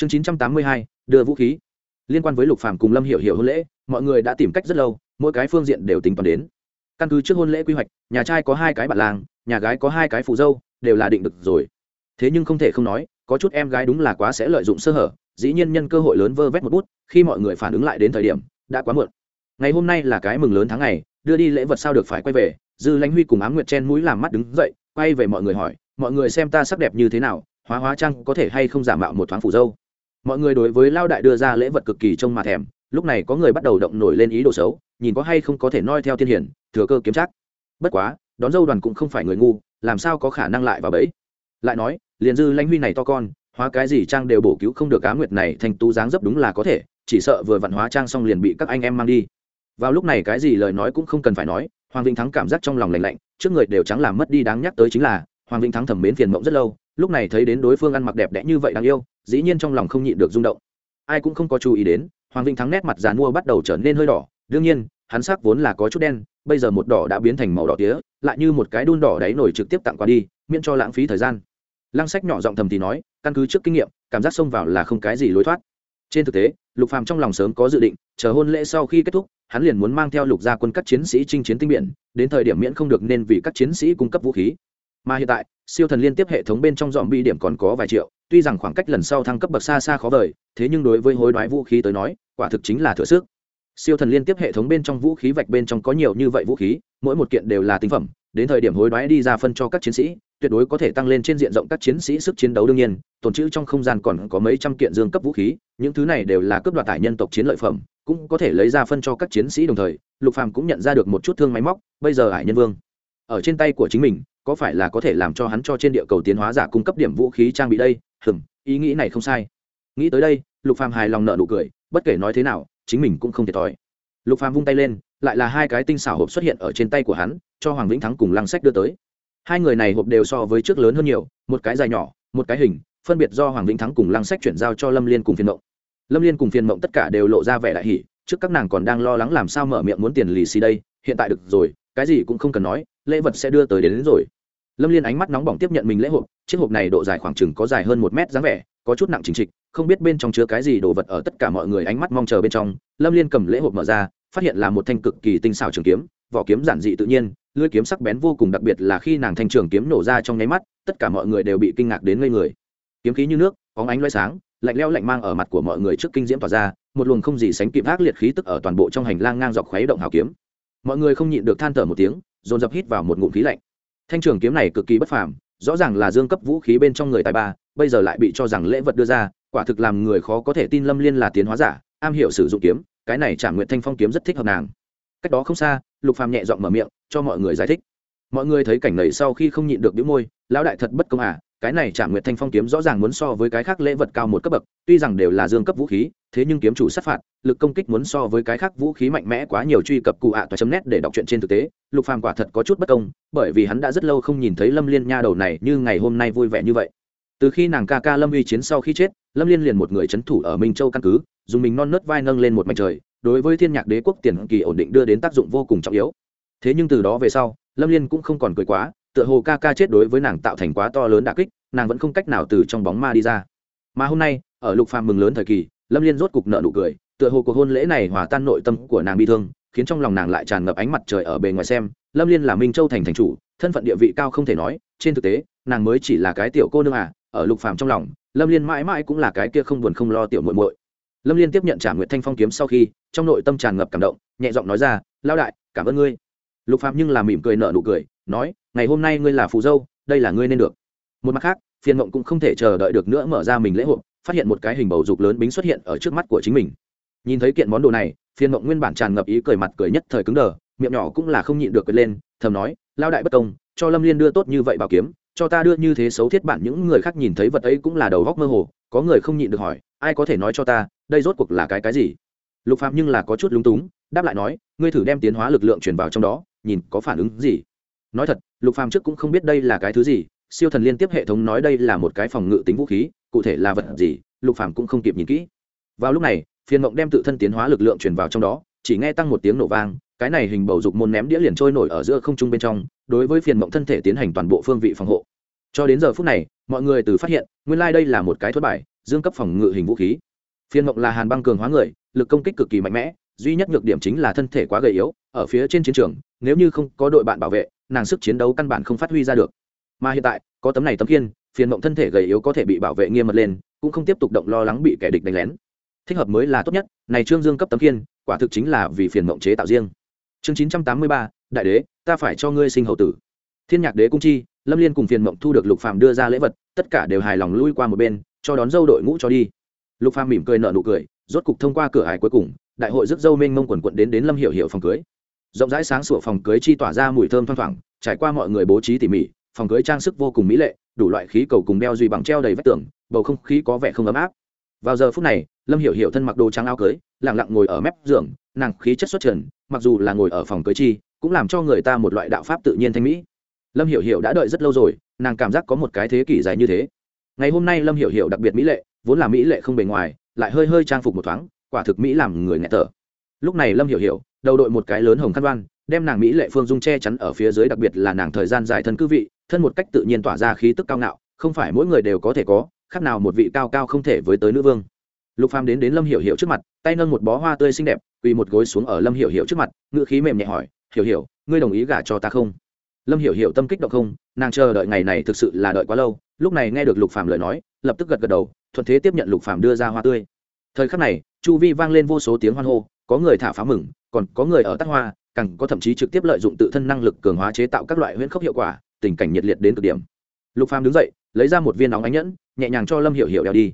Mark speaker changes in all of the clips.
Speaker 1: chương chín trăm tám mươi hai, đưa vũ khí. Liên quan với lục phàm cùng lâm hiểu hiểu hôn lễ, mọi người đã tìm cách rất lâu, mỗi cái phương diện đều tính toán đến. Căn cứ trước hôn lễ quy hoạch, nhà trai có hai cái bạn làng, nhà gái có hai cái phù dâu, đều là định được rồi. Thế nhưng không thể không nói, có chút em gái đúng là quá sẽ lợi dụng sơ hở, dĩ nhiên nhân cơ hội lớn vơ vét một bút, khi mọi người phản ứng lại đến thời điểm, đã quá muộn. Ngày hôm nay là cái mừng lớn tháng ngày, đưa đi lễ vật sao được phải quay về, dư lãnh huy cùng ám nguyệt chen mũi làm mắt đứng dậy, quay về mọi người hỏi, mọi người xem ta sắc đẹp như thế nào, hóa hóa trang có thể hay không giả mạo một thoáng phủ dâu? Mọi người đối với lao đại đưa ra lễ vật cực kỳ trông mà thèm, lúc này có người bắt đầu động nổi lên ý đồ xấu, nhìn có hay không có thể noi theo thiên hiển, thừa cơ kiếm chắc. Bất quá, đón dâu đoàn cũng không phải người ngu, làm sao có khả năng lại vào bẫy? Lại nói, liền dư lãnh huy này to con, hóa cái gì trang đều bổ cứu không được cá nguyệt này, thành tú dáng dấp đúng là có thể, chỉ sợ vừa vặn hóa trang xong liền bị các anh em mang đi. Vào lúc này cái gì lời nói cũng không cần phải nói, hoàng vĩnh thắng cảm giác trong lòng lạnh lạnh, trước người đều trắng làm mất đi đáng nhắc tới chính là, hoàng vĩnh thắng thẩm mến phiền mộng rất lâu, lúc này thấy đến đối phương ăn mặc đẹp đẽ như vậy đáng yêu dĩ nhiên trong lòng không nhịn được rung động. Ai cũng không có chú ý đến, hoàng vĩnh thắng nét mặt dàn mua bắt đầu trở nên hơi đỏ. Đương nhiên, hắn sắc vốn là có chút đen, bây giờ một đỏ đã biến thành màu đỏ tía, lại như một cái đun đỏ đáy nổi trực tiếp tặng qua đi, miễn cho lãng phí thời gian. Lăng sách nhỏ giọng thầm thì nói, căn cứ trước kinh nghiệm, cảm giác xông vào là không cái gì lối thoát. Trên thực tế, lục phàm trong lòng sớm có dự định, chờ hôn lễ sau khi kết thúc, hắn liền muốn mang theo lục gia quân các chiến sĩ chinh chiến tinh biển, đến thời điểm miễn không được nên vì các chiến sĩ cung cấp vũ khí mà hiện tại, siêu thần liên tiếp hệ thống bên trong dọn bi điểm còn có vài triệu, tuy rằng khoảng cách lần sau thăng cấp bậc xa xa khó vời, thế nhưng đối với hối đoái vũ khí tới nói, quả thực chính là thừa sức. Siêu thần liên tiếp hệ thống bên trong vũ khí vạch bên trong có nhiều như vậy vũ khí, mỗi một kiện đều là tinh phẩm, đến thời điểm hối đoái đi ra phân cho các chiến sĩ, tuyệt đối có thể tăng lên trên diện rộng các chiến sĩ sức chiến đấu đương nhiên, tồn trữ trong không gian còn có mấy trăm kiện dương cấp vũ khí, những thứ này đều là cướp đoạt tải nhân tộc chiến lợi phẩm, cũng có thể lấy ra phân cho các chiến sĩ đồng thời, lục phàm cũng nhận ra được một chút thương máy móc, bây giờ hải nhân vương ở trên tay của chính mình có phải là có thể làm cho hắn cho trên địa cầu tiến hóa giả cung cấp điểm vũ khí trang bị đây? Hừm ý nghĩ này không sai. Nghĩ tới đây lục phàm hài lòng nợ nụ cười bất kể nói thế nào chính mình cũng không thiệt thòi. Lục phàm vung tay lên lại là hai cái tinh xảo hộp xuất hiện ở trên tay của hắn cho hoàng vĩnh thắng cùng lăng sách đưa tới. Hai người này hộp đều so với trước lớn hơn nhiều một cái dài nhỏ một cái hình phân biệt do hoàng vĩnh thắng cùng lăng sách chuyển giao cho lâm liên cùng phiên mộng. Lâm liên cùng phiên mộng tất cả đều lộ ra vẻ đại hỷ trước các nàng còn đang lo lắng làm sao mở miệng muốn tiền lì xì đây hiện tại được rồi cái gì cũng không cần nói lễ vật sẽ đưa tới đến, đến rồi lâm liên ánh mắt nóng bỏng tiếp nhận mình lễ hộp chiếc hộp này độ dài khoảng chừng có dài hơn một mét dáng vẻ, có chút nặng chính trịch, không biết bên trong chứa cái gì đồ vật ở tất cả mọi người ánh mắt mong chờ bên trong. Lâm liên cầm lễ hộp mở ra, phát hiện là một thanh cực kỳ tinh xảo trường kiếm, vỏ kiếm giản dị tự nhiên, lưỡi kiếm sắc bén vô cùng đặc biệt là khi nàng thanh trường kiếm nổ ra trong nháy mắt, tất cả mọi người đều bị kinh ngạc đến ngây người. Kiếm khí như nước có ánh loay sáng, lạnh leo lạnh mang ở mặt của mọi người trước kinh diễm tỏa ra, một luồng không gì sánh kịp ác liệt khí tức ở toàn bộ trong hành lang ngang dọc khuấy động hào kiếm. Mọi người không nhịn được than thở một tiếng, dồn dập hít vào một ngụm khí lạnh thanh trường kiếm này cực kỳ bất phàm, rõ ràng là dương cấp vũ khí bên trong người tài ba, bây giờ lại bị cho rằng lễ vật đưa ra, quả thực làm người khó có thể tin lâm liên là tiến hóa giả, am hiểu sử dụng kiếm, cái này trả nguyện thanh phong kiếm rất thích hợp nàng. Cách đó không xa, lục phàm nhẹ giọng mở miệng, cho mọi người giải thích. Mọi người thấy cảnh này sau khi không nhịn được đĩu môi, lão đại thật bất công à cái này trả Nguyệt thanh phong kiếm rõ ràng muốn so với cái khác lễ vật cao một cấp bậc, tuy rằng đều là dương cấp vũ khí, thế nhưng kiếm chủ sát phạt, lực công kích muốn so với cái khác vũ khí mạnh mẽ quá nhiều truy cập cụ ạ toa chấm nét để đọc chuyện trên thực tế, lục phàm quả thật có chút bất công, bởi vì hắn đã rất lâu không nhìn thấy lâm liên nha đầu này như ngày hôm nay vui vẻ như vậy. Từ khi nàng ca ca lâm uy chiến sau khi chết, lâm liên liền một người c thủ ở minh châu căn cứ, dùng mình non nớt vai nâng lên một mảnh trời, đối với thiên nhạc đế quốc tiền kỳ ổn định đưa đến tác dụng vô cùng trọng yếu. Thế nhưng từ đó về sau, lâm liên cũng không còn cười quá tựa hồ ca ca chết đối với nàng tạo thành quá to lớn đà kích, nàng vẫn không cách nào từ trong bóng ma đi ra. Mà hôm nay, ở lục phàm mừng lớn thời kỳ, lâm liên rốt cục nợ nụ cười, tựa hồ cuộc hôn lễ này hòa tan nội tâm của nàng bi thương, khiến trong lòng nàng lại tràn ngập ánh mặt trời ở bề ngoài xem, lâm liên là minh châu thành thành chủ, thân phận địa vị cao không thể nói, trên thực tế, nàng mới chỉ là cái tiểu cô nương à ở lục phàm trong lòng, lâm liên mãi mãi cũng là cái kia không buồn không lo tiểu muội muội. Lâm liên tiếp nhận trả nguyện thanh phong kiếm sau khi, trong nội tâm tràn ngập cảm động, nhẹ giọng nói ra lao đại, cảm ơn ngươi. Lục Phàm nhưng là mỉm cười nợ nụ cười, nói ngày hôm nay ngươi là phù dâu, đây là ngươi nên được. Một mặt khác, phiền mộng cũng không thể chờ đợi được nữa mở ra mình lễ hội, phát hiện một cái hình bầu dục lớn bính xuất hiện ở trước mắt của chính mình. Nhìn thấy kiện món đồ này, phiền mộng nguyên bản tràn ngập ý cười mặt cười nhất thời cứng đờ, miệng nhỏ cũng là không nhịn được cười lên, thầm nói lao đại bất công, cho lâm liên đưa tốt như vậy bảo kiếm, cho ta đưa như thế xấu thiết bản những người khác nhìn thấy vật ấy cũng là đầu góc mơ hồ, có người không nhịn được hỏi, ai có thể nói cho ta, đây rốt cuộc là cái cái gì? Lục phạm nhưng là có chút lúng túng, đáp lại nói, ngươi thử đem tiến hóa lực lượng truyền vào trong đó, nhìn có phản ứng gì? Nói thật, lục phàm trước cũng không biết đây là cái thứ gì, siêu thần liên tiếp hệ thống nói đây là một cái phòng ngự tính vũ khí, cụ thể là vật gì, lục phàm cũng không kịp nhìn kỹ. Vào lúc này, phiền mộng đem tự thân tiến hóa lực lượng truyền vào trong đó, chỉ nghe tăng một tiếng nổ vang, cái này hình bầu dục môn ném đĩa liền trôi nổi ở giữa không trung bên trong, đối với phiền mộng thân thể tiến hành toàn bộ phương vị phòng hộ. Cho đến giờ phút này, mọi người từ phát hiện, nguyên lai、like、đây là một cái thất bài, dương cấp phòng ngự hình vũ khí. Phiền mộng là hàn băng cường hóa người, lực công kích cực kỳ mạnh mẽ duy nhất nhược điểm chính là thân thể quá gầy yếu, ở phía trên chiến trường, nếu như không có đội bạn bảo vệ, nàng sức chiến đấu căn bản không phát huy ra được. Mà hiện tại, có tấm này tấm kiên phiền mộng thân thể gầy yếu có thể bị bảo vệ nghiêm mật lên, cũng không tiếp tục động lo lắng bị kẻ địch đánh lén. Thích hợp mới là tốt nhất, này trương dương cấp tấm kiên quả thực chính là vì phiền mộng chế tạo riêng. Chương chín trăm tám mươi ba, đại đế, ta phải cho ngươi sinh hậu tử. Thiên nhạc đế cung chi, lâm liên cùng phiền mộng thu được lục phàm đưa ra lễ vật, tất cả đều hài lòng lui qua một bên, cho đón dâu đội ngũ cho đi. Lục phàm mỉm cười nở nụ cười, rốt cục thông qua cửa hải cuối cùng đại hội rước dâu mênh mông quần quận đến đến lâm hiểu hiểu phòng cưới. Rộng rãi sáng sủa phòng cưới chi tỏa ra mùi thơm thoang thoảng, trải qua mọi người bố trí tỉ mỉ, phòng cưới trang sức vô cùng mỹ lệ, đủ loại khí cầu cùng đeo duy bằng treo đầy vách tường, bầu không khí có vẻ không ấm áp. Vào giờ phút này, lâm hiểu hiểu thân mặc đồ trắng áo cưới, lặng lặng ngồi ở mép giường, nàng khí chất xuất trần, mặc dù là ngồi ở phòng cưới chi, cũng làm cho người ta một loại đạo pháp tự nhiên thanh mỹ. Lâm hiểu hiểu đã đợi rất lâu rồi, nàng cảm giác có một cái thế kỷ dài như thế. Ngày hôm nay lâm hiểu hiểu đặc biệt mỹ lệ, vốn là mỹ lệ không bề ngoài, lại hơi hơi trang phục một thoáng quả thực mỹ làm người nghẹt thở. Lúc này lâm hiểu hiểu, đầu đội một cái lớn hồng khăn đoan, đem nàng mỹ lệ phương dung che chắn ở phía dưới đặc biệt là nàng thời gian dài thân cư vị, thân một cách tự nhiên tỏa ra khí tức cao ngạo, không phải mỗi người đều có thể có, khác nào một vị cao cao không thể với tới nữ vương. Lục phàm đến đến lâm hiểu hiểu trước mặt, tay nâng một bó hoa tươi xinh đẹp, quỳ một gối xuống ở lâm hiểu hiểu trước mặt, ngữ khí mềm nhẹ hỏi, hiểu hiểu, ngươi đồng ý gả cho ta không? Lâm hiểu hiểu tâm kích động không, nàng chờ đợi ngày này thực sự là đợi quá lâu, lúc này nghe được lục phàm lời nói, lập tức gật gật đầu, thuận thế tiếp nhận lục phàm đưa ra hoa tươi. Thời khắc này chu vi vang lên vô số tiếng hoan hô, có người thả phá mừng, còn có người ở tắc hoa, càng có thậm chí trực tiếp lợi dụng tự thân năng lực cường hóa chế tạo các loại huyễn khốc hiệu quả, tình cảnh nhiệt liệt đến cực điểm. Lục phàm đứng dậy, lấy ra một viên nóng ánh nhẫn, nhẹ nhàng cho lâm hiểu hiểu đeo đi.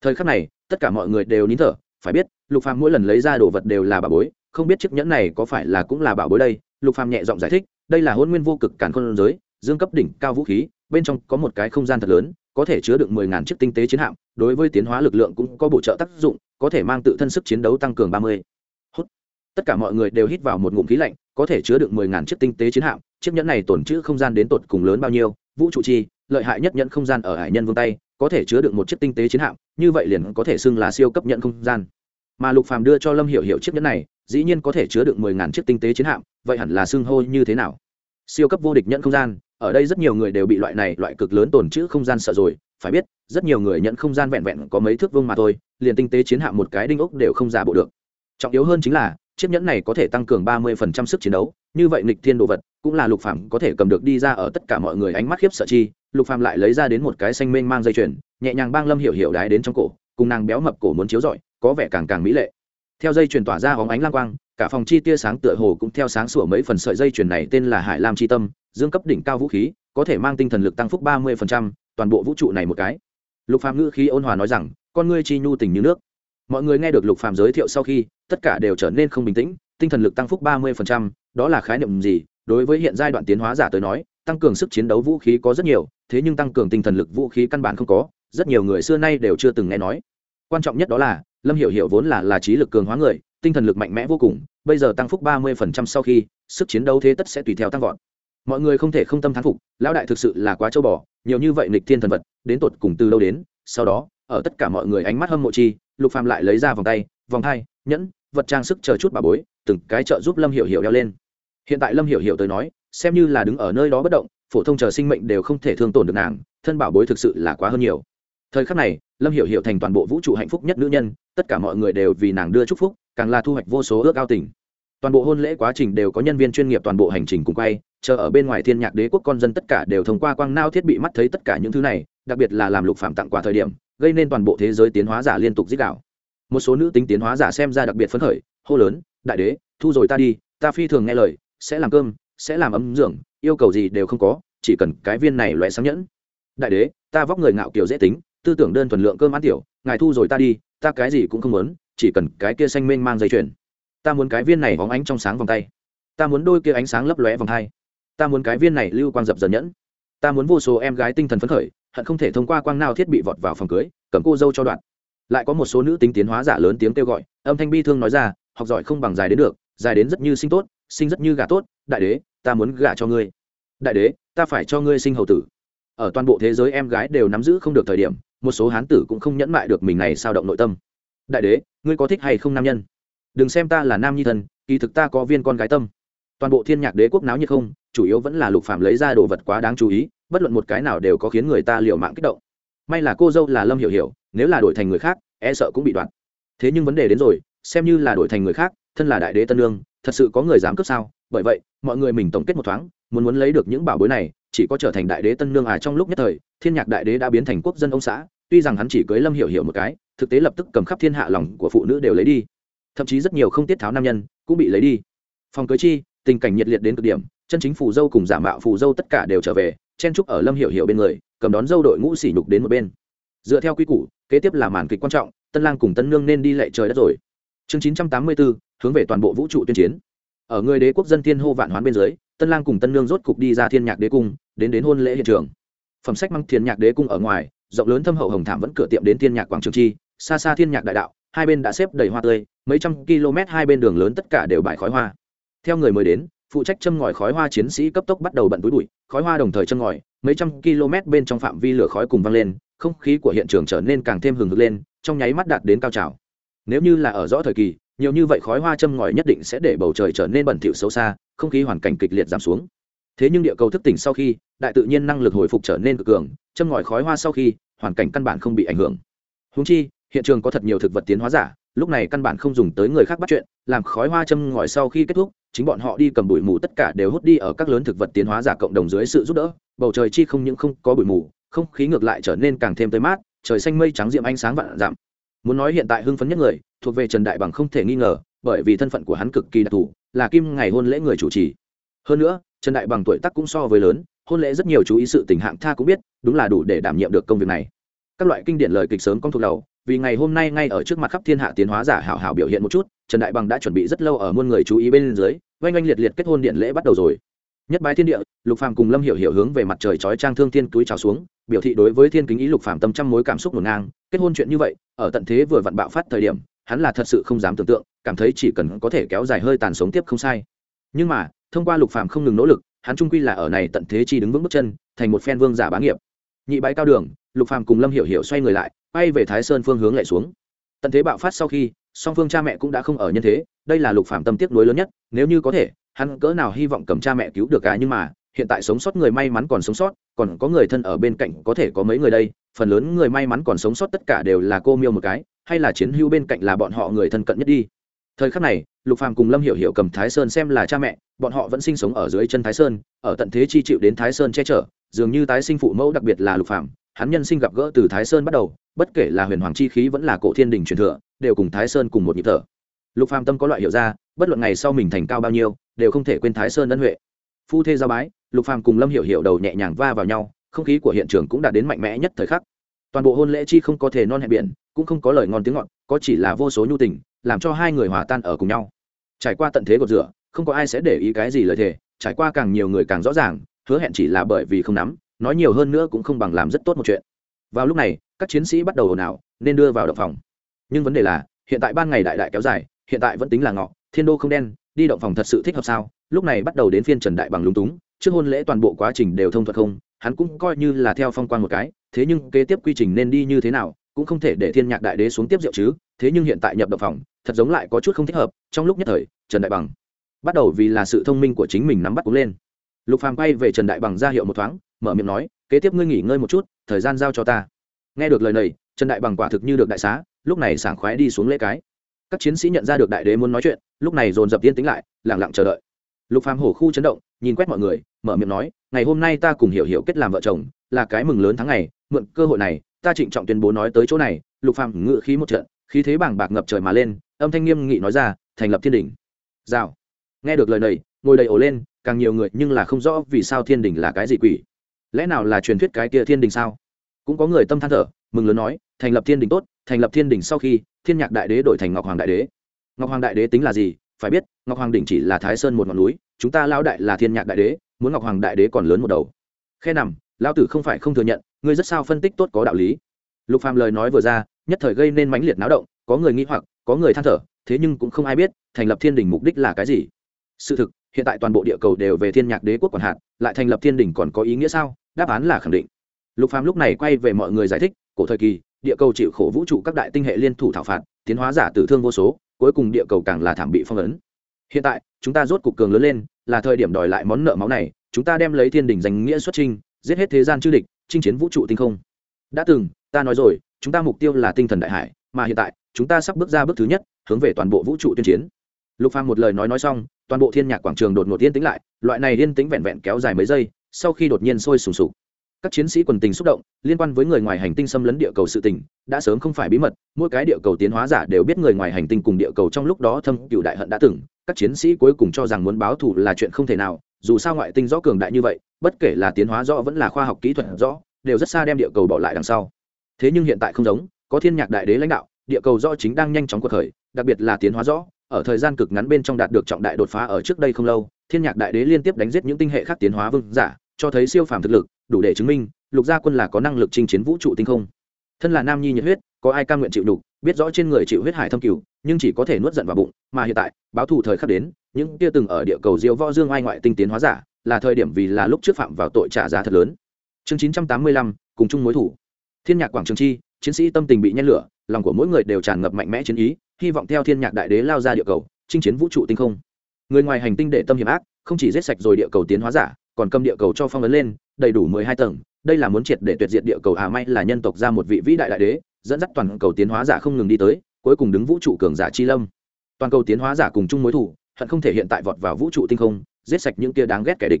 Speaker 1: Thời khắc này, tất cả mọi người đều nín thở, phải biết, lục phàm mỗi lần lấy ra đồ vật đều là bảo bối, không biết chiếc nhẫn này có phải là cũng là bảo bối đây. Lục phàm nhẹ giọng giải thích, đây là hôn nguyên vô cực càn khôn giới, dương cấp đỉnh cao vũ khí, bên trong có một cái không gian thật lớn có thể chứa được mười ngàn chiếc tinh tế chiến hạm, đối với tiến hóa lực lượng cũng có bổ trợ tác dụng, có thể mang tự thân sức chiến đấu tăng cường ba mươi. Hút. Tất cả mọi người đều hít vào một ngụm khí lạnh, có thể chứa được mười ngàn chiếc tinh tế chiến hạm, chiếc nhẫn này tổn trữ không gian đến tột cùng lớn bao nhiêu, vũ trụ chi, lợi hại nhất nhẫn không gian ở hải nhân vương tay, có thể chứa được một chiếc tinh tế chiến hạm, như vậy liền có thể xưng là siêu cấp nhận không gian. Mà lục phàm đưa cho lâm hiểu hiểu chiếc nhẫn này, dĩ nhiên có thể chứa được mười ngàn chiếc tinh tế chiến hạm, vậy hẳn là xưng hô như thế nào? Siêu cấp vô địch nhận không gian ở đây rất nhiều người đều bị loại này loại cực lớn tổn chữ không gian sợ rồi, phải biết, rất nhiều người nhận không gian vẹn vẹn có mấy thước vương mà thôi, liền tinh tế chiến hạm một cái đinh ốc đều không giả bộ được. Trọng yếu hơn chính là, chiếc nhẫn này có thể tăng cường ba mươi phần trăm sức chiến đấu, như vậy nghịch thiên đồ vật cũng là lục phàm có thể cầm được đi ra ở tất cả mọi người ánh mắt khiếp sợ chi, lục phàm lại lấy ra đến một cái xanh mênh mang dây chuyền, nhẹ nhàng bang lâm hiểu hiểu đái đến trong cổ, cùng nàng béo mập cổ muốn chiếu rọi, có vẻ càng càng mỹ lệ. Theo dây chuyền tỏa ra hóng ánh lang quang, cả phòng chi tia sáng tựa hồ cũng theo sáng sủa mấy phần sợi dây chuyền này tên là hải lam chi tâm dương cấp đỉnh cao vũ khí, có thể mang tinh thần lực tăng phúc ba mươi toàn bộ vũ trụ này một cái. Lục phàm ngữ khí ôn hòa nói rằng, con ngươi chi nhu tình như nước. Mọi người nghe được lục phàm giới thiệu sau khi, tất cả đều trở nên không bình tĩnh, tinh thần lực tăng phúc ba mươi đó là khái niệm gì? Đối với hiện giai đoạn tiến hóa giả tới nói, tăng cường sức chiến đấu vũ khí có rất nhiều, thế nhưng tăng cường tinh thần lực vũ khí căn bản không có, rất nhiều người xưa nay đều chưa từng nghe nói. Quan trọng nhất đó là, lâm hiểu hiểu vốn là là trí lực cường hóa người, tinh thần lực mạnh mẽ vô cùng, bây giờ tăng phúc ba mươi sau khi, sức chiến đấu thế tất sẽ tùy theo tăng vọt mọi người không thể không tâm thán phục, lão đại thực sự là quá châu bò, nhiều như vậy nịch thiên thần vật, đến tột cùng từ đâu đến? Sau đó, ở tất cả mọi người ánh mắt hâm mộ chi, lục phàm lại lấy ra vòng tay, vòng thai, nhẫn, vật trang sức chờ chút bà bối, từng cái trợ giúp lâm hiểu hiểu đeo lên. Hiện tại lâm hiểu hiểu tới nói, xem như là đứng ở nơi đó bất động, phổ thông chờ sinh mệnh đều không thể thương tổn được nàng, thân bảo bối thực sự là quá hơn nhiều. Thời khắc này, lâm hiểu hiểu thành toàn bộ vũ trụ hạnh phúc nhất nữ nhân, tất cả mọi người đều vì nàng đưa chúc phúc, càng là thu hoạch vô số ước ao tình toàn bộ hôn lễ quá trình đều có nhân viên chuyên nghiệp toàn bộ hành trình cùng quay, chờ ở bên ngoài thiên nhạc đế quốc con dân tất cả đều thông qua quang nao thiết bị mắt thấy tất cả những thứ này, đặc biệt là làm lục phạm tặng quà thời điểm, gây nên toàn bộ thế giới tiến hóa giả liên tục dích đạo. Một số nữ tính tiến hóa giả xem ra đặc biệt phấn khởi, hô lớn, đại đế, thu rồi ta đi, ta phi thường nghe lời, sẽ làm cơm, sẽ làm ấm dưỡng yêu cầu gì đều không có, chỉ cần cái viên này loại sáng nhẫn. Đại đế, ta vóc người ngạo kiều dễ tính, tư tưởng đơn thuần lượng cơm ăn tiểu, ngài thu rồi ta đi, ta cái gì cũng không muốn, chỉ cần cái kia xanh mênh mang dây chuyền ta muốn cái viên này bóng ánh trong sáng vòng tay. Ta muốn đôi kia ánh sáng lấp lóe vòng hai. Ta muốn cái viên này lưu quang dập dần nhẫn. Ta muốn vô số em gái tinh thần phấn khởi, hận không thể thông qua quang nào thiết bị vọt vào phòng cưới, cầm cô dâu cho đoạn. Lại có một số nữ tính tiến hóa giả lớn tiếng kêu gọi, âm thanh bi thương nói ra, học giỏi không bằng dài đến được, dài đến rất như sinh tốt, sinh rất như gà tốt, đại đế, ta muốn gả cho ngươi. Đại đế, ta phải cho ngươi sinh hầu tử. Ở toàn bộ thế giới em gái đều nắm giữ không được thời điểm, một số hán tử cũng không nhẫn mại được mình này sao động nội tâm. Đại đế, ngươi có thích hay không nam nhân? Đừng xem ta là nam nhi thân, kỳ thực ta có viên con gái tâm. Toàn bộ thiên nhạc đế quốc náo nhiệt không, chủ yếu vẫn là lục phạm lấy ra đồ vật quá đáng chú ý, bất luận một cái nào đều có khiến người ta liều mạng kích động. May là cô dâu là lâm hiểu hiểu, nếu là đổi thành người khác e sợ cũng bị đoạt. Thế nhưng vấn đề đến rồi, xem như là đổi thành người khác, thân là đại đế tân lương thật sự có người dám cướp sao? Bởi vậy, mọi người mình tổng kết một thoáng, muốn muốn lấy được những bảo bối này, chỉ có trở thành đại đế tân lương à trong lúc nhất thời, thiên nhạc đại đế đã biến thành quốc dân ông xã, tuy rằng hắn chỉ cưới lâm hiểu hiểu một cái, thực tế lập tức cầm khắp thiên hạ lòng của phụ nữ đều lấy đi thậm chí rất nhiều không tiết tháo nam nhân cũng bị lấy đi. Phòng cưới chi, tình cảnh nhiệt liệt đến cực điểm, chân chính phù dâu cùng giả mạo phù dâu tất cả đều trở về, chen trúc ở lâm hiểu hiểu bên người, cầm đón dâu đội ngũ sỉ nhục đến một bên. Dựa theo quy củ, kế tiếp là màn kịch quan trọng, tân lang cùng tân nương nên đi lệ trời đất rồi. Chương chín trăm tám mươi bốn hướng về toàn bộ vũ trụ tuyên chiến. Ở người đế quốc dân thiên hô vạn hoán bên dưới, tân lang cùng tân nương rốt cục đi ra thiên nhạc đế cung, đến đến hôn lễ hiện trường. Phẩm sách mang thiên nhạc đế cung ở ngoài, rộng lớn thâm hậu hồng thảm vẫn cửa tiệm đến thiên nhạc quảng trường chi, xa xa thiên nhạc đại đạo, hai bên đã xếp đầy hoa tươi mấy trăm km hai bên đường lớn tất cả đều bãi khói hoa. Theo người mới đến, phụ trách châm ngòi khói hoa chiến sĩ cấp tốc bắt đầu bận túi bụi, khói hoa đồng thời châm ngòi, mấy trăm km bên trong phạm vi lửa khói cùng vang lên, không khí của hiện trường trở nên càng thêm hừng hực lên, trong nháy mắt đạt đến cao trào. Nếu như là ở rõ thời kỳ, nhiều như vậy khói hoa châm ngòi nhất định sẽ để bầu trời trở nên bẩn thỉu xấu xa, không khí hoàn cảnh kịch liệt giảm xuống. Thế nhưng địa cầu thức tỉnh sau khi, đại tự nhiên năng lực hồi phục trở nên cực cường, châm ngòi khói hoa sau khi, hoàn cảnh căn bản không bị ảnh hưởng. Húng chi, hiện trường có thật nhiều thực vật tiến hóa giả lúc này căn bản không dùng tới người khác bắt chuyện, làm khói hoa châm ngòi sau khi kết thúc, chính bọn họ đi cầm bụi mù tất cả đều hút đi ở các lớn thực vật tiến hóa giả cộng đồng dưới sự giúp đỡ. Bầu trời chi không những không có bụi mù, không khí ngược lại trở nên càng thêm tươi mát, trời xanh mây trắng diệm ánh sáng vạn giảm muốn nói hiện tại hưng phấn nhất người, thuộc về trần đại bằng không thể nghi ngờ, bởi vì thân phận của hắn cực kỳ đặc thù, là kim ngày hôn lễ người chủ trì. Hơn nữa, trần đại bằng tuổi tác cũng so với lớn, hôn lễ rất nhiều chú ý sự tình hạng tha cũng biết, đúng là đủ để đảm nhiệm được công việc này. Các loại kinh điển lời kịch sớm công thuộc đầu vì ngày hôm nay ngay ở trước mặt khắp thiên hạ tiến hóa giả hảo hảo biểu hiện một chút, trần đại bằng đã chuẩn bị rất lâu ở muôn người chú ý bên dưới, oanh oanh liệt liệt kết hôn điện lễ bắt đầu rồi. Nhất bái thiên địa, lục phàm cùng lâm hiểu hiểu hướng về mặt trời chói trang thương thiên túi trào xuống, biểu thị đối với thiên kính ý lục phàm tâm trăm mối cảm xúc ngổn ngang, kết hôn chuyện như vậy, ở tận thế vừa vặn bạo phát thời điểm, hắn là thật sự không dám tưởng tượng, cảm thấy chỉ cần có thể kéo dài hơi tàn sống tiếp không sai. Nhưng mà, thông qua lục phàm không ngừng nỗ lực, hắn trung quy là ở này tận thế chi đứng vững bước chân, thành một phen vương giả bá nghiệp. Nhị bái cao đường, lục phàm cùng lâm hiểu hiểu xoay người lại bay về thái sơn phương hướng lại xuống. Tận thế bạo phát sau khi, song phương cha mẹ cũng đã không ở nhân thế, đây là lục Phạm tâm tiếc nuối lớn nhất, nếu như có thể, hắn cỡ nào hy vọng cầm cha mẹ cứu được cả, nhưng mà, hiện tại sống sót người may mắn còn sống sót, còn có người thân ở bên cạnh có thể có mấy người đây, phần lớn người may mắn còn sống sót tất cả đều là cô miêu một cái, hay là chiến hữu bên cạnh là bọn họ người thân cận nhất đi. Thời khắc này, lục phàm cùng lâm hiểu hiểu cầm thái sơn xem là cha mẹ, bọn họ vẫn sinh sống ở dưới chân thái sơn, ở tận thế chi chịu đến thái sơn che chở, dường như tái sinh phụ mẫu đặc biệt là lục phàm, hắn nhân sinh gặp gỡ từ thái sơn bắt đầu bất kể là huyền hoàng chi khí vẫn là cổ thiên đình truyền thừa, đều cùng thái sơn cùng một nhịp thở. Lục phàm tâm có loại hiểu ra, bất luận ngày sau mình thành cao bao nhiêu, đều không thể quên thái sơn ân huệ. Phu thê giao bái, lục phàm cùng lâm hiểu hiểu đầu nhẹ nhàng va vào nhau, không khí của hiện trường cũng đã đến mạnh mẽ nhất thời khắc. Toàn bộ hôn lễ chi không có thể non hẹn biển, cũng không có lời ngon tiếng ngọt, có chỉ là vô số nhu tình, làm cho hai người hòa tan ở cùng nhau. Trải qua tận thế gột rửa, không có ai sẽ để ý cái gì lời thề, trải qua càng nhiều người càng rõ ràng, hứa hẹn chỉ là bởi vì không nắm, nói nhiều hơn nữa cũng không bằng làm rất tốt một chuyện. Vào lúc này các chiến sĩ bắt đầu ồn ào, nên đưa vào động phòng. Nhưng vấn đề là, hiện tại ban ngày đại đại kéo dài, hiện tại vẫn tính là ngọ, thiên đô không đen, đi động phòng thật sự thích hợp sao? Lúc này bắt đầu đến phiên trần đại bằng lúng túng, trước hôn lễ toàn bộ quá trình đều thông thuật không, hắn cũng coi như là theo phong quan một cái, thế nhưng kế tiếp quy trình nên đi như thế nào, cũng không thể để thiên nhạc đại đế xuống tiếp rượu chứ, thế nhưng hiện tại nhập động phòng, thật giống lại có chút không thích hợp, trong lúc nhất thời, trần đại bằng bắt đầu vì là sự thông minh của chính mình nắm bắt cũng lên. Lục phàm quay về trần đại bằng ra hiệu một thoáng, mở miệng nói, kế tiếp ngươi nghỉ ngơi một chút, thời gian giao cho ta nghe được lời này, trần đại bằng quả thực như được đại xá, lúc này sảng khoái đi xuống lễ cái. Các chiến sĩ nhận ra được đại đế muốn nói chuyện, lúc này dồn dập tiên tính lại lẳng lặng chờ đợi. Lục phàm hổ khu chấn động, nhìn quét mọi người, mở miệng nói, ngày hôm nay ta cùng hiểu hiểu kết làm vợ chồng, là cái mừng lớn tháng ngày, mượn cơ hội này, ta trịnh trọng tuyên bố nói tới chỗ này. Lục phàm ngự khí một trận, khí thế bảng bạc ngập trời mà lên, âm thanh nghiêm nghị nói ra, thành lập thiên đình. rào. Nghe được lời này, ngồi đầy ổ lên, càng nhiều người nhưng là không rõ vì sao thiên đình là cái gì quỷ. Lẽ nào là truyền thuyết cái kia thiên đình sao? Cũng có người tâm than thở, mừng lớn nói, thành lập thiên đình tốt, thành lập thiên đình sau khi, thiên nhạc đại đế đổi thành ngọc hoàng đại đế. Ngọc hoàng đại đế tính là gì? Phải biết, ngọc hoàng đỉnh chỉ là thái sơn một ngọn núi, chúng ta lao đại là thiên nhạc đại đế, muốn ngọc hoàng đại đế còn lớn một đầu. Khe nằm lao tử không phải không thừa nhận, ngươi rất sao phân tích tốt có đạo lý. Lục phàm lời nói vừa ra, nhất thời gây nên mãnh liệt náo động, có người nghĩ hoặc, có người than thở, thế nhưng cũng không ai biết, thành lập thiên đình mục đích là cái gì. Sự thực, hiện tại toàn bộ địa cầu đều về thiên nhạc đế quốc quản hạt, lại thành lập thiên đình còn có ý nghĩa sao? Đáp án là khẳng định lục phàm lúc này quay về mọi người giải thích, cổ thời kỳ, địa cầu chịu khổ vũ trụ các đại tinh hệ liên thủ thảo phạt, tiến hóa giả tử thương vô số, cuối cùng địa cầu càng là thảm bị phong ấn. Hiện tại, chúng ta rốt cục cường lớn lên, là thời điểm đòi lại món nợ máu này, chúng ta đem lấy thiên đình danh nghĩa xuất trinh, giết hết thế gian chư địch, chinh chiến vũ trụ tinh không. Đã từng, ta nói rồi, chúng ta mục tiêu là tinh thần đại hải, mà hiện tại, chúng ta sắp bước ra bước thứ nhất, hướng về toàn bộ vũ trụ tuyên chiến. Lục phàm một lời nói nói xong, toàn bộ thiên nhạc quảng trường đột ngột yên tĩnh lại, loại này yên tĩnh vẹn vẹn kéo dài mấy giây, sau khi đột nhiên sôi sùng sục các chiến sĩ quần tình xúc động, liên quan với người ngoài hành tinh xâm lấn địa cầu sự tình, đã sớm không phải bí mật, mỗi cái địa cầu tiến hóa giả đều biết người ngoài hành tinh cùng địa cầu trong lúc đó thâm cựu đại hận đã từng, các chiến sĩ cuối cùng cho rằng muốn báo thù là chuyện không thể nào, dù sao ngoại tinh rõ cường đại như vậy, bất kể là tiến hóa rõ vẫn là khoa học kỹ thuật rõ, đều rất xa đem địa cầu bỏ lại đằng sau. Thế nhưng hiện tại không giống, có thiên nhạc đại đế lãnh đạo, địa cầu rõ chính đang nhanh chóng cuộc khởi, đặc biệt là tiến hóa rõ, ở thời gian cực ngắn bên trong đạt được trọng đại đột phá ở trước đây không lâu, thiên nhạc đại đế liên tiếp đánh giết những tinh hệ khác tiến hóa vương giả cho thấy siêu phàm thực lực, đủ để chứng minh, lục gia quân là có năng lực chinh chiến vũ trụ tinh không. Thân là nam nhi nhiệt huyết, có ai cam nguyện chịu đục, biết rõ trên người chịu huyết hải thâm cửu nhưng chỉ có thể nuốt giận vào bụng, mà hiện tại, báo thù thời khắc đến, những kia từng ở địa cầu diêu võ dương ai ngoại tinh tiến hóa giả, là thời điểm vì là lúc trước phạm vào tội trả giá thật lớn. Chương chín trăm tám mươi lăm, cùng chung mối thủ. Thiên nhạc quảng trường chi, chiến sĩ tâm tình bị nhen lửa, lòng của mỗi người đều tràn ngập mạnh mẽ chiến ý, hy vọng theo thiên nhạc đại đế lao ra địa cầu, chinh chiến vũ trụ tinh không. Người ngoài hành tinh để tâm hiểm ác, không chỉ giết sạch rồi địa cầu tiến hóa giả còn cầm địa cầu cho phong ấn lên, đầy đủ mười hai tầng. Đây là muốn triệt để tuyệt diệt địa cầu à may là nhân tộc ra một vị vĩ đại đại đế, dẫn dắt toàn cầu tiến hóa giả không ngừng đi tới, cuối cùng đứng vũ trụ cường giả chi lâm. Toàn cầu tiến hóa giả cùng chung mối thủ hận không thể hiện tại vọt vào vũ trụ tinh không, giết sạch những kia đáng ghét kẻ địch.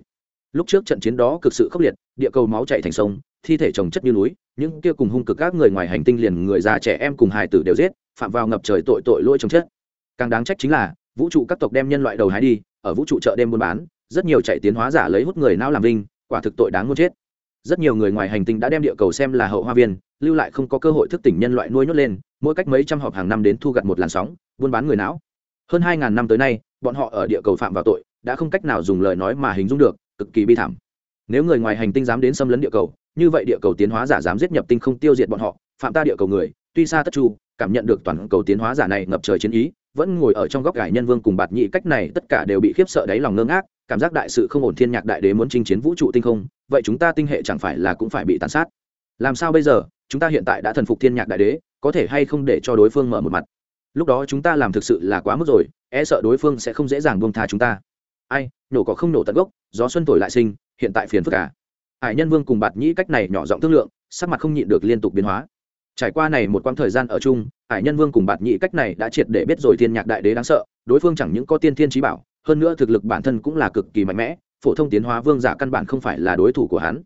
Speaker 1: Lúc trước trận chiến đó cực sự khốc liệt, địa cầu máu chảy thành sông, thi thể trồng chất như núi, những kia cùng hung cực các người ngoài hành tinh liền người già trẻ em cùng hài tử đều giết, phạm vào ngập trời tội tội lỗi trồng chất. Càng đáng trách chính là, vũ trụ các tộc đem nhân loại đầu hái đi, ở vũ trụ chợ đêm buôn bán rất nhiều chạy tiến hóa giả lấy hút người não làm vinh, quả thực tội đáng muốn chết. Rất nhiều người ngoài hành tinh đã đem địa cầu xem là hậu hoa viên, lưu lại không có cơ hội thức tỉnh nhân loại nuôi nhốt lên, mỗi cách mấy trăm họp hàng năm đến thu gặt một làn sóng, buôn bán người não. Hơn hai ngàn năm tới nay, bọn họ ở địa cầu phạm vào tội, đã không cách nào dùng lời nói mà hình dung được, cực kỳ bi thảm. Nếu người ngoài hành tinh dám đến xâm lấn địa cầu, như vậy địa cầu tiến hóa giả dám giết nhập tinh không tiêu diệt bọn họ, phạm ta địa cầu người, tuy xa tất chu, cảm nhận được toàn cầu tiến hóa giả này ngập trời chiến ý, vẫn ngồi ở trong góc gải nhân vương cùng bạt nhị cách này, tất cả đều bị khiếp sợ đáy lòng ngơ ngác cảm giác đại sự không ổn thiên nhạc đại đế muốn chinh chiến vũ trụ tinh không, vậy chúng ta tinh hệ chẳng phải là cũng phải bị tàn sát? Làm sao bây giờ? Chúng ta hiện tại đã thần phục thiên nhạc đại đế, có thể hay không để cho đối phương mở một mặt? Lúc đó chúng ta làm thực sự là quá mức rồi e sợ đối phương sẽ không dễ dàng buông tha chúng ta. Ai, nổ có không nổ tận gốc, gió xuân thổi lại sinh, hiện tại phiền phức cả hải nhân vương cùng bạt nhĩ cách này nhỏ giọng thương lượng, sắc mặt không nhịn được liên tục biến hóa. Trải qua này một quãng thời gian ở chung, hải nhân vương cùng bạt nhĩ cách này đã triệt để biết rồi thiên nhạc đại đế đáng sợ, đối phương chẳng những có tiên thiên trí bảo hơn nữa thực lực bản thân cũng là cực kỳ mạnh mẽ phổ thông tiến hóa vương giả căn bản không phải là đối thủ của hắn.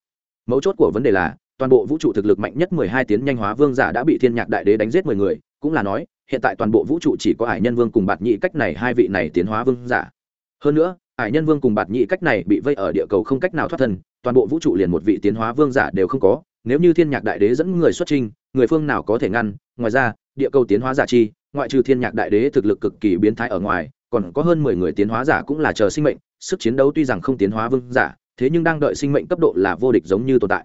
Speaker 1: Mấu chốt của vấn đề là toàn bộ vũ trụ thực lực mạnh nhất mười hai tiến nhanh hóa vương giả đã bị thiên nhạc đại đế đánh giết mười người cũng là nói hiện tại toàn bộ vũ trụ chỉ có hải nhân vương cùng bạt nhị cách này hai vị này tiến hóa vương giả. Hơn nữa hải nhân vương cùng bạt nhị cách này bị vây ở địa cầu không cách nào thoát thân toàn bộ vũ trụ liền một vị tiến hóa vương giả đều không có nếu như thiên nhạc đại đế dẫn người xuất trình, người phương nào có thể ngăn? Ngoài ra địa cầu tiến hóa giả chi ngoại trừ thiên nhạc đại đế thực lực cực kỳ biến thái ở ngoài còn có hơn mười người tiến hóa giả cũng là chờ sinh mệnh sức chiến đấu tuy rằng không tiến hóa vương giả thế nhưng đang đợi sinh mệnh cấp độ là vô địch giống như tồn tại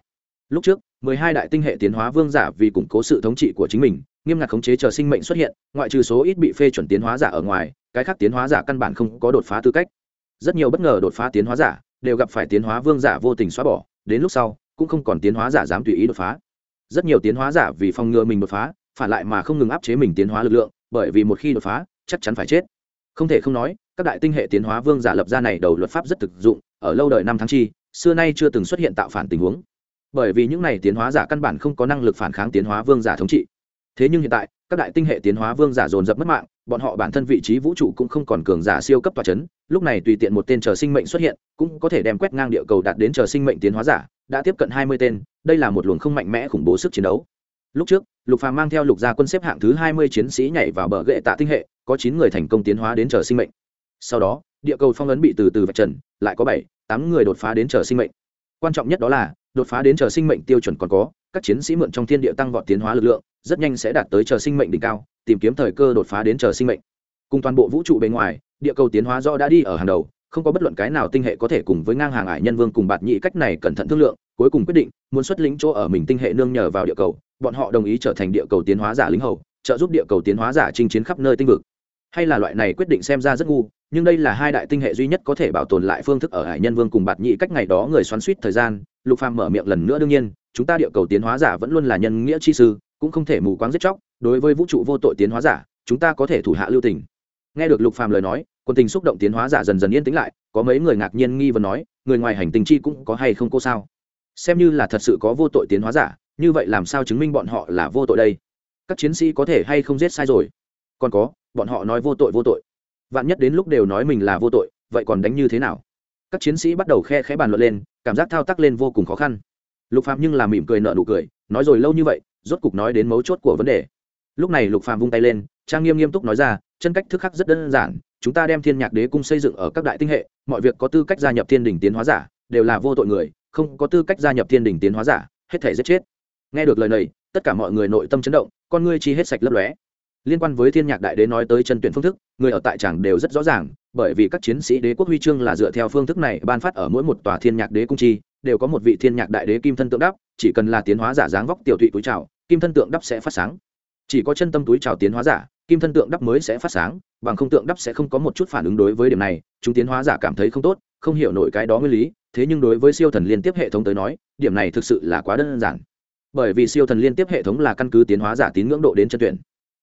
Speaker 1: lúc trước mười hai đại tinh hệ tiến hóa vương giả vì củng cố sự thống trị của chính mình nghiêm ngặt khống chế chờ sinh mệnh xuất hiện ngoại trừ số ít bị phê chuẩn tiến hóa giả ở ngoài cái khác tiến hóa giả căn bản không có đột phá tư cách rất nhiều bất ngờ đột phá tiến hóa giả đều gặp phải tiến hóa vương giả vô tình xóa bỏ đến lúc sau cũng không còn tiến hóa giả dám tùy ý đột phá rất nhiều tiến hóa giả vì phòng ngừa mình đột phá phản lại mà không ngừng áp chế mình tiến hóa lực lượng bởi vì một khi đột phá chắc chắn phải chết không thể không nói, các đại tinh hệ tiến hóa vương giả lập ra này đầu luật pháp rất thực dụng, ở lâu đời năm tháng chi, xưa nay chưa từng xuất hiện tạo phản tình huống. Bởi vì những này tiến hóa giả căn bản không có năng lực phản kháng tiến hóa vương giả thống trị. Thế nhưng hiện tại, các đại tinh hệ tiến hóa vương giả dồn dập mất mạng, bọn họ bản thân vị trí vũ trụ cũng không còn cường giả siêu cấp tòa c h ấ n lúc này tùy tiện một tên chờ sinh mệnh xuất hiện, cũng có thể đem quét ngang địa cầu đạt đến chờ sinh mệnh tiến hóa giả, đã tiếp cận hai mươi tên, đây là một luồng không mạnh mẽ khủng bố sức chiến đấu lúc trước, lục phàm mang theo lục gia quân xếp hạng thứ hai mươi chiến sĩ nhảy vào bờ gậy tạ tinh hệ, có chín người thành công tiến hóa đến chờ sinh mệnh. Sau đó, địa cầu phong ấn bị từ từ vạch trần, lại có bảy, tám người đột phá đến chờ sinh mệnh. Quan trọng nhất đó là, đột phá đến chờ sinh mệnh tiêu chuẩn còn có, các chiến sĩ mượn trong thiên địa tăng vọt tiến hóa lực lượng, rất nhanh sẽ đạt tới chờ sinh mệnh đỉnh cao, tìm kiếm thời cơ đột phá đến chờ sinh mệnh. Cùng toàn bộ vũ trụ bên ngoài, địa cầu tiến hóa do đã đi ở hàng đầu, không có bất luận cái nào tinh hệ có thể cùng với ngang hàng ải nhân vương cùng bạt nhị cách này cẩn thận thương lượng cuối cùng quyết định muốn xuất lĩnh chỗ ở mình tinh hệ nương nhờ vào địa cầu, bọn họ đồng ý trở thành địa cầu tiến hóa giả lính hầu, trợ giúp địa cầu tiến hóa giả chinh chiến khắp nơi tinh vực. Hay là loại này quyết định xem ra rất ngu, nhưng đây là hai đại tinh hệ duy nhất có thể bảo tồn lại phương thức ở hải nhân vương cùng bạt nhị cách ngày đó người xoắn suýt thời gian, lục phàm mở miệng lần nữa đương nhiên, chúng ta địa cầu tiến hóa giả vẫn luôn là nhân nghĩa chi sư, cũng không thể mù quáng giết chóc, đối với vũ trụ vô tội tiến hóa giả, chúng ta có thể thủ hạ lưu tình. Nghe được lục phàm lời nói, quân tình xúc động tiến hóa giả dần dần yên tĩnh lại, có mấy người ngạc nhiên nghi vấn nói, người ngoài hành tinh chi cũng có hay không cô sao? Xem như là thật sự có vô tội tiến hóa giả, như vậy làm sao chứng minh bọn họ là vô tội đây? Các chiến sĩ có thể hay không giết sai rồi? Còn có, bọn họ nói vô tội vô tội. Vạn nhất đến lúc đều nói mình là vô tội, vậy còn đánh như thế nào? Các chiến sĩ bắt đầu khe khẽ bàn luận lên, cảm giác thao tác lên vô cùng khó khăn. Lục phạm nhưng là mỉm cười nợ nụ cười, nói rồi lâu như vậy, rốt cục nói đến mấu chốt của vấn đề. Lúc này lục phạm vung tay lên, trang nghiêm nghiêm túc nói ra, chân cách thức khắc rất đơn giản, chúng ta đem thiên nhạc đế cung xây dựng ở các đại tinh hệ, mọi việc có tư cách gia nhập thiên đình tiến hóa giả, đều là vô tội người không có tư cách gia nhập thiên đình tiến hóa giả, hết thể giết chết. Nghe được lời này, tất cả mọi người nội tâm chấn động, con ngươi chi hết sạch lấp lóe. Liên quan với thiên nhạc đại đế nói tới chân tuyển phương thức, người ở tại tràng đều rất rõ ràng, bởi vì các chiến sĩ đế quốc huy chương là dựa theo phương thức này ban phát ở mỗi một tòa thiên nhạc đế cung chi, đều có một vị thiên nhạc đại đế kim thân tượng đắp, chỉ cần là tiến hóa giả dáng vóc tiểu thụy túi trào kim thân tượng đắp sẽ phát sáng. Chỉ có chân tâm túi trào tiến hóa giả, kim thân tượng đắp mới sẽ phát sáng, bằng không tượng đắp sẽ không có một chút phản ứng đối với điểm này, chúng tiến hóa giả cảm thấy không tốt không hiểu nổi cái đó nguyên lý, thế nhưng đối với siêu thần liên tiếp hệ thống tới nói, điểm này thực sự là quá đơn giản. Bởi vì siêu thần liên tiếp hệ thống là căn cứ tiến hóa giả tín ngưỡng độ đến chân tuyển.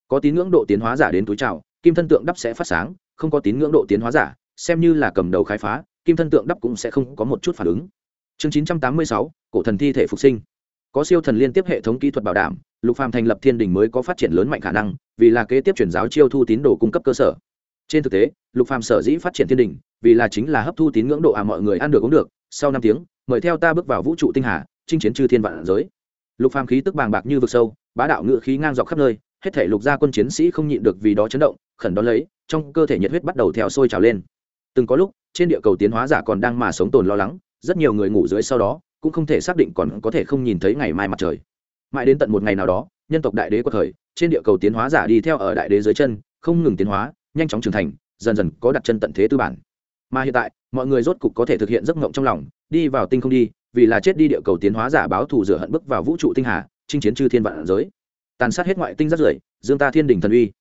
Speaker 1: Có tín ngưỡng độ tiến hóa giả đến túi trào kim thân tượng đắp sẽ phát sáng, không có tín ngưỡng độ tiến hóa giả, xem như là cầm đầu khai phá, kim thân tượng đắp cũng sẽ không có một chút phản ứng. Chương chín trăm tám mươi sáu, cổ thần thi thể phục sinh. Có siêu thần liên tiếp hệ thống kỹ thuật bảo đảm, lục phàm thành lập thiên đình mới có phát triển lớn mạnh khả năng, vì là kế tiếp chuyển giáo chiêu thu tín đồ cung cấp cơ sở. Trên thực tế, lục phàm sở dĩ phát triển thiên đình vì là chính là hấp thu tín ngưỡng độ à mọi người ăn được uống được, sau năm tiếng, mời theo ta bước vào vũ trụ tinh hà, chinh chiến chư thiên vạn giới. Lục phàm khí tức bàng bạc như vực sâu, bá đạo ngự khí ngang dọc khắp nơi, hết thể lục gia quân chiến sĩ không nhịn được vì đó chấn động, khẩn đón lấy, trong cơ thể nhiệt huyết bắt đầu theo sôi trào lên. Từng có lúc, trên địa cầu tiến hóa giả còn đang mà sống tồn lo lắng, rất nhiều người ngủ dưới sau đó, cũng không thể xác định còn có thể không nhìn thấy ngày mai mặt trời. Mãi đến tận một ngày nào đó, nhân tộc đại đế của thời trên địa cầu tiến hóa giả đi theo ở đại đế dưới chân, không ngừng tiến hóa, nhanh chóng trưởng thành, dần dần có đặt chân tận thế tư bản mà hiện tại, mọi người rốt cục có thể thực hiện giấc mộng trong lòng, đi vào tinh không đi, vì là chết đi địa cầu tiến hóa giả báo thù rửa hận bước vào vũ trụ tinh hà, chinh chiến chư thiên vạn giới. Tàn sát hết ngoại tinh rất rưởi, dương ta thiên đình thần uy.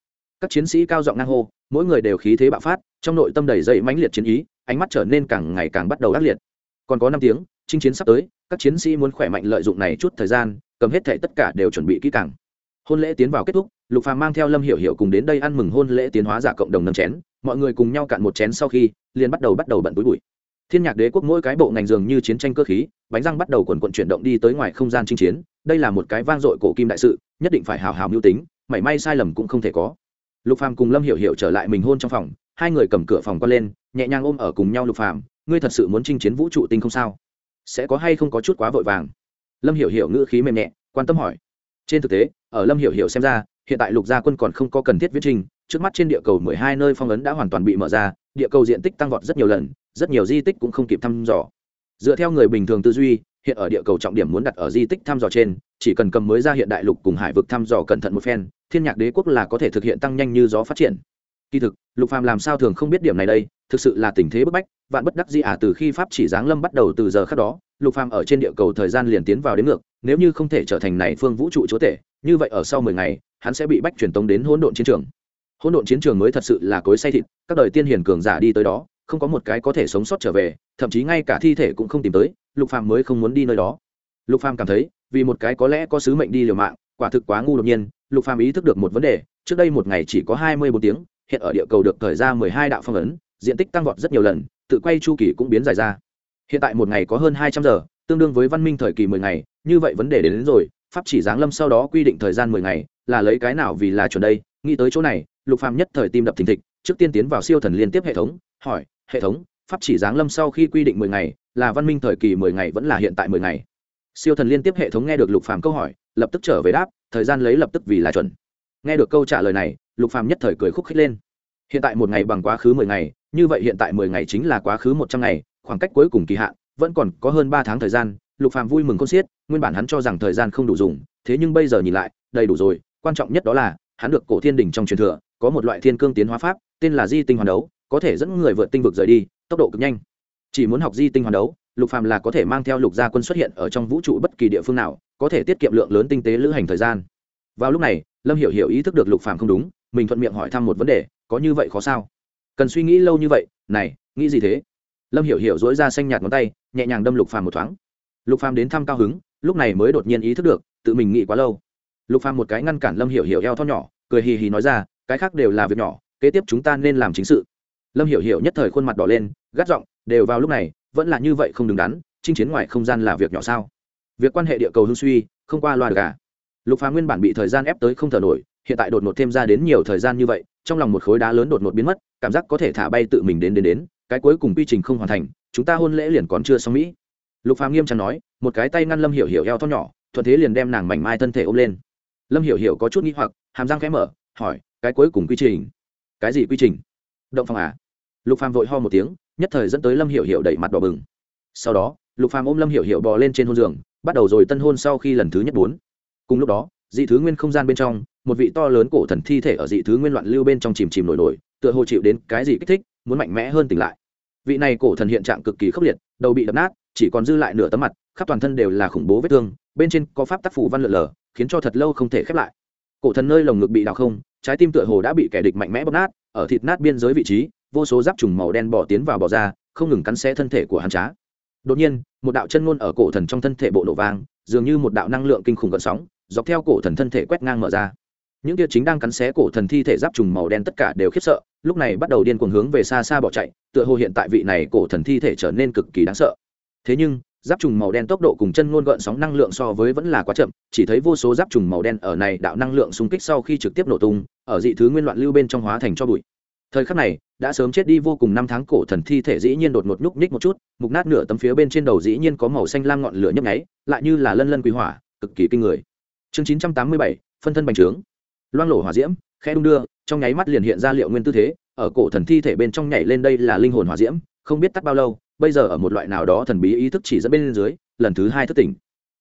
Speaker 1: Các chiến sĩ cao giọng ngang hô, mỗi người đều khí thế bạo phát, trong nội tâm đầy dậy mãnh liệt chiến ý, ánh mắt trở nên càng ngày càng bắt đầu ác liệt. Còn có năm tiếng, chinh chiến sắp tới, các chiến sĩ muốn khỏe mạnh lợi dụng này chút thời gian, cầm hết thệ tất cả đều chuẩn bị kỹ càng. Hôn lễ tiến vào kết thúc lục phàm mang theo lâm hiểu hiểu cùng đến đây ăn mừng hôn lễ tiến hóa giả cộng đồng nâng chén. Mọi người cùng nhau cạn một chén sau khi, liền bắt đầu bắt đầu bận túi bụi. Thiên nhạc đế quốc mỗi cái bộ ngành dường như chiến tranh cơ khí, bánh răng bắt đầu quần quận chuyển động đi tới ngoài không gian chinh chiến. Đây là một cái vang dội cổ kim đại sự, nhất định phải hào hào mưu tính, mảy may sai lầm cũng không thể có. Lục phàm cùng lâm hiểu hiểu trở lại mình hôn trong phòng, hai người cầm cửa phòng qua lên, nhẹ nhàng ôm ở cùng nhau lục phàm, ngươi thật sự muốn chinh chiến vũ trụ tinh không sao? Sẽ có hay không có chút quá vội vàng? Lâm hiểu hiểu ngữ khí mềm nhẹ, quan tâm hỏi. Trên thực tế, ở lâm hiểu hiểu xem ra hiện tại lục gia quân còn không có cần thiết viết trình, trước mắt trên địa cầu mười hai nơi phong ấn đã hoàn toàn bị mở ra, địa cầu diện tích tăng vọt rất nhiều lần, rất nhiều di tích cũng không kịp thăm dò. Dựa theo người bình thường tư duy, hiện ở địa cầu trọng điểm muốn đặt ở di tích thăm dò trên, chỉ cần cầm mới ra hiện đại lục cùng hải vực thăm dò cẩn thận một phen, thiên nhạc đế quốc là có thể thực hiện tăng nhanh như gió phát triển. Kỳ thực, lục phàm làm sao thường không biết điểm này đây, thực sự là tình thế bức bách, vạn bất đắc dĩ à từ khi pháp chỉ giáng lâm bắt đầu từ giờ khác đó, lục phàm ở trên địa cầu thời gian liền tiến vào đến ngược, nếu như không thể trở thành này phương vũ trụ chúa tể, như vậy ở sau mười ngày hắn sẽ bị bách truyền tống đến hỗn độn chiến trường. Hỗn độn chiến trường mới thật sự là cối say thịt các đời tiên hiền cường giả đi tới đó không có một cái có thể sống sót trở về thậm chí ngay cả thi thể cũng không tìm tới lục phàm mới không muốn đi nơi đó. Lục phàm cảm thấy vì một cái có lẽ có sứ mệnh đi liều mạng quả thực quá ngu đột nhiên lục phàm ý thức được một vấn đề trước đây một ngày chỉ có hai mươi bốn tiếng hiện ở địa cầu được thời ra mười hai đạo phong ấn diện tích tăng vọt rất nhiều lần tự quay chu kỳ cũng biến dài ra. Hiện tại một ngày có hơn hai trăm giờ tương đương với văn minh thời kỳ mười ngày như vậy vấn đề đến, đến rồi pháp chỉ giáng lâm sau đó quy định thời gian mười ngày, là lấy cái nào vì là chuẩn đây? Nghĩ tới chỗ này, lục phàm nhất thời tim đập thình thịch, trước tiên tiến vào siêu thần liên tiếp hệ thống, hỏi, hệ thống, pháp chỉ giáng lâm sau khi quy định mười ngày, là văn minh thời kỳ mười ngày vẫn là hiện tại mười ngày? Siêu thần liên tiếp hệ thống nghe được lục phàm câu hỏi, lập tức trở về đáp, thời gian lấy lập tức vì là chuẩn. Nghe được câu trả lời này, lục phàm nhất thời cười khúc khích lên. Hiện tại một ngày bằng quá khứ mười ngày, như vậy hiện tại mười ngày chính là quá khứ một trăm ngày, khoảng cách cuối cùng kỳ hạn, vẫn còn có hơn ba tháng thời gian lục phàm vui mừng con xiết, nguyên bản hắn cho rằng thời gian không đủ dùng, thế nhưng bây giờ nhìn lại, đầy đủ rồi, quan trọng nhất đó là, hắn được cổ thiên đỉnh trong truyền thừa, có một loại thiên cương tiến hóa pháp, tên là di tinh hoàn đấu, có thể dẫn người vượt tinh vực rời đi, tốc độ cực nhanh. Chỉ muốn học di tinh hoàn đấu, lục phàm là có thể mang theo lục gia quân xuất hiện ở trong vũ trụ bất kỳ địa phương nào, có thể tiết kiệm lượng lớn tinh tế lữ hành thời gian. Vào lúc này, lâm hiểu hiểu ý thức được lục phàm không đúng, mình thuận miệng hỏi thăm một vấn đề, có như vậy khó sao? Cần suy nghĩ lâu như vậy, này, nghĩ gì thế? Lâm hiểu hiểu dỗi ra xanh nhạt ngón tay, nhẹ nhàng đâm lục phàm một thoáng lục phàm đến thăm cao hứng, lúc này mới đột nhiên ý thức được, tự mình nghĩ quá lâu. Lục phàm một cái ngăn cản lâm hiểu hiểu eo thon nhỏ, cười hì hì nói ra, cái khác đều là việc nhỏ, kế tiếp chúng ta nên làm chính sự. Lâm hiểu hiểu nhất thời khuôn mặt đỏ lên, gắt giọng, đều vào lúc này, vẫn là như vậy không đứng đắn, chinh chiến ngoài không gian là việc nhỏ sao? Việc quan hệ địa cầu hương suy, không qua loa gà lục phàm nguyên bản bị thời gian ép tới không thở nổi, hiện tại đột ngột thêm ra đến nhiều thời gian như vậy, trong lòng một khối đá lớn đột ngột biến mất, cảm giác có thể thả bay tự mình đến đến đến, cái cuối cùng quy trình không hoàn thành, chúng ta hôn lễ liền còn chưa xong mỹ lục phàm nghiêm trang nói, một cái tay ngăn lâm hiểu hiểu eo thon nhỏ, thuận thế liền đem nàng mảnh mai thân thể ôm lên. Lâm hiểu hiểu có chút nghi hoặc, hàm răng khẽ mở, hỏi, cái cuối cùng quy trình? Cái gì quy trình? Động phòng à? Lục phàm vội ho một tiếng, nhất thời dẫn tới lâm hiểu hiểu đẩy mặt đỏ bừng. Sau đó, lục phàm ôm lâm hiểu hiểu bò lên trên hôn giường, bắt đầu rồi tân hôn sau khi lần thứ nhất bốn. Cùng lúc đó, dị thứ nguyên không gian bên trong, một vị to lớn cổ thần thi thể ở dị thứ nguyên loạn lưu bên trong chìm chìm nổi nổi, tựa hồ chịu đến cái gì kích thích, muốn mạnh mẽ hơn tỉnh lại. Vị này cổ thần hiện trạng cực kỳ khốc liệt, đầu bị đập nát chỉ còn dư lại nửa tấm mặt, khắp toàn thân đều là khủng bố vết thương, bên trên có pháp tác phủ văn lượn lờ, khiến cho thật lâu không thể khép lại. Cổ thần nơi lồng ngực bị đào không, trái tim tựa hồ đã bị kẻ địch mạnh mẽ bóp nát, ở thịt nát biên giới vị trí, vô số giáp trùng màu đen bỏ tiến vào bỏ ra, không ngừng cắn xé thân thể của hắn trá. Đột nhiên, một đạo chân ngôn ở cổ thần trong thân thể bộ nổ vang, dường như một đạo năng lượng kinh khủng gợn sóng, dọc theo cổ thần thân thể quét ngang mở ra. Những kia chính đang cắn xé cổ thần thi thể giáp trùng màu đen tất cả đều khiếp sợ, lúc này bắt đầu điên cuồng hướng về xa xa bỏ chạy, tựa hồ hiện tại vị này cổ thần thi thể trở nên cực kỳ đáng sợ thế nhưng, giáp trùng màu đen tốc độ cùng chân ngôn gợn sóng năng lượng so với vẫn là quá chậm, chỉ thấy vô số giáp trùng màu đen ở này đạo năng lượng xung kích sau khi trực tiếp nổ tung, ở dị thứ nguyên loạn lưu bên trong hóa thành cho bụi. Thời khắc này, đã sớm chết đi vô cùng năm tháng cổ thần thi thể dĩ nhiên đột ngột nhúc nhích một chút, mục nát nửa tấm phía bên trên đầu dĩ nhiên có màu xanh lam ngọn lửa nhấp nháy, lại như là lân lân quý hỏa, cực kỳ kinh người. Chương chín trăm tám mươi bảy, phân thân bành trướng. Loang lổ hỏa diễm khe đung đưa, trong nháy mắt liền hiện ra liệu nguyên tư thế, ở cổ thần thi thể bên trong nhảy lên đây là linh hồn hỏa diễm, không biết tắt bao lâu bây giờ ở một loại nào đó thần bí ý thức chỉ dẫn bên dưới, lần thứ hai thức tỉnh.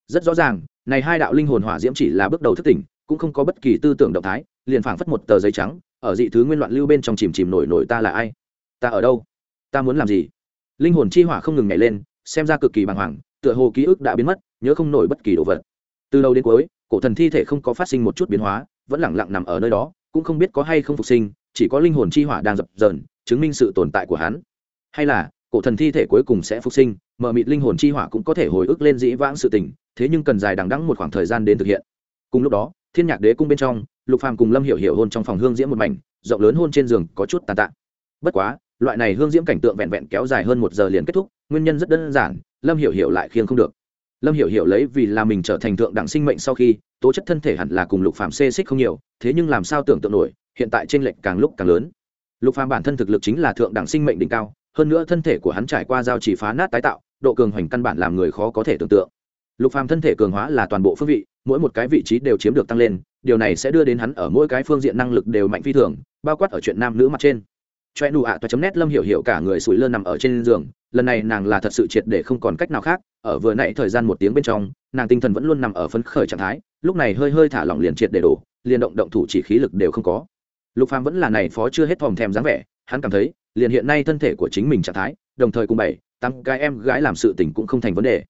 Speaker 1: Rất rõ ràng, này hai đạo linh hồn hỏa diễm chỉ là bước đầu thức tỉnh, cũng không có bất kỳ tư tưởng động thái, liền phảng phất một tờ giấy trắng, ở dị thứ nguyên loạn lưu bên trong chìm chìm nổi nổi ta là ai? Ta ở đâu? Ta muốn làm gì? Linh hồn chi hỏa không ngừng nhảy lên, xem ra cực kỳ bàng hoàng, tựa hồ ký ức đã biến mất, nhớ không nổi bất kỳ đồ vật. Từ đầu đến cuối, cổ thần thi thể không có phát sinh một chút biến hóa, vẫn lẳng lặng nằm ở nơi đó, cũng không biết có hay không phục sinh, chỉ có linh hồn chi hỏa đang dập dờn, chứng minh sự tồn tại của hắn. Hay là cổ thần thi thể cuối cùng sẽ phục sinh mở mịt linh hồn chi hỏa cũng có thể hồi ức lên dĩ vãng sự tình, thế nhưng cần dài đằng đẵng một khoảng thời gian đến thực hiện. Cùng lúc đó, thiên nhạc đế cung bên trong, lục phàm cùng lâm hiểu hiểu hôn trong phòng hương diễm một mảnh, rộng lớn hôn trên giường có chút tàn tạ. Bất quá, loại này hương diễm cảnh tượng vẹn vẹn kéo dài hơn một giờ liền kết thúc, nguyên nhân rất đơn giản, lâm hiểu hiểu lại khiêng không được. Lâm hiểu hiểu lấy vì là mình trở thành thượng đẳng sinh mệnh sau khi, tố chất thân thể hẳn là cùng lục phàm xê xích không nhiều, thế nhưng làm sao tưởng tượng nổi, hiện tại trên lệnh càng lúc càng lớn. Lục phàm bản thân thực lực chính là thượng đẳng sinh mệnh đỉnh cao hơn nữa thân thể của hắn trải qua giao chỉ phá nát tái tạo, độ cường hoành căn bản làm người khó có thể tưởng tượng. Lục phàm thân thể cường hóa là toàn bộ phương vị, mỗi một cái vị trí đều chiếm được tăng lên, điều này sẽ đưa đến hắn ở mỗi cái phương diện năng lực đều mạnh phi thường, bao quát ở chuyện nam nữ mặt trên. Choe nụ ạ toa chấm nét lâm hiểu hiểu cả người sủi lơ nằm ở trên giường, lần này nàng là thật sự triệt để không còn cách nào khác, ở vừa nãy thời gian một tiếng bên trong, nàng tinh thần vẫn luôn nằm ở phấn khởi trạng thái, lúc này hơi hơi thả lỏng liền triệt để đổ, liền động động thủ chỉ khí lực đều không có. Lục phàm vẫn là này phó chưa hết thòm thèm dáng vẻ, hắn cảm thấy liền hiện nay thân thể của chính mình trạng thái, đồng thời cùng bảy tăng cái em gái làm sự tình cũng không thành vấn đề.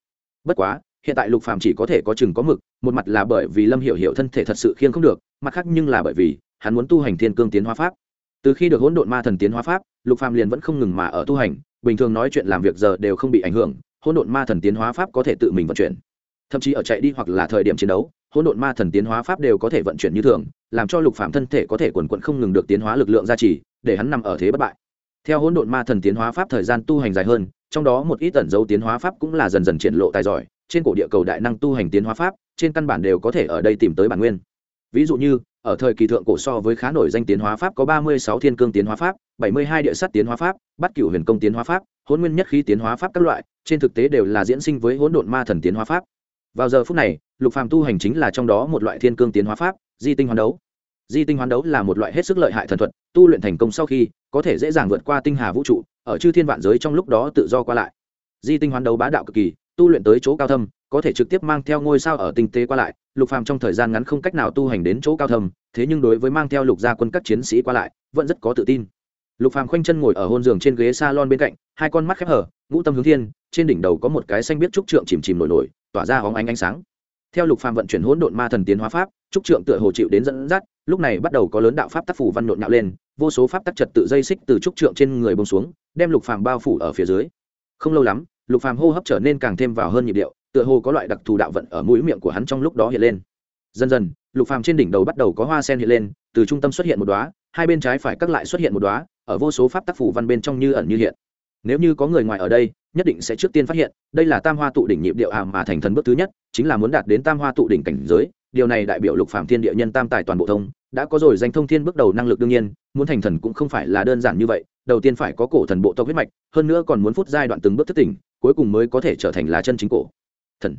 Speaker 1: Bất quá, hiện tại lục phàm chỉ có thể có chừng có mực, một mặt là bởi vì lâm hiểu hiểu thân thể thật sự khiêng không được, mặt khác nhưng là bởi vì, hắn muốn tu hành thiên cương tiến hóa pháp. Từ khi được hỗn độn ma thần tiến hóa pháp, lục phàm liền vẫn không ngừng mà ở tu hành, bình thường nói chuyện làm việc giờ đều không bị ảnh hưởng, hỗn độn ma thần tiến hóa pháp có thể tự mình vận chuyển. Thậm chí ở chạy đi hoặc là thời điểm chiến đấu, hỗn độn ma thần tiến hóa pháp đều có thể vận chuyển như thường, làm cho lục phàm thân thể có thể quần quận không ngừng được tiến hóa lực lượng gia trì, để hắn nằm ở thế bất bại theo hỗn độn ma thần tiến hóa pháp thời gian tu hành dài hơn trong đó một ít tẩn dấu tiến hóa pháp cũng là dần dần triển lộ tài giỏi trên cổ địa cầu đại năng tu hành tiến hóa pháp trên căn bản đều có thể ở đây tìm tới bản nguyên ví dụ như ở thời kỳ thượng cổ so với khá nổi danh tiến hóa pháp có ba mươi sáu thiên cương tiến hóa pháp bảy mươi hai địa sắt tiến hóa pháp bắt cửu huyền công tiến hóa pháp hôn nguyên nhất khí tiến hóa pháp các loại trên thực tế đều là diễn sinh với hỗn độn ma thần tiến hóa pháp vào giờ phút này lục phàm tu hành chính là trong đó một loại thiên cương tiến hóa pháp di tinh hoán đấu di tinh hoán đấu là một loại hết sức lợi hại thần thuật tu luyện thành công sau khi có thể dễ dàng vượt qua tinh hà vũ trụ, ở chư thiên vạn giới trong lúc đó tự do qua lại. Di tinh hoán đấu bá đạo cực kỳ, tu luyện tới chỗ cao thâm, có thể trực tiếp mang theo ngôi sao ở tinh tế qua lại, lục phàm trong thời gian ngắn không cách nào tu hành đến chỗ cao thâm, thế nhưng đối với mang theo lục gia quân các chiến sĩ qua lại, vẫn rất có tự tin. Lục phàm khoanh chân ngồi ở hôn giường trên ghế salon bên cạnh, hai con mắt khép hở, ngũ tâm hướng thiên, trên đỉnh đầu có một cái xanh biết trúc trượng chìm chìm nổi nổi, tỏa ra hóng ánh ánh sáng theo lục phàm vận chuyển hỗn độn ma thần tiến hóa pháp, trúc trượng tựa hồ chịu đến dẫn dắt, lúc này bắt đầu có lớn đạo pháp tác phủ văn nộn nhạo lên, vô số pháp tác trật tự dây xích từ trúc trượng trên người bông xuống, đem lục phàm bao phủ ở phía dưới. Không lâu lắm, lục phàm hô hấp trở nên càng thêm vào hơn nhịp điệu, tựa hồ có loại đặc thù đạo vận ở mũi miệng của hắn trong lúc đó hiện lên. Dần dần, lục phàm trên đỉnh đầu bắt đầu có hoa sen hiện lên, từ trung tâm xuất hiện một đóa, hai bên trái phải các lại xuất hiện một đóa, ở vô số pháp tác phủ văn bên trong như ẩn như hiện. Nếu như có người ngoài ở đây nhất định sẽ trước tiên phát hiện, đây là tam hoa tụ đỉnh nhịp điệu à mà thành thần bước thứ nhất, chính là muốn đạt đến tam hoa tụ đỉnh cảnh giới. Điều này đại biểu lục phạm thiên địa nhân tam tài toàn bộ thông, đã có rồi danh thông thiên bước đầu năng lực đương nhiên, muốn thành thần cũng không phải là đơn giản như vậy. Đầu tiên phải có cổ thần bộ tộc huyết mạch, hơn nữa còn muốn phút giai đoạn từng bước thất tỉnh, cuối cùng mới có thể trở thành là chân chính cổ thần.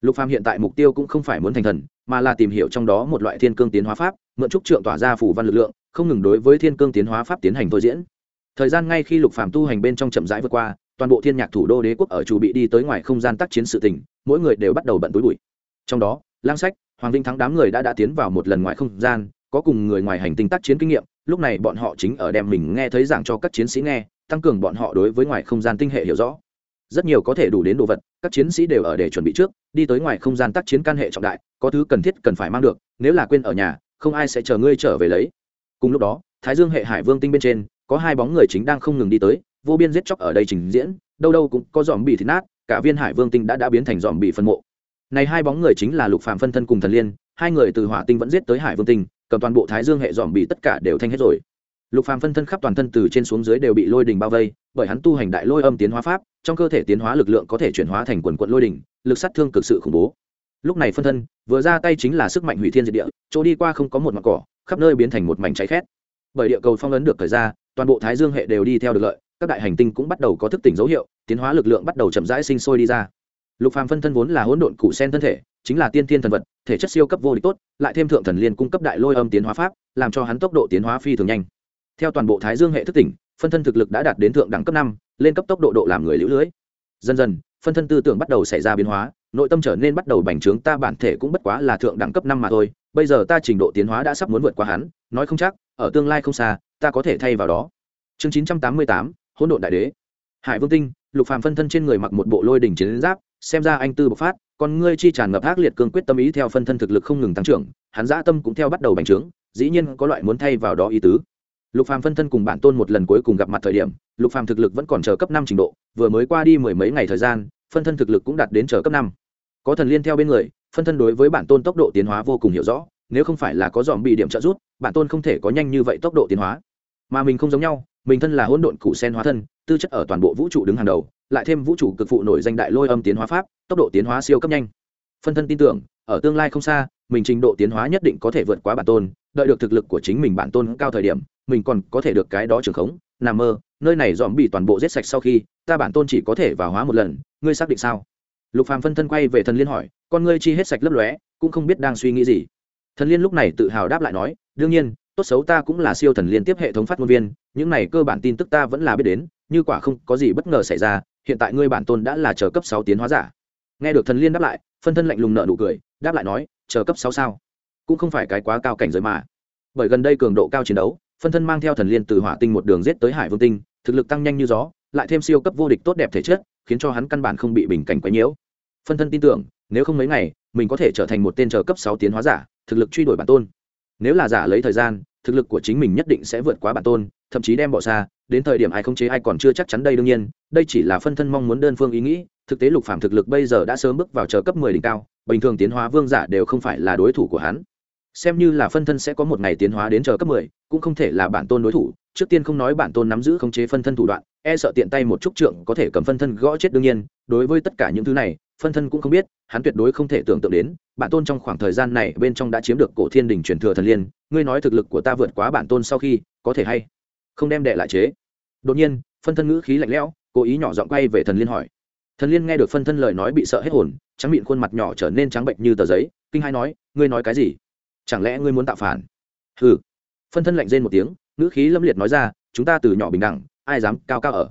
Speaker 1: Lục phàm hiện tại mục tiêu cũng không phải muốn thành thần, mà là tìm hiểu trong đó một loại thiên cương tiến hóa pháp, mượn trúc trượng tỏa ra phủ văn lực lượng, không ngừng đối với thiên cương tiến hóa pháp tiến hành thôi diễn. Thời gian ngay khi lục phàm tu hành bên trong chậm rãi vượt qua toàn bộ thiên nhạc thủ đô đế quốc ở chủ bị đi tới ngoài không gian tác chiến sự tình, mỗi người đều bắt đầu bận túi bụi. Trong đó, lang sách, hoàng vinh thắng đám người đã đã tiến vào một lần ngoài không gian, có cùng người ngoài hành tinh tác chiến kinh nghiệm, lúc này bọn họ chính ở đem mình nghe thấy giảng cho các chiến sĩ nghe, tăng cường bọn họ đối với ngoài không gian tinh hệ hiểu rõ. Rất nhiều có thể đủ đến đồ vật, các chiến sĩ đều ở để chuẩn bị trước, đi tới ngoài không gian tác chiến can hệ trọng đại, có thứ cần thiết cần phải mang được, nếu là quên ở nhà, không ai sẽ chờ ngươi trở về lấy. Cùng lúc đó, thái dương hệ hải vương tinh bên trên, có hai bóng người chính đang không ngừng đi tới vô biên giết chóc ở đây trình diễn, đâu đâu cũng có dòm bị thịt nát, cả viên hải vương tinh đã đã biến thành dòm bị phân mộ. Này hai bóng người chính là lục phạm phân thân cùng thần liên, hai người từ hỏa tinh vẫn giết tới hải vương tinh, cầm toàn bộ thái dương hệ dòm bị tất cả đều thanh hết rồi. Lục phàm phân thân khắp toàn thân từ trên xuống dưới đều bị lôi đình bao vây, bởi hắn tu hành đại lôi âm tiến hóa pháp, trong cơ thể tiến hóa lực lượng có thể chuyển hóa thành quần quận lôi đình, lực sát thương cực sự khủng bố. Lúc này phân thân, vừa ra tay chính là sức mạnh hủy thiên diệt địa, chỗ đi qua không có một mặt cỏ, khắp nơi biến thành một mảnh cháy khét. Bởi địa cầu phong ấn được thời ra, toàn bộ thái dương hệ đều đi theo được lợi các đại hành tinh cũng bắt đầu có thức tỉnh dấu hiệu, tiến hóa lực lượng bắt đầu chậm rãi sinh sôi đi ra. Lục phàm phân thân vốn là hỗn độn cụ sen thân thể, chính là tiên thiên thần vật, thể chất siêu cấp vô địch tốt, lại thêm thượng thần liên cung cấp đại lôi âm tiến hóa pháp, làm cho hắn tốc độ tiến hóa phi thường nhanh. Theo toàn bộ thái dương hệ thức tỉnh, phân thân thực lực đã đạt đến thượng đẳng cấp năm, lên cấp tốc độ độ làm người lũ lưới. Dần dần, phân thân tư tưởng bắt đầu xảy ra biến hóa, nội tâm trở nên bắt đầu bành trướng, ta bản thể cũng bất quá là thượng đẳng cấp năm mà thôi, bây giờ ta trình độ tiến hóa đã sắp muốn vượt qua hắn, nói không chắc, ở tương lai không xa, ta có thể thay vào đó. Chương chín trăm tám mươi tám hỗn độn đại đế. Hải vương tinh, lục phàm phân thân trên người mặc một bộ lôi đỉnh chiến giáp, xem ra anh tư bộc phát còn ngươi chi tràn ngập ác liệt cương quyết tâm ý theo phân thân thực lực không ngừng tăng trưởng, hắn dã tâm cũng theo bắt đầu bành trướng, dĩ nhiên có loại muốn thay vào đó ý tứ. Lục phàm phân thân cùng bản tôn một lần cuối cùng gặp mặt thời điểm, lục phàm thực lực vẫn còn chờ cấp năm trình độ, vừa mới qua đi mười mấy ngày thời gian, phân thân thực lực cũng đạt đến chờ cấp năm. Có thần liên theo bên người, phân thân đối với bản tôn tốc độ tiến hóa vô cùng hiểu rõ, nếu không phải là có dòm bị điểm trợ giúp, bản tôn không thể có nhanh như vậy tốc độ tiến hóa. Mà mình không giống nhau mình thân là hỗn độn cụ sen hóa thân, tư chất ở toàn bộ vũ trụ đứng hàng đầu, lại thêm vũ trụ cực phụ nổi danh đại lôi âm tiến hóa pháp, tốc độ tiến hóa siêu cấp nhanh. Phân thân tin tưởng, ở tương lai không xa, mình trình độ tiến hóa nhất định có thể vượt quá bản tôn, đợi được thực lực của chính mình bản tôn cao thời điểm, mình còn có thể được cái đó trường khống. Nằm mơ, nơi này dòm bị toàn bộ giết sạch sau khi, ta bản tôn chỉ có thể vào hóa một lần, ngươi xác định sao? Lục phàm phân thân quay về thần liên hỏi, con ngươi chi hết sạch lấp lóe, cũng không biết đang suy nghĩ gì. Thần liên lúc này tự hào đáp lại nói, đương nhiên, tốt xấu ta cũng là siêu thần liên tiếp hệ thống phát ngôn viên những này cơ bản tin tức ta vẫn là biết đến, như quả không có gì bất ngờ xảy ra, hiện tại ngươi bản tôn đã là chờ cấp sáu tiến hóa giả. Nghe được thần liên đáp lại, phân thân lạnh lùng nợ nụ cười, đáp lại nói, chờ cấp sáu sao? Cũng không phải cái quá cao cảnh giới mà. Bởi gần đây cường độ cao chiến đấu, phân thân mang theo thần liên từ hỏa tinh một đường giết tới hải vương tinh, thực lực tăng nhanh như gió, lại thêm siêu cấp vô địch tốt đẹp thể chất, khiến cho hắn căn bản không bị bình cảnh quấy nhiễu. Phân thân tin tưởng, nếu không mấy ngày, mình có thể trở thành một tên chờ cấp sáu tiến hóa giả, thực lực truy đuổi bản tôn. Nếu là giả lấy thời gian, thực lực của chính mình nhất định sẽ vượt quá bản tôn thậm chí đem bỏ xa, đến thời điểm ai không chế ai còn chưa chắc chắn đây đương nhiên, đây chỉ là phân thân mong muốn đơn phương ý nghĩ, thực tế lục phạm thực lực bây giờ đã sớm bước vào chờ cấp mười đỉnh cao, bình thường tiến hóa vương giả đều không phải là đối thủ của hắn. Xem như là phân thân sẽ có một ngày tiến hóa đến chờ cấp mười, cũng không thể là bản tôn đối thủ, trước tiên không nói bản tôn nắm giữ khống chế phân thân thủ đoạn e sợ tiện tay một chút trượng có thể cầm phân thân gõ chết đương nhiên, đối với tất cả những thứ này, phân thân cũng không biết, hắn tuyệt đối không thể tưởng tượng đến, bản tôn trong khoảng thời gian này bên trong đã chiếm được cổ thiên đình truyền thừa thần liên, ngươi nói thực lực của ta vượt quá bản tôn sau khi, có thể hay? Không đem đệ lại chế. Đột nhiên, phân thân ngữ khí lạnh lẽo, cố ý nhỏ giọng quay về thần liên hỏi. Thần liên nghe được phân thân lời nói bị sợ hết hồn, trắng miệng khuôn mặt nhỏ trở nên trắng bệnh như tờ giấy, kinh hai nói, ngươi nói cái gì? Chẳng lẽ ngươi muốn tạo phản? Ừ phân thân lạnh rên một tiếng, ngữ khí lâm liệt nói ra, chúng ta từ nhỏ bình đẳng, ai dám cao cao ở?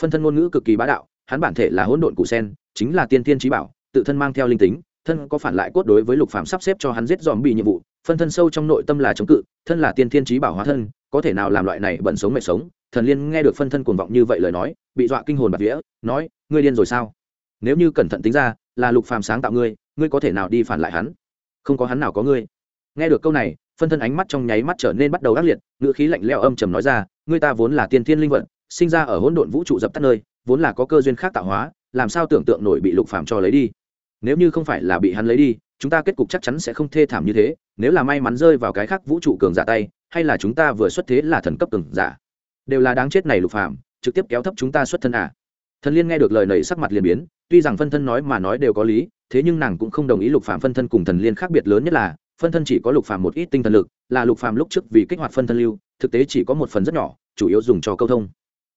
Speaker 1: Phân thân ngôn ngữ cực kỳ bá đạo, hắn bản thể là hỗn độn cụ sen, chính là tiên tiên trí bảo, tự thân mang theo linh tính, thân có phản lại cốt đối với lục phạm sắp xếp cho hắn giết dòm bị nhiệm vụ, phân thân sâu trong nội tâm là chống cự, thân là tiên thiên trí bảo hóa thân có thể nào làm loại này bận sống mệt sống? Thần liên nghe được phân thân cuồng vọng như vậy lời nói, bị dọa kinh hồn bạt vía, nói, ngươi điên rồi sao? Nếu như cẩn thận tính ra, là lục phàm sáng tạo ngươi ngươi có thể nào đi phản lại hắn? Không có hắn nào có ngươi. Nghe được câu này, phân thân ánh mắt trong nháy mắt trở nên bắt đầu ác liệt, ngữ khí lạnh lẽo âm trầm nói ra, ngươi ta vốn là tiên thiên linh vận sinh ra ở hỗn độn vũ trụ dập tắt nơi, vốn là có cơ duyên khác tạo hóa, làm sao tưởng tượng nổi bị lục phàm cho lấy đi? Nếu như không phải là bị hắn lấy đi, chúng ta kết cục chắc chắn sẽ không thê thảm như thế nếu là may mắn rơi vào cái khác vũ trụ cường giả tay, hay là chúng ta vừa xuất thế là thần cấp cường giả, đều là đáng chết này lục phàm, trực tiếp kéo thấp chúng ta xuất thân à. Thần liên nghe được lời này sắc mặt liền biến, tuy rằng phân thân nói mà nói đều có lý, thế nhưng nàng cũng không đồng ý lục phàm phân thân cùng thần liên khác biệt lớn nhất là, phân thân chỉ có lục phàm một ít tinh thần lực, là lục phàm lúc trước vì kích hoạt phân thân lưu, thực tế chỉ có một phần rất nhỏ, chủ yếu dùng cho câu thông.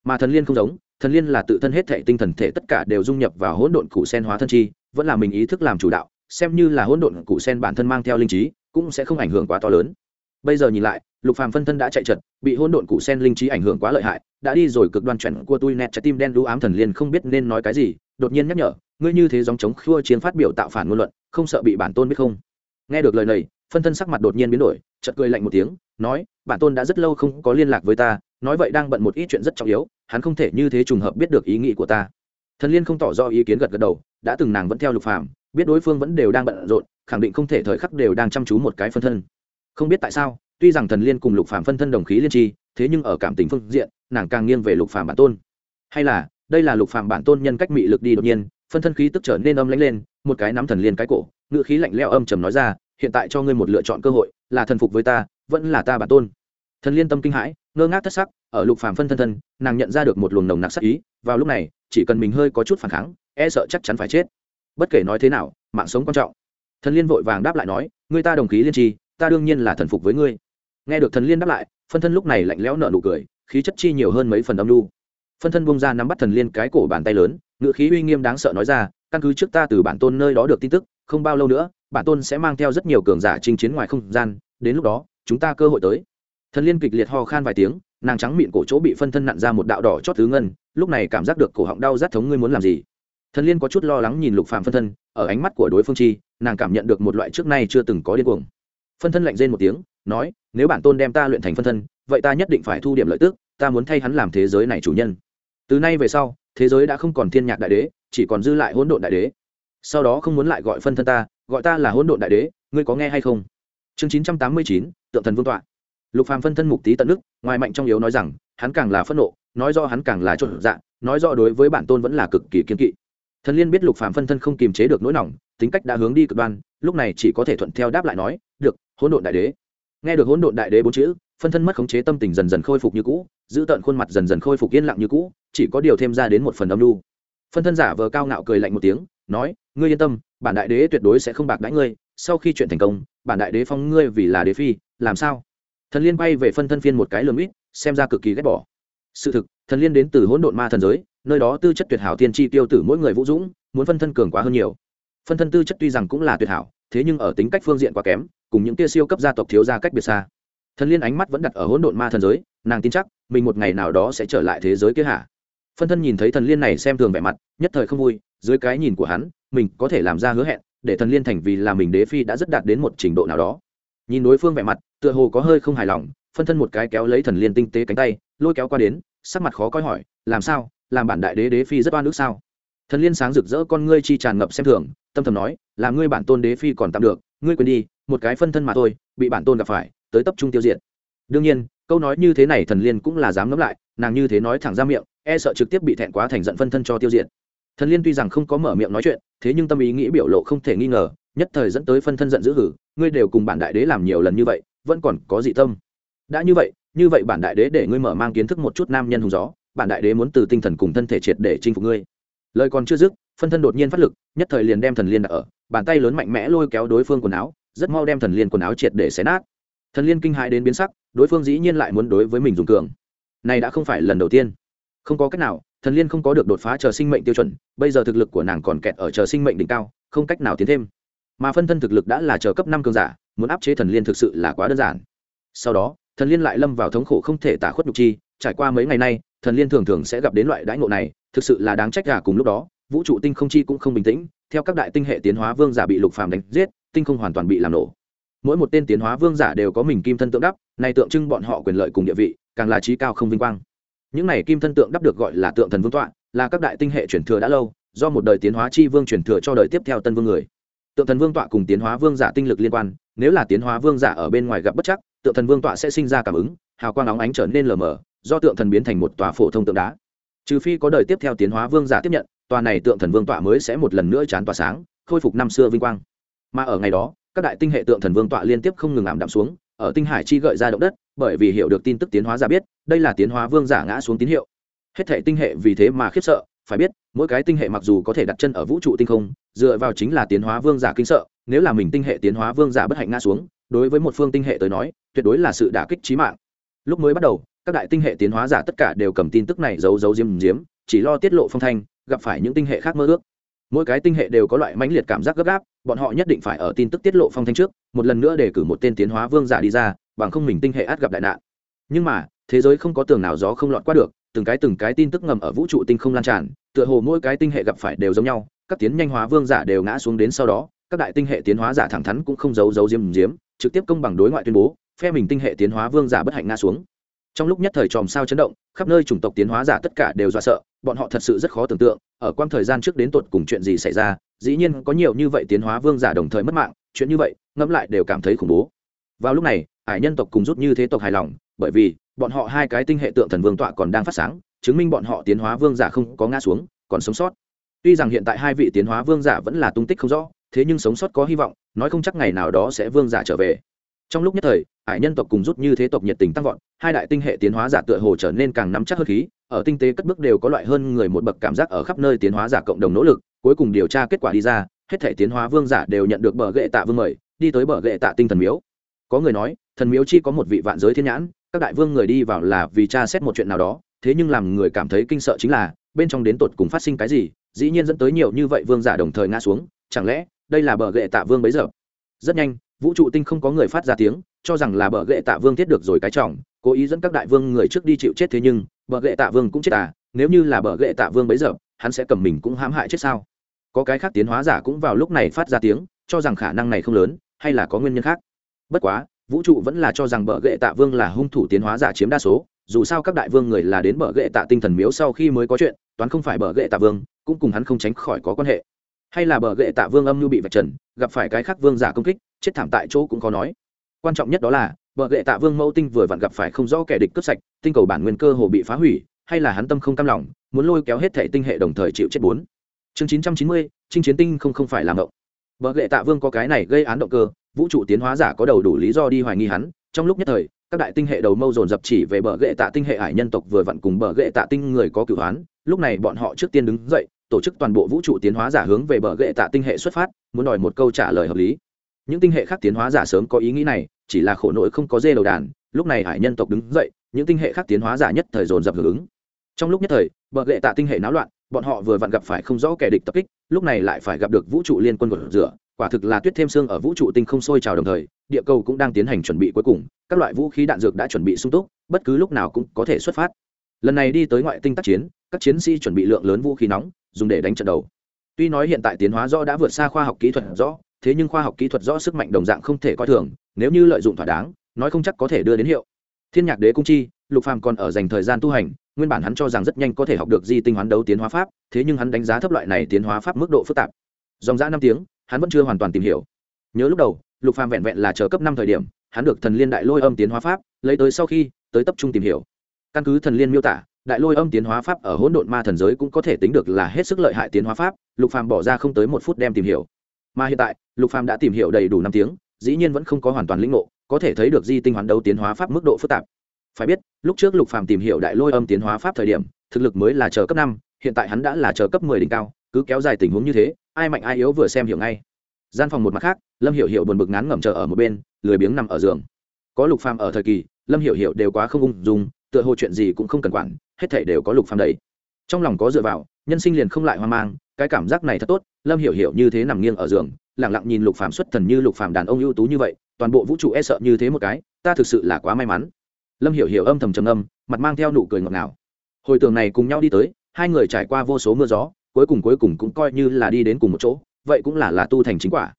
Speaker 1: Mà thần liên không giống, thần liên là tự thân hết thể tinh thần thể tất cả đều dung nhập vào hỗn độn cụ sen hóa thân chi, vẫn là mình ý thức làm chủ đạo, xem như là hỗn độn cụ sen bản thân mang theo linh trí cũng sẽ không ảnh hưởng quá to lớn. Bây giờ nhìn lại lục phàm phân thân đã chạy trật, bị hỗn độn cụ sen linh trí ảnh hưởng quá lợi hại đã đi rồi cực đoan chuẩn của tôi nẹt trái tim đen đu ám thần liên không biết nên nói cái gì đột nhiên nhắc nhở ngươi như thế dòng chống khua chiến phát biểu tạo phản ngôn luận không sợ bị bản tôn biết không? Nghe được lời này phân thân sắc mặt đột nhiên biến đổi chợt cười lạnh một tiếng nói bản tôn đã rất lâu không có liên lạc với ta nói vậy đang bận một ít chuyện rất trọng yếu hắn không thể như thế trùng hợp biết được ý nghĩ của ta. Thần liên không tỏ rõ ý kiến gật gật đầu đã từng nàng vẫn theo lục phàm biết đối phương vẫn đều đang bận rộn, khẳng định không thể thời khắc đều đang chăm chú một cái phân thân. Không biết tại sao, tuy rằng thần liên cùng lục phàm phân thân đồng khí liên tri, thế nhưng ở cảm tình phương diện, nàng càng nghiêng về lục phàm bản tôn. Hay là, đây là lục phàm bản tôn nhân cách mị lực đi đột nhiên, phân thân khí tức trở nên âm lãnh lên, một cái nắm thần liên cái cổ ngựa khí lạnh lẽo âm trầm nói ra, hiện tại cho ngươi một lựa chọn cơ hội, là thần phục với ta, vẫn là ta bản tôn. Thần liên tâm kinh hãi, ngơ ngác thất sắc, ở lục phàm phân thân thân, nàng nhận ra được một luồng nồng nặc sắc ý, vào lúc này, chỉ cần mình hơi có chút phản kháng e sợ chắc chắn phải chết bất kể nói thế nào, mạng sống quan trọng. Thần liên vội vàng đáp lại nói, ngươi ta đồng khí liên tri, ta đương nhiên là thần phục với ngươi. Nghe được thần liên đáp lại, phân thân lúc này lạnh lẽo nở nụ cười, khí chất chi nhiều hơn mấy phần âm lưu phân thân bông ra nắm bắt thần liên cái cổ bàn tay lớn ngựa khí uy nghiêm đáng sợ nói ra, căn cứ trước ta từ bản tôn nơi đó được tin tức, không bao lâu nữa, bản tôn sẽ mang theo rất nhiều cường giả chinh chiến ngoài không gian, đến lúc đó, chúng ta cơ hội tới. Thần liên kịch liệt ho khan vài tiếng, nàng trắng miệng cổ chỗ bị phân thân nặn ra một đạo đỏ chót thứ ngân, lúc này cảm giác được cổ họng đau rát thống ngươi muốn làm gì thần liên có chút lo lắng nhìn lục phàm phân thân, ở ánh mắt của đối phương chi, nàng cảm nhận được một loại trước nay chưa từng có điên cuồng. Phân thân lạnh rên một tiếng, nói, nếu bản tôn đem ta luyện thành phân thân, vậy ta nhất định phải thu điểm lợi tức, ta muốn thay hắn làm thế giới này chủ nhân. Từ nay về sau, thế giới đã không còn thiên nhạc đại đế, chỉ còn dư lại hỗn độn đại đế. Sau đó không muốn lại gọi phân thân ta, gọi ta là hỗn độn đại đế, ngươi có nghe hay không? Chương chín trăm tám mươi chín, tượng thần vương tọa. Lục phàm phân thân mục tí tận đức ngoài mạnh trong yếu nói rằng, hắn càng là phẫn nộ, nói do hắn càng là trộn dạ nói do đối với bản tôn vẫn là cực kỳ kiên kỵ thần liên biết lục phàm phân thân không kiềm chế được nỗi lòng tính cách đã hướng đi cực đoan, lúc này chỉ có thể thuận theo đáp lại nói, được, hỗn độn đại đế. Nghe được hỗn độn đại đế bốn chữ, phân thân mất khống chế tâm tình dần dần khôi phục như cũ, giữ tận khuôn mặt dần dần khôi phục yên lặng như cũ, chỉ có điều thêm ra đến một phần âm lưu phân thân giả vờ cao ngạo cười lạnh một tiếng, nói, ngươi yên tâm, bản đại đế tuyệt đối sẽ không bạc đãi ngươi, sau khi chuyện thành công, bản đại đế phong ngươi vì là đế phi, làm sao? Thần liên bay về phân thân phiên một cái lườm ít, xem ra cực kỳ ghét bỏ sự thực, thần liên đến từ hỗn độn ma thần giới, nơi đó tư chất tuyệt hảo tiên tri tiêu tử mỗi người vũ dũng, muốn phân thân cường quá hơn nhiều. Phân thân tư chất tuy rằng cũng là tuyệt hảo, thế nhưng ở tính cách phương diện quá kém, cùng những tia siêu cấp gia tộc thiếu ra cách biệt xa. Thần liên ánh mắt vẫn đặt ở hỗn độn ma thần giới, nàng tin chắc, mình một ngày nào đó sẽ trở lại thế giới kia hạ phân thân nhìn thấy thần liên này xem thường vẻ mặt, nhất thời không vui, dưới cái nhìn của hắn, mình có thể làm ra hứa hẹn, để thần liên thành vì là mình đế phi đã rất đạt đến một trình độ nào đó. Nhìn đối phương vẻ mặt, tựa hồ có hơi không hài lòng, phân thân một cái kéo lấy thần liên tinh tế cánh tay, lôi kéo qua đến sắc mặt khó coi hỏi, làm sao? Làm bản đại đế đế phi rất oan ức sao? Thần liên sáng rực rỡ con ngươi chi tràn ngập xem thường, tâm thầm nói, là ngươi bản tôn đế phi còn tạm được, ngươi quên đi, một cái phân thân mà thôi, bị bản tôn gặp phải, tới tập trung tiêu diệt. Đương nhiên, câu nói như thế này thần liên cũng là dám ngẫm lại, nàng như thế nói thẳng ra miệng e sợ trực tiếp bị thẹn quá thành giận phân thân cho tiêu diệt. Thần liên tuy rằng không có mở miệng nói chuyện, thế nhưng tâm ý nghĩ biểu lộ không thể nghi ngờ, nhất thời dẫn tới phân thân giận dữ hử, ngươi đều cùng bản đại đế làm nhiều lần như vậy, vẫn còn có dị tâm. Đã như vậy như vậy bản đại đế để ngươi mở mang kiến thức một chút nam nhân hùng gió, bản đại đế muốn từ tinh thần cùng thân thể triệt để chinh phục ngươi. Lời còn chưa dứt, phân thân đột nhiên phát lực, nhất thời liền đem thần liên đặt ở, bàn tay lớn mạnh mẽ lôi kéo đối phương quần áo, rất mau đem thần liên quần áo triệt để xé nát. Thần liên kinh hãi đến biến sắc, đối phương dĩ nhiên lại muốn đối với mình dùng cường. Này đã không phải lần đầu tiên. Không có cách nào, thần liên không có được đột phá chờ sinh mệnh tiêu chuẩn, bây giờ thực lực của nàng còn kẹt ở chờ sinh mệnh đỉnh cao, không cách nào tiến thêm. Mà phân thân thực lực đã là chờ cấp năm cường giả, muốn áp chế thần liên thực sự là quá đơn giản. Sau đó thần liên lại lâm vào thống khổ không thể tả khuất nhục chi, trải qua mấy ngày nay, thần liên thường thường sẽ gặp đến loại đãi ngộ này, thực sự là đáng trách gà cùng lúc đó, vũ trụ tinh không chi cũng không bình tĩnh, theo các đại tinh hệ tiến hóa vương giả bị lục phàm đánh giết, tinh không hoàn toàn bị làm nổ. Mỗi một tên tiến hóa vương giả đều có mình kim thân tượng đắp, này tượng trưng bọn họ quyền lợi cùng địa vị, càng là trí cao không vinh quang. Những này kim thân tượng đắp được gọi là tượng thần vương tọa, là các đại tinh hệ truyền thừa đã lâu, do một đời tiến hóa chi vương truyền thừa cho đời tiếp theo tân vương người. Tượng thần vương tọa cùng tiến hóa vương giả tinh lực liên quan nếu là tiến hóa vương giả ở bên ngoài gặp bất chắc, tượng thần vương tọa sẽ sinh ra cảm ứng, hào quang óng ánh trở nên lờ mờ, do tượng thần biến thành một tòa phổ thông tượng đá. Trừ phi có đời tiếp theo tiến hóa vương giả tiếp nhận, tòa này tượng thần vương tọa mới sẽ một lần nữa chán tỏa sáng, khôi phục năm xưa vinh quang. Mà ở ngày đó, các đại tinh hệ tượng thần vương tọa liên tiếp không ngừng ảm đạm xuống, ở tinh hải chi gợi ra động đất, bởi vì hiểu được tin tức tiến hóa giả biết, đây là tiến hóa vương giả ngã xuống tín hiệu. Hết thể tinh hệ vì thế mà khiếp sợ phải biết, mỗi cái tinh hệ mặc dù có thể đặt chân ở vũ trụ tinh không, dựa vào chính là tiến hóa vương giả kinh sợ, nếu là mình tinh hệ tiến hóa vương giả bất hạnh ngã xuống, đối với một phương tinh hệ tới nói, tuyệt đối là sự đả kích trí mạng. Lúc mới bắt đầu, các đại tinh hệ tiến hóa giả tất cả đều cầm tin tức này giấu giấu diếm diếm, chỉ lo tiết lộ phong thanh, gặp phải những tinh hệ khác mơ ước. Mỗi cái tinh hệ đều có loại mãnh liệt cảm giác gấp gáp, bọn họ nhất định phải ở tin tức tiết lộ phong thanh trước, một lần nữa để cử một tên tiến hóa vương giả đi ra, bằng không mình tinh hệ át gặp đại nạn. Nhưng mà, thế giới không có tường nào gió không lọt qua được từng cái từng cái tin tức ngầm ở vũ trụ tinh không lan tràn, tựa hồ mỗi cái tinh hệ gặp phải đều giống nhau, các tiến nhanh hóa vương giả đều ngã xuống đến sau đó, các đại tinh hệ tiến hóa giả thẳng thắn cũng không giấu giấu diếm diếm trực tiếp công bằng đối ngoại tuyên bố, phe mình tinh hệ tiến hóa vương giả bất hạnh ngã xuống. Trong lúc nhất thời tròm sao chấn động, khắp nơi chủng tộc tiến hóa giả tất cả đều dọa sợ, bọn họ thật sự rất khó tưởng tượng, ở quang thời gian trước đến tột cùng chuyện gì xảy ra, dĩ nhiên có nhiều như vậy tiến hóa vương giả đồng thời mất mạng, chuyện như vậy, ngẫm lại đều cảm thấy khủng bố. Vào lúc này hải nhân tộc cùng rút như thế tộc hài lòng, bởi vì bọn họ hai cái tinh hệ tượng thần vương tọa còn đang phát sáng, chứng minh bọn họ tiến hóa vương giả không có ngã xuống, còn sống sót. Tuy rằng hiện tại hai vị tiến hóa vương giả vẫn là tung tích không rõ, thế nhưng sống sót có hy vọng, nói không chắc ngày nào đó sẽ vương giả trở về. Trong lúc nhất thời hải nhân tộc cùng rút như thế tộc nhiệt tình tăng vọt, hai đại tinh hệ tiến hóa giả tựa hồ trở nên càng nắm chắc hơn khí, ở tinh tế cất bước đều có loại hơn người một bậc cảm giác ở khắp nơi tiến hóa giả cộng đồng nỗ lực, cuối cùng điều tra kết quả đi ra, hết thể tiến hóa vương giả đều nhận được bờ gệ tạ vương mời, đi tới bờ gệ tạ tinh thần miếu. Có người nói, thần miếu chi có một vị vạn giới thiên nhãn các đại vương người đi vào là vì tra xét một chuyện nào đó, thế nhưng làm người cảm thấy kinh sợ chính là, bên trong đến tột cùng phát sinh cái gì, dĩ nhiên dẫn tới nhiều như vậy vương giả đồng thời ngã xuống, chẳng lẽ, đây là bờ gệ tạ vương bấy giờ? Rất nhanh, vũ trụ tinh không có người phát ra tiếng, cho rằng là bờ gệ tạ vương thiết được rồi cái trọng, cố ý dẫn các đại vương người trước đi chịu chết thế nhưng, bờ gệ tạ vương cũng chết à nếu như là bờ gệ tạ vương bấy giờ, hắn sẽ cầm mình cũng hãm hại chết sao? Có cái khác tiến hóa giả cũng vào lúc này phát ra tiếng, cho rằng khả năng này không lớn, hay là có nguyên nhân khác? Bất quá vũ trụ vẫn là cho rằng bờ gệ tạ vương là hung thủ tiến hóa giả chiếm đa số, dù sao các đại vương người là đến bờ gệ tạ tinh thần miếu sau khi mới có chuyện, toán không phải bờ gệ tạ vương, cũng cùng hắn không tránh khỏi có quan hệ. Hay là bờ gệ tạ vương âm như bị vạch trần, gặp phải cái khác vương giả công kích, chết thảm tại chỗ cũng khó nói. Quan trọng nhất đó là, bờ gệ tạ vương mẫu tinh vừa vặn gặp phải không rõ kẻ địch cướp sạch, tinh cầu bản nguyên cơ hồ bị phá hủy, hay là hắn tâm không cam lòng, muốn lôi kéo hết thể tinh hệ đồng thời chịu chết bốn. Chương chín trăm chín mươi, chinh chiến tinh không không phải làm động bờ gệ tạ vương có cái này gây án động cơ vũ trụ tiến hóa giả có đầu đủ lý do đi hoài nghi hắn. Trong lúc nhất thời, các đại tinh hệ đầu mâu dồn dập chỉ về bờ gệ tạ tinh hệ hải nhân tộc vừa vặn cùng bờ gệ tạ tinh người có cửu hoán. Lúc này bọn họ trước tiên đứng dậy, tổ chức toàn bộ vũ trụ tiến hóa giả hướng về bờ gệ tạ tinh hệ xuất phát, muốn đòi một câu trả lời hợp lý. Những tinh hệ khác tiến hóa giả sớm có ý nghĩ này, chỉ là khổ nỗi không có dê đầu đàn. Lúc này hải nhân tộc đứng dậy, những tinh hệ khác tiến hóa giả nhất thời dồn dập hưởng ứng. Trong lúc nhất thời, bờ gệ tạ tinh hệ náo loạn, bọn họ vừa vặn gặp phải không rõ kẻ địch tập kích, lúc này lại phải gặp được vũ trụ liên quân của rửa quả thực là tuyết thêm xương ở vũ trụ tinh không sôi trào đồng thời, địa cầu cũng đang tiến hành chuẩn bị cuối cùng, các loại vũ khí đạn dược đã chuẩn bị sung túc, bất cứ lúc nào cũng có thể xuất phát. Lần này đi tới ngoại tinh tác chiến, các chiến sĩ chuẩn bị lượng lớn vũ khí nóng, dùng để đánh trận đầu. Tuy nói hiện tại tiến hóa rõ đã vượt xa khoa học kỹ thuật rõ, thế nhưng khoa học kỹ thuật rõ sức mạnh đồng dạng không thể coi thường, nếu như lợi dụng thỏa đáng, nói không chắc có thể đưa đến hiệu. Thiên nhạc đế cung chi, lục phàm còn ở dành thời gian tu hành, nguyên bản hắn cho rằng rất nhanh có thể học được di tinh hoán đấu tiến hóa pháp, thế nhưng hắn đánh giá thấp loại này tiến hóa pháp mức độ phức tạp. Dòng dã năm tiếng hắn vẫn chưa hoàn toàn tìm hiểu. Nhớ lúc đầu, lục phàm vẹn vẹn là chờ cấp năm thời điểm, hắn được thần liên đại lôi âm tiến hóa pháp, lấy tới sau khi, tới tập trung tìm hiểu. Căn cứ thần liên miêu tả, đại lôi âm tiến hóa pháp ở hỗn độn ma thần giới cũng có thể tính được là hết sức lợi hại tiến hóa pháp, lục phàm bỏ ra không tới một phút đem tìm hiểu. Mà hiện tại, lục phàm đã tìm hiểu đầy đủ năm tiếng, dĩ nhiên vẫn không có hoàn toàn lĩnh ngộ, có thể thấy được di tinh hoán đấu tiến hóa pháp mức độ phức tạp. Phải biết, lúc trước lục phàm tìm hiểu đại lôi âm tiến hóa pháp thời điểm, thực lực mới là chờ cấp năm, hiện tại hắn đã là chờ cấp mười đỉnh cao, cứ kéo dài tình huống như thế ai mạnh ai yếu vừa xem hiểu ngay. Gian phòng một mặt khác, lâm hiểu hiểu buồn bực ngán ngẩm chờ ở một bên, lười biếng nằm ở giường. Có lục phàm ở thời kỳ, lâm hiểu hiểu đều quá không ung dung, tựa hồ chuyện gì cũng không cần quản, hết thảy đều có lục phàm đầy trong lòng có dựa vào, nhân sinh liền không lại hoang mang, cái cảm giác này thật tốt, lâm hiểu hiểu như thế nằm nghiêng ở giường, lặng lặng nhìn lục phàm xuất thần như lục phàm đàn ông ưu tú như vậy, toàn bộ vũ trụ e sợ như thế một cái, ta thực sự là quá may mắn. Lâm hiểu hiểu âm thầm trầm âm mặt mang theo nụ cười ngọt ngào. Hồi tưởng này cùng nhau đi tới, hai người trải qua vô số mưa gió cuối cùng cuối cùng cũng coi như là đi đến cùng một chỗ, vậy cũng là là tu thành chính quả.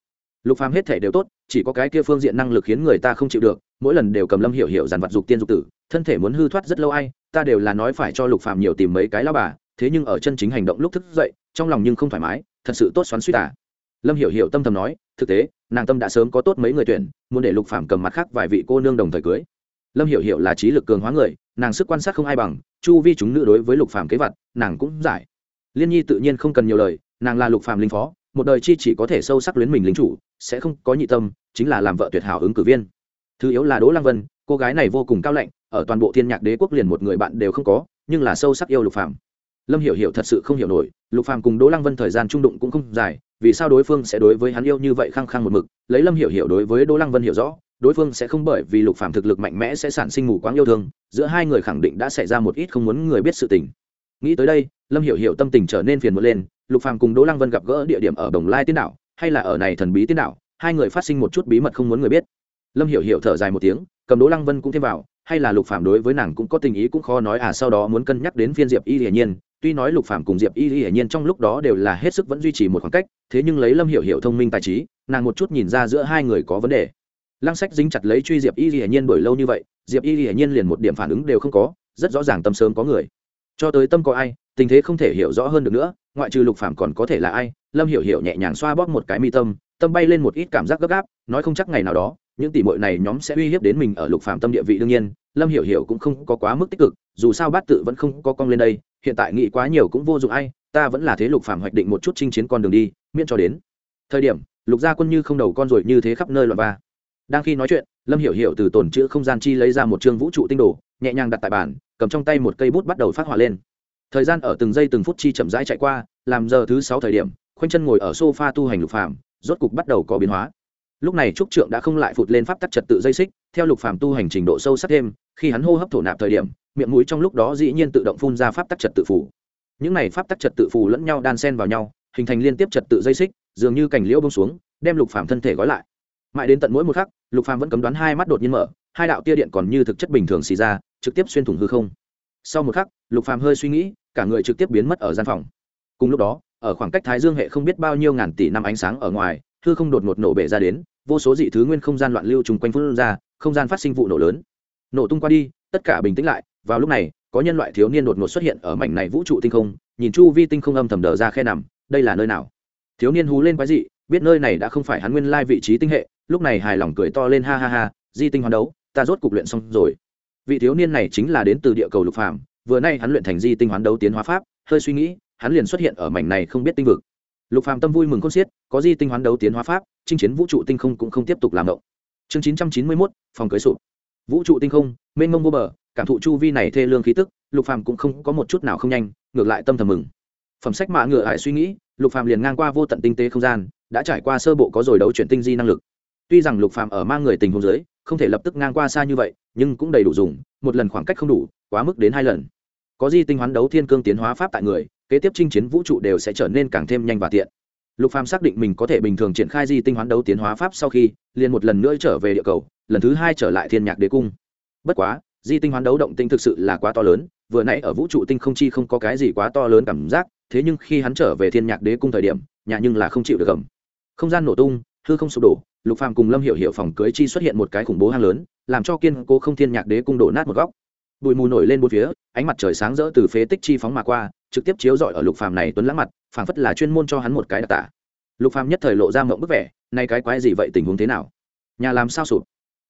Speaker 1: Lục phàm hết thể đều tốt, chỉ có cái kia phương diện năng lực khiến người ta không chịu được, mỗi lần đều cầm lâm hiểu hiểu dàn vật dục tiên dục tử, thân thể muốn hư thoát rất lâu ai, ta đều là nói phải cho lục phàm nhiều tìm mấy cái lao bà, thế nhưng ở chân chính hành động lúc thức dậy, trong lòng nhưng không thoải mái, thật sự tốt xoắn suýt à. Lâm hiểu hiểu tâm thầm nói, thực tế, nàng tâm đã sớm có tốt mấy người tuyển, muốn để lục phàm cầm mặt khác vài vị cô nương đồng thời cưới. Lâm hiểu hiểu là trí lực cường hóa người, nàng sức quan sát không ai bằng, chu vi chúng nữ đối với lục phàm kế vật, nàng cũng giải liên nhi tự nhiên không cần nhiều lời, nàng là lục phàm linh phó, một đời chi chỉ có thể sâu sắc luyến mình lính chủ, sẽ không có nhị tâm, chính là làm vợ tuyệt hảo ứng cử viên. Thứ yếu là đỗ lăng vân, cô gái này vô cùng cao lạnh, ở toàn bộ thiên nhạc đế quốc liền một người bạn đều không có, nhưng là sâu sắc yêu lục phàm. Lâm hiểu hiểu thật sự không hiểu nổi, lục phàm cùng đỗ lăng vân thời gian trung đụng cũng không dài, vì sao đối phương sẽ đối với hắn yêu như vậy khăng khăng một mực, lấy lâm hiểu hiểu đối với đỗ lăng vân hiểu rõ, đối phương sẽ không bởi vì lục phàm thực lực mạnh mẽ sẽ sản sinh mù quáng yêu thương, giữa hai người khẳng định đã xảy ra một ít không muốn người biết sự tình nghĩ tới đây, lâm hiểu hiểu tâm tình trở nên phiền muộn lên, lục phàm cùng đỗ lăng vân gặp gỡ địa điểm ở đồng lai tiên đảo, hay là ở này thần bí tiên đảo, hai người phát sinh một chút bí mật không muốn người biết. Lâm hiểu hiểu thở dài một tiếng, cầm đỗ lăng vân cũng thêm vào, hay là lục phàm đối với nàng cũng có tình ý cũng khó nói à sau đó muốn cân nhắc đến phiên diệp y hiển nhiên, tuy nói lục phàm cùng diệp y hiển nhiên trong lúc đó đều là hết sức vẫn duy trì một khoảng cách, thế nhưng lấy lâm hiểu hiểu thông minh tài trí, nàng một chút nhìn ra giữa hai người có vấn đề. Lăng sách dính chặt lấy truy diệp y hiển nhiên đổi lâu như vậy, diệp y hiển nhiên liền một điểm phản ứng đều không có, rất rõ ràng tâm sớm có người cho tới tâm có ai, tình thế không thể hiểu rõ hơn được nữa, ngoại trừ lục phàm còn có thể là ai? Lâm hiểu hiểu nhẹ nhàng xoa bóp một cái mi tâm tâm bay lên một ít cảm giác gấp gáp, nói không chắc ngày nào đó, những tỷ muội này nhóm sẽ uy hiếp đến mình ở lục phàm tâm địa vị đương nhiên, lâm hiểu hiểu cũng không có quá mức tích cực, dù sao bát tự vẫn không có cong lên đây, hiện tại nghĩ quá nhiều cũng vô dụng ai, ta vẫn là thế lục phàm hoạch định một chút chinh chiến con đường đi, miễn cho đến thời điểm, lục gia quân như không đầu con rồi như thế khắp nơi loạn ba đang khi nói chuyện, lâm hiểu hiểu từ tổn chữ không gian chi lấy ra một chương vũ trụ tinh đồ, nhẹ nhàng đặt tại bàn, cầm trong tay một cây bút bắt đầu phát hỏa lên. Thời gian ở từng giây từng phút chi chậm rãi chạy qua, làm giờ thứ sáu thời điểm, khoanh chân ngồi ở sofa tu hành lục phàm, rốt cục bắt đầu có biến hóa. Lúc này trúc trượng đã không lại phụt lên pháp tắc trật tự dây xích, theo lục phàm tu hành trình độ sâu sắc thêm, khi hắn hô hấp thổ nạp thời điểm, miệng mũi trong lúc đó dĩ nhiên tự động phun ra pháp tắc trật tự phủ những này pháp tắc trật tự phủ lẫn nhau đan xen vào nhau, hình thành liên tiếp trật tự dây xích, dường như cành liễu bông xuống, đem lục phàm thân thể gói lại mãi đến tận mỗi một khắc, lục phàm vẫn cấm đoán hai mắt đột nhiên mở, hai đạo tia điện còn như thực chất bình thường xì ra, trực tiếp xuyên thủng hư không. Sau một khắc, lục phàm hơi suy nghĩ, cả người trực tiếp biến mất ở gian phòng. Cùng lúc đó, ở khoảng cách thái dương hệ không biết bao nhiêu ngàn tỷ năm ánh sáng ở ngoài, hư không đột ngột nổ bể ra đến, vô số dị thứ nguyên không gian loạn lưu trùng quanh phương ra, không gian phát sinh vụ nổ lớn. Nổ tung qua đi, tất cả bình tĩnh lại, vào lúc này, có nhân loại thiếu niên đột ngột xuất hiện ở mảnh này vũ trụ tinh không, nhìn chu vi tinh không âm thầm đờ ra khe nằm, đây là nơi nào? Thiếu niên hú lên quái dị, biết nơi này đã không phải hắn nguyên lai vị trí tinh hệ lúc này hài lòng cười to lên ha ha ha di tinh hoán đấu ta rốt cục luyện xong rồi. Vị thiếu niên này chính là đến từ địa cầu lục phàm vừa nay hắn luyện thành di tinh hoán đấu tiến hóa pháp hơi suy nghĩ hắn liền xuất hiện ở mảnh này không biết tinh vực. Lục phàm tâm vui mừng khôn xiết có di tinh hoán đấu tiến hóa pháp chinh chiến vũ trụ tinh không cũng không tiếp tục làm động. Chương chín trăm chín mươi 991, phòng cưới sụp. Vũ trụ tinh không mênh mông vô bờ cảm thụ chu vi này thê lương khí tức lục phàm cũng không có một chút nào không nhanh ngược lại tâm thầm mừng. Phẩm sách mạ ngựa hải suy nghĩ lục phàm liền ngang qua vô tận tinh tế không gian đã trải qua sơ bộ có rồi đấu chuyển tinh di năng lực tuy rằng lục phàm ở mang người tình huống dưới, không thể lập tức ngang qua xa như vậy, nhưng cũng đầy đủ dùng, một lần khoảng cách không đủ, quá mức đến hai lần. Có di tinh hoán đấu thiên cương tiến hóa pháp tại người, kế tiếp chinh chiến vũ trụ đều sẽ trở nên càng thêm nhanh và tiện. Lục phàm xác định mình có thể bình thường triển khai di tinh hoán đấu tiến hóa pháp sau khi, liền một lần nữa trở về địa cầu, lần thứ hai trở lại thiên nhạc đế cung. Bất quá, di tinh hoán đấu động tinh thực sự là quá to lớn, vừa nãy ở vũ trụ tinh không chi không có cái gì quá to lớn cảm giác, thế nhưng khi hắn trở về thiên nhạc đế cung thời điểm nhà nhưng là không chịu được gầm. Không gian nổ tung, hư không sụp đổ lục phàm cùng lâm hiểu hiểu phòng cưới chi xuất hiện một cái khủng bố hang lớn, làm cho kiên cố không thiên nhạc đế cung đổ nát một góc. Bụi mù nổi lên bốn phía, ánh mặt trời sáng rỡ từ phế tích chi phóng mà qua, trực tiếp chiếu rọi ở lục phàm này tuấn lãng mặt, phảng phất là chuyên môn cho hắn một cái đặc tả. Lục phàm nhất thời lộ ra mộng bức vẻ, nay cái quái gì vậy, tình huống thế nào? Nhà làm sao sụp?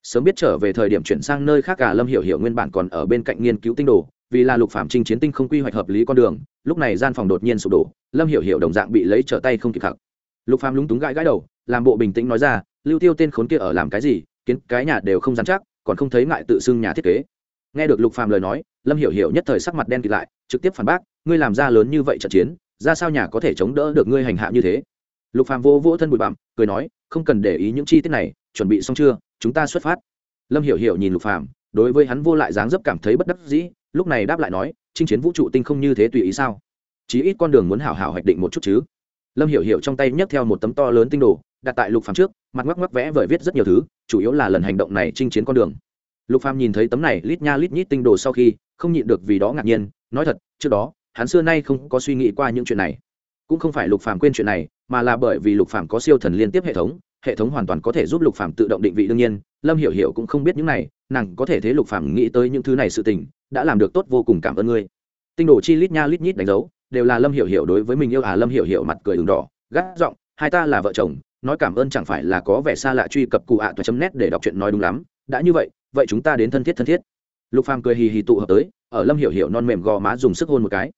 Speaker 1: Sớm biết trở về thời điểm chuyển sang nơi khác cả lâm hiểu hiểu nguyên bản còn ở bên cạnh nghiên cứu tinh đồ, vì là lục phàm trinh chiến tinh không quy hoạch hợp lý con đường, lúc này gian phòng đột nhiên sụp đổ, lâm hiểu hiểu đồng dạng bị lấy trở tay không kịp khắc lục phàm lúng túng gãi gãi đầu, làm bộ bình tĩnh nói ra lưu tiêu tên khốn kia ở làm cái gì, kiến cái nhà đều không dám chắc, còn không thấy ngại tự xưng nhà thiết kế. Nghe được lục phàm lời nói, lâm hiểu hiểu nhất thời sắc mặt đen kịt lại, trực tiếp phản bác, ngươi làm ra lớn như vậy trận chiến, ra sao nhà có thể chống đỡ được ngươi hành hạ như thế? Lục phàm vô vỗ thân bụi bặm, cười nói, không cần để ý những chi tiết này, chuẩn bị xong chưa, chúng ta xuất phát. Lâm hiểu hiểu nhìn lục phàm, đối với hắn vô lại dáng dấp cảm thấy bất đắc dĩ, lúc này đáp lại nói, chinh chiến vũ trụ tinh không như thế tùy ý sao? Chí ít con đường muốn hảo hảo hoạch định một chút chứ. Lâm hiểu hiểu trong tay nhấc theo một tấm to lớn tinh đồ đặt tại lục phàm trước, mặt ngoắc ngoắc vẽ vời viết rất nhiều thứ, chủ yếu là lần hành động này chinh chiến con đường. Lục phàm nhìn thấy tấm này lít nha lít nhít tinh đồ sau khi, không nhịn được vì đó ngạc nhiên, nói thật, trước đó, hắn xưa nay không có suy nghĩ qua những chuyện này. Cũng không phải lục phàm quên chuyện này, mà là bởi vì lục phàm có siêu thần liên tiếp hệ thống hệ thống hoàn toàn có thể giúp lục phàm tự động định vị đương nhiên, lâm hiểu hiểu cũng không biết những này, nàng có thể thấy lục phàm nghĩ tới những thứ này sự tình, đã làm được tốt vô cùng cảm ơn ngươi. Tinh đồ chi lít nha lít nhít đánh dấu, đều là lâm hiểu hiểu đối với mình yêu à lâm hiểu hiểu mặt cười đường đỏ, gắt giọng, hai ta là vợ chồng nói cảm ơn chẳng phải là có vẻ xa lạ truy cập cụ ạ toa chấm nét để đọc chuyện nói đúng lắm. Đã như vậy vậy chúng ta đến thân thiết thân thiết. Lục phàm cười hì hì tụ hợp tới, ở lâm hiểu hiểu non mềm gò má dùng sức hôn một cái.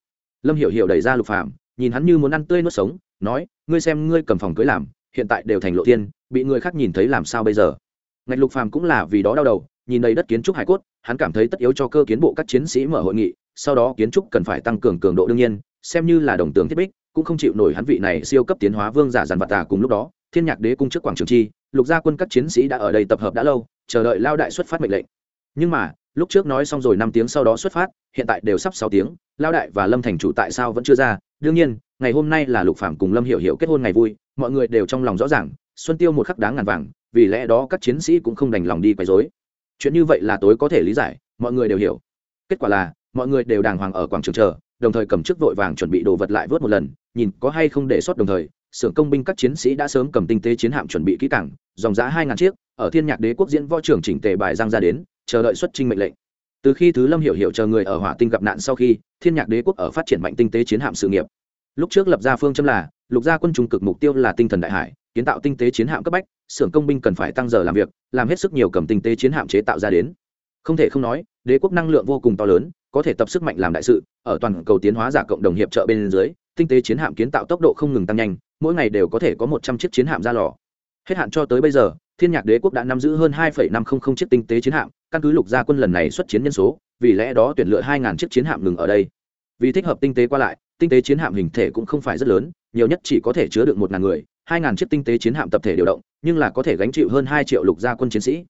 Speaker 1: Lâm hiểu hiểu đẩy ra lục phàm, nhìn hắn như muốn ăn tươi nuốt sống, nói, ngươi xem, ngươi cầm phòng cưới làm, hiện tại đều thành lộ thiên, bị người khác nhìn thấy làm sao bây giờ? Ngạch lục phàm cũng là vì đó đau đầu, nhìn đầy đất kiến trúc hải cốt, hắn cảm thấy tất yếu cho cơ kiến bộ các chiến sĩ mở hội nghị, sau đó kiến trúc cần phải tăng cường cường độ đương nhiên, xem như là đồng tướng thiết bích, cũng không chịu nổi hắn vị này siêu cấp tiến hóa vương giả dàn vật tà cùng lúc đó thiên nhạc đế cung trước quảng trường chi, lục gia quân các chiến sĩ đã ở đây tập hợp đã lâu, chờ đợi lao đại xuất phát mệnh lệnh. Nhưng mà, lúc trước nói xong rồi năm tiếng sau đó xuất phát, hiện tại đều sắp sáu tiếng, lao đại và lâm thành chủ tại sao vẫn chưa ra? Đương nhiên, ngày hôm nay là lục phạm cùng lâm hiểu hiểu kết hôn ngày vui, mọi người đều trong lòng rõ ràng, xuân tiêu một khắc đáng ngàn vàng, vì lẽ đó các chiến sĩ cũng không đành lòng đi quấy rối. Chuyện như vậy là tối có thể lý giải, mọi người đều hiểu. Kết quả là, mọi người đều đàng hoàng ở quảng trường chờ, đồng thời cầm chức vội vàng chuẩn bị đồ vật lại vớt một lần, nhìn có hay không để sót đồng thời xưởng công binh các chiến sĩ đã sớm cầm tinh tế chiến hạm chuẩn bị kỹ cảng dòng giá hai ngàn chiếc, ở thiên nhạc đế quốc diễn võ trưởng chỉnh tề bài giang ra đến, chờ đợi xuất trình mệnh lệnh. Từ khi thứ lâm hiểu hiểu chờ người ở hỏa tinh gặp nạn sau khi, thiên nhạc đế quốc ở phát triển mạnh tinh tế chiến hạm sự nghiệp. Lúc trước lập ra phương châm là, lục gia quân trung cực mục tiêu là tinh thần đại hải, kiến tạo tinh tế chiến hạm cấp bách, xưởng công binh cần phải tăng giờ làm việc, làm hết sức nhiều cầm tinh tế chiến hạm chế tạo ra đến. Không thể không nói, đế quốc năng lượng vô cùng to lớn, có thể tập sức mạnh làm đại sự, ở toàn cầu tiến hóa giả cộng đồng hiệp trợ bên dưới, tinh tế chiến hạm kiến tạo tốc độ không ngừng tăng nhanh mỗi ngày đều có thể có một trăm chiếc chiến hạm ra lò. Hết hạn cho tới bây giờ, thiên nhạc đế quốc đã nắm giữ hơn hai năm trăm linh chiếc tinh tế chiến hạm, căn cứ lục gia quân lần này xuất chiến nhân số, vì lẽ đó tuyển lựa hai chiếc chiến hạm ngừng ở đây. Vì thích hợp tinh tế qua lại, tinh tế chiến hạm hình thể cũng không phải rất lớn, nhiều nhất chỉ có thể chứa được một ngàn người, hai ngàn chiếc tinh tế chiến hạm tập thể điều động, nhưng là có thể gánh chịu hơn hai triệu lục gia quân chiến sĩ.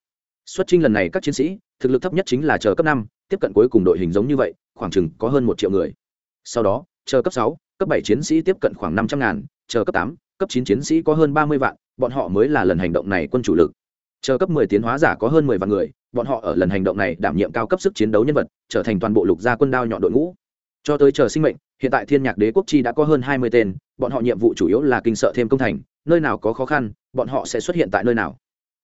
Speaker 1: Xuất trinh lần này các chiến sĩ, thực lực thấp nhất chính là chờ cấp năm, tiếp cận cuối cùng đội hình giống như vậy, khoảng chừng có hơn một triệu người. Sau đó, chờ cấp sáu, cấp bảy chiến sĩ tiếp cận khoảng năm trăm ngàn chờ cấp tám, cấp chín chiến sĩ có hơn ba mươi vạn, bọn họ mới là lần hành động này quân chủ lực. Chờ cấp mười tiến hóa giả có hơn mười vạn người, bọn họ ở lần hành động này đảm nhiệm cao cấp sức chiến đấu nhân vật, trở thành toàn bộ lục gia quân đao nhọn đội ngũ. Cho tới chờ sinh mệnh, hiện tại thiên nhạc đế quốc chi đã có hơn hai mươi tên, bọn họ nhiệm vụ chủ yếu là kinh sợ thêm công thành, nơi nào có khó khăn, bọn họ sẽ xuất hiện tại nơi nào.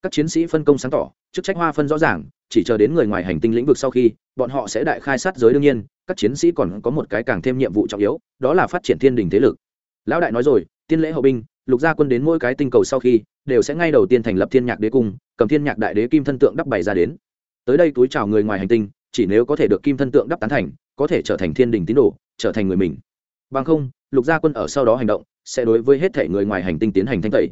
Speaker 1: Các chiến sĩ phân công sáng tỏ, chức trách hoa phân rõ ràng, chỉ chờ đến người ngoài hành tinh lĩnh vực sau khi, bọn họ sẽ đại khai sát giới đương nhiên, các chiến sĩ còn có một cái càng thêm nhiệm vụ trọng yếu, đó là phát triển thiên đình thế lực. Lão đại nói rồi tiên lễ hậu binh, lục gia quân đến mỗi cái tinh cầu sau khi, đều sẽ ngay đầu tiên thành lập thiên nhạc đế cung, cầm thiên nhạc đại đế kim thân tượng đắp bày ra đến. Tới đây túi chào người ngoài hành tinh, chỉ nếu có thể được kim thân tượng đắp tán thành, có thể trở thành thiên đình tín đồ, trở thành người mình. Bằng không, lục gia quân ở sau đó hành động, sẽ đối với hết thể người ngoài hành tinh tiến hành thanh tẩy.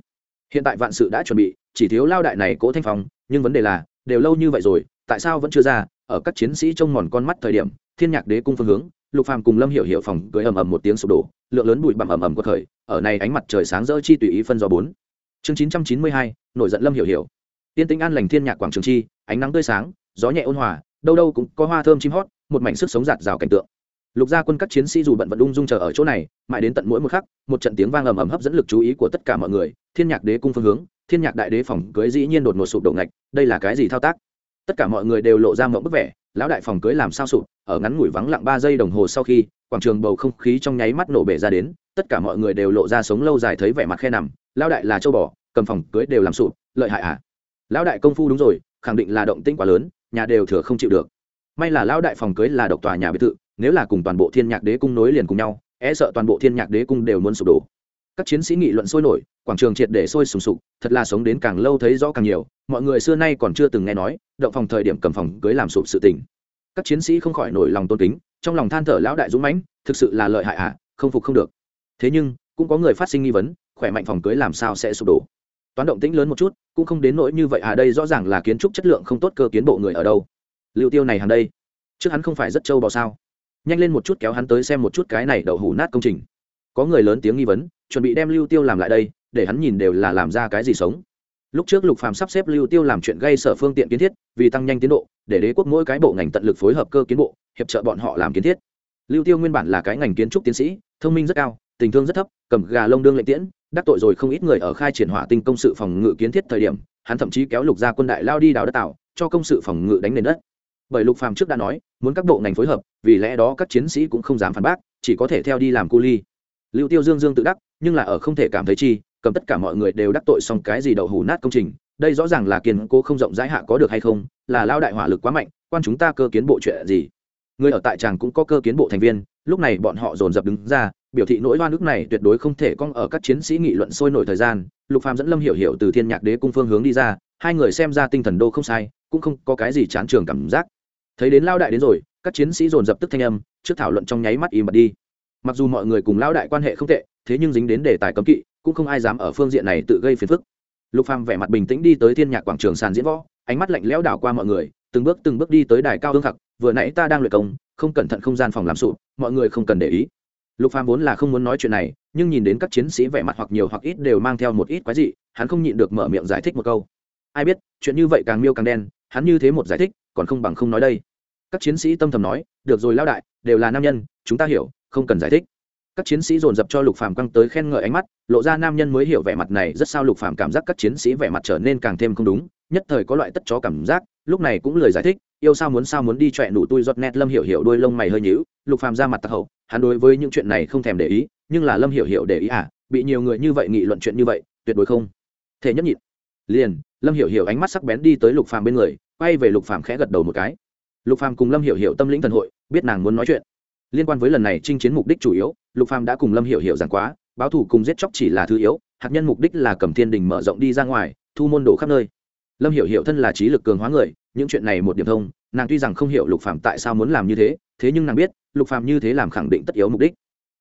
Speaker 1: Hiện tại vạn sự đã chuẩn bị, chỉ thiếu lao đại này cố thanh phong, nhưng vấn đề là, đều lâu như vậy rồi, tại sao vẫn chưa ra? Ở các chiến sĩ trông mòn con mắt thời điểm, thiên nhạc đế cung phương hướng, lục phàm cùng lâm hiểu hiểu phòng cưới ầm ầm một tiếng sụp đổ, lượng lớn bụi bặm ầm ầm của thời ở này ánh mặt trời sáng rỡ chi tùy ý phân do bốn. Chương chín trăm chín mươi hai, nổi giận lâm hiểu hiểu. Tiên tĩnh an lành thiên nhạc quảng trường chi, ánh nắng tươi sáng, gió nhẹ ôn hòa, đâu đâu cũng có hoa thơm chim hót, một mảnh sức sống giạt rào cảnh tượng. Lục gia quân các chiến sĩ dù bận vận ung dung chờ ở chỗ này, mãi đến tận mỗi một khắc, một trận tiếng vang ầm ầm hấp dẫn lực chú ý của tất cả mọi người, thiên nhạc đế cung phương hướng, thiên nhạc đại đế phòng cưới dĩ nhiên đột ngột sụp đổ ngạch, đây là cái gì thao tác? Tất cả mọi người đều lộ ra mộng bức vẻ, lão đại phòng cưới làm sao sụp, ở ngắn ngủi vắng lặng ba giây đồng hồ sau khi, quảng trường bầu không khí trong nháy mắt nổ bể ra đến tất cả mọi người đều lộ ra sống lâu dài thấy vẻ mặt khe nằm lão đại là châu bò cầm phòng cưới đều làm sụp lợi hại à? Lão đại công phu đúng rồi khẳng định là động tĩnh quá lớn nhà đều thừa không chịu được. May là lão đại phòng cưới là độc tòa nhà biệt thự nếu là cùng toàn bộ thiên nhạc đế cung nối liền cùng nhau e sợ toàn bộ thiên nhạc đế cung đều muốn sụp đổ. Các chiến sĩ nghị luận sôi nổi quảng trường triệt để sôi sùng sục thật là sống đến càng lâu thấy rõ càng nhiều mọi người xưa nay còn chưa từng nghe nói động phòng thời điểm cầm phòng cưới làm sụp sự tình. Các chiến sĩ không khỏi nổi lòng tôn kính trong lòng than thở lão đại dũng mãnh thực sự là lợi hại ạ à, không phục không được thế nhưng, cũng có người phát sinh nghi vấn, khỏe mạnh phòng cưới làm sao sẽ sụp đổ? Toán động tĩnh lớn một chút, cũng không đến nỗi như vậy à đây rõ ràng là kiến trúc chất lượng không tốt cơ kiến bộ người ở đâu. Liệu tiêu này hàng đây. Trước hắn không phải rất trâu bò sao? Nhanh lên một chút kéo hắn tới xem một chút cái này đậu hủ nát công trình. Có người lớn tiếng nghi vấn, chuẩn bị đem lưu tiêu làm lại đây, để hắn nhìn đều là làm ra cái gì sống. Lúc trước lục phàm sắp xếp lưu tiêu làm chuyện gây sở phương tiện kiến thiết, vì tăng nhanh tiến độ, để đế quốc mỗi cái bộ ngành tận lực phối hợp cơ kiến bộ, hiệp trợ bọn họ làm kiến thiết. Lưu tiêu nguyên bản là cái ngành kiến trúc tiến sĩ, thông minh rất cao tình thương rất thấp, cầm gà lông đương lệnh tiễn, đắc tội rồi không ít người ở khai triển hỏa tinh công sự phòng ngự kiến thiết thời điểm, hắn thậm chí kéo lục gia quân đại lao đi đào đất tạo, cho công sự phòng ngự đánh nền đất. Bởi lục phàm trước đã nói, muốn các bộ ngành phối hợp, vì lẽ đó các chiến sĩ cũng không dám phản bác, chỉ có thể theo đi làm cu ly. Lưu tiêu dương dương tự đắc, nhưng là ở không thể cảm thấy chi, cầm tất cả mọi người đều đắc tội xong cái gì đậu hủ nát công trình, đây rõ ràng là kiên cố không rộng rãi hạ có được hay không, là lao đại hỏa lực quá mạnh, quan chúng ta cơ kiến bộ chuyện gì? Người ở tại tràng cũng có cơ kiến bộ thành viên, lúc này bọn họ dồn dập đứng ra biểu thị nỗi oan ức này tuyệt đối không thể cong ở các chiến sĩ nghị luận sôi nổi thời gian. Lục phàm dẫn lâm hiểu hiểu từ thiên nhạc đế cung phương hướng đi ra, hai người xem ra tinh thần đô không sai, cũng không có cái gì chán trường cảm giác. Thấy đến lao đại đến rồi, các chiến sĩ dồn dập tức thanh âm, trước thảo luận trong nháy mắt im bật đi. Mặc dù mọi người cùng lao đại quan hệ không tệ, thế nhưng dính đến đề tài cấm kỵ, cũng không ai dám ở phương diện này tự gây phiền phức. Lục phàm vẻ mặt bình tĩnh đi tới thiên nhạc quảng trường sàn diễn võ, ánh mắt lạnh lẽo đảo qua mọi người, từng bước từng bước đi tới đài cao hương khặc, vừa nãy ta đang luyện công, không cẩn thận không gian phòng làm sụp, mọi người không cần để ý lục phàm vốn là không muốn nói chuyện này, nhưng nhìn đến các chiến sĩ vẻ mặt hoặc nhiều hoặc ít đều mang theo một ít quái dị, hắn không nhịn được mở miệng giải thích một câu. Ai biết, chuyện như vậy càng miêu càng đen, hắn như thế một giải thích, còn không bằng không nói đây. Các chiến sĩ tâm thầm nói, được rồi lao đại, đều là nam nhân, chúng ta hiểu, không cần giải thích. Các chiến sĩ dồn dập cho lục phàm quăng tới khen ngợi ánh mắt, lộ ra nam nhân mới hiểu vẻ mặt này, rất sao lục phàm cảm giác các chiến sĩ vẻ mặt trở nên càng thêm không đúng, nhất thời có loại tất chó cảm giác, lúc này cũng lời giải thích, yêu sao muốn sao muốn đi chọe nụ tui giọt nét lâm hiểu hiểu đôi lông mày hơi nhíu lục phàm ra mặt tạc hậu, hắn đối với những chuyện này không thèm để ý, nhưng là lâm hiểu hiểu để ý à bị nhiều người như vậy nghị luận chuyện như vậy, tuyệt đối không. Thể nhất nhịn. Liền, lâm hiểu hiểu ánh mắt sắc bén đi tới lục phàm bên người, quay về lục phàm khẽ gật đầu một cái. Lục phàm cùng lâm hiểu hiểu tâm lĩnh thần hội, biết nàng muốn nói chuyện. Liên quan với lần này chinh chiến mục đích chủ yếu, lục phàm đã cùng lâm hiểu hiểu giảng quá, báo thủ cùng giết chóc chỉ là thứ yếu, hạt nhân mục đích là cầm thiên đình mở rộng đi ra ngoài, thu môn đồ khắp nơi. Lâm hiểu hiểu thân là trí lực cường hóa người, những chuyện này một điểm thông nàng tuy rằng không hiểu lục phàm tại sao muốn làm như thế thế nhưng nàng biết, lục phàm như thế làm khẳng định tất yếu mục đích.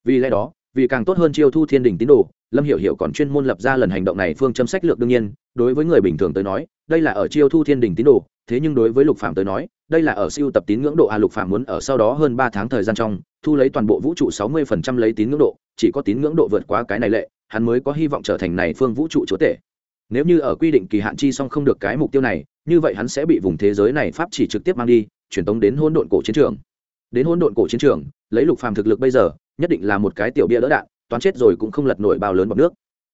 Speaker 1: Vì lẽ đó, vì càng tốt hơn chiêu thu thiên đình tín đồ, lâm hiểu hiểu còn chuyên môn lập ra lần hành động này phương châm sách lược đương nhiên, đối với người bình thường tới nói, đây là ở chiêu thu thiên đình tín đồ, thế nhưng đối với lục phạm tới nói, đây là ở siêu tập tín ngưỡng độ a lục phạm muốn ở sau đó hơn ba tháng thời gian trong, thu lấy toàn bộ vũ trụ sáu mươi phần trăm lấy tín ngưỡng độ, chỉ có tín ngưỡng độ vượt quá cái này lệ, hắn mới có hy vọng trở thành này phương vũ trụ chúa tể nếu như ở quy định kỳ hạn chi song không được cái mục tiêu này, như vậy hắn sẽ bị vùng thế giới này pháp chỉ trực tiếp mang đi, truyền tống đến hỗn độn cổ chiến trường. Đến hỗn độn cổ chiến trường, lấy lục phàm thực lực bây giờ, nhất định là một cái tiểu bia đỡ đạn, toán chết rồi cũng không lật nổi bao lớn bọc nước.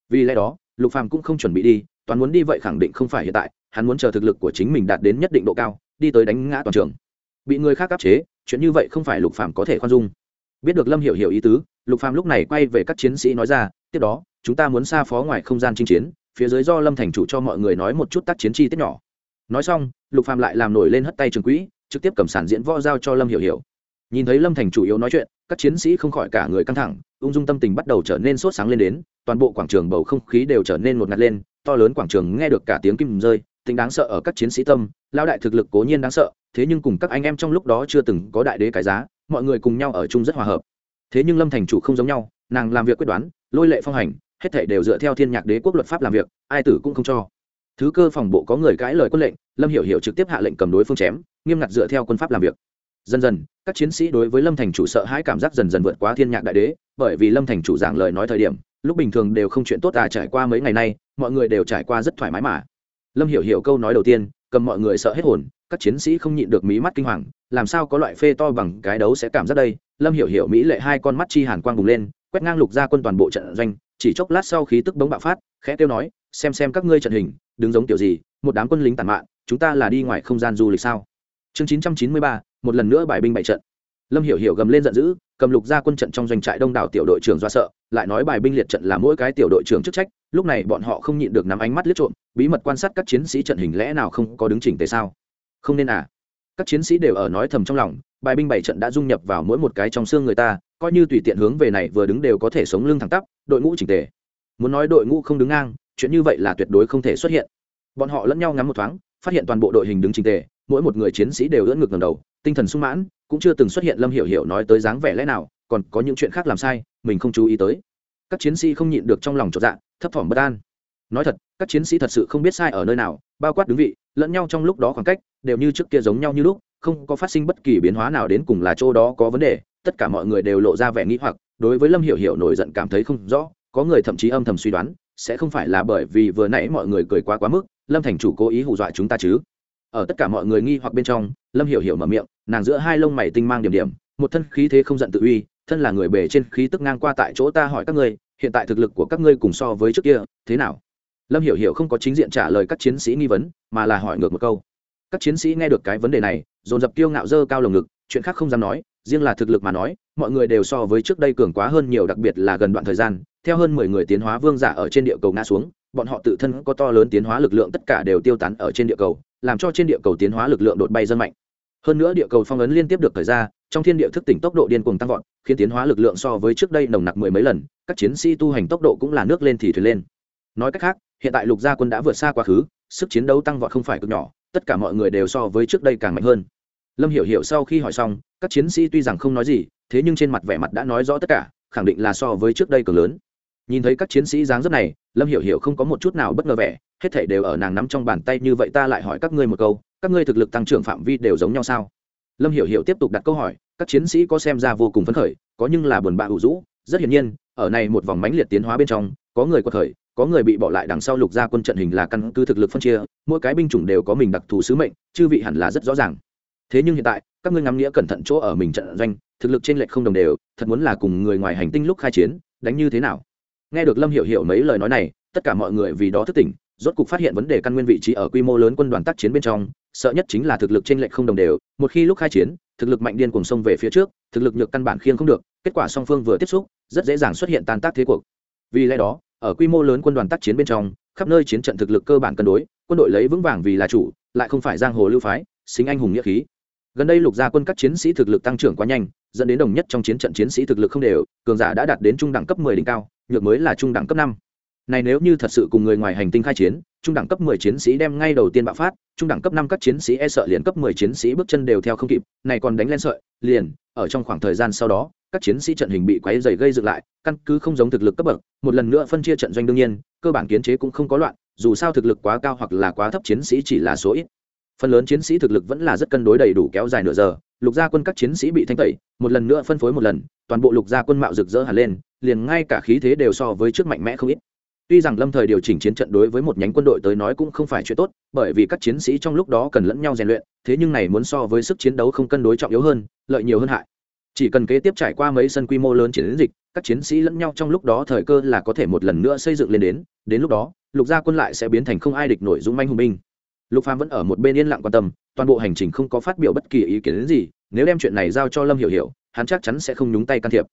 Speaker 1: Vì lẽ đó, lục phàm cũng không chuẩn bị đi, toán muốn đi vậy khẳng định không phải hiện tại, hắn muốn chờ thực lực của chính mình đạt đến nhất định độ cao, đi tới đánh ngã toàn trường. Bị người khác áp chế, chuyện như vậy không phải lục phàm có thể khoan dung. Biết được lâm hiểu hiểu ý tứ, lục phàm lúc này quay về các chiến sĩ nói ra, tiếp đó, chúng ta muốn xa phó ngoài không gian chinh chiến phía dưới do lâm thành chủ cho mọi người nói một chút tác chiến chi tiết nhỏ. Nói xong, lục phàm lại làm nổi lên hất tay trường quỹ, trực tiếp cầm sản diễn võ giao cho lâm hiểu hiểu. Nhìn thấy lâm thành chủ yếu nói chuyện, các chiến sĩ không khỏi cả người căng thẳng, ung dung tâm tình bắt đầu trở nên sốt sáng lên đến, toàn bộ quảng trường bầu không khí đều trở nên một ngạt lên, to lớn quảng trường nghe được cả tiếng kim rơi, tính đáng sợ ở các chiến sĩ tâm lao đại thực lực cố nhiên đáng sợ, thế nhưng cùng các anh em trong lúc đó chưa từng có đại đế cái giá, mọi người cùng nhau ở chung rất hòa hợp. Thế nhưng lâm thành chủ không giống nhau, nàng làm việc quyết đoán, lôi lệ phong hành hết thảy đều dựa theo thiên nhạc đế quốc luật pháp làm việc, ai tử cũng không cho. Thứ cơ phòng bộ có người cãi lời quân lệnh, lâm hiểu hiểu trực tiếp hạ lệnh cầm đối phương chém, nghiêm ngặt dựa theo quân pháp làm việc. Dần dần, các chiến sĩ đối với lâm thành chủ sợ hãi cảm giác dần dần vượt quá thiên nhạc đại đế, bởi vì lâm thành chủ giảng lời nói thời điểm, lúc bình thường đều không chuyện tốt à trải qua mấy ngày nay, mọi người đều trải qua rất thoải mái mà. Lâm hiểu hiểu câu nói đầu tiên, cầm mọi người sợ hết hồn, các chiến sĩ không nhịn được mí mắt kinh hoàng, làm sao có loại phê to bằng cái đấu sẽ cảm giác đây? Lâm hiểu hiểu mỹ lệ hai con mắt chi hàn quang bùng lên quét ngang lục ra quân toàn bộ trận doanh, chỉ chốc lát sau khí tức bóng bạo phát, khẽ kêu nói, xem xem các ngươi trận hình, đứng giống kiểu gì, một đám quân lính tàn mạn, chúng ta là đi ngoài không gian du lịch sao? Chương chín trăm chín mươi ba, một lần nữa bài binh bại trận. Lâm hiểu hiểu gầm lên giận dữ, cầm lục ra quân trận trong doanh trại đông đảo tiểu đội trưởng do sợ, lại nói bài binh liệt trận là mỗi cái tiểu đội trưởng chức trách, lúc này bọn họ không nhịn được nắm ánh mắt liếc trộm, bí mật quan sát các chiến sĩ trận hình lẽ nào không có đứng chỉnh tề sao? Không nên à? Các chiến sĩ đều ở nói thầm trong lòng, bài binh bảy trận đã dung nhập vào mỗi một cái trong xương người ta, coi như tùy tiện hướng về này vừa đứng đều có thể sống lưng thẳng tắp, đội ngũ chỉnh tề. Muốn nói đội ngũ không đứng ngang, chuyện như vậy là tuyệt đối không thể xuất hiện. Bọn họ lẫn nhau ngắm một thoáng, phát hiện toàn bộ đội hình đứng chỉnh tề, mỗi một người chiến sĩ đều ưỡn ngực ngầm đầu, tinh thần sung mãn, cũng chưa từng xuất hiện lâm hiểu hiểu nói tới dáng vẻ lẽ nào, còn có những chuyện khác làm sai, mình không chú ý tới. Các chiến sĩ không nhịn được trong lòng trọn dạ thấp thỏm bất an. Nói thật, các chiến sĩ thật sự không biết sai ở nơi nào, bao quát đứng vị lẫn nhau trong lúc đó khoảng cách đều như trước kia giống nhau như lúc, không có phát sinh bất kỳ biến hóa nào đến cùng là chỗ đó có vấn đề, tất cả mọi người đều lộ ra vẻ nghĩ hoặc, đối với lâm hiểu hiểu nổi giận cảm thấy không rõ, có người thậm chí âm thầm suy đoán, sẽ không phải là bởi vì vừa nãy mọi người cười quá quá mức, lâm thành chủ cố ý hù dọa chúng ta chứ? Ở tất cả mọi người nghi hoặc bên trong, lâm hiểu hiểu mở miệng, nàng giữa hai lông mày tinh mang điểm điểm, một thân khí thế không giận tự uy, thân là người bề trên khí tức ngang qua tại chỗ ta hỏi các ngươi, hiện tại thực lực của các ngươi cùng so với trước kia, thế nào? Lâm hiểu hiểu không có chính diện trả lời các chiến sĩ nghi vấn, mà là hỏi ngược một câu. Các chiến sĩ nghe được cái vấn đề này, dồn dập kiêu ngạo dơ cao lồng ngực, chuyện khác không dám nói, riêng là thực lực mà nói, mọi người đều so với trước đây cường quá hơn nhiều, đặc biệt là gần đoạn thời gian, theo hơn mười người tiến hóa vương giả ở trên địa cầu ngã xuống, bọn họ tự thân có to lớn tiến hóa lực lượng, tất cả đều tiêu tán ở trên địa cầu, làm cho trên địa cầu tiến hóa lực lượng đột bay dân mạnh. Hơn nữa địa cầu phong ấn liên tiếp được thời ra, trong thiên địa thức tỉnh tốc độ điên cuồng tăng vọt, khiến tiến hóa lực lượng so với trước đây nồng nặc mười mấy lần, các chiến sĩ tu hành tốc độ cũng là nước lên thì thuyền lên. Nói cách khác hiện tại lục gia quân đã vượt xa quá khứ, sức chiến đấu tăng vọt không phải cực nhỏ, tất cả mọi người đều so với trước đây càng mạnh hơn. Lâm hiểu hiểu sau khi hỏi xong, các chiến sĩ tuy rằng không nói gì, thế nhưng trên mặt vẻ mặt đã nói rõ tất cả, khẳng định là so với trước đây cường lớn. Nhìn thấy các chiến sĩ dáng dấp này, lâm hiểu hiểu không có một chút nào bất ngờ vẻ, hết thảy đều ở nàng nắm trong bàn tay như vậy ta lại hỏi các ngươi một câu, các ngươi thực lực tăng trưởng phạm vi đều giống nhau sao? Lâm hiểu hiểu tiếp tục đặt câu hỏi, các chiến sĩ có xem ra vô cùng phấn khởi, có nhưng là buồn bã ủ rũ. Rất hiển nhiên, ở này một vòng mãnh liệt tiến hóa bên trong, có người quật khởi có người bị bỏ lại đằng sau lục gia quân trận hình là căn cứ thực lực phân chia, mỗi cái binh chủng đều có mình đặc thù sứ mệnh, chư vị hẳn là rất rõ ràng. Thế nhưng hiện tại, các ngươi ngắm nghĩa cẩn thận chỗ ở mình trận doanh, thực lực trên lệch không đồng đều, thật muốn là cùng người ngoài hành tinh lúc khai chiến, đánh như thế nào? Nghe được lâm hiểu hiểu mấy lời nói này, tất cả mọi người vì đó thức tỉnh, rốt cục phát hiện vấn đề căn nguyên vị trí ở quy mô lớn quân đoàn tác chiến bên trong, sợ nhất chính là thực lực trên lệch không đồng đều, một khi lúc khai chiến, thực lực mạnh điên cùng sông về phía trước, thực lực nhược căn bản khiêng không được, kết quả song phương vừa tiếp xúc, rất dễ dàng xuất hiện tan tác thế cuộc. Vì lẽ đó ở quy mô lớn quân đoàn tác chiến bên trong, khắp nơi chiến trận thực lực cơ bản cân đối, quân đội lấy vững vàng vì là chủ, lại không phải giang hồ lưu phái, xính anh hùng nghĩa khí. Gần đây lục gia quân các chiến sĩ thực lực tăng trưởng quá nhanh, dẫn đến đồng nhất trong chiến trận chiến sĩ thực lực không đều, cường giả đã đạt đến trung đẳng cấp 10 đỉnh cao, nhược mới là trung đẳng cấp năm này nếu như thật sự cùng người ngoài hành tinh khai chiến, trung đẳng cấp 10 chiến sĩ đem ngay đầu tiên bạo phát, trung đẳng cấp năm các chiến sĩ e sợ liền cấp 10 chiến sĩ bước chân đều theo không kịp, này còn đánh lên sợi, liền, ở trong khoảng thời gian sau đó, các chiến sĩ trận hình bị quấy dày gây dựng lại, căn cứ không giống thực lực cấp bậc, một lần nữa phân chia trận doanh đương nhiên, cơ bản kiến chế cũng không có loạn, dù sao thực lực quá cao hoặc là quá thấp chiến sĩ chỉ là số ít. Phần lớn chiến sĩ thực lực vẫn là rất cân đối đầy đủ kéo dài nửa giờ, lục gia quân các chiến sĩ bị thanh tẩy, một lần nữa phân phối một lần, toàn bộ lục gia quân mạo rực rỡ hẳn lên, liền ngay cả khí thế đều so với trước mạnh mẽ không ít tuy rằng lâm thời điều chỉnh chiến trận đối với một nhánh quân đội tới nói cũng không phải chuyện tốt, bởi vì các chiến sĩ trong lúc đó cần lẫn nhau rèn luyện, thế nhưng này muốn so với sức chiến đấu không cân đối trọng yếu hơn, lợi nhiều hơn hại. Chỉ cần kế tiếp trải qua mấy sân quy mô lớn chiến dịch, các chiến sĩ lẫn nhau trong lúc đó thời cơ là có thể một lần nữa xây dựng lên đến đến lúc đó, lục gia quân lại sẽ biến thành không ai địch nổi dũng manh hùng binh. Lục phàm vẫn ở một bên yên lặng quan tâm, toàn bộ hành trình không có phát biểu bất kỳ ý kiến gì, nếu đem chuyện này giao cho lâm hiểu hiểu, hắn chắc chắn sẽ không nhúng tay can thiệp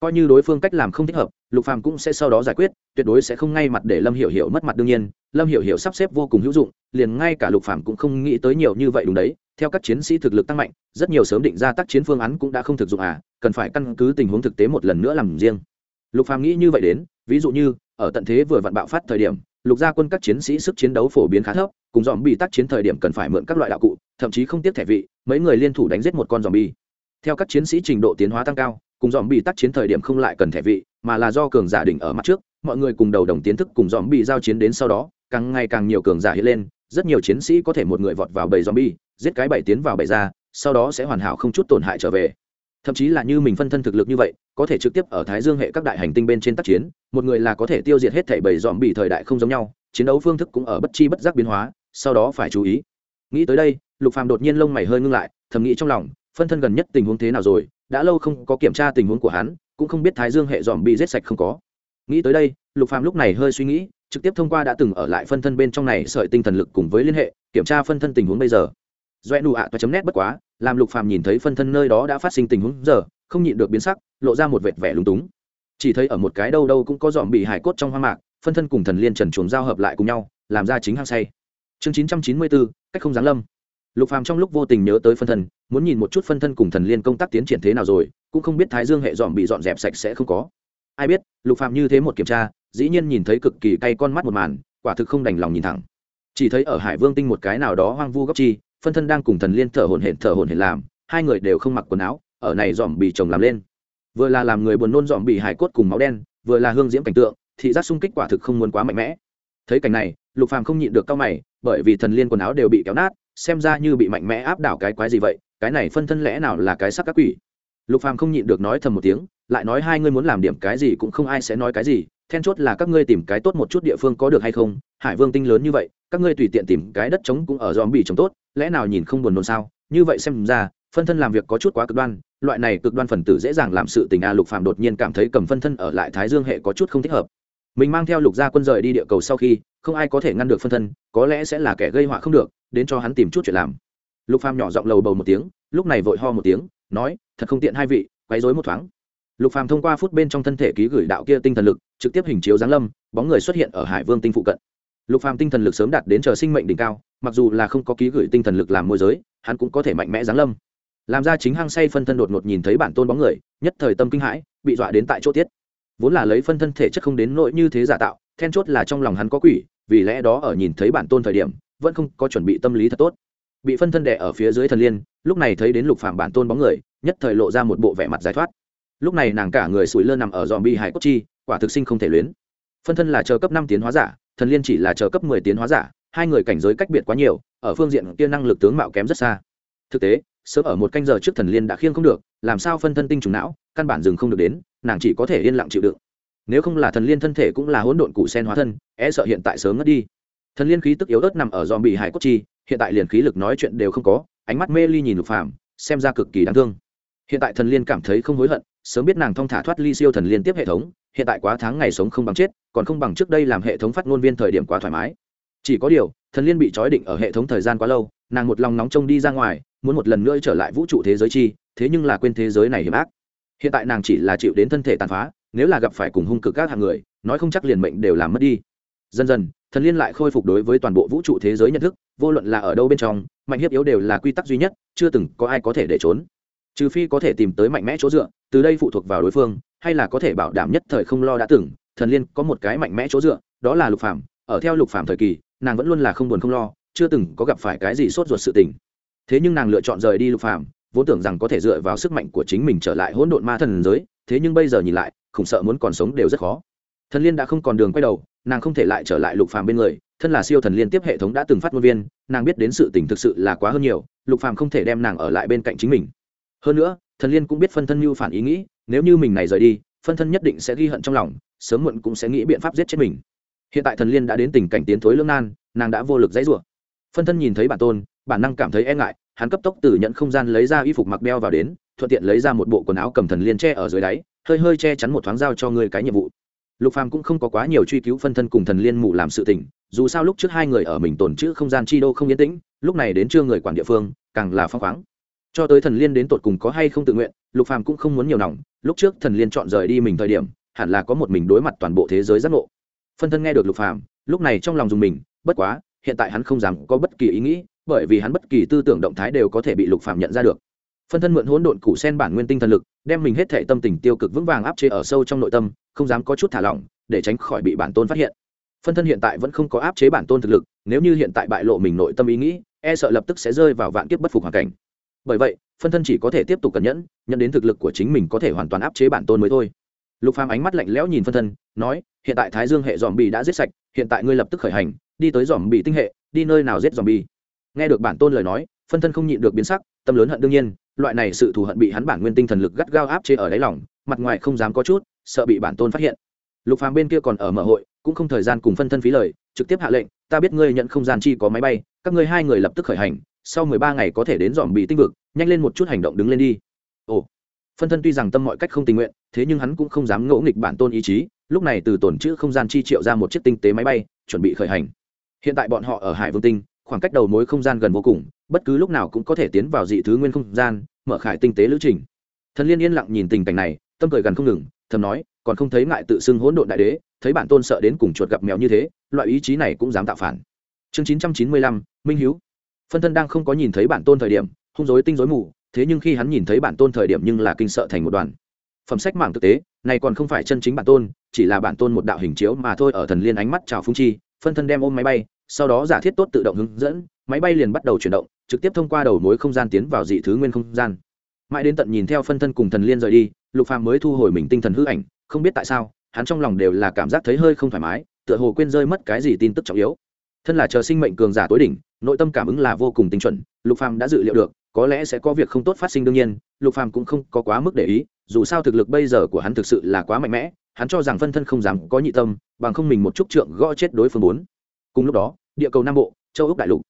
Speaker 1: coi như đối phương cách làm không thích hợp, lục phàm cũng sẽ sau đó giải quyết, tuyệt đối sẽ không ngay mặt để lâm hiểu hiểu mất mặt đương nhiên. Lâm hiểu hiểu sắp xếp vô cùng hữu dụng, liền ngay cả lục phàm cũng không nghĩ tới nhiều như vậy đúng đấy. Theo các chiến sĩ thực lực tăng mạnh, rất nhiều sớm định ra tác chiến phương án cũng đã không thực dụng à cần phải căn cứ tình huống thực tế một lần nữa làm riêng. Lục phàm nghĩ như vậy đến, ví dụ như, ở tận thế vừa vặn bạo phát thời điểm, lục gia quân các chiến sĩ sức chiến đấu phổ biến khá thấp, cùng dòm bị tác chiến thời điểm cần phải mượn các loại đạo cụ, thậm chí không tiếp thẻ vị, mấy người liên thủ đánh giết một con dòm bi theo các chiến sĩ trình độ tiến hóa tăng cao cùng dòm bị tác chiến thời điểm không lại cần thẻ vị mà là do cường giả đỉnh ở mặt trước mọi người cùng đầu đồng tiến thức cùng dòm bị giao chiến đến sau đó càng ngày càng nhiều cường giả hiện lên rất nhiều chiến sĩ có thể một người vọt vào bầy dòm bi giết cái bảy tiến vào bảy ra, sau đó sẽ hoàn hảo không chút tổn hại trở về. Thậm chí là như mình phân thân thực lực như vậy, có thể trực tiếp ở Thái Dương hệ các đại hành tinh bên trên tác chiến, một người là có thể tiêu diệt hết thảy bầy dòm bị thời đại không giống nhau, chiến đấu phương thức cũng ở bất chi bất giác biến hóa, sau đó phải chú ý. Nghĩ tới đây, Lục Phàm đột nhiên lông mày hơi ngưng lại, thầm nghĩ trong lòng, phân thân gần nhất tình huống thế nào rồi, đã lâu không có kiểm tra tình huống của hắn, cũng không biết Thái Dương hệ zombie giết sạch không có. Nghĩ tới đây, Lục Phàm lúc này hơi suy nghĩ, trực tiếp thông qua đã từng ở lại phân thân bên trong này sợi tinh thần lực cùng với liên hệ kiểm tra phân thân tình huống bây giờ. Doẹ nụ ạ toa chấm nét bất quá làm lục phàm nhìn thấy phân thân nơi đó đã phát sinh tình huống giờ không nhịn được biến sắc lộ ra một vệt vẻ lúng túng. Chỉ thấy ở một cái đâu đâu cũng có dòm bị hải cốt trong hoang mạc phân thân cùng thần liên trần chuồng giao hợp lại cùng nhau làm ra chính hang say. Chương 994, cách không giáng lâm lục phàm trong lúc vô tình nhớ tới phân thân, muốn nhìn một chút phân thân cùng thần liên công tác tiến triển thế nào rồi, cũng không biết thái dương hệ dòm bị dọn dẹp sạch sẽ không có. Ai biết, lục phàm như thế một kiểm tra, dĩ nhiên nhìn thấy cực kỳ cay con mắt một màn, quả thực không đành lòng nhìn thẳng. Chỉ thấy ở hải vương tinh một cái nào đó hoang vu góc chi, phân thân đang cùng thần liên thở hổn hển thở hổn hển làm, hai người đều không mặc quần áo, ở này dòm bị chồng làm lên. Vừa là làm người buồn nôn dòm bị hải cốt cùng máu đen, vừa là hương diễm cảnh tượng, thị giác sung kích quả thực không muốn quá mạnh mẽ. Thấy cảnh này, lục phàm không nhịn được cao mày, bởi vì thần liên quần áo đều bị kéo nát xem ra như bị mạnh mẽ áp đảo cái quái gì vậy, cái này phân thân lẽ nào là cái sắc các quỷ? Lục phàm không nhịn được nói thầm một tiếng, lại nói hai ngươi muốn làm điểm cái gì cũng không ai sẽ nói cái gì, then chốt là các ngươi tìm cái tốt một chút địa phương có được hay không? Hải vương tinh lớn như vậy, các ngươi tùy tiện tìm cái đất trống cũng ở dòm bị trồng tốt, lẽ nào nhìn không buồn nôn sao? Như vậy xem ra, phân thân làm việc có chút quá cực đoan, loại này cực đoan phần tử dễ dàng làm sự tình a, lục phàm đột nhiên cảm thấy cầm phân thân ở lại thái dương hệ có chút không thích hợp mình mang theo lục gia quân rời đi địa cầu sau khi, không ai có thể ngăn được phân thân, có lẽ sẽ là kẻ gây họa không được, đến cho hắn tìm chút chuyện làm. Lục phàm nhỏ giọng lầu bầu một tiếng, lúc này vội ho một tiếng, nói, thật không tiện hai vị, quấy rối một thoáng. Lục phàm thông qua phút bên trong thân thể ký gửi đạo kia tinh thần lực, trực tiếp hình chiếu giáng lâm, bóng người xuất hiện ở hải vương tinh phụ cận. Lục phàm tinh thần lực sớm đạt đến chờ sinh mệnh đỉnh cao, mặc dù là không có ký gửi tinh thần lực làm môi giới, hắn cũng có thể mạnh mẽ giáng lâm. Làm ra chính hang say phân thân đột ngột nhìn thấy bản tôn bóng người, nhất thời tâm kinh hãi, bị dọa đến tại chỗ tiết vốn là lấy phân thân thể chất không đến nỗi như thế giả tạo, then chốt là trong lòng hắn có quỷ, vì lẽ đó ở nhìn thấy bản tôn thời điểm, vẫn không có chuẩn bị tâm lý thật tốt. Bị phân thân đẻ ở phía dưới thần liên, lúc này thấy đến lục phàm bản tôn bóng người, nhất thời lộ ra một bộ vẻ mặt giải thoát. Lúc này nàng cả người sủi lơ nằm ở dòm bi hải cốt chi, quả thực sinh không thể luyến. Phân thân là chờ cấp năm tiến hóa giả, thần liên chỉ là chờ cấp mười tiến hóa giả, hai người cảnh giới cách biệt quá nhiều, ở phương diện kia năng lực tướng mạo kém rất xa. Thực tế, sớm ở một canh giờ trước thần liên đã khiêng không được, làm sao phân thân tinh trùng não, căn bản dừng không được đến nàng chỉ có thể yên lặng chịu đựng. Nếu không là thần liên thân thể cũng là hỗn độn cụ sen hóa thân e sợ hiện tại sớm ngất đi. Thần liên khí tức yếu ớt nằm ở dòm bị hải cốt chi, hiện tại liền khí lực nói chuyện đều không có, ánh mắt mê ly nhìn lục phàm, xem ra cực kỳ đáng thương. Hiện tại thần liên cảm thấy không hối hận, sớm biết nàng thong thả thoát ly siêu thần liên tiếp hệ thống, hiện tại quá tháng ngày sống không bằng chết, còn không bằng trước đây làm hệ thống phát ngôn viên thời điểm quá thoải mái. Chỉ có điều, thần liên bị trói định ở hệ thống thời gian quá lâu, nàng một lòng nóng trông đi ra ngoài, muốn một lần nữa trở lại vũ trụ thế giới chi, thế nhưng là quên thế giới này hiểm ác hiện tại nàng chỉ là chịu đến thân thể tàn phá, nếu là gặp phải cùng hung cực các hạng người, nói không chắc liền mệnh đều làm mất đi. Dần dần, thần liên lại khôi phục đối với toàn bộ vũ trụ thế giới nhận thức, vô luận là ở đâu bên trong, mạnh hiếp yếu đều là quy tắc duy nhất, chưa từng có ai có thể để trốn. Trừ phi có thể tìm tới mạnh mẽ chỗ dựa, từ đây phụ thuộc vào đối phương, hay là có thể bảo đảm nhất thời không lo đã từng, thần liên có một cái mạnh mẽ chỗ dựa, đó là lục phạm ở theo lục phạm thời kỳ, nàng vẫn luôn là không buồn không lo, chưa từng có gặp phải cái gì sốt ruột sự tình. Thế nhưng nàng lựa chọn rời đi lục phạm vốn tưởng rằng có thể dựa vào sức mạnh của chính mình trở lại hỗn độn ma thần giới, thế nhưng bây giờ nhìn lại, khủng sợ muốn còn sống đều rất khó. Thần liên đã không còn đường quay đầu, nàng không thể lại trở lại lục phàm bên người, thân là siêu thần liên tiếp hệ thống đã từng phát ngôn viên, nàng biết đến sự tình thực sự là quá hơn nhiều, lục phàm không thể đem nàng ở lại bên cạnh chính mình. Hơn nữa, thần liên cũng biết phân thân mưu phản ý nghĩ, nếu như mình này rời đi, phân thân nhất định sẽ ghi hận trong lòng, sớm muộn cũng sẽ nghĩ biện pháp giết chết mình. Hiện tại thần liên đã đến tình cảnh tiến thối lương nan, nàng đã vô lực dãy rủa. Phân thân nhìn thấy bản tôn, bản năng cảm thấy e ngại hắn cấp tốc từ nhận không gian lấy ra y phục mặc đeo vào đến, thuận tiện lấy ra một bộ quần áo cầm thần liên tre ở dưới đáy, hơi hơi che chắn một thoáng giao cho ngươi cái nhiệm vụ. Lục phàm cũng không có quá nhiều truy cứu phân thân cùng thần liên mụ làm sự tình, dù sao lúc trước hai người ở mình tồn chữ không gian chi đô không yên tĩnh, lúc này đến chưa người quản địa phương, càng là phong khoáng. Cho tới thần liên đến tột cùng có hay không tự nguyện, lục phàm cũng không muốn nhiều nòng, lúc trước thần liên chọn rời đi mình thời điểm, hẳn là có một mình đối mặt toàn bộ thế giới giác ngộ. Phân thân nghe được lục phàm, lúc này trong lòng dùng mình, bất quá, hiện tại hắn không dám có bất kỳ ý nghĩ bởi vì hắn bất kỳ tư tưởng động thái đều có thể bị lục phàm nhận ra được. Phân thân mượn hỗn độn củ sen bản nguyên tinh thần lực, đem mình hết thảy tâm tình tiêu cực vững vàng áp chế ở sâu trong nội tâm, không dám có chút thả lỏng, để tránh khỏi bị bản tôn phát hiện. Phân thân hiện tại vẫn không có áp chế bản tôn thực lực, nếu như hiện tại bại lộ mình nội tâm ý nghĩ e sợ lập tức sẽ rơi vào vạn kiếp bất phục hoàn cảnh. Bởi vậy, phân thân chỉ có thể tiếp tục cẩn nhẫn, nhận đến thực lực của chính mình có thể hoàn toàn áp chế bản tôn mới thôi. Lục phàm ánh mắt lạnh lẽo nhìn phân thân, nói, hiện tại thái dương hệ dòm bì đã giết sạch, hiện tại ngươi lập tức khởi hành, đi tới dòm bì tinh hệ, đi nơi nào giết dòm bì nghe được bản tôn lời nói, phân thân không nhịn được biến sắc, tâm lớn hận đương nhiên, loại này sự thù hận bị hắn bản nguyên tinh thần lực gắt gao áp chế ở đáy lòng, mặt ngoài không dám có chút, sợ bị bản tôn phát hiện. Lục phàm bên kia còn ở mở hội, cũng không thời gian cùng phân thân phí lời, trực tiếp hạ lệnh, ta biết ngươi nhận không gian chi có máy bay, các ngươi hai người lập tức khởi hành, sau mười ba ngày có thể đến dòm bị tinh vực, nhanh lên một chút hành động đứng lên đi. Ồ. Phân thân tuy rằng tâm mọi cách không tình nguyện, thế nhưng hắn cũng không dám ngỗ nghịch bản tôn ý chí, lúc này từ tổn chữ không gian chi triệu ra một chiếc tinh tế máy bay, chuẩn bị khởi hành. Hiện tại bọn họ ở hải vương tinh khoảng cách đầu mối không gian gần vô cùng, bất cứ lúc nào cũng có thể tiến vào dị thứ nguyên không gian, mở khải tinh tế lữ trình. Thần liên yên lặng nhìn tình cảnh này, tâm cười gần không ngừng, thầm nói, còn không thấy ngại tự xưng hỗn độn đại đế, thấy bản tôn sợ đến cùng chuột gặp mèo như thế, loại ý chí này cũng dám tạo phản. Chương chín trăm chín mươi lăm, minh hiếu. Phân thân đang không có nhìn thấy bản tôn thời điểm, hung dối tinh dối mù, thế nhưng khi hắn nhìn thấy bản tôn thời điểm nhưng là kinh sợ thành một đoàn. Phẩm sách mạng thực tế, này còn không phải chân chính bản tôn, chỉ là bản tôn một đạo hình chiếu mà thôi, ở thần liên ánh mắt chào phung chi, phân thân đem ôm máy bay sau đó giả thiết tốt tự động hướng dẫn, máy bay liền bắt đầu chuyển động, trực tiếp thông qua đầu mối không gian tiến vào dị thứ nguyên không gian. Mãi đến tận nhìn theo phân thân cùng thần liên rời đi, lục phàm mới thu hồi mình tinh thần hư ảnh, không biết tại sao, hắn trong lòng đều là cảm giác thấy hơi không thoải mái, tựa hồ quên rơi mất cái gì tin tức trọng yếu. Thân là chờ sinh mệnh cường giả tối đỉnh, nội tâm cảm ứng là vô cùng tinh chuẩn, lục phàm đã dự liệu được, có lẽ sẽ có việc không tốt phát sinh đương nhiên, lục phàm cũng không có quá mức để ý, dù sao thực lực bây giờ của hắn thực sự là quá mạnh mẽ, hắn cho rằng phân thân không dám có nhị tâm, bằng không mình một chút trượng gõ chết đối phương bốn. Cùng lúc đó địa cầu nam bộ, châu úc đại lục.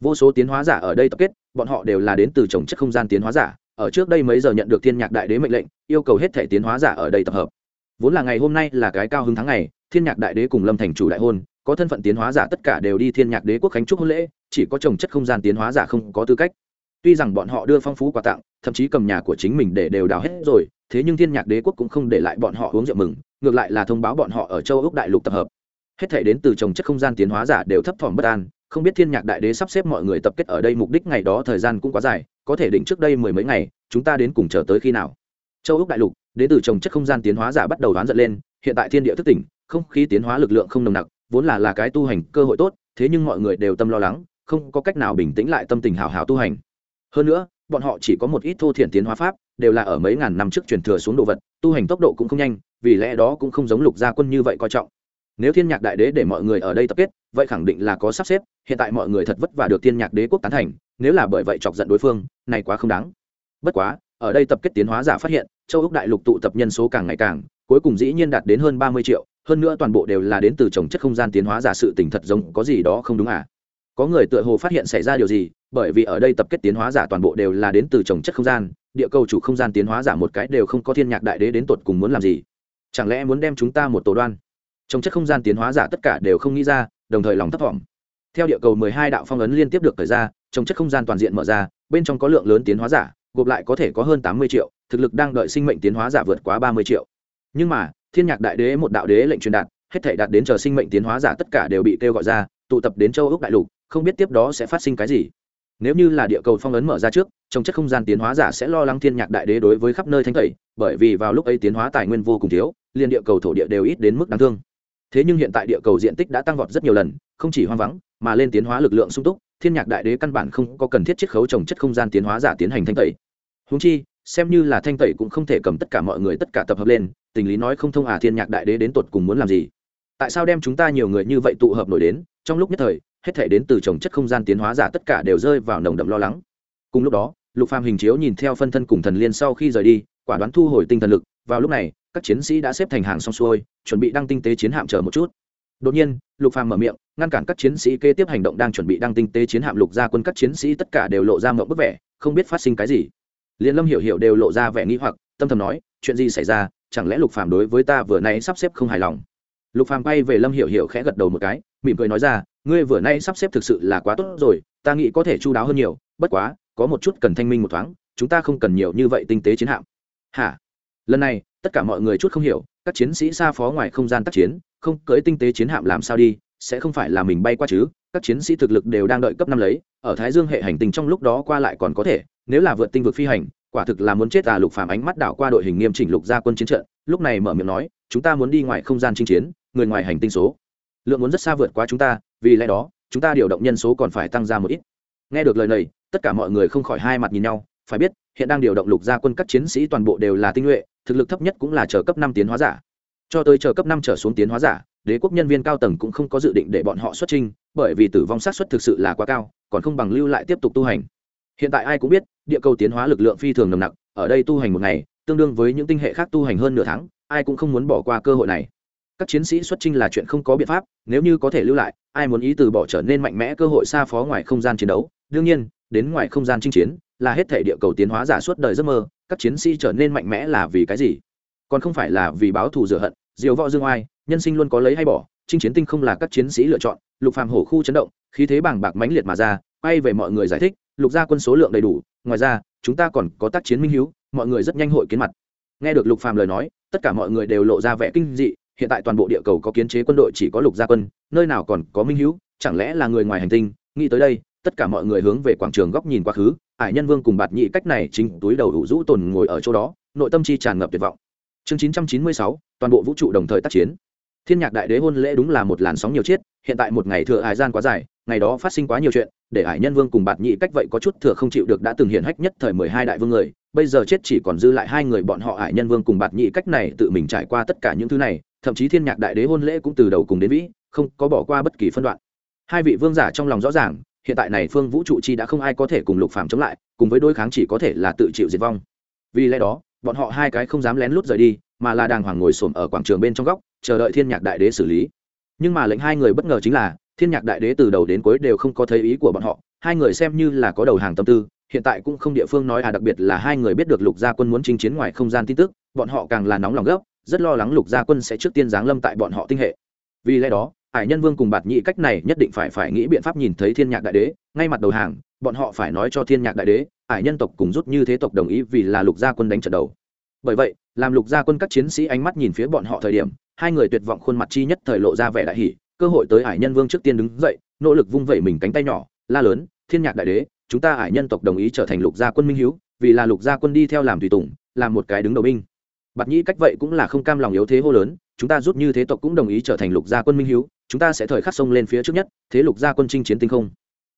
Speaker 1: Vô số tiến hóa giả ở đây tập kết, bọn họ đều là đến từ trồng chất không gian tiến hóa giả. Ở trước đây mấy giờ nhận được thiên nhạc đại đế mệnh lệnh, yêu cầu hết thể tiến hóa giả ở đây tập hợp. Vốn là ngày hôm nay là cái cao hứng tháng ngày, thiên nhạc đại đế cùng lâm thành chủ đại hôn, có thân phận tiến hóa giả tất cả đều đi thiên nhạc đế quốc khánh trúc hôn lễ, chỉ có trồng chất không gian tiến hóa giả không có tư cách. Tuy rằng bọn họ đưa phong phú quà tặng, thậm chí cầm nhà của chính mình để đều đào hết rồi, thế nhưng thiên nhạc đế quốc cũng không để lại bọn họ uống rượu mừng, ngược lại là thông báo bọn họ ở châu úc đại lục tập hợp hết thể đến từ trồng chất không gian tiến hóa giả đều thấp thỏm bất an, không biết thiên nhạc đại đế sắp xếp mọi người tập kết ở đây, mục đích ngày đó thời gian cũng quá dài, có thể định trước đây mười mấy ngày, chúng ta đến cùng chờ tới khi nào? Châu úc đại lục, đến từ trồng chất không gian tiến hóa giả bắt đầu đoán giận lên, hiện tại thiên địa thức tỉnh, không khí tiến hóa lực lượng không nồng nặc, vốn là là cái tu hành cơ hội tốt, thế nhưng mọi người đều tâm lo lắng, không có cách nào bình tĩnh lại tâm tình hào hào tu hành. Hơn nữa, bọn họ chỉ có một ít thô thiển tiến hóa pháp, đều là ở mấy ngàn năm trước truyền thừa xuống đồ vật, tu hành tốc độ cũng không nhanh, vì lẽ đó cũng không giống lục gia quân như vậy coi trọng nếu thiên nhạc đại đế để mọi người ở đây tập kết, vậy khẳng định là có sắp xếp, hiện tại mọi người thật vất vả được thiên nhạc đế quốc tán thành, nếu là bởi vậy chọc giận đối phương, này quá không đáng. Bất quá, ở đây tập kết tiến hóa giả phát hiện, châu úc đại lục tụ tập nhân số càng ngày càng, cuối cùng dĩ nhiên đạt đến hơn ba mươi triệu, hơn nữa toàn bộ đều là đến từ trồng chất không gian tiến hóa giả sự tình thật giống có gì đó không đúng à? Có người tựa hồ phát hiện xảy ra điều gì, bởi vì ở đây tập kết tiến hóa giả toàn bộ đều là đến từ trồng chất không gian, địa cầu chủ không gian tiến hóa giả một cái đều không có thiên nhạc đại đế đến tột cùng muốn làm gì. Chẳng lẽ muốn đem chúng ta một tổ đoan? Trồng chất không gian tiến hóa giả tất cả đều không nghĩ ra, đồng thời lòng thấp thỏm. Theo địa cầu mười hai đạo phong ấn liên tiếp được thời ra trồng chất không gian toàn diện mở ra, bên trong có lượng lớn tiến hóa giả, gộp lại có thể có hơn tám mươi triệu, thực lực đang đợi sinh mệnh tiến hóa giả vượt quá ba mươi triệu. Nhưng mà, thiên nhạc đại đế, một đạo đế lệnh truyền đạt, hết thể đạt đến chờ sinh mệnh tiến hóa giả tất cả đều bị kêu gọi ra, tụ tập đến châu ốc đại lục, không biết tiếp đó sẽ phát sinh cái gì. Nếu như là địa cầu phong ấn mở ra trước, trong chất không gian tiến hóa giả sẽ lo lắng thiên nhạc đại đế đối với khắp nơi thanh tẩy bởi vì vào lúc ấy tiến hóa tài nguyên vô cùng thiếu, liền địa cầu thổ địa đều ít đến mức đáng thương thế nhưng hiện tại địa cầu diện tích đã tăng vọt rất nhiều lần, không chỉ hoang vắng, mà lên tiến hóa lực lượng sung túc, thiên nhạc đại đế căn bản không có cần thiết chiết khấu trồng chất không gian tiến hóa giả tiến hành thanh tẩy. Húng chi, xem như là thanh tẩy cũng không thể cầm tất cả mọi người tất cả tập hợp lên, tình lý nói không thông à thiên nhạc đại đế đến tột cùng muốn làm gì? Tại sao đem chúng ta nhiều người như vậy tụ hợp nổi đến, trong lúc nhất thời, hết thể đến từ trồng chất không gian tiến hóa giả tất cả đều rơi vào nồng đậm lo lắng. Cùng lúc đó, lục phàm hình chiếu nhìn theo phân thân cùng thần liên sau khi rời đi, quả đoán thu hồi tinh thần lực, vào lúc này các chiến sĩ đã xếp thành hàng xong xuôi, chuẩn bị đăng tinh tế chiến hạm chờ một chút. Đột nhiên, lục phàm mở miệng, ngăn cản các chiến sĩ kế tiếp hành động đang chuẩn bị đăng tinh tế chiến hạm lục ra quân các chiến sĩ tất cả đều lộ ra mộng bức vẻ, không biết phát sinh cái gì. Liên lâm hiểu hiểu đều lộ ra vẻ nghi hoặc, tâm thầm nói, chuyện gì xảy ra, chẳng lẽ lục phàm đối với ta vừa nay sắp xếp không hài lòng? Lục phàm bay về lâm hiểu hiểu khẽ gật đầu một cái, mỉm cười nói ra, ngươi vừa nay sắp xếp thực sự là quá tốt rồi, ta nghĩ có thể chu đáo hơn nhiều, bất quá, có một chút cần thanh minh một thoáng, chúng ta không cần nhiều như vậy tinh tế chiến hạm. Hả? Lần này tất cả mọi người chút không hiểu, các chiến sĩ xa phó ngoài không gian tác chiến, không cưỡi tinh tế chiến hạm làm sao đi, sẽ không phải là mình bay qua chứ? Các chiến sĩ thực lực đều đang đợi cấp năm lấy, ở thái dương hệ hành tinh trong lúc đó qua lại còn có thể, nếu là vượt tinh vực phi hành, quả thực là muốn chết à lục phàm ánh mắt đảo qua đội hình nghiêm chỉnh lục gia quân chiến trận, lúc này mở miệng nói, chúng ta muốn đi ngoài không gian chinh chiến, người ngoài hành tinh số. Lượng muốn rất xa vượt qua chúng ta, vì lẽ đó, chúng ta điều động nhân số còn phải tăng ra một ít. Nghe được lời này, tất cả mọi người không khỏi hai mặt nhìn nhau phải biết, hiện đang điều động lục gia quân các chiến sĩ toàn bộ đều là tinh nhuệ, thực lực thấp nhất cũng là chờ cấp năm tiến hóa giả. Cho tới chờ cấp năm trở xuống tiến hóa giả, đế quốc nhân viên cao tầng cũng không có dự định để bọn họ xuất trình bởi vì tử vong sát xuất thực sự là quá cao, còn không bằng lưu lại tiếp tục tu hành. Hiện tại ai cũng biết, địa cầu tiến hóa lực lượng phi thường nồng nặc, ở đây tu hành một ngày, tương đương với những tinh hệ khác tu hành hơn nửa tháng, ai cũng không muốn bỏ qua cơ hội này. Các chiến sĩ xuất trinh là chuyện không có biện pháp, nếu như có thể lưu lại, ai muốn ý từ bỏ trở nên mạnh mẽ cơ hội xa phó ngoài không gian chiến đấu. Đương nhiên, đến ngoài không gian chinh chiến là hết thể địa cầu tiến hóa giả suốt đời giấc mơ các chiến sĩ trở nên mạnh mẽ là vì cái gì? Còn không phải là vì báo thù rửa hận diều võ dương oai nhân sinh luôn có lấy hay bỏ chinh chiến tinh không là các chiến sĩ lựa chọn lục phàm hổ khu chấn động khí thế bảng bạc mãnh liệt mà ra quay về mọi người giải thích lục gia quân số lượng đầy đủ ngoài ra chúng ta còn có tác chiến minh hiếu mọi người rất nhanh hội kiến mặt. Nghe được lục phàm lời nói tất cả mọi người đều lộ ra vẻ kinh dị hiện tại toàn bộ địa cầu có kiến chế quân đội chỉ có lục gia quân nơi nào còn có minh hiếu, chẳng lẽ là người ngoài hành tinh? Nghĩ tới đây tất cả mọi người hướng về quảng trường góc nhìn quá khứ ải nhân vương cùng bạt nhị cách này chính túi đầu đủ rũ tồn ngồi ở chỗ đó, nội tâm chi tràn ngập tuyệt vọng. Chương chín trăm chín mươi sáu, toàn bộ vũ trụ đồng thời tác chiến. Thiên nhạc đại đế hôn lễ đúng là một làn sóng nhiều chiết, hiện tại một ngày thừa hải gian quá dài, ngày đó phát sinh quá nhiều chuyện, để hải nhân vương cùng bạt nhị cách vậy có chút thừa không chịu được đã từng hiện hách nhất thời mười hai đại vương người, bây giờ chết chỉ còn dư lại hai người bọn họ hải nhân vương cùng bạt nhị cách này tự mình trải qua tất cả những thứ này, thậm chí thiên nhạc đại đế hôn lễ cũng từ đầu cùng đến vĩ, không có bỏ qua bất kỳ phân đoạn. Hai vị vương giả trong lòng rõ ràng hiện tại này phương vũ trụ chi đã không ai có thể cùng lục phàm chống lại, cùng với đối kháng chỉ có thể là tự chịu diệt vong. Vì lẽ đó, bọn họ hai cái không dám lén lút rời đi, mà là đàng hoàng ngồi xổm ở quảng trường bên trong góc, chờ đợi thiên nhạc đại đế xử lý. Nhưng mà lệnh hai người bất ngờ chính là, thiên nhạc đại đế từ đầu đến cuối đều không có thấy ý của bọn họ, hai người xem như là có đầu hàng tâm tư, hiện tại cũng không địa phương nói à đặc biệt là hai người biết được lục gia quân muốn chinh chiến ngoài không gian tin tức, bọn họ càng là nóng lòng gấp, rất lo lắng lục gia quân sẽ trước tiên giáng lâm tại bọn họ tinh hệ. Vì lẽ đó ải nhân vương cùng bạt nhị cách này nhất định phải phải nghĩ biện pháp nhìn thấy thiên nhạc đại đế, ngay mặt đầu hàng, bọn họ phải nói cho thiên nhạc đại đế ải nhân tộc cùng rút như thế tộc đồng ý vì là lục gia quân đánh trận đầu. Bởi vậy, làm lục gia quân các chiến sĩ ánh mắt nhìn phía bọn họ thời điểm, hai người tuyệt vọng khuôn mặt chi nhất thời lộ ra vẻ đại hỷ cơ hội tới ải nhân vương trước tiên đứng dậy, nỗ lực vung vẩy mình cánh tay nhỏ, la lớn, thiên nhạc đại đế, chúng ta ải nhân tộc đồng ý trở thành lục gia quân minh hiếu, vì là lục gia quân đi theo làm tùy tùng, làm một cái đứng đầu binh. Bạt nhĩ cách vậy cũng là không cam lòng yếu thế hô lớn, chúng ta rút như thế tộc cũng đồng ý trở thành lục gia quân minh hiếu chúng ta sẽ thời khắc sông lên phía trước nhất, thế lục gia quân chinh chiến tinh không.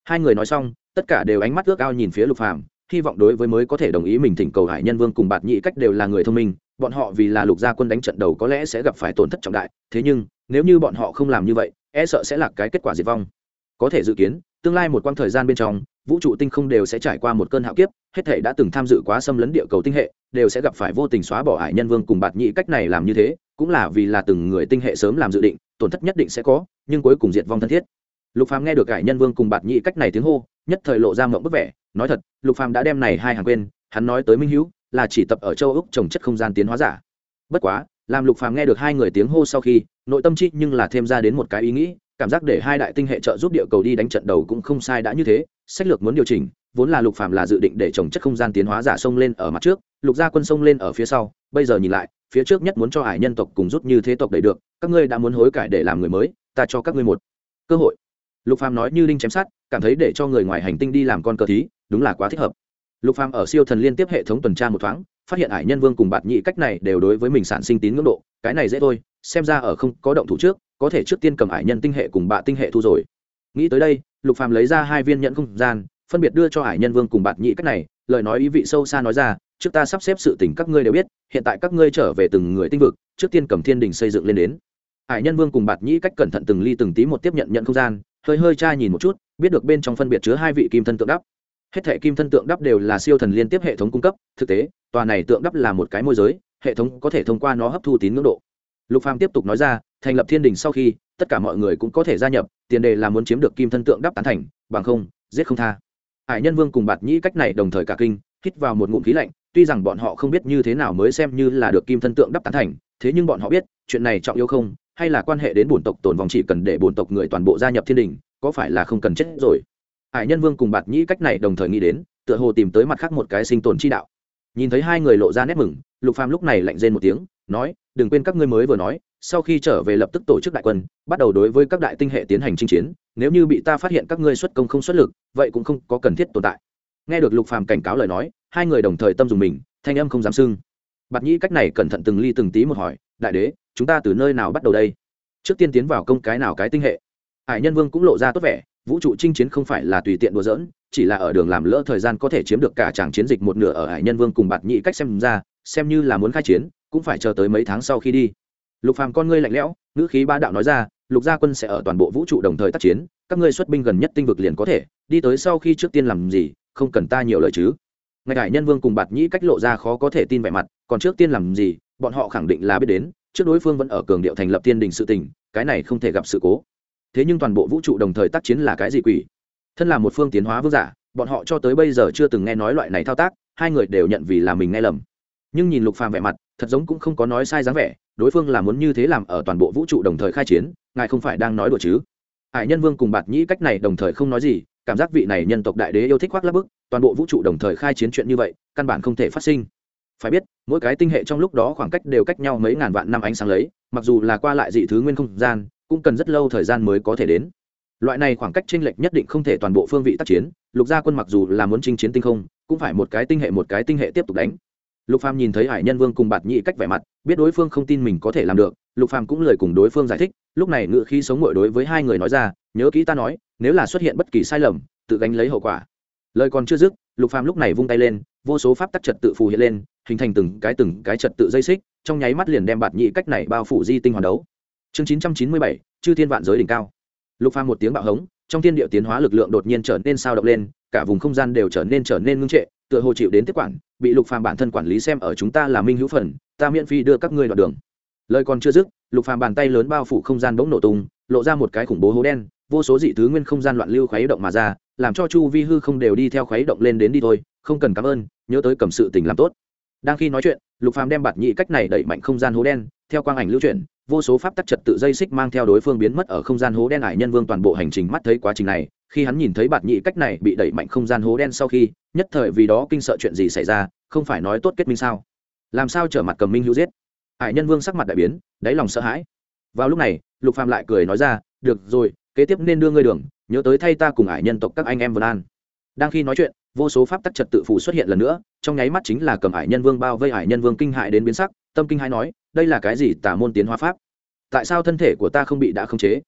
Speaker 1: Hai người nói xong, tất cả đều ánh mắt ước ao nhìn phía lục phàm, hy vọng đối với mới có thể đồng ý mình thỉnh cầu hải nhân vương cùng bạt nhị cách đều là người thông minh, bọn họ vì là lục gia quân đánh trận đầu có lẽ sẽ gặp phải tổn thất trọng đại, thế nhưng, nếu như bọn họ không làm như vậy e sợ sẽ là cái kết quả diệt vong. Có thể dự kiến, tương lai một quãng thời gian bên trong, vũ trụ tinh không đều sẽ trải qua một cơn hạo kiếp, hết thể đã từng tham dự quá xâm lấn địa cầu tinh hệ, đều sẽ gặp phải vô tình xóa bỏ hải nhân vương cùng bạt nhị cách này làm như thế, cũng là vì là từng người tinh hệ sớm làm dự định tổn thất nhất định sẽ có, nhưng cuối cùng diệt vong thân thiết. Lục phàm nghe được cải nhân vương cùng bạt nhị cách này tiếng hô, nhất thời lộ ra mộng bức vẻ, nói thật, lục phàm đã đem này hai hàng quên, hắn nói tới minh hữu là chỉ tập ở châu úc trồng chất không gian tiến hóa giả. Bất quá, làm lục phàm nghe được hai người tiếng hô sau khi, nội tâm chi nhưng là thêm ra đến một cái ý nghĩ, cảm giác để hai đại tinh hệ trợ giúp địa cầu đi đánh trận đầu cũng không sai đã như thế, sách lược muốn điều chỉnh, vốn là lục phàm là dự định để trồng chất không gian tiến hóa giả sông lên ở mặt trước, lục gia quân sông lên ở phía sau, bây giờ nhìn lại phía trước nhất muốn cho hải nhân tộc cùng rút như thế tộc đầy được, các ngươi đã muốn hối cải để làm người mới, ta cho các ngươi một cơ hội. Lục phàm nói như đinh chém sát cảm thấy để cho người ngoài hành tinh đi làm con cờ thí, đúng là quá thích hợp. Lục phàm ở siêu thần liên tiếp hệ thống tuần tra một thoáng, phát hiện hải nhân vương cùng bạt nhị cách này đều đối với mình sản sinh tín ngưỡng độ, cái này dễ thôi, xem ra ở không có động thủ trước, có thể trước tiên cầm hải nhân tinh hệ cùng bạ tinh hệ thu rồi. Nghĩ tới đây, lục phàm lấy ra hai viên nhẫn không gian, phân biệt đưa cho hải nhân vương cùng bạt nhị cách này, lời nói ý vị sâu xa nói ra trước ta sắp xếp sự tình các ngươi đều biết, hiện tại các ngươi trở về từng người tinh vực, trước tiên cầm thiên đình xây dựng lên đến. Hải nhân vương cùng bạt nhĩ cách cẩn thận từng ly từng tí một tiếp nhận nhận không gian, hơi hơi tra nhìn một chút, biết được bên trong phân biệt chứa hai vị kim thân tượng đắp. Hết thệ kim thân tượng đắp đều là siêu thần liên tiếp hệ thống cung cấp, thực tế, tòa này tượng đắp là một cái môi giới, hệ thống có thể thông qua nó hấp thu tín ngưỡng độ. Lục phàm tiếp tục nói ra, thành lập thiên đình sau khi, tất cả mọi người cũng có thể gia nhập, tiền đề là muốn chiếm được kim thân tượng đắp tán thành, bằng không, giết không tha. Hải nhân vương cùng bạt nhĩ cách này đồng thời cả kinh, hít vào một ngụm khí lạnh tuy rằng bọn họ không biết như thế nào mới xem như là được kim thân tượng đắp tán thành, thế nhưng bọn họ biết, chuyện này trọng yếu không, hay là quan hệ đến bổn tộc tồn vong chỉ cần để bổn tộc người toàn bộ gia nhập thiên đình, có phải là không cần chết rồi? Hải nhân vương cùng bạt nhĩ cách này đồng thời nghĩ đến, tựa hồ tìm tới mặt khác một cái sinh tồn chi đạo. Nhìn thấy hai người lộ ra nét mừng, lục phàm lúc này lạnh rên một tiếng, nói, đừng quên các ngươi mới vừa nói, sau khi trở về lập tức tổ chức đại quân, bắt đầu đối với các đại tinh hệ tiến hành chinh chiến, nếu như bị ta phát hiện các ngươi xuất công không xuất lực, vậy cũng không có cần thiết tồn tại. Nghe được lục phàm cảnh cáo lời nói hai người đồng thời tâm dùng mình, thanh âm không dám sưng. Bạt nhĩ cách này cẩn thận từng ly từng tí một hỏi, đại đế, chúng ta từ nơi nào bắt đầu đây? Trước tiên tiến vào công cái nào cái tinh hệ. Hải nhân vương cũng lộ ra tốt vẻ, vũ trụ chinh chiến không phải là tùy tiện đùa giỡn, chỉ là ở đường làm lỡ thời gian có thể chiếm được cả tràng chiến dịch một nửa ở hải nhân vương cùng bạt nhị cách xem ra, xem như là muốn khai chiến, cũng phải chờ tới mấy tháng sau khi đi. Lục phàm con ngươi lạnh lẽo, ngữ khí ba đạo nói ra, lục gia quân sẽ ở toàn bộ vũ trụ đồng thời tác chiến, các ngươi xuất binh gần nhất tinh vực liền có thể, đi tới sau khi trước tiên làm gì, không cần ta nhiều lời chứ ngay hải nhân vương cùng bạt nhĩ cách lộ ra khó có thể tin vẻ mặt, còn trước tiên làm gì, bọn họ khẳng định là biết đến, trước đối phương vẫn ở cường điệu thành lập tiên đình sự tình, cái này không thể gặp sự cố. Thế nhưng toàn bộ vũ trụ đồng thời tác chiến là cái gì quỷ? Thân là một phương tiến hóa vương giả, bọn họ cho tới bây giờ chưa từng nghe nói loại này thao tác, hai người đều nhận vì là mình nghe lầm. Nhưng nhìn lục phàm vẻ mặt, thật giống cũng không có nói sai dáng vẻ, đối phương là muốn như thế làm ở toàn bộ vũ trụ đồng thời khai chiến, ngài không phải đang nói đùa chứ? Hải nhân vương cùng bạt nhĩ cách này đồng thời không nói gì cảm giác vị này nhân tộc đại đế yêu thích khoác lắp bức, toàn bộ vũ trụ đồng thời khai chiến chuyện như vậy, căn bản không thể phát sinh. Phải biết, mỗi cái tinh hệ trong lúc đó khoảng cách đều cách nhau mấy ngàn vạn năm ánh sáng lấy, mặc dù là qua lại dị thứ nguyên không gian, cũng cần rất lâu thời gian mới có thể đến. Loại này khoảng cách chênh lệch nhất định không thể toàn bộ phương vị tác chiến, lục gia quân mặc dù là muốn chinh chiến tinh không, cũng phải một cái tinh hệ một cái tinh hệ tiếp tục đánh. Lục phàm nhìn thấy hải nhân vương cùng bạt nhị cách vẻ mặt, biết đối phương không tin mình có thể làm được lục phàm cũng lời cùng đối phương giải thích, lúc này ngựa khí sống ngội đối với hai người nói ra, nhớ kỹ ta nói, nếu là xuất hiện bất kỳ sai lầm, tự gánh lấy hậu quả. Lời còn chưa dứt, lục phàm lúc này vung tay lên, vô số pháp tắc trật tự phù hiện lên, hình thành từng cái từng cái trật tự dây xích, trong nháy mắt liền đem bạt nhị cách này bao phủ di tinh hoàn đấu. Chương chín trăm chín mươi bảy, chư thiên vạn giới đỉnh cao. Lục phàm một tiếng bạo hống, trong thiên địa tiến hóa lực lượng đột nhiên trở nên sao động lên, cả vùng không gian đều trở nên trở nên ngưng trệ, tựa hồ chịu đến tiếp quản, bị lục phàm bản thân quản lý xem ở chúng ta là minh hữu phần, ta miễn phí đưa các ngươi đoạn đường lời còn chưa dứt, lục phàm bàn tay lớn bao phủ không gian bỗng nổ tung, lộ ra một cái khủng bố hố đen, vô số dị thứ nguyên không gian loạn lưu khuấy động mà ra, làm cho chu vi hư không đều đi theo khuấy động lên đến đi thôi, không cần cảm ơn, nhớ tới cầm sự tình làm tốt. Đang khi nói chuyện, lục phàm đem bạt nhị cách này đẩy mạnh không gian hố đen, theo quang ảnh lưu chuyển, vô số pháp tắc trật tự dây xích mang theo đối phương biến mất ở không gian hố đen ải nhân vương toàn bộ hành trình mắt thấy quá trình này, khi hắn nhìn thấy bạt nhị cách này bị đẩy mạnh không gian hố đen sau khi, nhất thời vì đó kinh sợ chuyện gì xảy ra, không phải nói tốt kết minh sao? Làm sao trở mặt cầm minh hữu giết? Ải nhân vương sắc mặt đại biến, đáy lòng sợ hãi. Vào lúc này, lục phàm lại cười nói ra, được rồi, kế tiếp nên đưa ngươi đường, nhớ tới thay ta cùng ải nhân tộc các anh em vân an. Đang khi nói chuyện, vô số pháp tắc trật tự phù xuất hiện lần nữa, trong nháy mắt chính là cầm ải nhân vương bao vây ải nhân vương kinh hại đến biến sắc, tâm kinh hai nói, đây là cái gì tả môn tiến hóa pháp? Tại sao thân thể của ta không bị đã khống chế?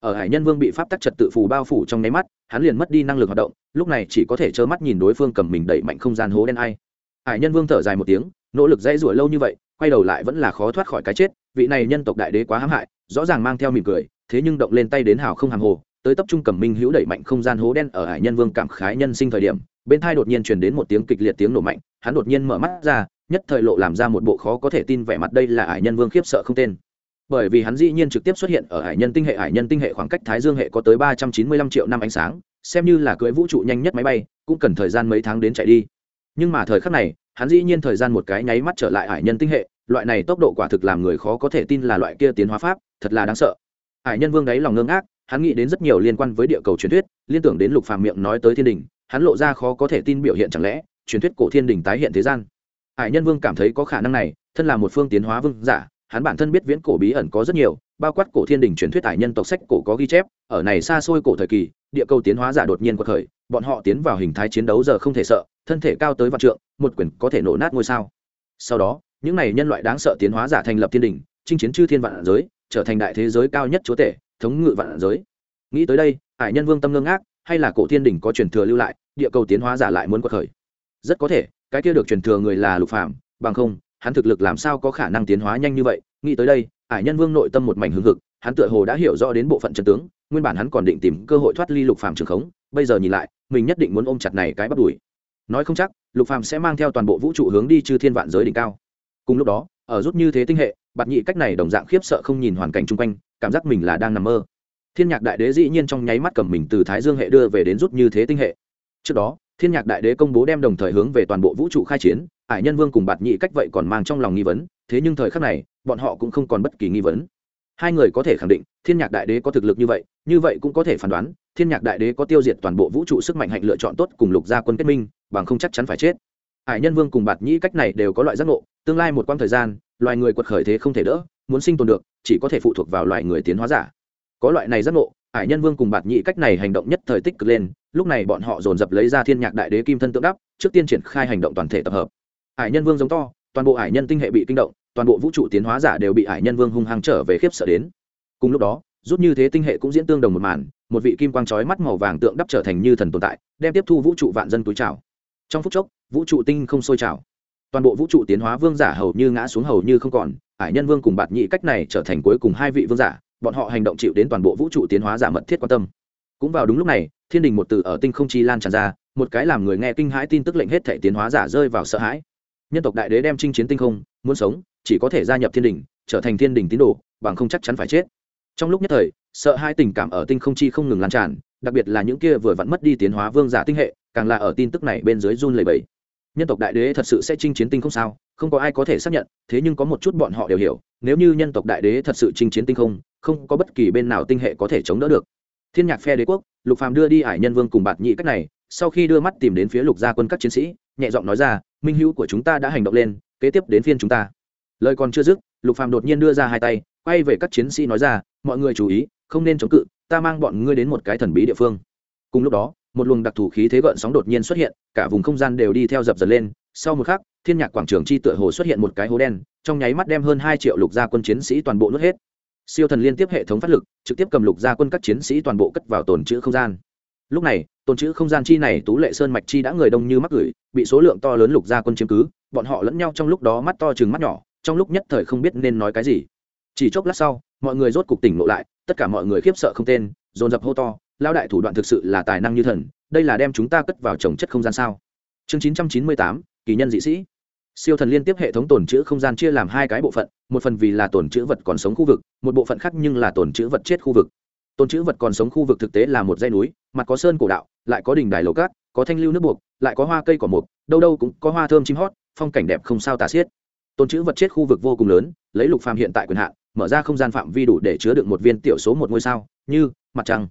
Speaker 1: Ở hải nhân vương bị pháp tắc trật tự phù bao phủ trong nháy mắt, hắn liền mất đi năng lực hoạt động, lúc này chỉ có thể trơ mắt nhìn đối phương cầm mình đẩy mạnh không gian hố đen ai. Hải nhân vương thở dài một tiếng, nỗ lực dãy rủa lâu như vậy quay đầu lại vẫn là khó thoát khỏi cái chết, vị này nhân tộc đại đế quá hãm hại, rõ ràng mang theo mỉm cười, thế nhưng động lên tay đến hào không hàng hồ, tới tập trung cầm minh hữu đẩy mạnh không gian hố đen ở hải nhân vương cảm khái nhân sinh thời điểm, bên thai đột nhiên truyền đến một tiếng kịch liệt tiếng nổ mạnh, hắn đột nhiên mở mắt ra, nhất thời lộ làm ra một bộ khó có thể tin vẻ mặt đây là hải nhân vương khiếp sợ không tên. Bởi vì hắn dĩ nhiên trực tiếp xuất hiện ở hải nhân tinh hệ, hải nhân tinh hệ khoảng cách thái dương hệ có tới ba trăm chín mươi lăm triệu năm ánh sáng, xem như là cưỡi vũ trụ nhanh nhất máy bay, cũng cần thời gian mấy tháng đến chạy đi nhưng mà thời khắc này, hắn dĩ nhiên thời gian một cái nháy mắt trở lại hải nhân tinh hệ, loại này tốc độ quả thực làm người khó có thể tin là loại kia tiến hóa pháp, thật là đáng sợ. Hải nhân vương đáy lòng ngơ ngác hắn nghĩ đến rất nhiều liên quan với địa cầu truyền thuyết, liên tưởng đến lục phàm miệng nói tới thiên đình, hắn lộ ra khó có thể tin biểu hiện chẳng lẽ, truyền thuyết cổ thiên đình tái hiện thế gian. Hải nhân vương cảm thấy có khả năng này, thân là một phương tiến hóa vương giả, hắn bản thân biết viễn cổ bí ẩn có rất nhiều, bao quát cổ thiên đình truyền thuyết hải nhân tộc sách cổ có ghi chép, ở này xa xôi cổ thời kỳ, địa cầu tiến hóa giả đột nhiên quật khởi, bọn họ tiến vào hình thái chiến đấu giờ không thể sợ thân thể cao tới vạn trượng một quyền có thể nổ nát ngôi sao. Sau đó những này nhân loại đáng sợ tiến hóa giả thành lập thiên đình chinh chiến chư thiên vạn giới trở thành đại thế giới cao nhất chúa tể thống ngự vạn giới. Nghĩ tới đây hải nhân vương tâm ngưng ác hay là cổ thiên đình có truyền thừa lưu lại địa cầu tiến hóa giả lại muốn quật khởi? Rất có thể cái kia được truyền thừa người là lục phàm, bằng không hắn thực lực làm sao có khả năng tiến hóa nhanh như vậy? Nghĩ tới đây hải nhân vương nội tâm một mảnh hưng hực hắn tựa hồ đã hiểu rõ đến bộ phận chân tướng nguyên bản hắn còn định tìm cơ hội thoát ly lục phàm trường khống bây giờ nhìn lại mình nhất định muốn ôm chặt này cái bắt đuổi nói không chắc, lục phàm sẽ mang theo toàn bộ vũ trụ hướng đi chư thiên vạn giới đỉnh cao. Cùng lúc đó, ở rút như thế tinh hệ, bạt nhị cách này đồng dạng khiếp sợ không nhìn hoàn cảnh chung quanh, cảm giác mình là đang nằm mơ. Thiên nhạc đại đế dĩ nhiên trong nháy mắt cầm mình từ thái dương hệ đưa về đến rút như thế tinh hệ. Trước đó, thiên nhạc đại đế công bố đem đồng thời hướng về toàn bộ vũ trụ khai chiến ải nhân vương cùng bạt nhị cách vậy còn mang trong lòng nghi vấn, thế nhưng thời khắc này, bọn họ cũng không còn bất kỳ nghi vấn. Hai người có thể khẳng định, thiên nhạc đại đế có thực lực như vậy như vậy cũng có thể phán đoán, thiên nhạc đại đế có tiêu diệt toàn bộ vũ trụ sức mạnh hạnh lựa chọn tốt cùng lục gia quân kết minh bằng không chắc chắn phải chết. Hải nhân vương cùng bạt nhĩ cách này đều có loại giác ngộ, tương lai một quãng thời gian, loài người quật khởi thế không thể đỡ, muốn sinh tồn được, chỉ có thể phụ thuộc vào loài người tiến hóa giả. Có loại này giác ngộ, hải nhân vương cùng bạt nhĩ cách này hành động nhất thời tích cực lên, lúc này bọn họ dồn dập lấy ra thiên nhạc đại đế kim thân tượng đắp, trước tiên triển khai hành động toàn thể tập hợp. Hải nhân vương giống to, toàn bộ hải nhân tinh hệ bị kinh động, toàn bộ vũ trụ tiến hóa giả đều bị hải nhân vương hung hăng trở về khiếp sợ đến. Cùng lúc đó, rút như thế tinh hệ cũng diễn tương đồng một màn, một vị kim quang chói mắt màu vàng tượng đắp trở thành như thần tồn tại, đem tiếp thu vũ trụ vạn dân túi trào trong phút chốc, vũ trụ tinh không sôi trào. Toàn bộ vũ trụ tiến hóa vương giả hầu như ngã xuống hầu như không còn hải nhân vương cùng bạt nhị cách này trở thành cuối cùng hai vị vương giả, bọn họ hành động chịu đến toàn bộ vũ trụ tiến hóa giả mật thiết quan tâm. Cũng vào đúng lúc này, thiên đình một từ ở tinh không chi lan tràn ra, một cái làm người nghe kinh hãi tin tức lệnh hết thể tiến hóa giả rơi vào sợ hãi. Nhân tộc đại đế đem chinh chiến tinh không, muốn sống, chỉ có thể gia nhập thiên đình, trở thành thiên đình tín đồ, bằng không chắc chắn phải chết. Trong lúc nhất thời, sợ hai tình cảm ở tinh không chi không ngừng lan tràn đặc biệt là những kia vừa vặn mất đi tiến hóa vương giả tinh hệ, càng là ở tin tức này bên dưới run lầy bẩy. Nhân tộc đại đế thật sự sẽ chinh chiến tinh không sao? Không có ai có thể xác nhận, thế nhưng có một chút bọn họ đều hiểu, nếu như nhân tộc đại đế thật sự chinh chiến tinh không không có bất kỳ bên nào tinh hệ có thể chống đỡ được. Thiên nhạc phe đế quốc, lục phàm đưa đi ải nhân vương cùng bạt nhị cách này, sau khi đưa mắt tìm đến phía lục gia quân các chiến sĩ, nhẹ giọng nói ra, minh hữu của chúng ta đã hành động lên, kế tiếp đến phiên chúng ta. Lời còn chưa dứt, lục phàm đột nhiên đưa ra hai tay, quay về các chiến sĩ nói ra, mọi người chú ý, không nên chống cự ta mang bọn ngươi đến một cái thần bí địa phương. Cùng lúc đó, một luồng đặc thù khí thế gợn sóng đột nhiên xuất hiện, cả vùng không gian đều đi theo dập dần lên. Sau một khắc, thiên nhạc quảng trường chi tựa hồ xuất hiện một cái hố đen, trong nháy mắt đem hơn hai triệu lục gia quân chiến sĩ toàn bộ nuốt hết. Siêu thần liên tiếp hệ thống phát lực, trực tiếp cầm lục gia quân các chiến sĩ toàn bộ cất vào tồn trữ không gian. Lúc này, tồn trữ không gian chi này tú lệ sơn mạch chi đã người đông như mắc gửi, bị số lượng to lớn lục gia quân chiếm cứ, bọn họ lẫn nhau trong lúc đó mắt to chừng mắt nhỏ, trong lúc nhất thời không biết nên nói cái gì. Chỉ chốc lát sau, mọi người rốt cục tỉnh ngộ lại tất cả mọi người khiếp sợ không tên, dồn dập hô to lao đại thủ đoạn thực sự là tài năng như thần, đây là đem chúng ta cất vào trồng chất không gian sao? Chương chín trăm chín mươi tám, kỳ nhân dị sĩ. Siêu thần liên tiếp hệ thống tồn chữ không gian chia làm hai cái bộ phận, một phần vì là tồn chữ vật còn sống khu vực, một bộ phận khác nhưng là tồn chữ vật chết khu vực. Tồn chữ vật còn sống khu vực thực tế là một dãy núi, mặt có sơn cổ đạo, lại có đỉnh đài lầu cát, có thanh lưu nước buộc, lại có hoa cây cỏ mục, đâu đâu cũng có hoa thơm chim hót, phong cảnh đẹp không sao tả xiết. Tồn chữ vật chết khu vực vô cùng lớn, lấy lục phàm hiện tại quyền hạn mở ra không gian phạm vi đủ để chứa đựng một viên tiểu số một ngôi sao, như mặt trăng.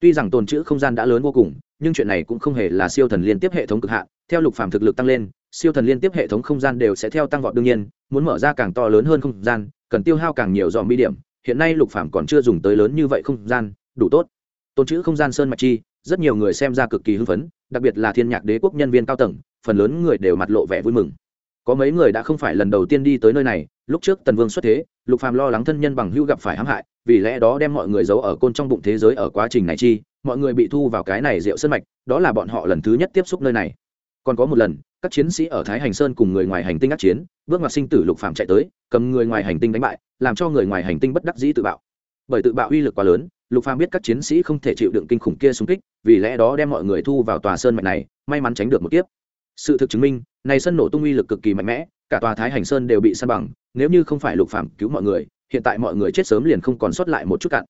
Speaker 1: Tuy rằng tồn chữ không gian đã lớn vô cùng, nhưng chuyện này cũng không hề là siêu thần liên tiếp hệ thống cực hạn. Theo lục phàm thực lực tăng lên, siêu thần liên tiếp hệ thống không gian đều sẽ theo tăng vọt đương nhiên, muốn mở ra càng to lớn hơn không gian, cần tiêu hao càng nhiều dòm bi điểm. Hiện nay lục phàm còn chưa dùng tới lớn như vậy không gian, đủ tốt. Tồn chữ không gian sơn mạch chi, rất nhiều người xem ra cực kỳ hưng phấn, đặc biệt là thiên nhạc đế quốc nhân viên cao tầng, phần lớn người đều mặt lộ vẻ vui mừng. Có mấy người đã không phải lần đầu tiên đi tới nơi này, lúc trước tần vương xuất thế lục phàm lo lắng thân nhân bằng hữu gặp phải hãm hại, vì lẽ đó đem mọi người giấu ở côn trong bụng thế giới ở quá trình này chi, mọi người bị thu vào cái này rượu sân mạch, đó là bọn họ lần thứ nhất tiếp xúc nơi này. Còn có một lần, các chiến sĩ ở thái hành sơn cùng người ngoài hành tinh ác chiến, bước ngoặt sinh tử lục phàm chạy tới, cầm người ngoài hành tinh đánh bại, làm cho người ngoài hành tinh bất đắc dĩ tự bạo. Bởi tự bạo uy lực quá lớn, lục phàm biết các chiến sĩ không thể chịu đựng kinh khủng kia xung kích, vì lẽ đó đem mọi người thu vào tòa sơn mạch này, may mắn tránh được một kiếp sự thực chứng minh này sân nổ tung uy lực cực kỳ mạnh mẽ cả tòa thái hành sơn đều bị săn bằng nếu như không phải lục Phạm cứu mọi người hiện tại mọi người chết sớm liền không còn sót lại một chút cạn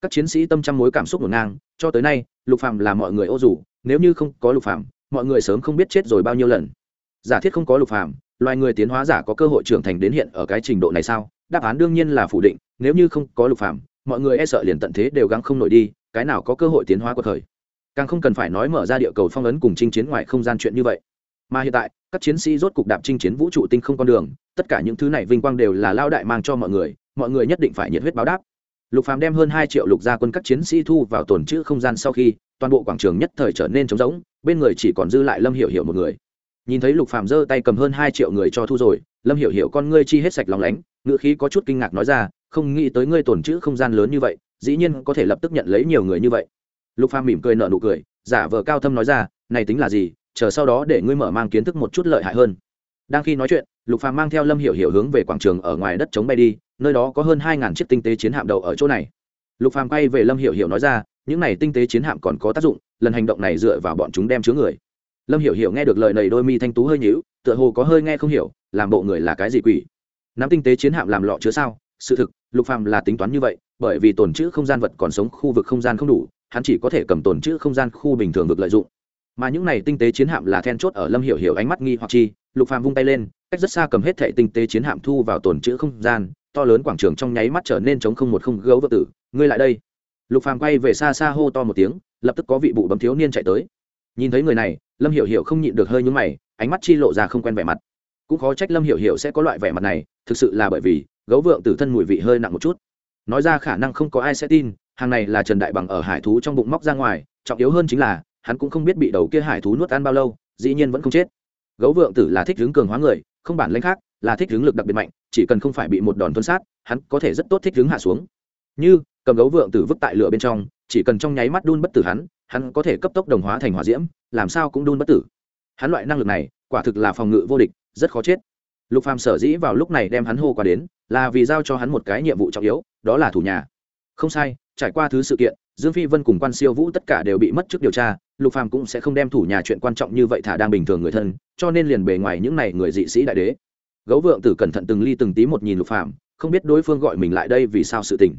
Speaker 1: các chiến sĩ tâm trăm mối cảm xúc ngổn ngang cho tới nay lục Phạm là mọi người ô dù nếu như không có lục Phạm, mọi người sớm không biết chết rồi bao nhiêu lần. Giả thiết không có lục Phạm, loài người tiến hóa giả có cơ hội trưởng thành đến hiện ở cái trình độ này sao? Đáp án đương nhiên là phủ định nếu như không có lục Phạm, mọi người e sợ liền tận thế đều gắng không nổi đi cái nào có cơ hội tiến hóa của thời. Càng không cần phải nói mở ra địa cầu phong ấn cùng chinh chiến ngoài không gian chuyện như vậy mà hiện tại, các chiến sĩ rốt cục đạp chinh chiến vũ trụ tinh không con đường, tất cả những thứ này vinh quang đều là lao đại mang cho mọi người mọi người nhất định phải nhiệt huyết báo đáp. Lục phàm đem hơn hai triệu lục gia quân các chiến sĩ thu vào tổn trữ không gian sau khi, toàn bộ quảng trường nhất thời trở nên trống rỗng, bên người chỉ còn dư lại lâm hiểu hiểu một người. Nhìn thấy lục phàm giơ tay cầm hơn hai triệu người cho thu rồi, lâm hiểu hiểu con ngươi chi hết sạch lòng lánh ngựa khí có chút kinh ngạc nói ra, không nghĩ tới ngươi tổn trữ không gian lớn như vậy, dĩ nhiên có thể lập tức nhận lấy nhiều người như vậy. Lục phàm mỉm cười nở nụ cười, giả vờ cao thâm nói ra, này tính là gì chờ sau đó để ngươi mở mang kiến thức một chút lợi hại hơn. Đang khi nói chuyện, lục phàm mang theo lâm hiểu hiểu hướng về quảng trường ở ngoài đất chống bay đi, nơi đó có hơn hai ngàn chiếc tinh tế chiến hạm đầu ở chỗ này. Lục phàm quay về lâm hiểu hiểu nói ra, những này tinh tế chiến hạm còn có tác dụng, lần hành động này dựa vào bọn chúng đem chứa người. Lâm hiểu hiểu nghe được lời này đôi mi thanh tú hơi nhíu, tựa hồ có hơi nghe không hiểu, làm bộ người là cái gì quỷ. Nắm tinh tế chiến hạm làm lọ chứa sao? Sự thực, lục phàm là tính toán như vậy, bởi vì tồn trữ không gian vật còn sống khu vực không gian không đủ, hắn chỉ có thể cầm tồn trữ không gian khu bình thường vực lợi dụng mà những này tinh tế chiến hạm là then chốt ở lâm hiểu hiểu ánh mắt nghi hoặc chi, lục phàm vung tay lên, cách rất xa cầm hết thệ tinh tế chiến hạm thu vào tồn chữ không gian, to lớn quảng trường trong nháy mắt trở nên chống không một không gấu vợ tử. Ngươi lại đây. Lục phàm quay về xa xa hô to một tiếng, lập tức có vị bụ bấm thiếu niên chạy tới. Nhìn thấy người này, lâm hiểu hiểu không nhịn được hơi nhúng mày, ánh mắt chi lộ ra không quen vẻ mặt. Cũng khó trách lâm hiểu hiểu sẽ có loại vẻ mặt này, thực sự là bởi vì gấu vượng tử thân mùi vị hơi nặng một chút. Nói ra khả năng không có ai sẽ tin, hàng này là trần đại bằng ở hải thú trong bụng móc ra ngoài, trọng yếu hơn chính là hắn cũng không biết bị đầu kia hải thú nuốt ăn bao lâu, dĩ nhiên vẫn không chết. Gấu vượng tử là thích hướng cường hóa người, không bản lãnh khác, là thích hướng lực đặc biệt mạnh, chỉ cần không phải bị một đòn tuân sát, hắn có thể rất tốt thích hướng hạ xuống. Như, cầm gấu vượng tử vứt tại lửa bên trong, chỉ cần trong nháy mắt đun bất tử hắn hắn có thể cấp tốc đồng hóa thành hỏa diễm, làm sao cũng đun bất tử. Hắn loại năng lực này, quả thực là phòng ngự vô địch, rất khó chết. Lục phàm sở dĩ vào lúc này đem hắn hô qua đến, là vì giao cho hắn một cái nhiệm vụ trọng yếu, đó là thủ nhà. Không sai, trải qua thứ sự kiện, dương phi vân cùng quan siêu vũ tất cả đều bị mất trước điều tra lục phàm cũng sẽ không đem thủ nhà chuyện quan trọng như vậy thả đang bình thường người thân, cho nên liền bề ngoài những này người dị sĩ đại đế. Gấu vượng tử cẩn thận từng ly từng tí một nhìn lục phàm, không biết đối phương gọi mình lại đây vì sao sự tình.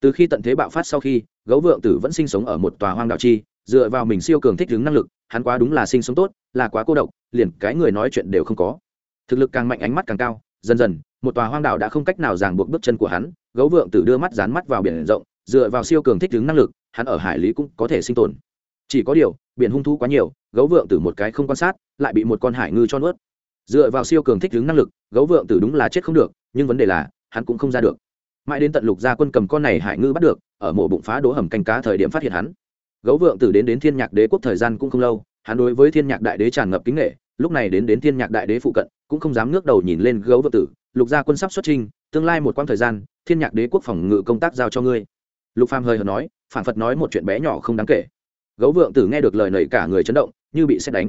Speaker 1: Từ khi tận thế bạo phát sau khi, gấu vượng tử vẫn sinh sống ở một tòa hoang đảo chi, dựa vào mình siêu cường thích ứng năng lực, hắn quá đúng là sinh sống tốt, là quá cô độc, liền cái người nói chuyện đều không có. Thực lực càng mạnh ánh mắt càng cao, dần dần, một tòa hoang đảo đã không cách nào ràng buộc bước chân của hắn, gấu vượng tử đưa mắt dán mắt vào biển rộng, dựa vào siêu cường thích ứng năng lực, hắn ở hải lý cũng có thể sinh tồn chỉ có điều, biển hung thú quá nhiều, gấu vượng tử một cái không quan sát, lại bị một con hải ngư cho nuốt. Dựa vào siêu cường thích ứng năng lực, gấu vượng tử đúng là chết không được, nhưng vấn đề là, hắn cũng không ra được. Mãi đến tận lục gia quân cầm con này hải ngư bắt được, ở mộ bụng phá đố hầm canh cá thời điểm phát hiện hắn. Gấu vượng tử đến đến thiên nhạc đế quốc thời gian cũng không lâu, hắn đối với thiên nhạc đại đế tràn ngập kính nghệ lúc này đến đến thiên nhạc đại đế phụ cận, cũng không dám ngước đầu nhìn lên gấu vượng tử, lục gia quân sắp xuất trình, tương lai một quãng thời gian, thiên nhạc đế quốc phòng ngự công tác giao cho ngươi. Lục phàm hơi hợt nói phản phật nói một chuyện bé nhỏ không đáng kể gấu vượng tử nghe được lời này cả người chấn động, như bị xét đánh.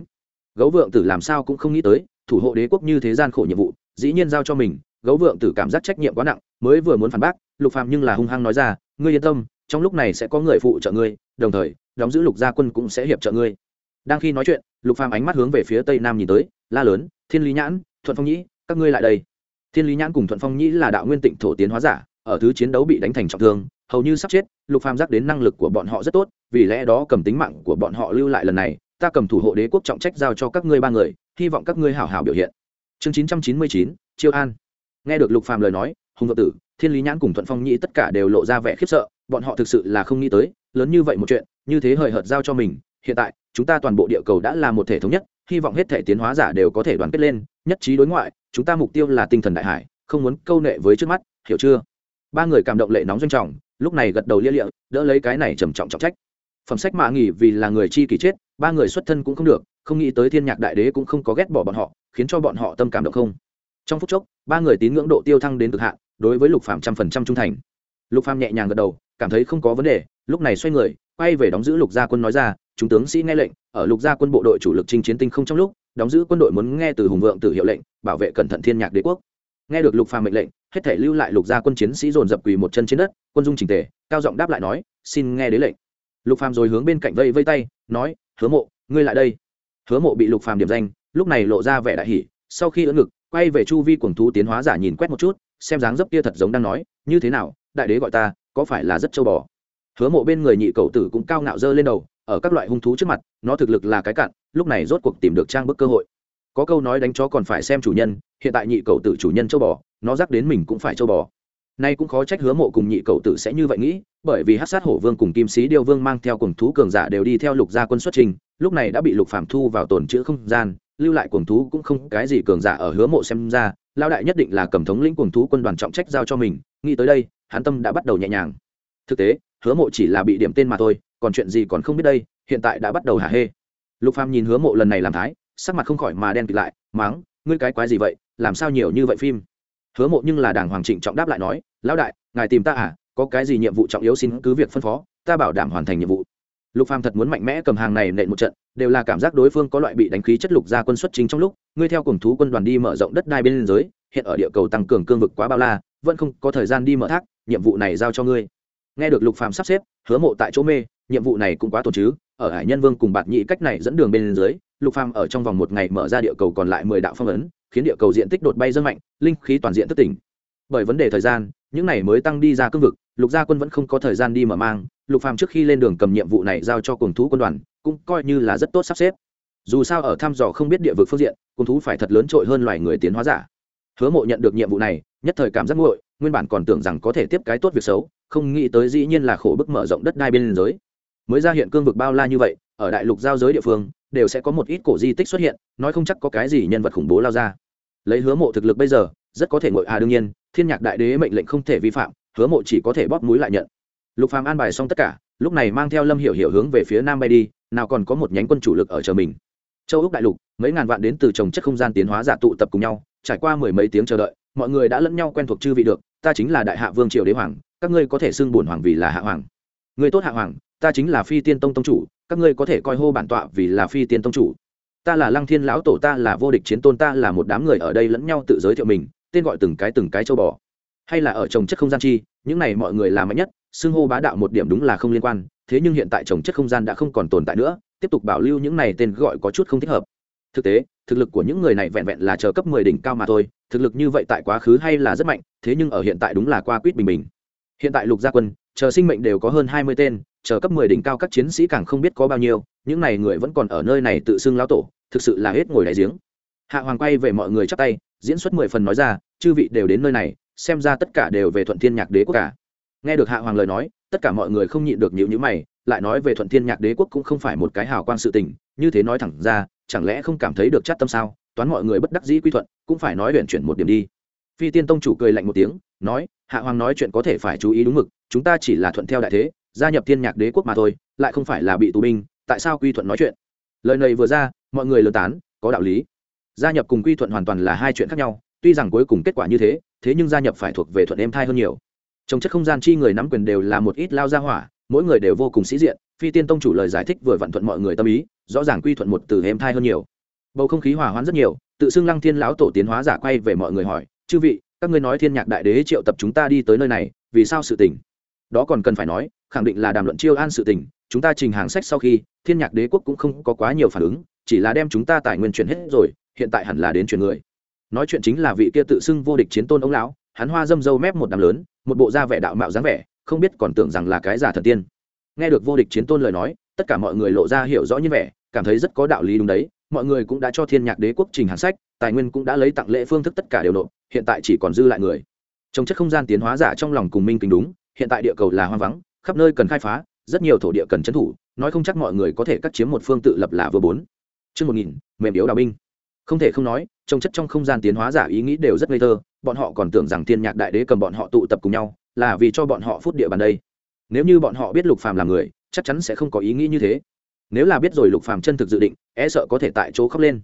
Speaker 1: Gấu vượng tử làm sao cũng không nghĩ tới, thủ hộ đế quốc như thế gian khổ nhiệm vụ, dĩ nhiên giao cho mình, gấu vượng tử cảm giác trách nhiệm quá nặng, mới vừa muốn phản bác, lục phàm nhưng là hung hăng nói ra, ngươi yên tâm, trong lúc này sẽ có người phụ trợ ngươi, đồng thời, đóng giữ lục gia quân cũng sẽ hiệp trợ ngươi. Đang khi nói chuyện, lục phàm ánh mắt hướng về phía tây nam nhìn tới, la lớn, thiên lý nhãn, thuận phong nhĩ, các ngươi lại đây. Thiên lý nhãn cùng thuận phong nhĩ là đạo nguyên tịnh thổ tiến hóa giả, ở thứ chiến đấu bị đánh thành trọng thương hầu như sắp chết lục phàm giác đến năng lực của bọn họ rất tốt vì lẽ đó cầm tính mạng của bọn họ lưu lại lần này ta cầm thủ hộ đế quốc trọng trách giao cho các ngươi ba người hy vọng các ngươi hảo hảo biểu hiện. Chương 999, chiêu an. Nghe được lục phàm lời nói hùng vợ tử thiên lý nhãn cùng thuận phong nhĩ tất cả đều lộ ra vẻ khiếp sợ bọn họ thực sự là không nghĩ tới lớn như vậy một chuyện như thế hời hợt giao cho mình hiện tại chúng ta toàn bộ địa cầu đã là một thể thống nhất hy vọng hết thể tiến hóa giả đều có thể đoàn kết lên nhất trí đối ngoại chúng ta mục tiêu là tinh thần đại hải không muốn câu nệ với trước mắt hiểu chưa? Ba người cảm động lệ nóng doanh trọng lúc này gật đầu lia lịa, đỡ lấy cái này trầm trọng trọng trách. Phẩm sách mạ nghỉ vì là người chi kỳ chết, ba người xuất thân cũng không được, không nghĩ tới thiên nhạc đại đế cũng không có ghét bỏ bọn họ, khiến cho bọn họ tâm cảm động không. Trong phút chốc, ba người tín ngưỡng độ tiêu thăng đến cực hạn, đối với lục phạm trăm phần trăm trung thành. Lục phạm nhẹ nhàng gật đầu, cảm thấy không có vấn đề, lúc này xoay người, quay về đóng giữ lục gia quân nói ra, chúng tướng sĩ nghe lệnh, ở lục gia quân bộ đội chủ lực chinh chiến tinh không trong lúc, đóng giữ quân đội muốn nghe từ hùng vượng từ hiệu lệnh, bảo vệ cẩn thận thiên nhạc đế quốc. Nghe được lục phàm mệnh lệnh hết thể lưu lại lục gia quân chiến sĩ dồn dập quỳ một chân trên đất, quân dung trình tề, cao giọng đáp lại nói, xin nghe đế lệnh. Lục phàm rồi hướng bên cạnh vây vây tay, nói, hứa mộ, ngươi lại đây. Hứa mộ bị lục phàm điểm danh, lúc này lộ ra vẻ đại hỉ, sau khi ưỡn ngực, quay về chu vi quần thú tiến hóa giả nhìn quét một chút, xem dáng dấp kia thật giống đang nói, như thế nào, đại đế gọi ta, có phải là rất châu bò? Hứa mộ bên người nhị cầu tử cũng cao ngạo dơ lên đầu, ở các loại hung thú trước mặt, nó thực lực là cái cạn, lúc này rốt cuộc tìm được trang bức cơ hội có câu nói đánh chó còn phải xem chủ nhân, hiện tại nhị cầu tử chủ nhân châu bò, nó rắc đến mình cũng phải châu bò. Nay cũng khó trách hứa mộ cùng nhị cầu tử sẽ như vậy nghĩ, bởi vì hát sát hổ vương cùng kim sĩ điêu vương mang theo cùng thú cường giả đều đi theo lục gia quân xuất trình, lúc này đã bị lục phạm thu vào tổn chữ không gian, lưu lại cuồng thú cũng không cái gì cường giả ở hứa mộ xem ra lao đại nhất định là cầm thống lĩnh cuồng thú quân đoàn trọng trách giao cho mình, nghĩ tới đây, hắn tâm đã bắt đầu nhẹ nhàng. Thực tế, hứa mộ chỉ là bị điểm tên mà thôi, còn chuyện gì còn không biết đây, hiện tại đã bắt đầu hả hê. Lục phàm nhìn hứa mộ lần này làm thái sắc mặt không khỏi mà đen kịt lại, máng, ngươi cái quái gì vậy? Làm sao nhiều như vậy phim? Hứa mộ nhưng là đàng hoàng trịnh trọng đáp lại nói, lão đại, ngài tìm ta à? Có cái gì nhiệm vụ trọng yếu xin cứ việc phân phó, ta bảo đảm hoàn thành nhiệm vụ. Lục phàm thật muốn mạnh mẽ cầm hàng này nện một trận, đều là cảm giác đối phương có loại bị đánh khí chất lục ra quân xuất chính trong lúc, ngươi theo cùng thú quân đoàn đi mở rộng đất đai bên giới, hiện ở địa cầu tăng cường cương vực quá bao la, vẫn không có thời gian đi mở thác, nhiệm vụ này giao cho ngươi. Nghe được lục phàm sắp xếp, hứa mộ tại chỗ mê, nhiệm vụ này cũng quá tổn chứ ở hải nhân vương cùng bạt nhị cách này dẫn đường bên dưới, lục phàm ở trong vòng một ngày mở ra địa cầu còn lại mười đạo phong ấn, khiến địa cầu diện tích đột bay rất mạnh, linh khí toàn diện thức tỉnh. Bởi vấn đề thời gian, những này mới tăng đi ra cương vực, lục gia quân vẫn không có thời gian đi mở mang, lục phàm trước khi lên đường cầm nhiệm vụ này giao cho cùng thú quân đoàn, cũng coi như là rất tốt sắp xếp. Dù sao ở thăm dò không biết địa vực phương diện cùng thú phải thật lớn trội hơn loài người tiến hóa giả. Hứa mộ nhận được nhiệm vụ này, nhất thời cảm giác nguội, nguyên bản còn tưởng rằng có thể tiếp cái tốt việc xấu, không nghĩ tới dĩ nhiên là khổ bức mở rộng đất đai bên giới mới ra hiện cương vực bao la như vậy, ở đại lục giao giới địa phương, đều sẽ có một ít cổ di tích xuất hiện, nói không chắc có cái gì nhân vật khủng bố lao ra. Lấy hứa mộ thực lực bây giờ, rất có thể ngội à đương nhiên, thiên nhạc đại đế mệnh lệnh không thể vi phạm, hứa mộ chỉ có thể bóp mũi lại nhận. Lục phàm an bài xong tất cả, lúc này mang theo lâm hiểu hiểu hướng về phía nam bay đi, nào còn có một nhánh quân chủ lực ở chờ mình. Châu úc đại lục, mấy ngàn vạn đến từ trồng chất không gian tiến hóa giả tụ tập cùng nhau, trải qua mười mấy tiếng chờ đợi, mọi người đã lẫn nhau quen thuộc chư vị được, ta chính là đại hạ vương triều đế hoàng, các ngươi có thể xưng bổn hoàng vì là hạ hoàng. Người tốt hạ hoàng ta chính là phi tiên tông tông chủ, các ngươi có thể coi hô bản tọa vì là phi tiên tông chủ. Ta là lăng thiên lão tổ, ta là vô địch chiến tôn, ta là một đám người ở đây lẫn nhau tự giới thiệu mình, tên gọi từng cái từng cái châu bò. Hay là ở trồng chất không gian chi, những này mọi người là mạnh nhất, xưng hô bá đạo một điểm đúng là không liên quan, thế nhưng hiện tại trồng chất không gian đã không còn tồn tại nữa, tiếp tục bảo lưu những này tên gọi có chút không thích hợp. Thực tế, thực lực của những người này vẹn vẹn là chờ cấp mười đỉnh cao mà thôi, thực lực như vậy tại quá khứ hay là rất mạnh, thế nhưng ở hiện tại đúng là qua quýt bình bình. Hiện tại lục gia quân, chờ sinh mệnh đều có hơn hai mươi tên chờ cấp mười đỉnh cao các chiến sĩ càng không biết có bao nhiêu, những này người vẫn còn ở nơi này tự xưng lão tổ, thực sự là hết ngồi đại giếng. Hạ hoàng quay về mọi người chắp tay, diễn xuất mười phần nói ra, chư vị đều đến nơi này, xem ra tất cả đều về thuận thiên nhạc đế quốc cả nghe được hạ hoàng lời nói, tất cả mọi người không nhịn được nhíu nhíu mày, lại nói về thuận thiên nhạc đế quốc cũng không phải một cái hào quang sự tình, như thế nói thẳng ra, chẳng lẽ không cảm thấy được chắc tâm sao? Toán mọi người bất đắc dĩ quy thuận, cũng phải nói luyện chuyển một điểm đi. Phi tiên tông chủ cười lạnh một tiếng, nói, hạ hoàng nói chuyện có thể phải chú ý đúng mực, chúng ta chỉ là thuận theo đại thế gia nhập thiên nhạc đế quốc mà thôi, lại không phải là bị tù binh, tại sao quy thuận nói chuyện? Lời này vừa ra, mọi người lơ tán, có đạo lý. Gia nhập cùng quy thuận hoàn toàn là hai chuyện khác nhau, tuy rằng cuối cùng kết quả như thế thế nhưng gia nhập phải thuộc về thuận êm thai hơn nhiều. Trong chất không gian chi người nắm quyền đều là một ít lao gia hỏa, mỗi người đều vô cùng sĩ diện, phi tiên tông chủ lời giải thích vừa vặn thuận mọi người tâm ý, rõ ràng quy thuận một từ êm thai hơn nhiều. Bầu không khí hòa hoãn rất nhiều, tự xưng lăng thiên lão tổ tiến hóa giả quay về mọi người hỏi, chư vị, các ngươi nói thiên nhạc đại đế triệu tập chúng ta đi tới nơi này, vì sao sự tình? Đó còn cần phải nói khẳng định là đàm luận chiêu an sự tình, chúng ta trình hàng sách sau khi, thiên nhạc đế quốc cũng không có quá nhiều phản ứng, chỉ là đem chúng ta tài nguyên chuyển hết rồi, hiện tại hẳn là đến chuyển người. Nói chuyện chính là vị kia tự xưng vô địch chiến tôn ông lão, hắn hoa dâm dâu mép một đám lớn, một bộ da vẻ đạo mạo dáng vẻ, không biết còn tưởng rằng là cái giả thần tiên. Nghe được vô địch chiến tôn lời nói, tất cả mọi người lộ ra hiểu rõ như vẻ, cảm thấy rất có đạo lý đúng đấy, mọi người cũng đã cho thiên nhạc đế quốc trình hàng sách, tài nguyên cũng đã lấy tặng lễ phương thức tất cả đều nộp, hiện tại chỉ còn dư lại người. Trong chất không gian tiến hóa giả trong lòng cùng minh kính đúng, hiện tại địa cầu là hoang vắng khắp nơi cần khai phá, rất nhiều thổ địa cần trấn thủ, nói không chắc mọi người có thể cắt chiếm một phương tự lập là vừa bốn. Chương một nghìn, mềm yếu đào binh. Không thể không nói trông chất trong không gian tiến hóa giả ý nghĩ đều rất ngây thơ, bọn họ còn tưởng rằng thiên nhạc đại đế cầm bọn họ tụ tập cùng nhau, là vì cho bọn họ phút địa bàn đây. Nếu như bọn họ biết lục phàm là người, chắc chắn sẽ không có ý nghĩ như thế. Nếu là biết rồi lục phàm chân thực dự định e sợ có thể tại chỗ khóc lên.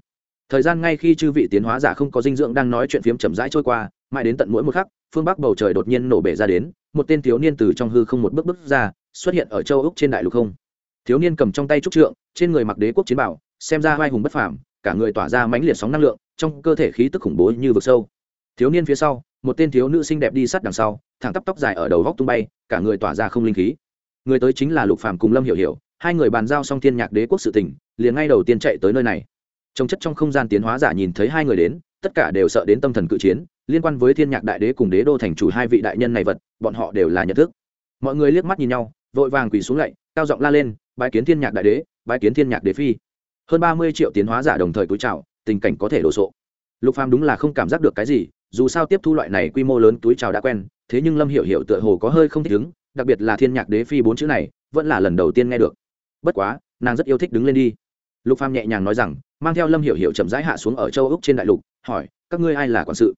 Speaker 1: Thời gian ngay khi chư vị tiến hóa giả không có dinh dưỡng đang nói chuyện phiếm chậm rãi trôi qua, mãi đến tận mỗi một khắc, phương bắc bầu trời đột nhiên nổ bể ra đến một tên thiếu niên từ trong hư không một bước bước ra, xuất hiện ở châu úc trên đại lục không. Thiếu niên cầm trong tay trúc trượng, trên người mặc đế quốc chiến bảo, xem ra vai hùng bất phàm, cả người tỏa ra mãnh liệt sóng năng lượng, trong cơ thể khí tức khủng bố như vực sâu. Thiếu niên phía sau, một tên thiếu nữ xinh đẹp đi sát đằng sau, thẳng tắp tóc dài ở đầu góc tung bay, cả người tỏa ra không linh khí. Người tới chính là lục phàm cùng lâm hiểu hiểu, hai người bàn giao xong thiên nhạc đế quốc sự tình, liền ngay đầu tiên chạy tới nơi này. Trông chất trong không gian tiến hóa giả nhìn thấy hai người đến tất cả đều sợ đến tâm thần cự chiến, liên quan với thiên nhạc đại đế cùng đế đô thành chủ hai vị đại nhân này vật, bọn họ đều là nhận thức. Mọi người liếc mắt nhìn nhau, vội vàng quỳ xuống lạy, cao giọng la lên, bái kiến thiên nhạc đại đế, bái kiến thiên nhạc đế phi. Hơn ba mươi triệu tiến hóa giả đồng thời túi trào tình cảnh có thể đổ sộ. Lục phàm đúng là không cảm giác được cái gì, dù sao tiếp thu loại này quy mô lớn túi trào đã quen, thế nhưng lâm hiểu hiểu tựa hồ có hơi không thích ứng, đặc biệt là thiên nhạc đế phi bốn chữ này, vẫn là lần đầu tiên nghe được. Bất quá, nàng rất yêu thích đứng lên đi. Lục phàm nhẹ nhàng nói rằng mang theo lâm hiểu hiểu chậm rãi hạ xuống ở châu úc trên đại lục, hỏi, các ngươi ai là quản sự?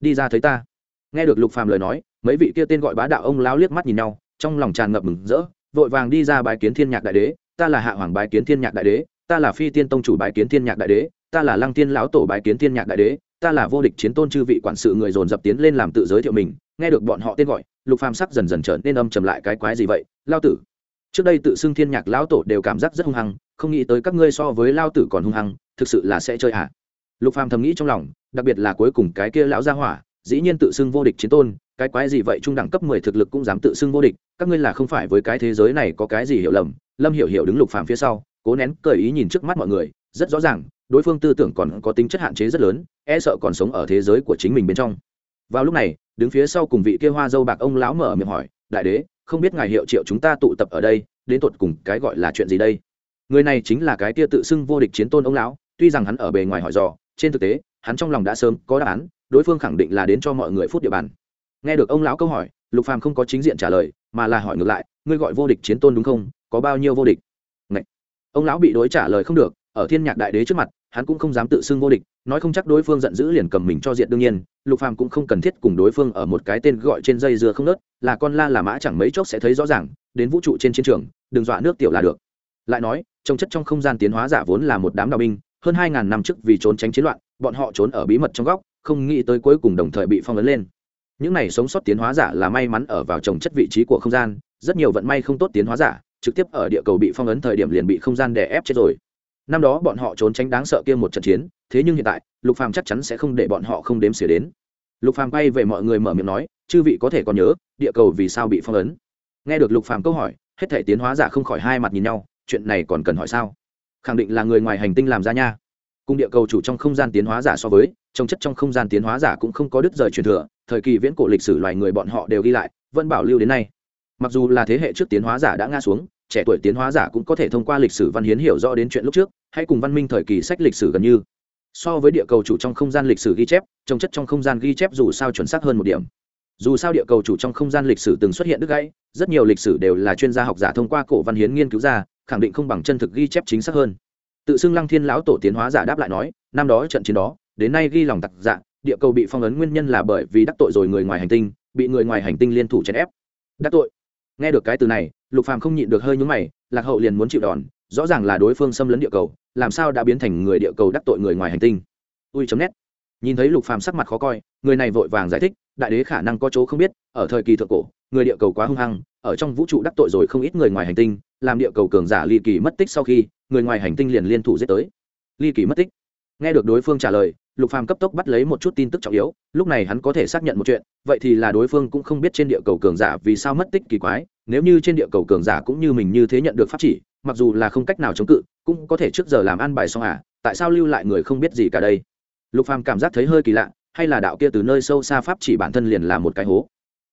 Speaker 1: Đi ra thấy ta. Nghe được lục phàm lời nói, mấy vị kia tên gọi bá đạo ông lao liếc mắt nhìn nhau, trong lòng tràn ngập mừng rỡ, vội vàng đi ra bái kiến thiên nhạc đại đế, ta là hạ hoàng bái kiến thiên nhạc đại đế, ta là phi tiên tông chủ bái kiến thiên nhạc đại đế, ta là lăng tiên lão tổ bái kiến thiên nhạc đại đế, ta là vô địch chiến tôn chư vị quản sự người dồn dập tiến lên làm tự giới thiệu mình. Nghe được bọn họ tên gọi, lục phàm sắc dần dần trở nên âm trầm lại cái quái gì vậy? Lao tử. Trước đây tự xưng thiên nhạc lão tổ đều cảm giác rất hung hăng, không nghĩ tới các ngươi so với lao tử còn hung hăng thực sự là sẽ chơi ạ à. lục phàm thầm nghĩ trong lòng, đặc biệt là cuối cùng cái kia lão gia hỏa, dĩ nhiên tự xưng vô địch chiến tôn, cái quái gì vậy trung đẳng cấp mười thực lực cũng dám tự xưng vô địch, các ngươi là không phải với cái thế giới này có cái gì hiểu lầm. Lâm hiểu hiểu đứng lục phàm phía sau, cố nén cởi ý nhìn trước mắt mọi người, rất rõ ràng, đối phương tư tưởng còn có tính chất hạn chế rất lớn e sợ còn sống ở thế giới của chính mình bên trong. Vào lúc này, đứng phía sau cùng vị kia hoa dâu bạc ông lão mở miệng hỏi, đại đế, không biết ngài hiệu triệu chúng ta tụ tập ở đây, đến tột cùng cái gọi là chuyện gì đây? Người này chính là cái kia tự xưng vô địch chiến tôn ông lão tuy rằng hắn ở bề ngoài hỏi dò, trên thực tế, hắn trong lòng đã sớm có đáp án, đối phương khẳng định là đến cho mọi người phút địa bàn. Nghe được ông lão câu hỏi, lục phàm không có chính diện trả lời, mà là hỏi ngược lại, ngươi gọi vô địch chiến tôn đúng không? Có bao nhiêu vô địch? Ngậy. ông lão bị đối trả lời không được, ở thiên nhạc đại đế trước mặt, hắn cũng không dám tự xưng vô địch, nói không chắc đối phương giận dữ liền cầm mình cho diện đương nhiên, lục phàm cũng không cần thiết cùng đối phương ở một cái tên gọi trên dây dưa không nớt, là con la là mã chẳng mấy chốc sẽ thấy rõ ràng, đến vũ trụ trên chiến trường, đừng dọa nước tiểu là được. Lại nói, trông chất trong không gian tiến hóa giả vốn là một đám đạo binh hơn hai ngàn năm trước vì trốn tránh chiến loạn, bọn họ trốn ở bí mật trong góc, không nghĩ tới cuối cùng đồng thời bị phong ấn lên. Những này sống sót tiến hóa giả là may mắn ở vào trồng chất vị trí của không gian, rất nhiều vận may không tốt tiến hóa giả, trực tiếp ở địa cầu bị phong ấn thời điểm liền bị không gian đè ép chết rồi. Năm đó bọn họ trốn tránh đáng sợ kia một trận chiến, thế nhưng hiện tại, lục phàm chắc chắn sẽ không để bọn họ không đếm xỉa đến. Lục phàm quay về mọi người mở miệng nói, chư vị có thể còn nhớ, địa cầu vì sao bị phong ấn? Nghe được lục phàm câu hỏi, hết thể tiến hóa giả không khỏi hai mặt nhìn nhau, chuyện này còn cần hỏi sao? Khẳng định là người ngoài hành tinh làm ra nha. Cùng địa cầu chủ trong không gian tiến hóa giả so với trồng chất trong không gian tiến hóa giả cũng không có đứt rời truyền thừa, thời kỳ viễn cổ lịch sử loài người bọn họ đều ghi lại, vẫn bảo lưu đến nay. Mặc dù là thế hệ trước tiến hóa giả đã ngã xuống, trẻ tuổi tiến hóa giả cũng có thể thông qua lịch sử văn hiến hiểu rõ đến chuyện lúc trước, hay cùng văn minh thời kỳ sách lịch sử gần như. So với địa cầu chủ trong không gian lịch sử ghi chép trồng chất trong không gian ghi chép dù sao chuẩn xác hơn một điểm. Dù sao địa cầu chủ trong không gian lịch sử từng xuất hiện đứt gãy, rất nhiều lịch sử đều là chuyên gia học giả thông qua cổ văn hiến nghiên cứu ra khẳng định không bằng chân thực ghi chép chính xác hơn. Tự xưng lăng thiên lão tổ tiến hóa giả đáp lại nói, năm đó trận chiến đó, đến nay ghi lòng tặc dạ địa cầu bị phong ấn nguyên nhân là bởi vì đắc tội rồi người ngoài hành tinh, bị người ngoài hành tinh liên thủ chèn ép. Đắc tội. Nghe được cái từ này, lục phàm không nhịn được hơi nhúng mày, lạc hậu liền muốn chịu đòn, rõ ràng là đối phương xâm lấn địa cầu, làm sao đã biến thành người địa cầu đắc tội người ngoài hành tinh. Ui chấm nét. Nhìn thấy lục phàm sắc mặt khó coi, người này vội vàng giải thích, đại đế khả năng có chỗ không biết, ở thời kỳ thượng cổ người địa cầu quá hung hăng, ở trong vũ trụ đắc tội rồi không ít người ngoài hành tinh, làm địa cầu cường giả ly kỳ mất tích sau khi, người ngoài hành tinh liền liên thủ giết tới. Ly kỳ mất tích. Nghe được đối phương trả lời, lục phàm cấp tốc bắt lấy một chút tin tức trọng yếu, lúc này hắn có thể xác nhận một chuyện, vậy thì là đối phương cũng không biết trên địa cầu cường giả vì sao mất tích kỳ quái, nếu như trên địa cầu cường giả cũng như mình như thế nhận được pháp chỉ, mặc dù là không cách nào chống cự, cũng có thể trước giờ làm ăn bài xong à tại sao lưu lại người không biết gì cả đây? Lục phàm cảm giác thấy hơi kỳ lạ, hay là đạo kia từ nơi sâu xa pháp chỉ bản thân liền là một cái hố?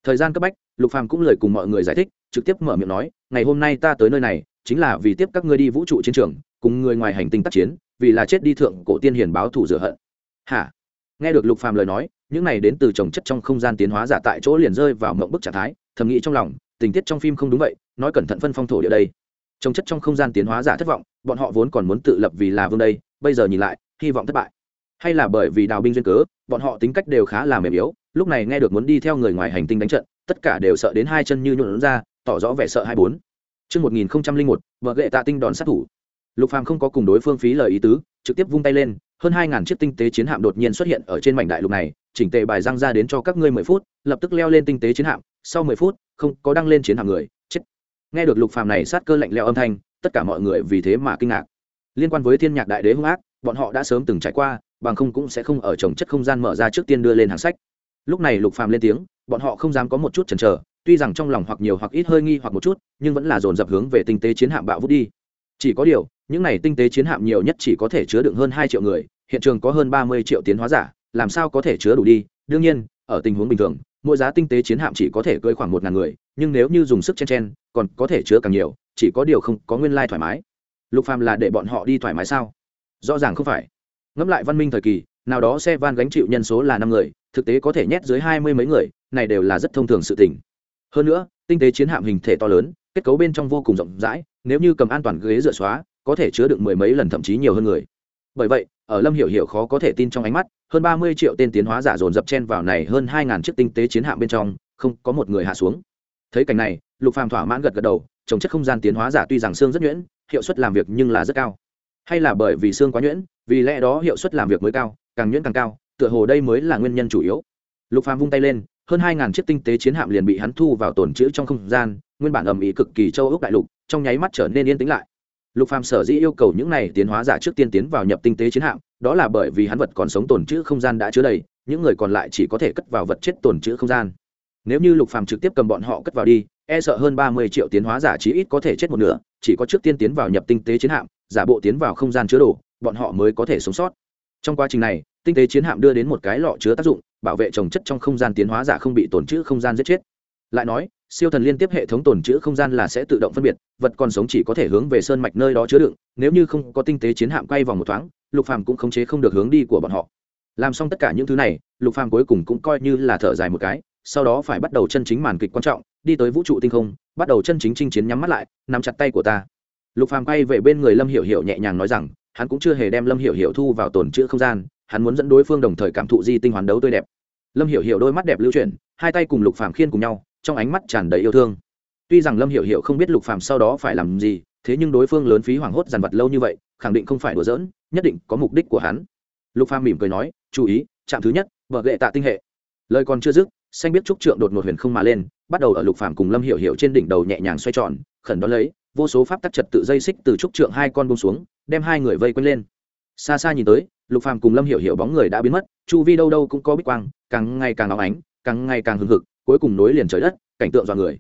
Speaker 1: Thời gian cấp bách, lục phàm cũng lời cùng mọi người giải thích, trực tiếp mở miệng nói, ngày hôm nay ta tới nơi này, chính là vì tiếp các ngươi đi vũ trụ chiến trường, cùng người ngoài hành tinh tác chiến, vì là chết đi thượng cổ tiên hiền báo thủ rửa hận. Hả? Nghe được lục phàm lời nói, những này đến từ trồng chất trong không gian tiến hóa giả tại chỗ liền rơi vào mộng bức trạng thái, thầm nghĩ trong lòng, tình tiết trong phim không đúng vậy, nói cẩn thận phân phong thổ địa đây. Trồng chất trong không gian tiến hóa giả thất vọng, bọn họ vốn còn muốn tự lập vì là vương đây, bây giờ nhìn lại, hy vọng thất bại. Hay là bởi vì đào binh duyên cớ, bọn họ tính cách đều khá là mềm yếu lúc này nghe được muốn đi theo người ngoài hành tinh đánh trận tất cả đều sợ đến hai chân như nhuộn ra tỏ rõ vẻ sợ hai bốn Trước 1001, vợ gệ tạ tinh đòn sát thủ. Lục Phàm không có cùng đối phương phí lời ý tứ, trực tiếp vung tay lên, hơn 2000 chiếc tinh tế chiến hạm đột nhiên xuất hiện ở trên mảnh đại lục này, chỉnh tề bài răng ra đến cho các ngươi 10 phút, lập tức leo lên tinh tế chiến hạm, sau 10 phút, không có đăng lên chiến hạm người, chết. Nghe được Lục Phàm này sát cơ lạnh lẽo âm thanh, tất cả mọi người vì thế mà kinh ngạc. Liên quan với Thiên Nhạc Đại Đế hung ác, bọn họ đã sớm từng trải qua, bằng không cũng sẽ không ở trồng chất không gian mở ra trước tiên đưa lên hàng sách lúc này lục phàm lên tiếng, bọn họ không dám có một chút chần chờ, tuy rằng trong lòng hoặc nhiều hoặc ít hơi nghi hoặc một chút, nhưng vẫn là dồn dập hướng về tinh tế chiến hạm bạo vút đi. Chỉ có điều, những này tinh tế chiến hạm nhiều nhất chỉ có thể chứa đựng hơn hai triệu người, hiện trường có hơn ba mươi triệu tiến hóa giả, làm sao có thể chứa đủ đi? Đương nhiên, ở tình huống bình thường, mỗi giá tinh tế chiến hạm chỉ có thể cơi khoảng một ngàn người, nhưng nếu như dùng sức chen chen, còn có thể chứa càng nhiều, chỉ có điều không có nguyên lai thoải mái. Lục phàm là để bọn họ đi thoải mái sao? Rõ ràng không phải. Ngẫm lại văn minh thời kỳ nào đó xe van gánh chịu nhân số là năm người, thực tế có thể nhét dưới hai mươi mấy người, này đều là rất thông thường sự tình. Hơn nữa, tinh tế chiến hạm hình thể to lớn, kết cấu bên trong vô cùng rộng rãi, nếu như cầm an toàn ghế dựa xóa, có thể chứa được mười mấy lần thậm chí nhiều hơn người. Bởi vậy, ở lâm hiểu hiểu khó có thể tin trong ánh mắt, hơn ba mươi triệu tên tiến hóa giả dồn dập chen vào này hơn hai ngàn chiếc tinh tế chiến hạm bên trong, không có một người hạ xuống. Thấy cảnh này, lục phàm thỏa mãn gật gật đầu, trồng chất không gian tiến hóa giả tuy rằng xương rất nhuyễn, hiệu suất làm việc nhưng là rất cao. Hay là bởi vì xương quá nhuyễn, vì lẽ đó hiệu suất làm việc mới cao càng nhuyễn càng cao, tựa hồ đây mới là nguyên nhân chủ yếu. Lục phàm vung tay lên, hơn hai ngàn chiếc tinh tế chiến hạm liền bị hắn thu vào tồn trữ trong không gian, nguyên bản ầm ĩ cực kỳ châu ốc đại lục, trong nháy mắt trở nên yên tĩnh lại. Lục phàm sở dĩ yêu cầu những này tiến hóa giả trước tiên tiến vào nhập tinh tế chiến hạm, đó là bởi vì hắn vật còn sống tồn trữ không gian đã chứa đầy, những người còn lại chỉ có thể cất vào vật chết tồn trữ không gian. Nếu như lục phàm trực tiếp cầm bọn họ cất vào đi e sợ hơn ba mươi triệu tiến hóa giả chí ít có thể chết một nửa, chỉ có trước tiên tiến vào nhập tinh tế chiến hạm, giả bộ tiến vào không gian chứa đồ, bọn họ mới có thể sống sót trong quá trình này, tinh tế chiến hạm đưa đến một cái lọ chứa tác dụng, bảo vệ trồng chất trong không gian tiến hóa giả không bị tổn trữ không gian giết chết. Lại nói, siêu thần liên tiếp hệ thống tồn trữ không gian là sẽ tự động phân biệt, vật còn sống chỉ có thể hướng về sơn mạch nơi đó chứa đựng, nếu như không có tinh tế chiến hạm quay vòng một thoáng, lục phàm cũng khống chế không được hướng đi của bọn họ. Làm xong tất cả những thứ này, lục phàm cuối cùng cũng coi như là thở dài một cái, sau đó phải bắt đầu chân chính màn kịch quan trọng, đi tới vũ trụ tinh không, bắt đầu chân chính chinh chiến nhắm mắt lại, nắm chặt tay của ta. Lục phàm quay về bên người lâm hiểu hiểu nhẹ nhàng nói rằng hắn cũng chưa hề đem lâm hiểu hiểu thu vào tồn trữ không gian, hắn muốn dẫn đối phương đồng thời cảm thụ di tinh hoàn đấu tươi đẹp. Lâm hiểu hiểu đôi mắt đẹp lưu chuyển, hai tay cùng lục phàm khiên cùng nhau, trong ánh mắt tràn đầy yêu thương. Tuy rằng lâm hiểu hiểu không biết lục phàm sau đó phải làm gì, thế nhưng đối phương lớn phí hoảng hốt dằn vặt lâu như vậy, khẳng định không phải đùa giỡn, nhất định có mục đích của hắn. Lục phàm mỉm cười nói, chú ý, chạm thứ nhất vợ gệ tạ tinh hệ. Lời còn chưa dứt, xanh biết trúc trượng đột ngột huyền không mà lên, bắt đầu ở lục phàm cùng lâm hiểu hiểu trên đỉnh đầu nhẹ nhàng xoay tròn, khẩn đó lấy, vô số pháp tắc trật tự dây xích từ trúc trượng hai con bông xuống đem hai người vây quanh lên. Xa xa nhìn tới, lục phàm cùng lâm hiểu hiểu bóng người đã biến mất, chu vi đâu đâu cũng có bích quang, càng ngày càng óng ánh, càng ngày càng hừng hực, cuối cùng nối liền trời đất, cảnh tượng dọa người.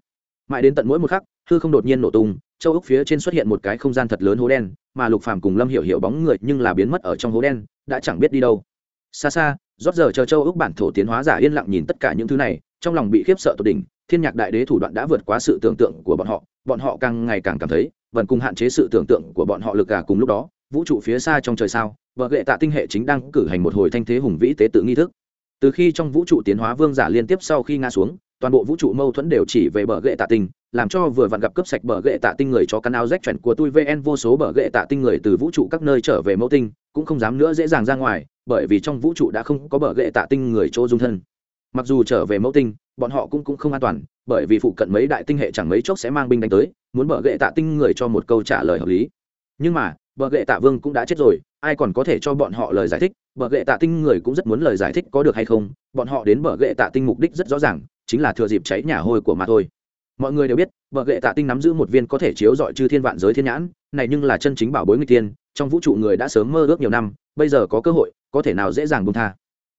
Speaker 1: Mãi đến tận mỗi một khắc, hư không đột nhiên nổ tung, châu ốc phía trên xuất hiện một cái không gian thật lớn hố đen, mà lục phàm cùng lâm hiểu hiểu bóng người nhưng là biến mất ở trong hố đen, đã chẳng biết đi đâu. Xa xa, rót giờ chờ châu ốc bản thổ tiến hóa giả yên lặng nhìn tất cả những thứ này, trong lòng bị khiếp sợ tột đỉnh thiên nhạc đại đế thủ đoạn đã vượt quá sự tưởng tượng của bọn họ bọn họ càng ngày càng cảm thấy, vẫn cùng hạn chế sự tưởng tượng của bọn họ lực cả cùng lúc đó, vũ trụ phía xa trong trời sao và gệ tạ tinh hệ chính đang cử hành một hồi thanh thế hùng vĩ tế tự nghi thức. Từ khi trong vũ trụ tiến hóa vương giả liên tiếp sau khi ngã xuống, toàn bộ vũ trụ mâu thuẫn đều chỉ về bờ gệ tạ tinh, làm cho vừa vặn gặp cướp sạch bờ gệ tạ tinh người cho căn áo rách chuẩn của tôi vn vô số bờ gệ tạ tinh người từ vũ trụ các nơi trở về mẫu tinh, cũng không dám nữa dễ dàng ra ngoài, bởi vì trong vũ trụ đã không có bờ gệ tạ tinh người chỗ dung thân mặc dù trở về mẫu tinh, bọn họ cũng cũng không an toàn, bởi vì phụ cận mấy đại tinh hệ chẳng mấy chốc sẽ mang binh đánh tới, muốn bờ gệ tạ tinh người cho một câu trả lời hợp lý. Nhưng mà, bờ gệ tạ vương cũng đã chết rồi, ai còn có thể cho bọn họ lời giải thích? Bờ gệ tạ tinh người cũng rất muốn lời giải thích có được hay không? Bọn họ đến bờ gệ tạ tinh mục đích rất rõ ràng, chính là thừa dịp cháy nhà hôi của mà thôi. Mọi người đều biết, bờ gệ tạ tinh nắm giữ một viên có thể chiếu dọi chư thiên vạn giới thiên nhãn, này nhưng là chân chính bảo bối người tiên trong vũ trụ người đã sớm mơ ước nhiều năm, bây giờ có cơ hội, có thể nào dễ dàng buông tha.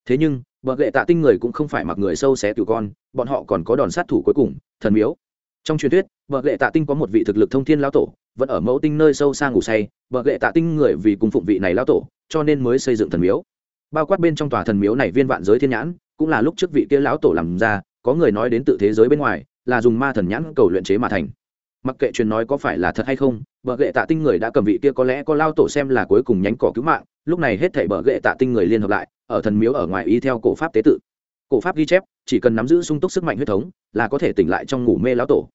Speaker 1: Thế nhưng bờ gệ tạ tinh người cũng không phải mặc người sâu xé cừu con, bọn họ còn có đòn sát thủ cuối cùng, thần miếu. Trong truyền thuyết, bờ gệ tạ tinh có một vị thực lực thông thiên lão tổ, vẫn ở mẫu tinh nơi sâu xa ngủ say, bờ gệ tạ tinh người vì cùng phụng vị này lão tổ, cho nên mới xây dựng thần miếu. Bao quát bên trong tòa thần miếu này viên vạn giới thiên nhãn, cũng là lúc trước vị kia lão tổ làm ra, có người nói đến tự thế giới bên ngoài, là dùng ma thần nhãn cầu luyện chế mà thành mặc kệ truyền nói có phải là thật hay không, bờ gệ tạ tinh người đã cầm vị kia có lẽ có lao tổ xem là cuối cùng nhánh cỏ cứu mạng, lúc này hết thảy bờ gệ tạ tinh người liên hợp lại, ở thần miếu ở ngoài y theo cổ pháp tế tự. Cổ pháp ghi chép, chỉ cần nắm giữ sung túc sức mạnh huyết thống, là có thể tỉnh lại trong ngủ mê lão tổ.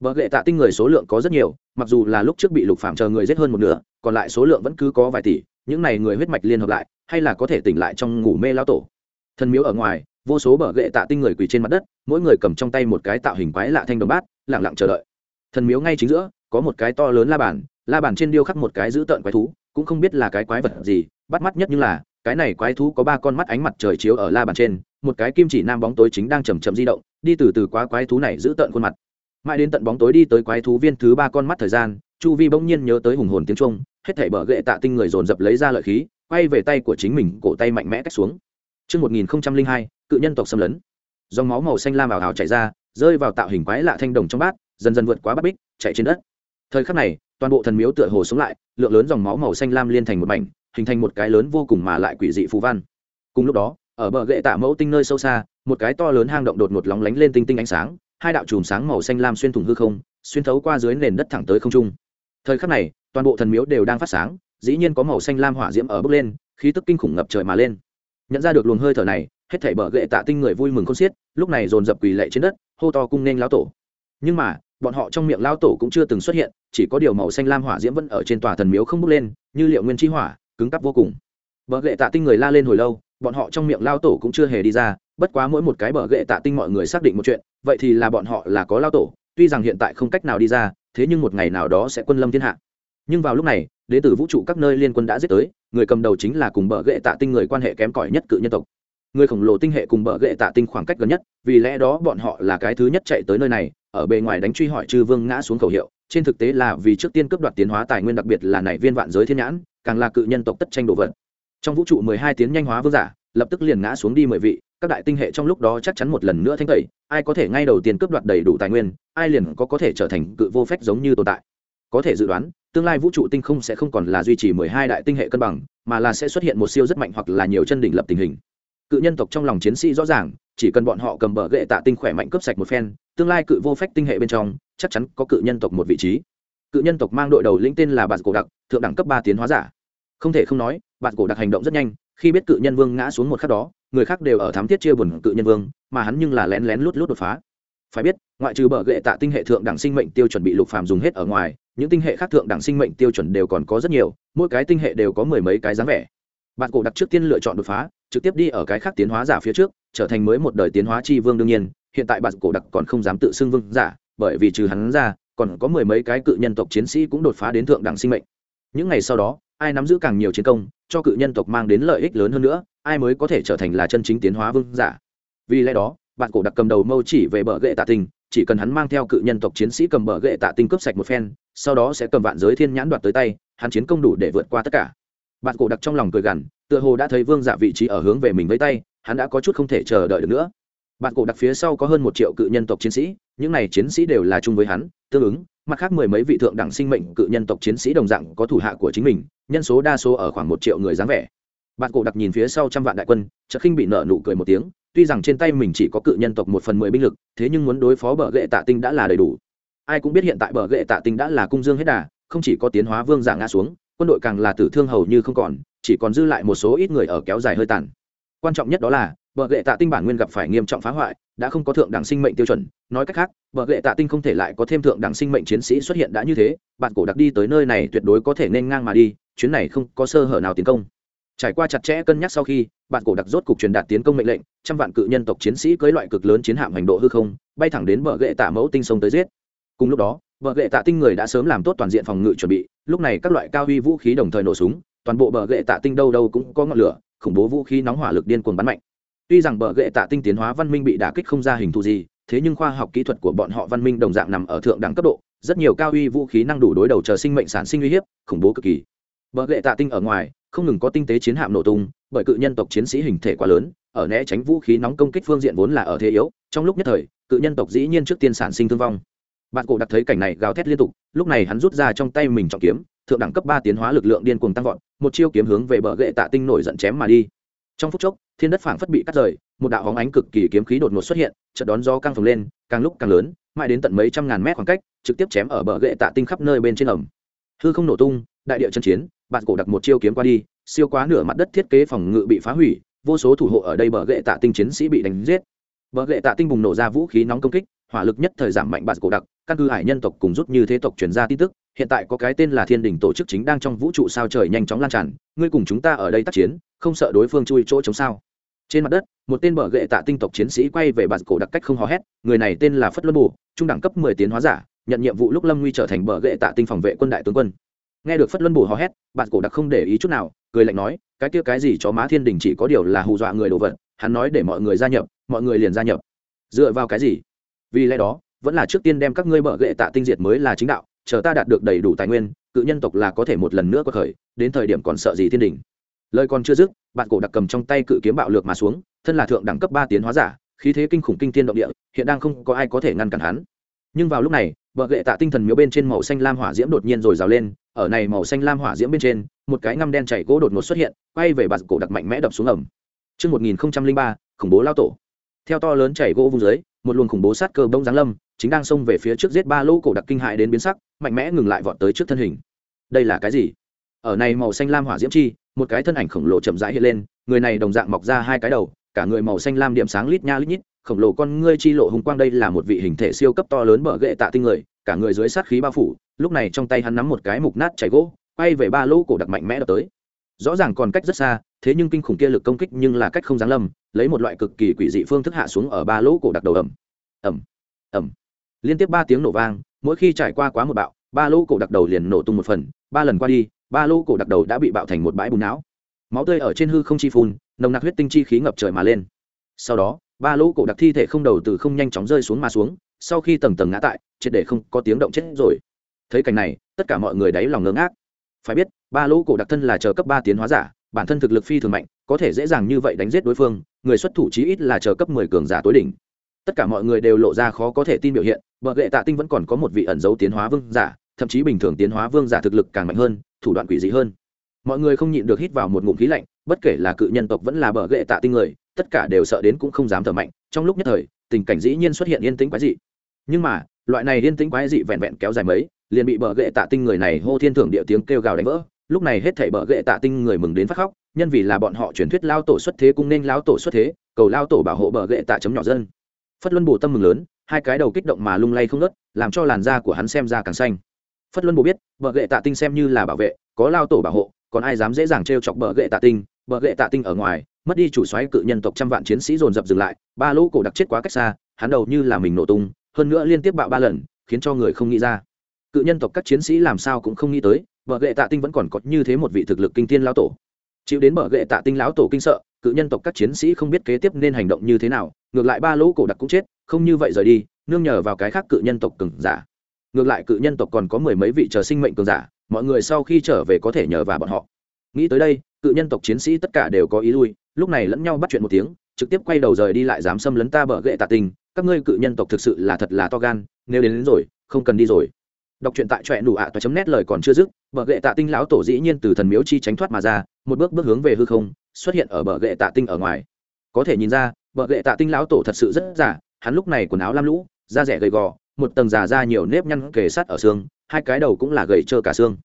Speaker 1: Bờ gệ tạ tinh người số lượng có rất nhiều, mặc dù là lúc trước bị lục phạm chờ người giết hơn một nửa, còn lại số lượng vẫn cứ có vài tỷ, những này người huyết mạch liên hợp lại, hay là có thể tỉnh lại trong ngủ mê lão tổ. Thần miếu ở ngoài, vô số bờ gệ tạ tinh người quỳ trên mặt đất, mỗi người cầm trong tay một cái tạo hình quái lạ thanh đồng bát lẳng lặng chờ đợi thần miếu ngay chính giữa có một cái to lớn la bàn la bàn trên điêu khắc một cái dữ tợn quái thú cũng không biết là cái quái vật gì bắt mắt nhất như là cái này quái thú có ba con mắt ánh mặt trời chiếu ở la bàn trên một cái kim chỉ nam bóng tối chính đang chầm chậm di động đi từ từ quá quái thú này giữ tợn khuôn mặt mãi đến tận bóng tối đi tới quái thú viên thứ ba con mắt thời gian chu vi bỗng nhiên nhớ tới hùng hồn tiếng trung hết thảy bờ gậy tạ tinh người dồn dập lấy ra lợi khí quay về tay của chính mình cổ tay mạnh mẽ cách xuống Trước 1002, cự nhân tộc xâm lấn. dòng máu màu xanh lam ảo ảo chảy ra rơi vào tạo hình quái lạ thanh đồng trong bát dần dần vượt quá bát bích, chạy trên đất. Thời khắc này, toàn bộ thần miếu tựa hồ sống lại, lượng lớn dòng máu màu xanh lam liên thành một mảnh, hình thành một cái lớn vô cùng mà lại quỷ dị phù văn. Cùng lúc đó, ở bờ gậy tạ mẫu tinh nơi sâu xa, một cái to lớn hang động đột ngột lóng lánh lên tinh tinh ánh sáng, hai đạo chùm sáng màu xanh lam xuyên thủng hư không, xuyên thấu qua dưới nền đất thẳng tới không trung. Thời khắc này, toàn bộ thần miếu đều đang phát sáng, dĩ nhiên có màu xanh lam hỏa diễm ở bước lên, khí tức kinh khủng ngập trời mà lên. Nhận ra được luồng hơi thở này, hết thảy bờ gậy tạ tinh người vui mừng khôn xiết, lúc này dồn dập quỳ lệ trên đất, hô to cung nên lão tổ. Nhưng mà bọn họ trong miệng lao tổ cũng chưa từng xuất hiện, chỉ có điều màu xanh lam hỏa diễm vẫn ở trên tòa thần miếu không bốc lên, như liệu nguyên chi hỏa, cứng cắp vô cùng. Bờ gậy tạ tinh người la lên hồi lâu, bọn họ trong miệng lao tổ cũng chưa hề đi ra, bất quá mỗi một cái bờ gậy tạ tinh mọi người xác định một chuyện, vậy thì là bọn họ là có lao tổ, tuy rằng hiện tại không cách nào đi ra, thế nhưng một ngày nào đó sẽ quân lâm thiên hạ. Nhưng vào lúc này đến từ vũ trụ các nơi liên quân đã giết tới, người cầm đầu chính là cùng bờ gậy tạ tinh người quan hệ kém cỏi nhất cự nhân tộc người khổng lồ tinh hệ cùng bờ gậy tạ tinh khoảng cách gần nhất, vì lẽ đó bọn họ là cái thứ nhất chạy tới nơi này, ở bề ngoài đánh truy hỏi chư vương ngã xuống khẩu hiệu, trên thực tế là vì trước tiên cướp đoạt tiến hóa tài nguyên đặc biệt là này viên vạn giới thiên nhãn, càng là cự nhân tộc tất tranh đồ vật. Trong vũ trụ mười hai tiến nhanh hóa vương giả, lập tức liền ngã xuống đi mười vị, các đại tinh hệ trong lúc đó chắc chắn một lần nữa thanh tẩy, ai có thể ngay đầu tiên cướp đoạt đầy đủ tài nguyên, ai liền có có thể trở thành cự vô phép giống như tồn tại. Có thể dự đoán, tương lai vũ trụ tinh không sẽ không còn là duy trì mười hai đại tinh hệ cân bằng, mà là sẽ xuất hiện một siêu rất mạnh hoặc là nhiều chân đỉnh lập tình hình cự nhân tộc trong lòng chiến sĩ rõ ràng, chỉ cần bọn họ cầm bờ gậy tạ tinh khỏe mạnh cướp sạch một phen, tương lai cự vô phách tinh hệ bên trong, chắc chắn có cự nhân tộc một vị trí. Cự nhân tộc mang đội đầu lĩnh tên là bạn cổ đặc, thượng đẳng cấp ba tiến hóa giả. Không thể không nói bạn cổ đặc hành động rất nhanh, khi biết cự nhân vương ngã xuống một khắc đó, người khác đều ở thám thiết chia buồn cự nhân vương, mà hắn nhưng là lén lén lút lút đột phá. Phải biết, ngoại trừ bờ gậy tạ tinh hệ thượng đẳng sinh mệnh tiêu chuẩn bị lục phàm dùng hết ở ngoài, những tinh hệ khác thượng đẳng sinh mệnh tiêu chuẩn đều còn có rất nhiều, mỗi cái tinh hệ đều có mười mấy cái dáng vẻ. Bạn cổ đặc trước tiên lựa chọn đột phá trực tiếp đi ở cái khác tiến hóa giả phía trước, trở thành mới một đời tiến hóa chi vương đương nhiên, hiện tại bạn cổ đặc còn không dám tự xưng vương giả, bởi vì trừ hắn ra, còn có mười mấy cái cự nhân tộc chiến sĩ cũng đột phá đến thượng đẳng sinh mệnh. Những ngày sau đó, ai nắm giữ càng nhiều chiến công, cho cự nhân tộc mang đến lợi ích lớn hơn nữa, ai mới có thể trở thành là chân chính tiến hóa vương giả. Vì lẽ đó, bạn cổ đặc cầm đầu mâu chỉ về bờ gậy tạ tinh, chỉ cần hắn mang theo cự nhân tộc chiến sĩ cầm bờ gậy tạ tinh cướp sạch một phen, sau đó sẽ cầm vạn giới thiên nhãn đoạt tới tay, hắn chiến công đủ để vượt qua tất cả bạn cổ đặc trong lòng cười gằn, tựa hồ đã thấy vương giả vị trí ở hướng về mình với tay, hắn đã có chút không thể chờ đợi được nữa. Bạn cổ đặc phía sau có hơn một triệu cự nhân tộc chiến sĩ, những này chiến sĩ đều là chung với hắn, tương ứng, mặt khác mười mấy vị thượng đẳng sinh mệnh cự nhân tộc chiến sĩ đồng dạng có thủ hạ của chính mình, nhân số đa số ở khoảng một triệu người dáng vẻ. Bạn cổ đặc nhìn phía sau trăm vạn đại quân, chợt khinh bị nợ nụ cười một tiếng, tuy rằng trên tay mình chỉ có cự nhân tộc một phần mười binh lực, thế nhưng muốn đối phó bờ gệ tạ tinh đã là đầy đủ. Ai cũng biết hiện tại bờ gệ tạ tinh đã là cung dương hết đà, không chỉ có tiến hóa vương giả ngã xuống quân đội càng là tử thương hầu như không còn, chỉ còn dư lại một số ít người ở kéo dài hơi tàn. Quan trọng nhất đó là, bờ lệ tạ tinh bản nguyên gặp phải nghiêm trọng phá hoại, đã không có thượng đẳng sinh mệnh tiêu chuẩn. Nói cách khác, bờ lệ tạ tinh không thể lại có thêm thượng đẳng sinh mệnh chiến sĩ xuất hiện đã như thế, bạn cổ đặc đi tới nơi này tuyệt đối có thể nên ngang mà đi, chuyến này không có sơ hở nào tiến công. Trải qua chặt chẽ cân nhắc sau khi, bạn cổ đặc rốt cục truyền đạt tiến công mệnh lệnh, trăm vạn cự nhân tộc chiến sĩ cưới loại cực lớn chiến hạm hành độ hư không, bay thẳng đến bờ lệ tạ mẫu tinh sông tới giết. Cùng lúc đó, bờ lệ tạ tinh người đã sớm làm tốt toàn diện phòng ngự chuẩn bị lúc này các loại cao uy vũ khí đồng thời nổ súng, toàn bộ bờ gậy tạ tinh đâu đâu cũng có ngọn lửa, khủng bố vũ khí nóng hỏa lực điên cuồng bắn mạnh. Tuy rằng bờ gậy tạ tinh tiến hóa văn minh bị đả kích không ra hình thù gì, thế nhưng khoa học kỹ thuật của bọn họ văn minh đồng dạng nằm ở thượng đẳng cấp độ, rất nhiều cao uy vũ khí năng đủ đối đầu chờ sinh mệnh sản sinh uy hiếp, khủng bố cực kỳ. Bờ gậy tạ tinh ở ngoài, không ngừng có tinh tế chiến hạm nổ tung, bởi cự nhân tộc chiến sĩ hình thể quá lớn, ở né tránh vũ khí nóng công kích phương diện vốn là ở thế yếu, trong lúc nhất thời, cự nhân tộc dĩ nhiên trước tiên sản sinh thương vong bạn cổ đặc thấy cảnh này gào thét liên tục, lúc này hắn rút ra trong tay mình trọng kiếm, thượng đẳng cấp ba tiến hóa lực lượng điên cuồng tăng vọt, một chiêu kiếm hướng về bờ gậy tạ tinh nổi giận chém mà đi. Trong phút chốc, thiên đất phảng phất bị cắt rời, một đạo hóng ánh cực kỳ kiếm khí đột ngột xuất hiện, chợt đón gió căng phồng lên, càng lúc càng lớn, mãi đến tận mấy trăm ngàn mét khoảng cách, trực tiếp chém ở bờ gậy tạ tinh khắp nơi bên trên ẩm. Hư không nổ tung, đại địa chân chiến, bạn cổ đặc một chiêu kiếm qua đi, siêu quá nửa mặt đất thiết kế phòng ngự bị phá hủy, vô số thủ hộ ở đây bờ gậy tạ tinh chiến sĩ bị đánh giết. Bờ gậy tạ tinh bùng nổ ra vũ khí nóng công kích, hỏa lực nhất thời giảm mạnh bạn cổ đặc căn cứ hải nhân tộc cùng rút như thế tộc truyền ra tin tức, hiện tại có cái tên là thiên đình tổ chức chính đang trong vũ trụ sao trời nhanh chóng lan tràn, ngươi cùng chúng ta ở đây tác chiến, không sợ đối phương chui chỗ chống sao? Trên mặt đất, một tên bờ gậy tạ tinh tộc chiến sĩ quay về bạn cổ đặc cách không hò hét, người này tên là phất luân bù, trung đẳng cấp mười tiến hóa giả, nhận nhiệm vụ lúc lâm nguy trở thành bờ gậy tạ tinh phòng vệ quân đại tướng quân. Nghe được phất luân bù hò hét bạn cổ đặc không để ý chút nào, cười lạnh nói, cái kia cái gì cho má thiên đình chỉ có điều là hù dọa người đồ vật, hắn nói để mọi người gia nhập, mọi người liền gia nhập. Dựa vào cái gì? Vì lẽ đó vẫn là trước tiên đem các ngươi bợ gệ tạ tinh diệt mới là chính đạo chờ ta đạt được đầy đủ tài nguyên cự nhân tộc là có thể một lần nữa có khởi đến thời điểm còn sợ gì thiên đình. Lời còn chưa dứt bạn cổ đặc cầm trong tay cự kiếm bạo lược mà xuống thân là thượng đẳng cấp ba tiến hóa giả khí thế kinh khủng kinh thiên động địa hiện đang không có ai có thể ngăn cản hắn. Nhưng vào lúc này bờ gệ tạ tinh thần miếu bên trên màu xanh lam hỏa diễm đột nhiên rồi rào lên ở này màu xanh lam hỏa diễm bên trên một cái ngăm đen chảy gỗ đột ngột xuất hiện quay về bạt cổ đặc mạnh mẽ đập xuống ẩm. Trước 1003, khủng bố lao tổ. Theo to lớn chảy gỗ vùng dưới, một luồng khủng bố sát cơ bông giáng lâm, chính đang xông về phía trước giết ba lỗ cổ đặc kinh hại đến biến sắc, mạnh mẽ ngừng lại vọt tới trước thân hình. Đây là cái gì? Ở này màu xanh lam hỏa diễm chi, một cái thân ảnh khổng lồ chậm rãi hiện lên, người này đồng dạng mọc ra hai cái đầu, cả người màu xanh lam điểm sáng lít nha lít nhít, khổng lồ con ngươi chi lộ hùng quang đây là một vị hình thể siêu cấp to lớn bở gậy tạ tinh người, cả người dưới sát khí bao phủ, lúc này trong tay hắn nắm một cái mục nát chảy gỗ, quay về ba lỗ cổ đặc mạnh mẽ đập tới rõ ràng còn cách rất xa thế nhưng kinh khủng kia lực công kích nhưng là cách không giáng lâm lấy một loại cực kỳ quỷ dị phương thức hạ xuống ở ba lỗ cổ đặc đầu ẩm ẩm ẩm liên tiếp ba tiếng nổ vang, mỗi khi trải qua quá một bạo, ba lỗ cổ đặc đầu liền nổ tung một phần, ba lần qua đi, ba lỗ cổ đặc đầu đã bị bạo thành một bãi bùn não. Máu tươi ở trên hư không chi phun, nồng nặc huyết tinh chi khí ngập trời mà lên. Sau đó, ba lỗ cổ đặc thi thể không đầu từ không nhanh chóng rơi xuống mà xuống, sau khi tầng tầng ngã tại, triệt để không có tiếng động chết rồi. Thấy cảnh này, tất cả mọi người đáy lòng ngớ ngác. Phải biết, ba lỗ cổ đặc thân là chờ cấp ba tiến hóa giả, bản thân thực lực phi thường mạnh, có thể dễ dàng như vậy đánh giết đối phương, người xuất thủ chí ít là chờ cấp mười cường giả tối đỉnh tất cả mọi người đều lộ ra khó có thể tin biểu hiện, bờ gậy tạ tinh vẫn còn có một vị ẩn dấu tiến hóa vương giả, thậm chí bình thường tiến hóa vương giả thực lực càng mạnh hơn, thủ đoạn quỷ dị hơn. Mọi người không nhịn được hít vào một ngụm khí lạnh, bất kể là cự nhân tộc vẫn là bờ gậy tạ tinh người, tất cả đều sợ đến cũng không dám thở mạnh, trong lúc nhất thời, tình cảnh dĩ nhiên xuất hiện yên tĩnh quái dị. Nhưng mà, loại này yên tĩnh quái dị vẹn vẹn kéo dài mấy, liền bị bờ gậy tạ tinh người này hô thiên thưởng địa tiếng kêu gào đánh vỡ. Lúc này hết thảy bờ gậy tạ tinh người mừng đến phát khóc, nhân vì là bọn họ truyền thuyết lao tổ xuất thế cũng nên lao tổ xuất thế, cầu lao tổ bảo hộ bờ gậy tạ chấm nhỏ dân phất luân bổ tâm mừng lớn, hai cái đầu kích động mà lung lay không nớt làm cho làn da của hắn xem ra càng xanh. Phất luân bổ biết, bờ gệ tạ tinh xem như là bảo vệ, có lao tổ bảo hộ, còn ai dám dễ dàng t chọc bờ gệ tạ tinh, bờ gệ tạ tinh ở ngoài, mất đi chủ xoáy cự nhân tộc trăm vạn chiến sĩ dồn dập dừng lại, ba lỗ cổ đặc chết quá cách xa, hắn đầu như là mình nổ tung, hơn nữa liên tiếp bạo ba lần, khiến cho người không nghĩ ra. Cự nhân tộc các chiến sĩ làm sao cũng không nghĩ tới, bờ gệ tạ tinh vẫn còn có như thế một vị thực lực kinh thiên lão tổ. Chịu đến bờ gệ tạ tinh lão tổ kinh sợ cự nhân tộc các chiến sĩ không biết kế tiếp nên hành động như thế nào ngược lại ba lỗ cổ đặc cũng chết không như vậy rời đi nương nhờ vào cái khác cự nhân tộc cường giả. Ngược lại cự nhân tộc còn có mười mấy vị chờ sinh mệnh cường giả mọi người sau khi trở về có thể nhờ vào bọn họ. Nghĩ tới đây cự nhân tộc chiến sĩ tất cả đều có ý lui lúc này lẫn nhau bắt chuyện một tiếng trực tiếp quay đầu rời đi lại dám xâm lấn ta bờ gậy tạ tinh các ngươi cự nhân tộc thực sự là thật là to gan nếu đến, đến rồi không cần đi rồi. Đọc truyện tại trọe nụ ạ toa chấm nét lời còn chưa dứt bờ gậy tạ tinh lão tổ dĩ nhiên từ thần miếu chi tránh thoát mà ra một bước bước hướng về hư không xuất hiện ở bờ gệ tạ tinh ở ngoài. Có thể nhìn ra, bờ gệ tạ tinh lão tổ thật sự rất giả hắn lúc này quần áo lam lũ, da rẻ gầy gò, một tầng già da nhiều nếp nhăn kề sát ở xương, hai cái đầu cũng là gầy trơ cả xương.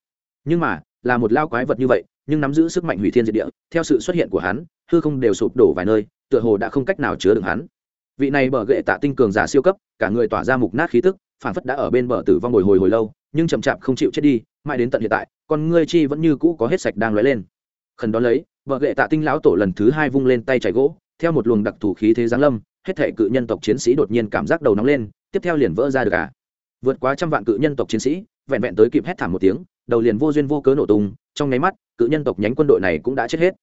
Speaker 1: Nhưng mà, là một lao quái vật như vậy, nhưng nắm giữ sức mạnh hủy thiên diệt địa, theo sự xuất hiện của hắn, hư không đều sụp đổ vài nơi, tựa hồ đã không cách nào chứa đựng hắn. Vị này bờ gệ tạ tinh cường giả siêu cấp, cả người tỏa ra mục nát khí tức phản phất đã ở bên bờ tử vong ngồi hồi hồi lâu, nhưng chậm chạp không chịu chết đi, mãi đến tận hiện tại, con ngươi chi vẫn như cũ có hết sạch đang lóe lên khẩn đó lấy, vợ gệ tạ tinh lão tổ lần thứ hai vung lên tay chảy gỗ, theo một luồng đặc thù khí thế giáng lâm, hết thể cự nhân tộc chiến sĩ đột nhiên cảm giác đầu nóng lên, tiếp theo liền vỡ ra được cả à. vượt quá trăm vạn cự nhân tộc chiến sĩ, vẹn vẹn tới kịp hét thảm một tiếng, đầu liền vô duyên vô cớ nổ tung, trong nháy mắt, cự nhân tộc nhánh quân đội này cũng đã chết hết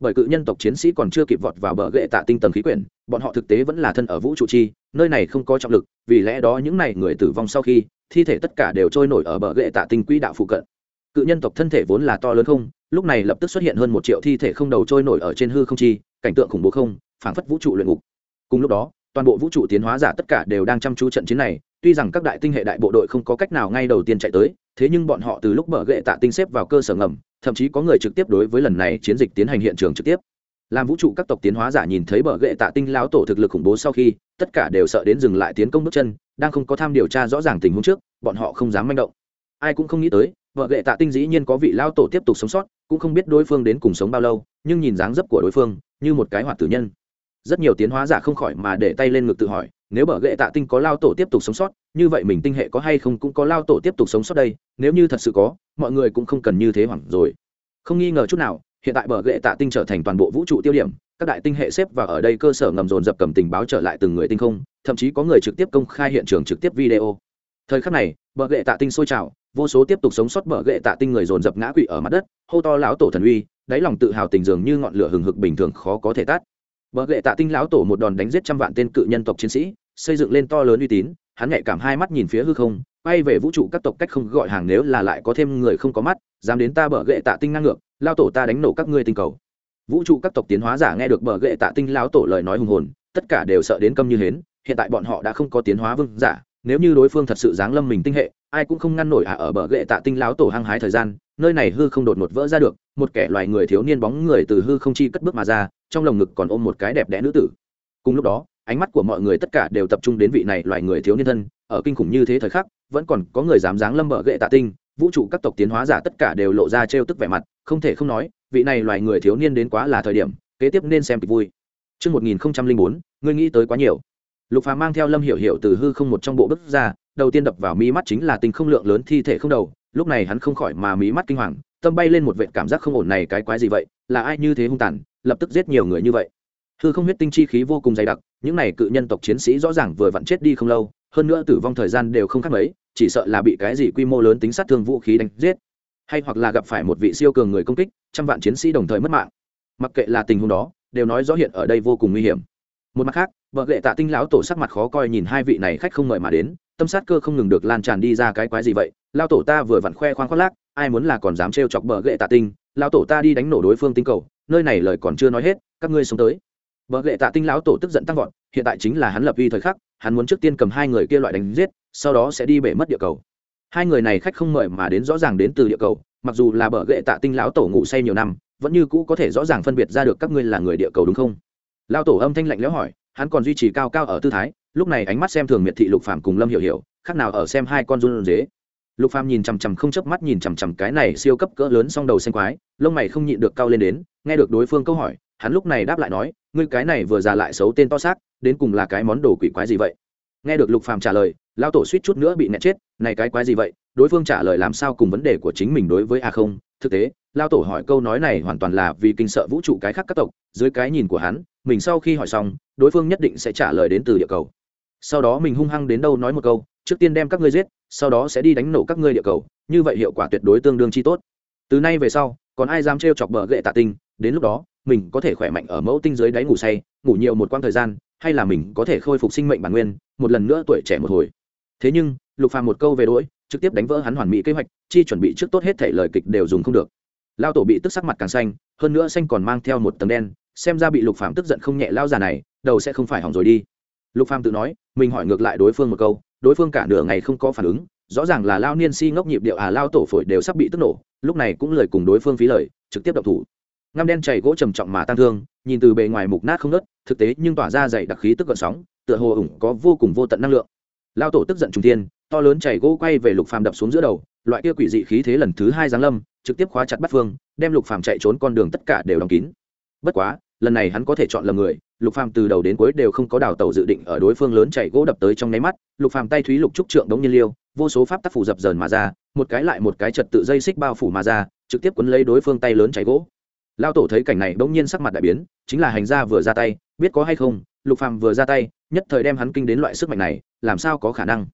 Speaker 1: bởi cự nhân tộc chiến sĩ còn chưa kịp vọt vào bờ gậy tạ tinh tầng khí quyển, bọn họ thực tế vẫn là thân ở vũ trụ chi, nơi này không có trọng lực, vì lẽ đó những này người tử vong sau khi, thi thể tất cả đều trôi nổi ở bờ gậy tạ tinh quỹ đạo phụ cận cự nhân tộc thân thể vốn là to lớn không lúc này lập tức xuất hiện hơn một triệu thi thể không đầu trôi nổi ở trên hư không chi, cảnh tượng khủng bố không, phảng phất vũ trụ luyện ngục. Cùng lúc đó, toàn bộ vũ trụ tiến hóa giả tất cả đều đang chăm chú trận chiến này, tuy rằng các đại tinh hệ đại bộ đội không có cách nào ngay đầu tiên chạy tới, thế nhưng bọn họ từ lúc mở gệ tạ tinh xếp vào cơ sở ngầm, thậm chí có người trực tiếp đối với lần này chiến dịch tiến hành hiện trường trực tiếp. Làm vũ trụ các tộc tiến hóa giả nhìn thấy bờ gệ tạ tinh lão tổ thực lực khủng bố sau khi, tất cả đều sợ đến dừng lại tiến công bước chân, đang không có tham điều tra rõ ràng tình huống trước, bọn họ không dám manh động. Ai cũng không nghĩ tới vợ lệ tạ tinh dĩ nhiên có vị lao tổ tiếp tục sống sót, cũng không biết đối phương đến cùng sống bao lâu, nhưng nhìn dáng dấp của đối phương, như một cái hoạt tử nhân. Rất nhiều tiến hóa giả không khỏi mà để tay lên ngực tự hỏi, nếu bờ gệ tạ tinh có lao tổ tiếp tục sống sót, như vậy mình tinh hệ có hay không cũng có lao tổ tiếp tục sống sót đây, nếu như thật sự có, mọi người cũng không cần như thế hoảng rồi. Không nghi ngờ chút nào, hiện tại bờ gệ tạ tinh trở thành toàn bộ vũ trụ tiêu điểm, các đại tinh hệ xếp và ở đây cơ sở ngầm dồn dập cầm tình báo trở lại từng người tinh không, thậm chí có người trực tiếp công khai hiện trường trực tiếp video thời khắc này, bờ gậy tạ tinh sôi trào, vô số tiếp tục sống sót bờ gậy tạ tinh người dồn dập ngã quỵ ở mặt đất, hô to lão tổ thần uy, đáy lòng tự hào tình dường như ngọn lửa hừng hực bình thường khó có thể tát bờ gậy tạ tinh lão tổ một đòn đánh giết trăm vạn tên cự nhân tộc chiến sĩ, xây dựng lên to lớn uy tín, hắn nhạy cảm hai mắt nhìn phía hư không bay về vũ trụ các tộc cách không gọi hàng nếu là lại có thêm người không có mắt, dám đến ta bờ gậy tạ tinh năng ngược lao tổ ta đánh nổ các ngươi tinh cầu. Vũ trụ các tộc tiến hóa giả nghe được bờ gậy tạ tinh lão tổ lời nói hùng hồn, tất cả đều sợ đến câm như hến, hiện tại bọn họ đã không có tiến hóa vương giả nếu như đối phương thật sự giáng lâm mình tinh hệ ai cũng không ngăn nổi à ở bờ gậy tạ tinh láo tổ hăng hái thời gian nơi này hư không đột ngột vỡ ra được một kẻ loài người thiếu niên bóng người từ hư không chi cất bước mà ra trong lồng ngực còn ôm một cái đẹp đẽ nữ tử cùng lúc đó ánh mắt của mọi người tất cả đều tập trung đến vị này loài người thiếu niên thân ở kinh khủng như thế thời khắc vẫn còn có người dám dáng lâm bờ gậy tạ tinh vũ trụ các tộc tiến hóa giả tất cả đều lộ ra trêu tức vẻ mặt không thể không nói vị này loài người thiếu niên đến quá là thời điểm kế tiếp nên xem kịch vui Trước 1004, ngươi nghĩ tới quá nhiều. Lục Phàm mang theo Lâm Hiểu Hiểu từ hư không một trong bộ bước ra, đầu tiên đập vào mí mắt chính là tinh không lượng lớn thi thể không đầu, lúc này hắn không khỏi mà mí mắt kinh hoàng, tâm bay lên một vệt cảm giác không ổn này cái quái gì vậy, là ai như thế hung tàn, lập tức giết nhiều người như vậy. Hư không huyết tinh chi khí vô cùng dày đặc, những này cự nhân tộc chiến sĩ rõ ràng vừa vặn chết đi không lâu, hơn nữa tử vong thời gian đều không khác mấy, chỉ sợ là bị cái gì quy mô lớn tính sát thương vũ khí đánh giết, hay hoặc là gặp phải một vị siêu cường người công kích, trăm vạn chiến sĩ đồng thời mất mạng. Mặc kệ là tình huống đó, đều nói rõ hiện ở đây vô cùng nguy hiểm một mặt khác, vợ lệ tạ tinh lão tổ sắc mặt khó coi nhìn hai vị này khách không mời mà đến, tâm sát cơ không ngừng được lan tràn đi ra cái quái gì vậy? Lao tổ ta vừa vặn khoe khoang khoác lác, ai muốn là còn dám trêu chọc bờ gậy tạ tinh? Lao tổ ta đi đánh nổ đối phương tinh cầu, nơi này lời còn chưa nói hết, các ngươi sống tới. Bờ gậy tạ tinh lão tổ tức giận tăng vọt, hiện tại chính là hắn lập vi thời khắc, hắn muốn trước tiên cầm hai người kia loại đánh giết, sau đó sẽ đi bể mất địa cầu. Hai người này khách không mời mà đến rõ ràng đến từ địa cầu, mặc dù là bờ gậy tạ tinh lão tổ ngủ say nhiều năm, vẫn như cũ có thể rõ ràng phân biệt ra được các ngươi là người địa cầu đúng không? Lao tổ âm thanh lạnh lẽo hỏi, hắn còn duy trì cao cao ở tư thái, lúc này ánh mắt xem thường miệt thị lục phàm cùng lâm hiểu hiểu, khác nào ở xem hai con run dế. Lục phàm nhìn chằm chằm không chớp mắt nhìn chằm chằm cái này siêu cấp cỡ lớn song đầu xanh quái, lông mày không nhịn được cao lên đến, nghe được đối phương câu hỏi, hắn lúc này đáp lại nói, ngươi cái này vừa già lại xấu tên to xác, đến cùng là cái món đồ quỷ quái gì vậy? Nghe được lục phàm trả lời, lao tổ suýt chút nữa bị nẹt chết, này cái quái gì vậy? Đối phương trả lời làm sao cùng vấn đề của chính mình đối với a không? Thực tế, lao tổ hỏi câu nói này hoàn toàn là vì kinh sợ vũ trụ cái khác các tộc. Dưới cái nhìn của hắn, mình sau khi hỏi xong, đối phương nhất định sẽ trả lời đến từ địa cầu. Sau đó mình hung hăng đến đâu nói một câu, trước tiên đem các ngươi giết, sau đó sẽ đi đánh nổ các ngươi địa cầu. Như vậy hiệu quả tuyệt đối tương đương chi tốt. Từ nay về sau, còn ai dám trêu chọc bờ gậy tạ tinh? Đến lúc đó, mình có thể khỏe mạnh ở mẫu tinh dưới đáy ngủ say, ngủ nhiều một quãng thời gian, hay là mình có thể khôi phục sinh mệnh bản nguyên, một lần nữa tuổi trẻ một hồi. Thế nhưng, lục phàm một câu về đuổi trực tiếp đánh vỡ hắn hoàn mỹ kế hoạch, chi chuẩn bị trước tốt hết thể lời kịch đều dùng không được. Lao tổ bị tức sắc mặt càng xanh, hơn nữa xanh còn mang theo một tầng đen, xem ra bị lục phàm tức giận không nhẹ lao già này, đầu sẽ không phải hỏng rồi đi. Lục phàm tự nói, mình hỏi ngược lại đối phương một câu, đối phương cả nửa ngày không có phản ứng, rõ ràng là lao niên si ngốc nhịp điệu à lao tổ phổi đều sắp bị tức nổ, lúc này cũng lời cùng đối phương phí lời, trực tiếp động thủ. Ngăm đen chảy gỗ trầm trọng mà tăng thương, nhìn từ bề ngoài mục nát không nớt thực tế nhưng tỏa ra dày đặc khí tức gợn sóng, tựa hồ ủng có vô cùng vô tận năng lượng lao tổ tức giận trung thiên, to lớn chảy gỗ quay về lục phàm đập xuống giữa đầu, loại kia quỷ dị khí thế lần thứ hai giáng lâm, trực tiếp khóa chặt bắt phương, đem lục phàm chạy trốn con đường tất cả đều đóng kín. Bất quá, lần này hắn có thể chọn lầm người, lục phàm từ đầu đến cuối đều không có đào tàu dự định ở đối phương lớn chảy gỗ đập tới trong nháy mắt, lục phàm tay thúy lục trúc trượng đống nhiên liêu, vô số pháp tác phủ dập dờn mà ra, một cái lại một cái trật tự dây xích bao phủ mà ra, trực tiếp quấn lấy đối phương tay lớn chảy gỗ. Lao tổ thấy cảnh này đống nhiên sắc mặt đại biến, chính là hành gia vừa ra tay, biết có hay không, lục phàm vừa ra tay nhất thời đem hắn kinh đến loại sức mạnh này, làm sao có khả năng?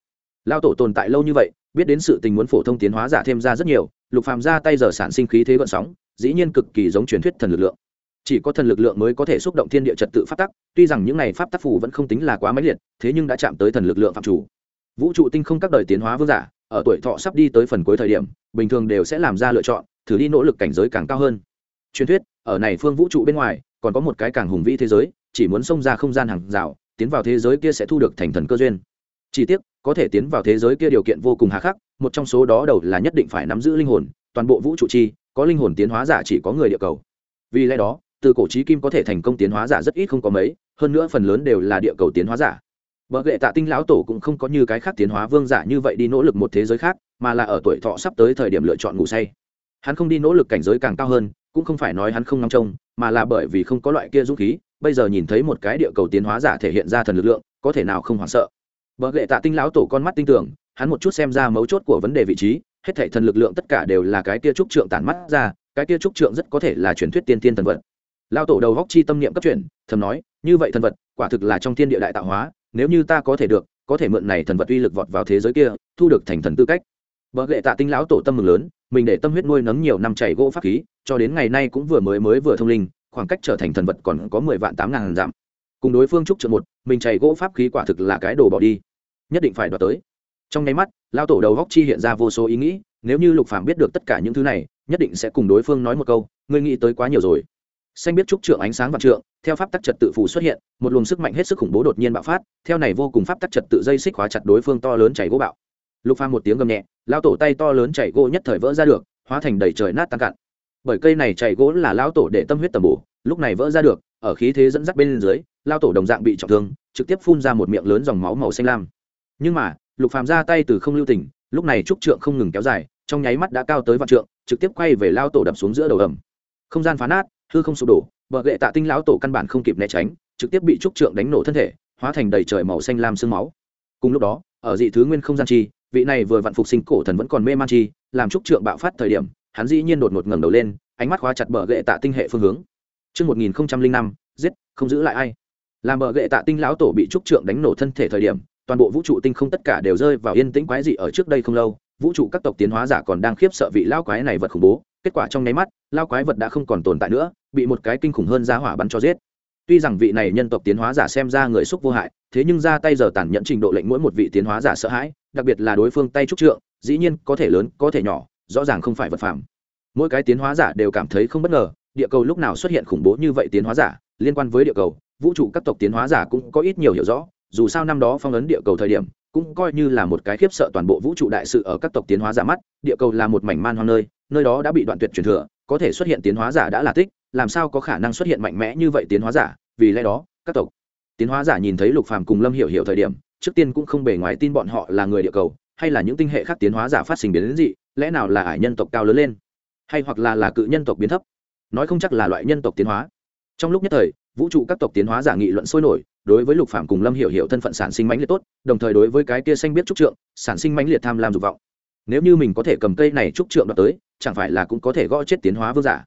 Speaker 1: Lao tổ tồn tại lâu như vậy, biết đến sự tình muốn phổ thông tiến hóa giả thêm ra rất nhiều, lục phàm ra tay giờ sản sinh khí thế gợn sóng, dĩ nhiên cực kỳ giống truyền thuyết thần lực lượng. Chỉ có thần lực lượng mới có thể xúc động thiên địa trật tự pháp tắc, tuy rằng những này pháp tắc phù vẫn không tính là quá máy liệt, thế nhưng đã chạm tới thần lực lượng phạm chủ. Vũ trụ tinh không các đời tiến hóa vương giả, ở tuổi thọ sắp đi tới phần cuối thời điểm, bình thường đều sẽ làm ra lựa chọn, thử đi nỗ lực cảnh giới càng cao hơn. Truyền thuyết, ở này phương vũ trụ bên ngoài, còn có một cái càng hùng vĩ thế giới, chỉ muốn xông ra không gian hàng rào tiến vào thế giới kia sẽ thu được thành thần cơ duyên. Chỉ tiếc, có thể tiến vào thế giới kia điều kiện vô cùng hà khắc, một trong số đó đầu là nhất định phải nắm giữ linh hồn, toàn bộ vũ trụ chi, có linh hồn tiến hóa giả chỉ có người địa cầu. Vì lẽ đó, từ cổ trí kim có thể thành công tiến hóa giả rất ít không có mấy, hơn nữa phần lớn đều là địa cầu tiến hóa giả. Vợ lệ tạ tinh lão tổ cũng không có như cái khác tiến hóa vương giả như vậy đi nỗ lực một thế giới khác, mà là ở tuổi thọ sắp tới thời điểm lựa chọn ngủ say. Hắn không đi nỗ lực cảnh giới càng cao hơn, cũng không phải nói hắn không nắm trông, mà là bởi vì không có loại kia dũng khí bây giờ nhìn thấy một cái địa cầu tiến hóa giả thể hiện ra thần lực lượng, có thể nào không hoảng sợ? Vợ lệ tạ tinh lão tổ con mắt tinh tưởng hắn một chút xem ra mấu chốt của vấn đề vị trí, hết thảy thần lực lượng tất cả đều là cái tia trúc trượng tản mắt ra, cái tia trúc trượng rất có thể là truyền thuyết tiên tiên thần vật. Lao tổ đầu góc chi tâm niệm cấp chuyển, thầm nói, như vậy thần vật, quả thực là trong thiên địa đại tạo hóa, nếu như ta có thể được, có thể mượn này thần vật uy lực vọt vào thế giới kia, thu được thành thần tư cách. Vợ lệ tạ tinh lão tổ tâm mừng lớn, mình để tâm huyết nuôi nấng nhiều năm chảy gỗ pháp khí, cho đến ngày nay cũng vừa mới mới vừa thông linh khoảng cách trở thành thần vật còn có mười vạn tám ngàn dặm. Cùng đối phương trúc trợ một, mình chảy gỗ pháp khí quả thực là cái đồ bỏ đi. Nhất định phải đoạt tới. Trong nháy mắt lao tổ đầu góc chi hiện ra vô số ý nghĩ, nếu như lục phàm biết được tất cả những thứ này, nhất định sẽ cùng đối phương nói một câu, ngươi nghĩ tới quá nhiều rồi. Xanh biết trúc trượng ánh sáng vạn trượng, theo pháp tắc trật tự phù xuất hiện, một luồng sức mạnh hết sức khủng bố đột nhiên bạo phát, theo này vô cùng pháp tắc trật tự dây xích khóa chặt đối phương to lớn chảy gỗ bạo. Lục phàm một tiếng gầm nhẹ lao tổ tay to lớn chảy gỗ nhất thời vỡ ra được, hóa thành đầy trời nát tan cạn bởi cây này chảy gỗ là lao tổ để tâm huyết tầm bổ, lúc này vỡ ra được, ở khí thế dẫn dắt bên dưới lao tổ đồng dạng bị trọng thương, trực tiếp phun ra một miệng lớn dòng máu màu xanh lam. Nhưng mà, lục phàm ra tay từ không lưu tình, lúc này trúc trượng không ngừng kéo dài, trong nháy mắt đã cao tới vạn trượng, trực tiếp quay về lao tổ đập xuống giữa đầu ẩm không gian phá nát, hư không sụp đổ, bờ gệ tạ tinh lão tổ căn bản không kịp né tránh, trực tiếp bị trúc trượng đánh nổ thân thể, hóa thành đầy trời màu xanh lam sương máu. Cùng lúc đó, ở dị thứ nguyên không gian chi, vị này vừa vặn phục sinh cổ thần vẫn còn mê man chi, làm trúc trượng bạo phát thời điểm hắn dĩ nhiên đột ngột ngẩng đầu lên ánh mắt khóa chặt bờ gệ tạ tinh hệ phương hướng Trước 1005, giết, không giữ lại ai. Làm bờ gệ tạ tinh lão tổ bị trúc trượng đánh nổ thân thể thời điểm, toàn bộ vũ trụ tinh không tất cả đều rơi vào yên tĩnh quái dị ở trước đây không lâu, vũ trụ các tộc tiến hóa giả còn đang khiếp sợ vị lão quái này vật khủng bố, kết quả trong nháy mắt, lão quái vật đã không còn tồn tại nữa, bị một cái kinh khủng hơn giá hỏa bắn cho giết. Tuy rằng vị này nhân tộc tiến hóa giả xem ra người xúc vô hại, thế nhưng ra tay giờ tàn nhẫn trình độ lệnh mỗi một vị tiến hóa giả sợ hãi, đặc biệt là đối phương tay trúc trượng, dĩ nhiên có thể lớn, có thể nhỏ, rõ ràng không phải vật phàm. Mỗi cái tiến hóa giả đều cảm thấy không bất ngờ, địa cầu lúc nào xuất hiện khủng bố như vậy tiến hóa giả, liên quan với địa cầu, vũ trụ các tộc tiến hóa giả cũng có ít nhiều hiểu rõ, dù sao năm đó phong ấn địa cầu thời điểm, cũng coi như là một cái khiếp sợ toàn bộ vũ trụ đại sự ở các tộc tiến hóa giả mắt, địa cầu là một mảnh man hoang nơi, nơi đó đã bị đoạn tuyệt truyền thừa, có thể xuất hiện tiến hóa giả đã là tích, làm sao có khả năng xuất hiện mạnh mẽ như vậy tiến hóa giả, vì lẽ đó, các tộc tiến hóa giả nhìn thấy Lục Phàm cùng Lâm Hiểu Hiểu thời điểm, trước tiên cũng không bề ngoài tin bọn họ là người địa cầu, hay là những tinh hệ khác tiến hóa giả phát sinh biến đến dị, lẽ nào là ải nhân tộc cao lớn lên, hay hoặc là là cự nhân tộc biến thấp, nói không chắc là loại nhân tộc tiến hóa. Trong lúc nhất thời, vũ trụ các tộc tiến hóa giả nghị luận sôi nổi, đối với Lục phạm cùng Lâm Hiểu Hiểu thân phận sản sinh mãnh liệt tốt, đồng thời đối với cái kia xanh biết trúc trượng, sản sinh mãnh liệt tham lam dục vọng. Nếu như mình có thể cầm cây này trúc trượng đoạt tới, chẳng phải là cũng có thể gõ chết tiến hóa vương giả.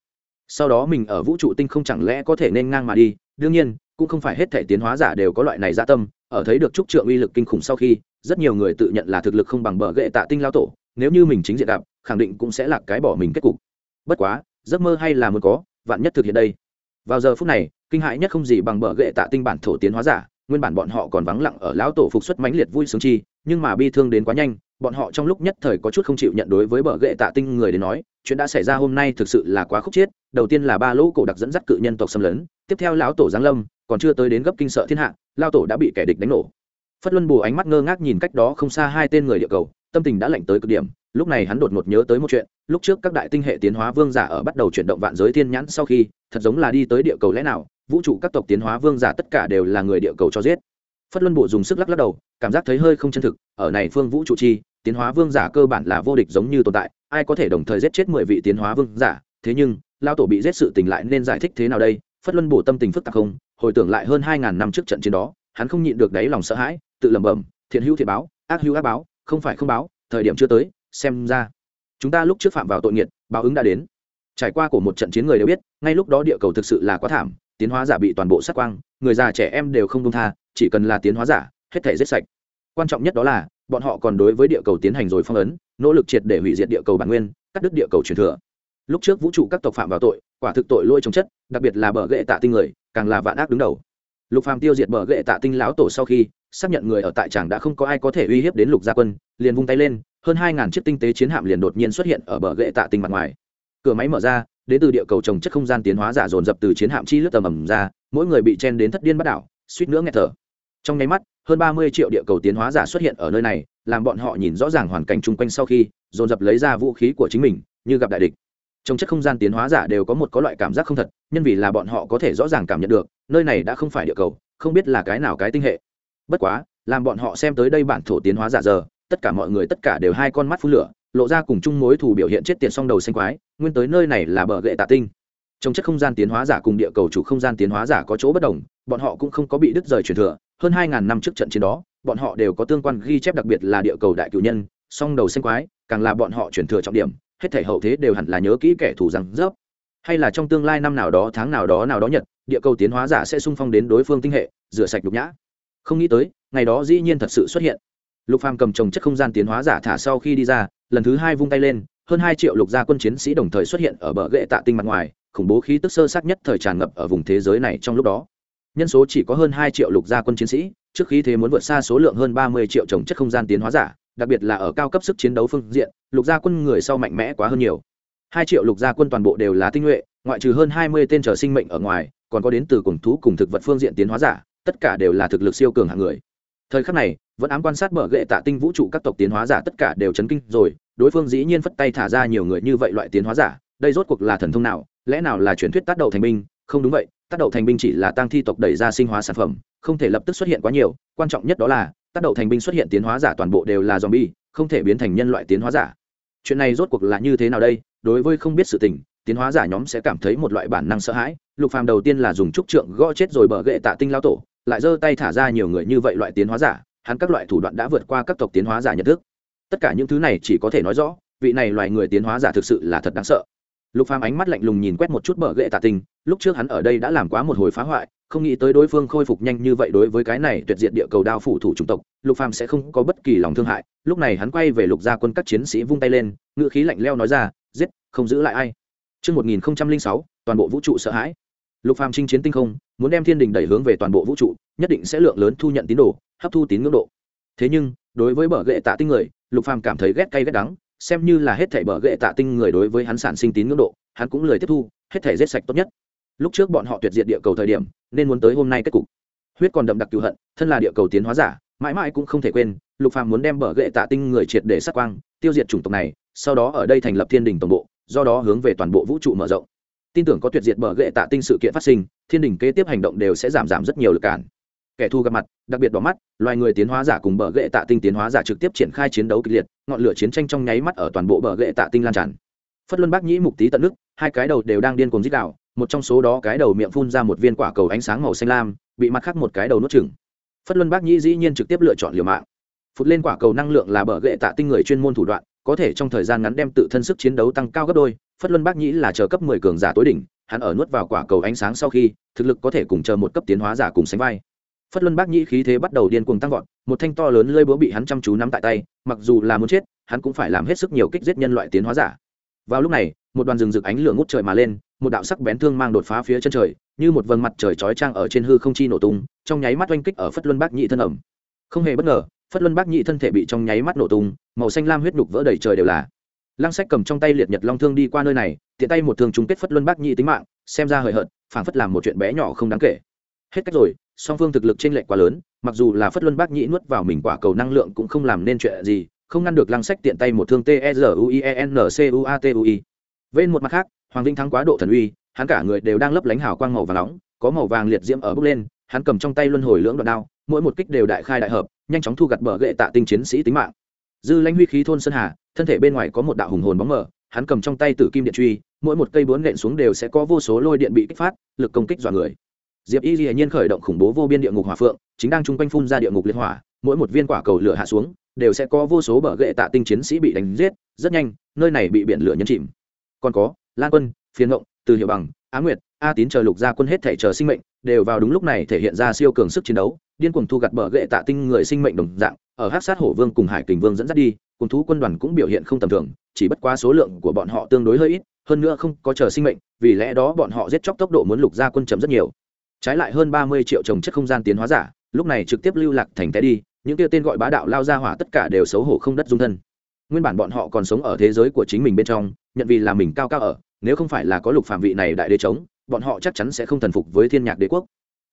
Speaker 1: Sau đó mình ở vũ trụ tinh không chẳng lẽ có thể nên ngang mà đi, đương nhiên, cũng không phải hết thể tiến hóa giả đều có loại này gia tâm, ở thấy được trúc trượng uy lực kinh khủng sau khi, rất nhiều người tự nhận là thực lực không bằng bờ gệ tạ tinh lao tổ, nếu như mình chính diện gặp, khẳng định cũng sẽ là cái bỏ mình kết cục. Bất quá, giấc mơ hay là muốn có, vạn nhất thực hiện đây. Vào giờ phút này, kinh hãi nhất không gì bằng bờ gậy tạ tinh bản thổ tiến hóa giả, nguyên bản bọn họ còn vắng lặng ở lão tổ phục xuất mãnh liệt vui sướng chi, nhưng mà bi thương đến quá nhanh, bọn họ trong lúc nhất thời có chút không chịu nhận đối với bờ gậy tạ tinh người đến nói, chuyện đã xảy ra hôm nay thực sự là quá khúc chiết, đầu tiên là ba lỗ cổ đặc dẫn dắt cự nhân tộc xâm lấn, tiếp theo lão tổ giáng lâm, còn chưa tới đến gấp kinh sợ thiên hạ, lão tổ đã bị kẻ địch đánh nổ. Phất Luân Bù ánh mắt ngơ ngác nhìn cách đó không xa hai tên người địa cầu, tâm tình đã lạnh tới cực điểm, lúc này hắn đột ngột nhớ tới một chuyện, lúc trước các đại tinh hệ tiến hóa vương giả ở bắt đầu chuyển động vạn giới thiên nhãn sau khi, thật giống là đi tới địa cầu lẽ nào, vũ trụ các tộc tiến hóa vương giả tất cả đều là người địa cầu cho giết. Phất luân bộ dùng sức lắc lắc đầu cảm giác thấy hơi không chân thực ở này phương vũ trụ chi tiến hóa vương giả cơ bản là vô địch giống như tồn tại ai có thể đồng thời giết chết mười vị tiến hóa vương giả thế nhưng lao tổ bị giết sự tình lại nên giải thích thế nào đây phất luân bổ tâm tình phức tạp không hồi tưởng lại hơn hai ngàn năm trước trận chiến đó hắn không nhịn được đáy lòng sợ hãi tự lẩm bẩm thiện hữu thiện báo ác hữu ác báo không phải không báo, thời điểm chưa tới, xem ra. Chúng ta lúc trước phạm vào tội nghiệt báo ứng đã đến. Trải qua của một trận chiến người đều biết, ngay lúc đó địa cầu thực sự là quá thảm, tiến hóa giả bị toàn bộ sát quang, người già trẻ em đều không công tha, chỉ cần là tiến hóa giả, hết thể giết sạch. Quan trọng nhất đó là, bọn họ còn đối với địa cầu tiến hành rồi phong ấn, nỗ lực triệt để hủy diệt địa cầu bản nguyên, cắt đứt địa cầu truyền thừa. Lúc trước vũ trụ các tộc phạm vào tội, quả thực tội lôi trồng chất, đặc biệt là bờ ghệ tạ tinh người, càng là vạn ác đứng đầu lục phàm tiêu diệt bờ gậy tạ tinh lão tổ sau khi, xác nhận người ở tại tràng đã không có ai có thể uy hiếp đến lục gia quân, liền vung tay lên, hơn hai ngàn chiếc tinh tế chiến hạm liền đột nhiên xuất hiện ở bờ gậy tạ tinh mặt ngoài. Cửa máy mở ra, đến từ địa cầu trồng chất không gian tiến hóa giả dồn dập từ chiến hạm chi lướt tầm ầm ra, mỗi người bị chen đến thất điên bắt đảo, suýt nữa nghẹt thở. Trong nháy mắt, hơn ba mươi triệu địa cầu tiến hóa giả xuất hiện ở nơi này, làm bọn họ nhìn rõ ràng hoàn cảnh chung quanh sau khi, dồn dập lấy ra vũ khí của chính mình, như gặp đại địch trong chất không gian tiến hóa giả đều có một có loại cảm giác không thật, nhân vì là bọn họ có thể rõ ràng cảm nhận được, nơi này đã không phải địa cầu, không biết là cái nào cái tinh hệ. Bất quá, làm bọn họ xem tới đây bản thổ tiến hóa giả giờ, tất cả mọi người tất cả đều hai con mắt phun lửa, lộ ra cùng chung mối thù biểu hiện chết tiền song đầu xanh quái, nguyên tới nơi này là bờ gậy tạ tinh. Trong chất không gian tiến hóa giả cùng địa cầu chủ không gian tiến hóa giả có chỗ bất đồng, bọn họ cũng không có bị đứt rời truyền thừa, hơn hai ngàn năm trước trận chiến đó, bọn họ đều có tương quan ghi chép đặc biệt là địa cầu đại cử nhân, song đầu xanh quái, càng là bọn họ truyền thừa trọng điểm hết thể hậu thế đều hẳn là nhớ kỹ kẻ thù rằng dốc hay là trong tương lai năm nào đó, tháng nào đó nào đó nhật, địa cầu tiến hóa giả sẽ sung phong đến đối phương tinh hệ, rửa sạch nhục nhã. Không nghĩ tới, ngày đó dĩ nhiên thật sự xuất hiện. Lục phàm cầm trồng chất không gian tiến hóa giả thả sau khi đi ra, lần thứ hai vung tay lên, hơn hai triệu lục gia quân chiến sĩ đồng thời xuất hiện ở bờ ghệ tạ tinh mặt ngoài, khủng bố khí tức sơ sát nhất thời tràn ngập ở vùng thế giới này trong lúc đó. Nhân số chỉ có hơn hai triệu lục gia quân chiến sĩ, trước khi thế muốn vượt xa số lượng hơn ba mươi triệu trồng chất không gian tiến hóa giả đặc biệt là ở cao cấp sức chiến đấu phương diện, lục gia quân người sau mạnh mẽ quá hơn nhiều. Hai triệu lục gia quân toàn bộ đều là tinh nhuệ, ngoại trừ hơn hai mươi tên trở sinh mệnh ở ngoài, còn có đến từ cùng thú cùng thực vật phương diện tiến hóa giả, tất cả đều là thực lực siêu cường hạng người. Thời khắc này, vẫn ám quan sát mở gệ tạ tinh vũ trụ các tộc tiến hóa giả tất cả đều chấn kinh rồi, đối phương dĩ nhiên phất tay thả ra nhiều người như vậy loại tiến hóa giả, đây rốt cuộc là thần thông nào, lẽ nào là truyền thuyết tác đầu thành binh? Không đúng vậy, tác đầu thành binh chỉ là tăng thi tộc đẩy ra sinh hóa sản phẩm, không thể lập tức xuất hiện quá nhiều, quan trọng nhất đó là tác đầu thành binh xuất hiện tiến hóa giả toàn bộ đều là zombie, không thể biến thành nhân loại tiến hóa giả. Chuyện này rốt cuộc là như thế nào đây? Đối với không biết sự tình, tiến hóa giả nhóm sẽ cảm thấy một loại bản năng sợ hãi. Lục phàm đầu tiên là dùng trúc trượng gõ chết rồi bờ gậy tạ tinh lao tổ, lại giơ tay thả ra nhiều người như vậy loại tiến hóa giả, hắn các loại thủ đoạn đã vượt qua các tộc tiến hóa giả nhận thức. Tất cả những thứ này chỉ có thể nói rõ, vị này loài người tiến hóa giả thực sự là thật đáng sợ. Lục phàm ánh mắt lạnh lùng nhìn quét một chút bờ gậy tạ tinh, lúc trước hắn ở đây đã làm quá một hồi phá hoại không nghĩ tới đối phương khôi phục nhanh như vậy đối với cái này tuyệt diệt địa cầu đao phủ thủ chủng tộc lục phàm sẽ không có bất kỳ lòng thương hại lúc này hắn quay về lục gia quân các chiến sĩ vung tay lên ngựa khí lạnh leo nói ra giết không giữ lại ai Trước 1006, toàn bộ vũ trụ sợ hãi. Lục Phàm chinh chiến tinh không, muốn đem thiên đình đẩy hướng về toàn bộ vũ trụ, nhất định sẽ lượng lớn thu nhận tín đồ, hấp thu tín ngưỡng độ. Thế nhưng, đối với bờ gệ tạ tinh người, Lục Phàm cảm thấy ghét cay ghét đắng, xem như là hết thảy bờ gệ tạ tinh người đối với hắn sản sinh tín ngưỡng độ, hắn cũng lười tiếp thu, hết thảy giết sạch tốt nhất. Lúc trước bọn họ tuyệt diệt địa cầu thời điểm, nên muốn tới hôm nay kết cục. Huyết còn đậm đặc cựu hận, thân là địa cầu tiến hóa giả, mãi mãi cũng không thể quên, Lục Phàm muốn đem bờ gậy tạ tinh người triệt để sát quang, tiêu diệt chủng tộc này, sau đó ở đây thành lập thiên đình tổng bộ, do đó hướng về toàn bộ vũ trụ mở rộng. Tin tưởng có tuyệt diệt bờ gậy tạ tinh sự kiện phát sinh thiên đình kế tiếp hành động đều sẽ giảm giảm rất nhiều lực cản. Kẻ thù gặp mặt đặc biệt bỏ mắt loài người tiến hóa giả cùng bờ gậy tạ tinh tiến hóa giả trực tiếp triển khai chiến đấu kịch liệt ngọn lửa chiến tranh trong nháy mắt ở toàn bộ bờ gậy tạ tinh lan tràn. Phất luân bác nhĩ mục tí tận nước hai cái đầu đều đang điên cuồng dích đạo một trong số đó cái đầu miệng phun ra một viên quả cầu ánh sáng màu xanh lam, bị mặt khác một cái đầu nuốt chừng phất luân bác nhĩ dĩ nhiên trực tiếp lựa chọn liều mạng. Phụt lên quả cầu năng lượng là bờ gậy tạ tinh người chuyên môn thủ đoạn, có thể trong thời gian ngắn đem tự thân sức chiến đấu tăng cao gấp đôi. Phất luân bác nhĩ là chờ cấp mười cường giả tối đỉnh, hắn ở nuốt vào quả cầu ánh sáng sau khi, thực lực có thể cùng chờ một cấp tiến hóa giả cùng sánh vai. Phất luân bác nhĩ khí thế bắt đầu điên cuồng tăng vọt, một thanh to lớn lơi búa bị hắn chăm chú nắm tại tay, mặc dù là muốn chết, hắn cũng phải làm hết sức nhiều kích giết nhân loại tiến hóa giả. Vào lúc này một đoàn rừng rực ánh lửa ngút trời mà lên, một đạo sắc bén thương mang đột phá phía chân trời, như một vầng mặt trời chói trang ở trên hư không chi nổ tung, trong nháy mắt oanh kích ở phất luân bác nhị thân ẩm. Không hề bất ngờ, phất luân bác nhị thân thể bị trong nháy mắt nổ tung, màu xanh lam huyết nhục vỡ đầy trời đều là. Lăng sách cầm trong tay liệt nhật long thương đi qua nơi này, tiện tay một thương chung kết phất luân bác nhị tính mạng, xem ra hời hợt, phảng phất làm một chuyện bé nhỏ không đáng kể. Hết cách rồi, song phương thực lực trên lệch quá lớn, mặc dù là phất luân bác nhị nuốt vào mình quả cầu năng lượng cũng không làm nên chuyện gì, không ngăn được lăng sách tiện tay một thương t e r u i e n c u a t u i bên một mặt khác, hoàng vinh thắng quá độ thần uy, hắn cả người đều đang lấp lánh hào quang màu vàng nóng, có màu vàng liệt diễm ở bốc lên, hắn cầm trong tay luân hồi lưỡng đoạn đao, mỗi một kích đều đại khai đại hợp, nhanh chóng thu gặt bờ gậy tạ tinh chiến sĩ tính mạng. Dư lãnh huy khí thôn sơn hà, thân thể bên ngoài có một đạo hùng hồn bóng mờ, hắn cầm trong tay tử kim điện truy, mỗi một cây bướn nện xuống đều sẽ có vô số lôi điện bị kích phát, lực công kích dọa người. Diệp y Lệ nhiên khởi động khủng bố vô biên địa ngục hỏa phượng, chính đang trung quanh phun ra địa ngục liệt hỏa, mỗi một viên quả cầu lửa hạ xuống, đều sẽ có vô số bờ gậy tạ tinh chiến sĩ bị đánh giết, rất nhanh, nơi này bị biển lửa nhấn chìm còn có, lan quân, phiền ngộng, từ hiệu bằng, á nguyệt, a tín chờ lục gia quân hết thể chờ sinh mệnh, đều vào đúng lúc này thể hiện ra siêu cường sức chiến đấu, điên cuồng thu gặt bờ gậy tạ tinh người sinh mệnh đồng dạng, ở hát sát hổ vương cùng hải kình vương dẫn dắt đi, cùng thú quân đoàn cũng biểu hiện không tầm thường, chỉ bất quá số lượng của bọn họ tương đối hơi ít, hơn nữa không có chờ sinh mệnh, vì lẽ đó bọn họ giết chóc tốc độ muốn lục gia quân chậm rất nhiều. Trái lại hơn ba mươi triệu trồng chất không gian tiến hóa giả, lúc này trực tiếp lưu lạc thành té đi, những kia tên gọi bá đạo lao ra hỏa tất cả đều xấu hổ không đất dung thân nguyên bản bọn họ còn sống ở thế giới của chính mình bên trong, nhận vì là mình cao cao ở, nếu không phải là có lục phạm vị này đại đế chống, bọn họ chắc chắn sẽ không thần phục với thiên nhạc đế quốc.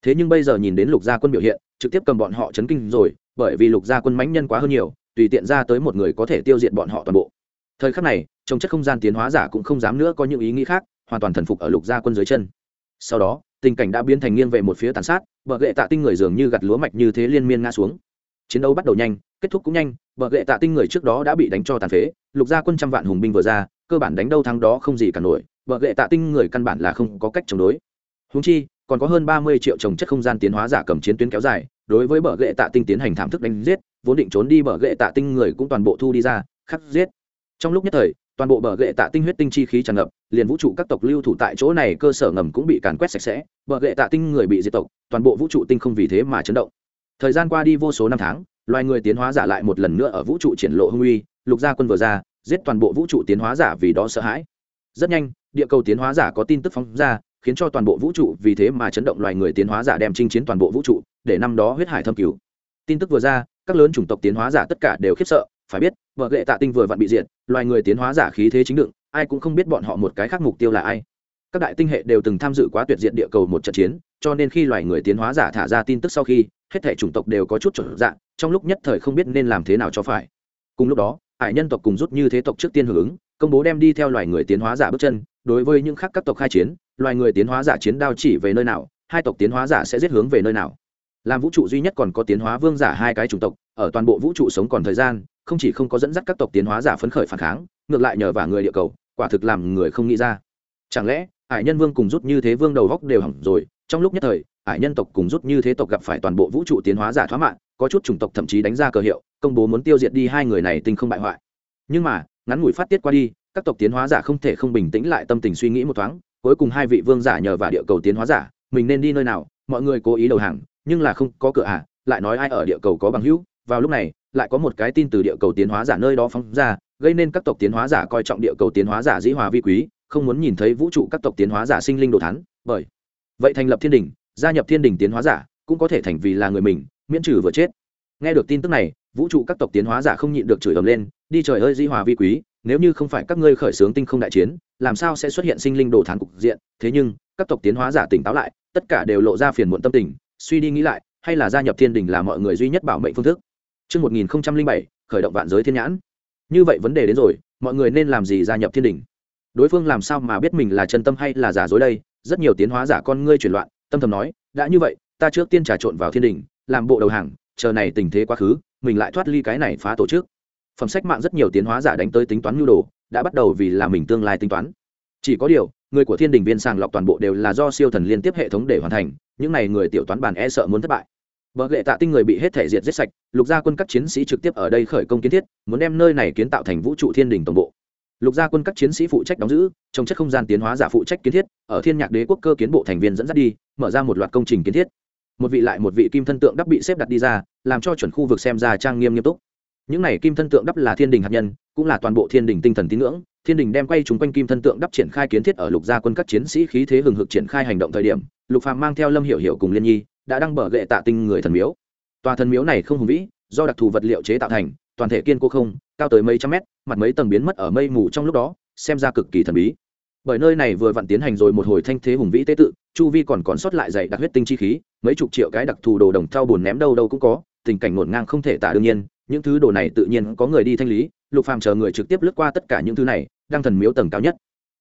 Speaker 1: Thế nhưng bây giờ nhìn đến lục gia quân biểu hiện, trực tiếp cầm bọn họ chấn kinh rồi, bởi vì lục gia quân mãnh nhân quá hơn nhiều, tùy tiện ra tới một người có thể tiêu diệt bọn họ toàn bộ. Thời khắc này, trong chất không gian tiến hóa giả cũng không dám nữa có những ý nghĩ khác, hoàn toàn thần phục ở lục gia quân dưới chân. Sau đó, tình cảnh đã biến thành nghiêng về một phía tàn sát, bờ gậy tạ tinh người dường như gặt lúa mạch như thế liên miên ngã xuống. Chiến đấu bắt đầu nhanh, kết thúc cũng nhanh bờ gậy tạ tinh người trước đó đã bị đánh cho tàn phế, lục gia quân trăm vạn hùng binh vừa ra, cơ bản đánh đâu thắng đó không gì cả nổi, bờ gậy tạ tinh người căn bản là không có cách chống đối. Húng chi, còn có hơn ba mươi triệu trồng chất không gian tiến hóa giả cầm chiến tuyến kéo dài, đối với bờ gậy tạ tinh tiến hành thảm thức đánh giết, vốn định trốn đi bờ gậy tạ tinh người cũng toàn bộ thu đi ra, khắc giết. Trong lúc nhất thời, toàn bộ bờ gậy tạ tinh huyết tinh chi khí tràn ngập, liền vũ trụ các tộc lưu thủ tại chỗ này cơ sở ngầm cũng bị càn quét sạch sẽ, bờ gậy tạ tinh người bị diệt tộc, toàn bộ vũ trụ tinh không vì thế mà chấn động. Thời gian qua đi vô số năm tháng loài người tiến hóa giả lại một lần nữa ở vũ trụ triển lộ hung uy, lục gia quân vừa ra, giết toàn bộ vũ trụ tiến hóa giả vì đó sợ hãi. Rất nhanh, địa cầu tiến hóa giả có tin tức phóng ra, khiến cho toàn bộ vũ trụ vì thế mà chấn động loài người tiến hóa giả đem chinh chiến toàn bộ vũ trụ, để năm đó huyết hải thâm cứu. Tin tức vừa ra, các lớn chủng tộc tiến hóa giả tất cả đều khiếp sợ, phải biết, vợ gệ tạ tinh vừa vặn bị diệt, loài người tiến hóa giả khí thế chính đựng, ai cũng không biết bọn họ một cái khác mục tiêu là ai. Các đại tinh hệ đều từng tham dự quá tuyệt diện địa cầu một trận chiến, cho nên khi loài người tiến hóa giả thả ra tin tức sau khi hết thể chủng tộc đều có chút chuẩn dạng trong lúc nhất thời không biết nên làm thế nào cho phải. Cùng lúc đó hải nhân tộc cùng rút như thế tộc trước tiên hưởng ứng, công bố đem đi theo loài người tiến hóa giả bước chân. Đối với những khác các tộc khai chiến, loài người tiến hóa giả chiến đao chỉ về nơi nào, hai tộc tiến hóa giả sẽ giết hướng về nơi nào. Làm vũ trụ duy nhất còn có tiến hóa vương giả hai cái chủng tộc, ở toàn bộ vũ trụ sống còn thời gian, không chỉ không có dẫn dắt các tộc tiến hóa giả phấn khởi phản kháng, ngược lại nhờ vào người địa cầu, quả thực làm người không nghĩ ra. Chẳng lẽ hải nhân vương cùng rút như thế vương đầu góc đều hỏng rồi, trong lúc nhất thời ải nhân tộc cùng rút như thế tộc gặp phải toàn bộ vũ trụ tiến hóa giả thoá mạng, có chút chủng tộc thậm chí đánh ra cờ hiệu, công bố muốn tiêu diệt đi hai người này tinh không bại hoại. Nhưng mà, ngắn ngủi phát tiết qua đi, các tộc tiến hóa giả không thể không bình tĩnh lại tâm tình suy nghĩ một thoáng, cuối cùng hai vị vương giả nhờ vào địa cầu tiến hóa giả, mình nên đi nơi nào, mọi người cố ý đầu hàng, nhưng là không có cửa à lại nói ai ở địa cầu có bằng hữu, vào lúc này, lại có một cái tin từ địa cầu tiến hóa giả nơi đó phóng ra, gây nên các tộc tiến hóa giả coi trọng địa cầu tiến hóa giả dĩ hòa vi quý, không muốn nhìn thấy vũ trụ các tộc tiến hóa giả sinh linh đồ thắn bởi vậy thành lập thiên đình gia nhập thiên đình tiến hóa giả cũng có thể thành vì là người mình miễn trừ vừa chết nghe được tin tức này vũ trụ các tộc tiến hóa giả không nhịn được chửi ầm lên đi trời ơi di hòa vi quý nếu như không phải các ngươi khởi xướng tinh không đại chiến làm sao sẽ xuất hiện sinh linh đồ thán cục diện thế nhưng các tộc tiến hóa giả tỉnh táo lại tất cả đều lộ ra phiền muộn tâm tình suy đi nghĩ lại hay là gia nhập thiên đình là mọi người duy nhất bảo mệnh phương thức Trước 1007, khởi động vạn giới thiên nhãn. Như vậy vấn đề đến rồi, mọi người nên làm gì gia nhập thiên đình? Đối phương làm sao mà biết mình là chân tâm hay là giả dối đây? Rất nhiều tiến hóa giả con ngươi chuyển loạn, tâm thầm nói, đã như vậy, ta trước tiên trà trộn vào thiên đình, làm bộ đầu hàng, chờ này tình thế quá khứ, mình lại thoát ly cái này phá tổ chức. Phẩm sách mạng rất nhiều tiến hóa giả đánh tới tính toán nhu đồ, đã bắt đầu vì là mình tương lai tính toán. Chỉ có điều, người của thiên đình viên sàng lọc toàn bộ đều là do siêu thần liên tiếp hệ thống để hoàn thành, những này người tiểu toán bản e sợ muốn thất bại Bờ gệ tạ tinh người bị hết thể diệt giết sạch, lục gia quân các chiến sĩ trực tiếp ở đây khởi công kiến thiết, muốn đem nơi này kiến tạo thành vũ trụ thiên đình tổng bộ. Lục gia quân các chiến sĩ phụ trách đóng giữ, trong chất không gian tiến hóa giả phụ trách kiến thiết, ở Thiên Nhạc Đế quốc cơ kiến bộ thành viên dẫn dắt đi, mở ra một loạt công trình kiến thiết. Một vị lại một vị kim thân tượng đắp bị xếp đặt đi ra, làm cho chuẩn khu vực xem ra trang nghiêm nghiêm túc. Những này kim thân tượng đắp là thiên đình hạt nhân, cũng là toàn bộ thiên đình tinh thần tín ngưỡng, thiên đình đem quay chúng quanh kim thân tượng đắp triển khai kiến thiết ở lục gia quân các chiến sĩ khí thế hừng hực triển khai hành động thời điểm, lục phàm mang theo lâm hiểu hiểu cùng liên nhi đã đăng bờ gậy tạ tinh người thần miếu tòa thần miếu này không hùng vĩ do đặc thù vật liệu chế tạo thành toàn thể kiên cố không cao tới mấy trăm mét mặt mấy tầng biến mất ở mây mù trong lúc đó xem ra cực kỳ thần bí bởi nơi này vừa vặn tiến hành rồi một hồi thanh thế hùng vĩ tế tự chu vi còn còn sót lại dày đặc huyết tinh chi khí, mấy chục triệu cái đặc thù đồ đồng thau bùn ném đâu đâu cũng có, tình cảnh ngổn ngang không thể tả đương nhiên, những thứ đồ này tự nhiên có người đi thanh lý, lục phàm chờ người trực tiếp lướt qua tất cả những thứ này đang thần miếu tầng cao nhất.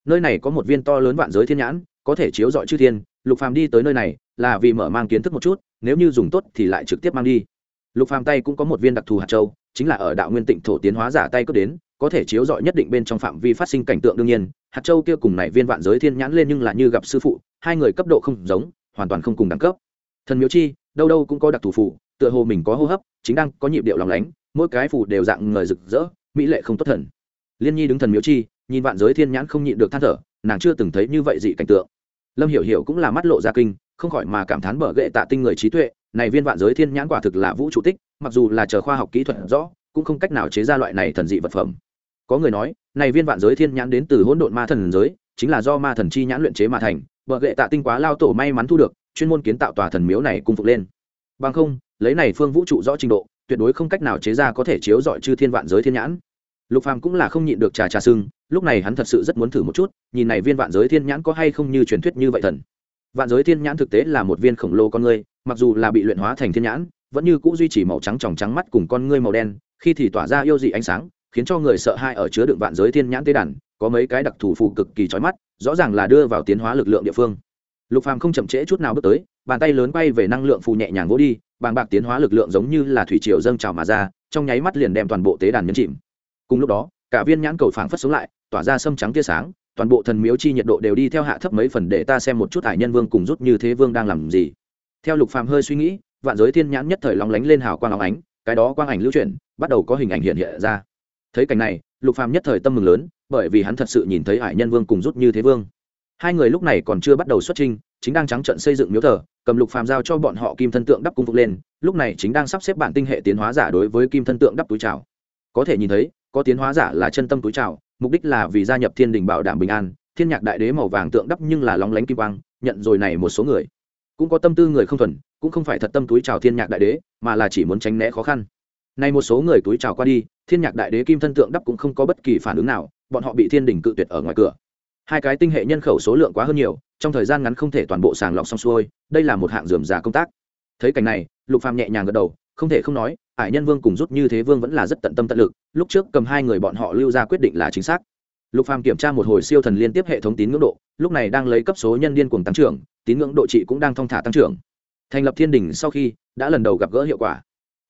Speaker 1: Nơi này có một viên to lớn vạn giới thiên nhãn, có thể chiếu dọi chư thiên, lục phàm đi tới nơi này, là vì mở mang kiến thức một chút, nếu như dùng tốt thì lại trực tiếp mang đi. Lục phàm tay cũng có một viên đặc thù hạt châu, chính là ở đạo nguyên tịnh thổ tiến hóa giả tay cướp đến, có thể chiếu dọi nhất định bên trong phạm vi phát sinh cảnh tượng đương nhiên hạt châu kia cùng này viên vạn giới thiên nhãn lên nhưng là như gặp sư phụ, hai người cấp độ không giống, hoàn toàn không cùng đẳng cấp. Thần miếu chi, đâu đâu cũng có đặc thù phụ tựa hồ mình có hô hấp, chính đang có nhịp điệu lòng lánh, mỗi cái phù đều dạng người rực rỡ, mỹ lệ không tốt thần. Liên nhi đứng thần miếu chi, nhìn vạn giới thiên nhãn không nhịn được than thở, nàng chưa từng thấy như vậy dị cảnh tượng. Lâm hiểu hiểu cũng là mắt lộ ra kinh, không khỏi mà cảm thán bở gệ tạ tinh người trí tuệ, này viên vạn giới thiên nhãn quả thực là vũ trụ tích, mặc dù là chờ khoa học kỹ thuật rõ, cũng không cách nào chế ra loại này thần dị vật phẩm có người nói, này viên vạn giới thiên nhãn đến từ hỗn độn ma thần giới, chính là do ma thần chi nhãn luyện chế mà thành vợ gệ tạ tinh quá lao tổ may mắn thu được, chuyên môn kiến tạo tòa thần miếu này cung phục lên. Bằng không, lấy này phương vũ trụ rõ trình độ, tuyệt đối không cách nào chế ra có thể chiếu dọi chư thiên vạn giới thiên nhãn. Lục phàm cũng là không nhịn được trà trà sưng, lúc này hắn thật sự rất muốn thử một chút, nhìn này viên vạn giới thiên nhãn có hay không như truyền thuyết như vậy thần. Vạn giới thiên nhãn thực tế là một viên khổng lồ con người mặc dù là bị luyện hóa thành thiên nhãn, vẫn như cũ duy trì màu trắng tròng trắng mắt cùng con ngươi màu đen, khi thì tỏa ra yêu dị ánh sáng khiến cho người sợ hãi ở chứa đựng vạn giới thiên nhãn tế đàn, có mấy cái đặc thù phù cực kỳ chói mắt, rõ ràng là đưa vào tiến hóa lực lượng địa phương. Lục phàm không chậm trễ chút nào bước tới, bàn tay lớn quay về năng lượng phù nhẹ nhàng vỗ đi, bàng bạc tiến hóa lực lượng giống như là thủy triều dâng trào mà ra, trong nháy mắt liền đem toàn bộ tế đàn nhấn chìm. Cùng lúc đó, cả viên nhãn cầu phảng phất xuống lại, tỏa ra sâm trắng tia sáng, toàn bộ thần miếu chi nhiệt độ đều đi theo hạ thấp mấy phần để ta xem một chút hải nhân vương cùng rút như thế vương đang làm gì. Theo lục phàm hơi suy nghĩ, vạn giới thiên nhãn nhất thời lóng lánh lên hào quang óng ánh, cái đó quang ảnh lưu chuyển, bắt đầu có hình ảnh hiện hiện ra thấy cảnh này, lục phàm nhất thời tâm mừng lớn, bởi vì hắn thật sự nhìn thấy hải nhân vương cùng rút như thế vương. Hai người lúc này còn chưa bắt đầu xuất trình chính đang trắng trận xây dựng miếu thờ, cầm lục phàm giao cho bọn họ kim thân tượng đắp cung phục lên, lúc này chính đang sắp xếp bản tinh hệ tiến hóa giả đối với kim thân tượng đắp túi trào có thể nhìn thấy, có tiến hóa giả là chân tâm túi trào mục đích là vì gia nhập thiên đình bảo đảm bình an, thiên nhạc đại đế màu vàng tượng đắp nhưng là lóng lánh kim quang, nhận rồi này một số người. Cũng có tâm tư người không thuần, cũng không phải thật tâm túi chào thiên nhạc đại đế, mà là chỉ muốn tránh né khó khăn. Nay một số người túi chào qua đi thiên nhạc đại đế kim thân tượng đắp cũng không có bất kỳ phản ứng nào, bọn họ bị thiên đình cự tuyệt ở ngoài cửa. Hai cái tinh hệ nhân khẩu số lượng quá hơn nhiều, trong thời gian ngắn không thể toàn bộ sàng lọc xong xuôi, đây là một hạng dườm già công tác. Thấy cảnh này, lục phàm nhẹ nhàng gật đầu, không thể không nói, ải nhân vương cùng rút như thế vương vẫn là rất tận tâm tận lực, lúc trước cầm hai người bọn họ lưu ra quyết định là chính xác. Lục phàm kiểm tra một hồi siêu thần liên tiếp hệ thống tín ngưỡng độ, lúc này đang lấy cấp số nhân điên cuồng tăng trưởng, tín ngưỡng độ trị cũng đang thong thả tăng trưởng. Thành lập thiên đình sau khi, đã lần đầu gặp gỡ hiệu quả.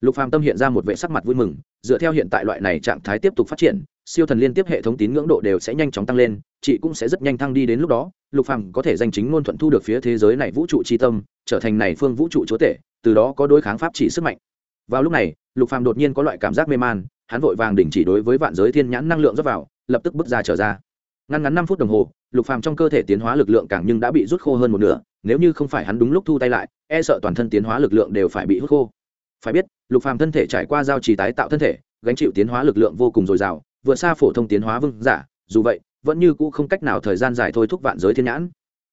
Speaker 1: Lục phàm tâm hiện ra một vệ sắc mặt vui mừng dựa theo hiện tại loại này trạng thái tiếp tục phát triển, siêu thần liên tiếp hệ thống tín ngưỡng độ đều sẽ nhanh chóng tăng lên, chị cũng sẽ rất nhanh thăng đi đến lúc đó, lục phàm có thể danh chính ngôn thuận thu được phía thế giới này vũ trụ tri tâm, trở thành này phương vũ trụ chúa tể, từ đó có đối kháng pháp chỉ sức mạnh. Vào lúc này, lục phàm đột nhiên có loại cảm giác mê man, hắn vội vàng đình chỉ đối với vạn giới thiên nhãn năng lượng rót vào, lập tức bước ra trở ra. Ngăn ngắn năm phút đồng hồ, lục phàm trong cơ thể tiến hóa lực lượng càng nhưng đã bị rút khô hơn một nửa, nếu như không phải hắn đúng lúc thu tay lại e sợ toàn thân tiến hóa lực lượng đều phải bị hút khô phải biết, lục phàm thân thể trải qua giao trì tái tạo thân thể, gánh chịu tiến hóa lực lượng vô cùng dồi dào, vượt xa phổ thông tiến hóa vương giả, dù vậy, vẫn như cũ không cách nào thời gian dài thôi thúc vạn giới thiên nhãn.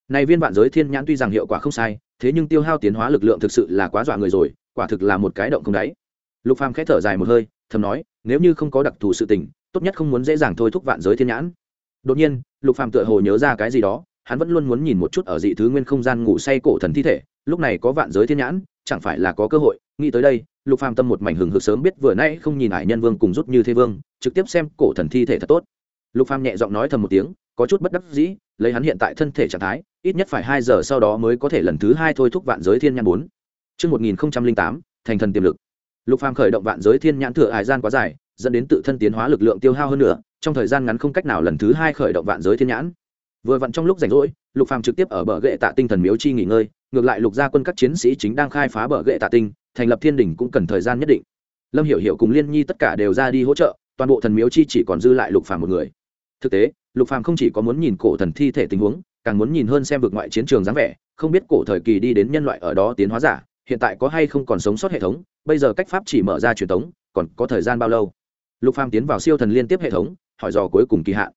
Speaker 1: Này viên vạn giới thiên nhãn tuy rằng hiệu quả không sai, thế nhưng tiêu hao tiến hóa lực lượng thực sự là quá dọa người rồi, quả thực là một cái động không đáy. Lục phàm khẽ thở dài một hơi, thầm nói, nếu như không có đặc thù sự tình, tốt nhất không muốn dễ dàng thôi thúc vạn giới thiên nhãn. Đột nhiên, lục phàm tựa hồ nhớ ra cái gì đó hắn vẫn luôn muốn nhìn một chút ở dị thứ nguyên không gian ngủ say cổ thần thi thể, lúc này có vạn giới thiên nhãn, chẳng phải là có cơ hội, nghĩ tới đây, lục phàm tâm một mảnh hừng hực sớm biết vừa nay không nhìn ải nhân vương cùng rút như thế vương, trực tiếp xem cổ thần thi thể thật tốt. Lục phàm nhẹ giọng nói thầm một tiếng, có chút bất đắc dĩ, lấy hắn hiện tại thân thể trạng thái, ít nhất phải hai giờ sau đó mới có thể lần thứ hai thôi thúc vạn giới thiên nhãn bốn. Chương một nghìn tám, thành thần tiềm lực. Lục phàm khởi động vạn giới thiên nhãn thừa hải gian quá dài, dẫn đến tự thân tiến hóa lực lượng tiêu hao hơn nữa, trong thời gian ngắn không cách nào lần thứ hai khởi động vạn giới thiên nhãn vừa vặn trong lúc rảnh rỗi, lục phàm trực tiếp ở bờ gậy tạ tinh thần miếu chi nghỉ ngơi, ngược lại lục gia quân các chiến sĩ chính đang khai phá bờ gậy tạ tinh, thành lập thiên đỉnh cũng cần thời gian nhất định. Lâm hiểu hiểu cùng liên nhi tất cả đều ra đi hỗ trợ, toàn bộ thần miếu chi chỉ còn dư lại lục phàm một người. Thực tế, lục phàm không chỉ có muốn nhìn cổ thần thi thể tình huống, càng muốn nhìn hơn xem vực ngoại chiến trường dáng vẻ, không biết cổ thời kỳ đi đến nhân loại ở đó tiến hóa giả, hiện tại có hay không còn sống sót hệ thống, bây giờ cách pháp chỉ mở ra truyền thống, còn có thời gian bao lâu? Lục phàm tiến vào siêu thần liên tiếp hệ thống, hỏi dò cuối cùng kỳ hạn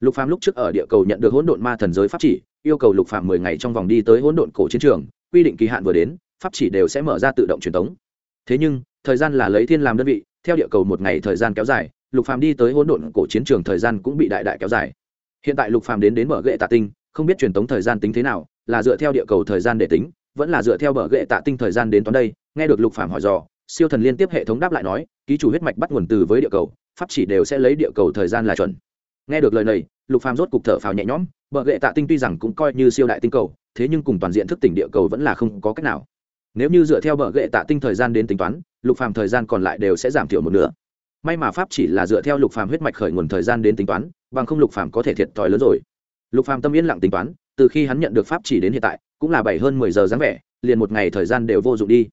Speaker 1: lục phàm lúc trước ở địa cầu nhận được hỗn độn ma thần giới pháp chỉ, yêu cầu lục phàm mười ngày trong vòng đi tới hỗn độn cổ chiến trường, quy định kỳ hạn vừa đến, pháp chỉ đều sẽ mở ra tự động truyền tống. Thế nhưng, thời gian là lấy thiên làm đơn vị, theo địa cầu một ngày thời gian kéo dài, lục phàm đi tới hỗn độn cổ chiến trường thời gian cũng bị đại đại kéo dài. Hiện tại lục phàm đến đến mở gậy tạ tinh, không biết truyền tống thời gian tính thế nào, là dựa theo địa cầu thời gian để tính, vẫn là dựa theo bờ gậy tạ tinh thời gian đến toán đây, nghe được lục phàm hỏi dò, siêu thần liên tiếp hệ thống đáp lại nói, ký chủ huyết mạch bắt nguồn từ với địa cầu, pháp chỉ đều sẽ lấy địa cầu thời gian là chuẩn nghe được lời này, lục phàm rốt cục thở phào nhẹ nhõm bờ gậy tạ tinh tuy rằng cũng coi như siêu đại tinh cầu, thế nhưng cùng toàn diện thức tỉnh địa cầu vẫn là không có cách nào. Nếu như dựa theo bờ gậy tạ tinh thời gian đến tính toán, lục phàm thời gian còn lại đều sẽ giảm thiểu một nửa. May mà pháp chỉ là dựa theo lục phàm huyết mạch khởi nguồn thời gian đến tính toán, bằng không lục phàm có thể thiệt thòi lớn rồi. Lục phàm tâm yên lặng tính toán, từ khi hắn nhận được pháp chỉ đến hiện tại, cũng là bảy hơn mười giờ dáng vẻ, liền một ngày thời gian đều vô dụng đi.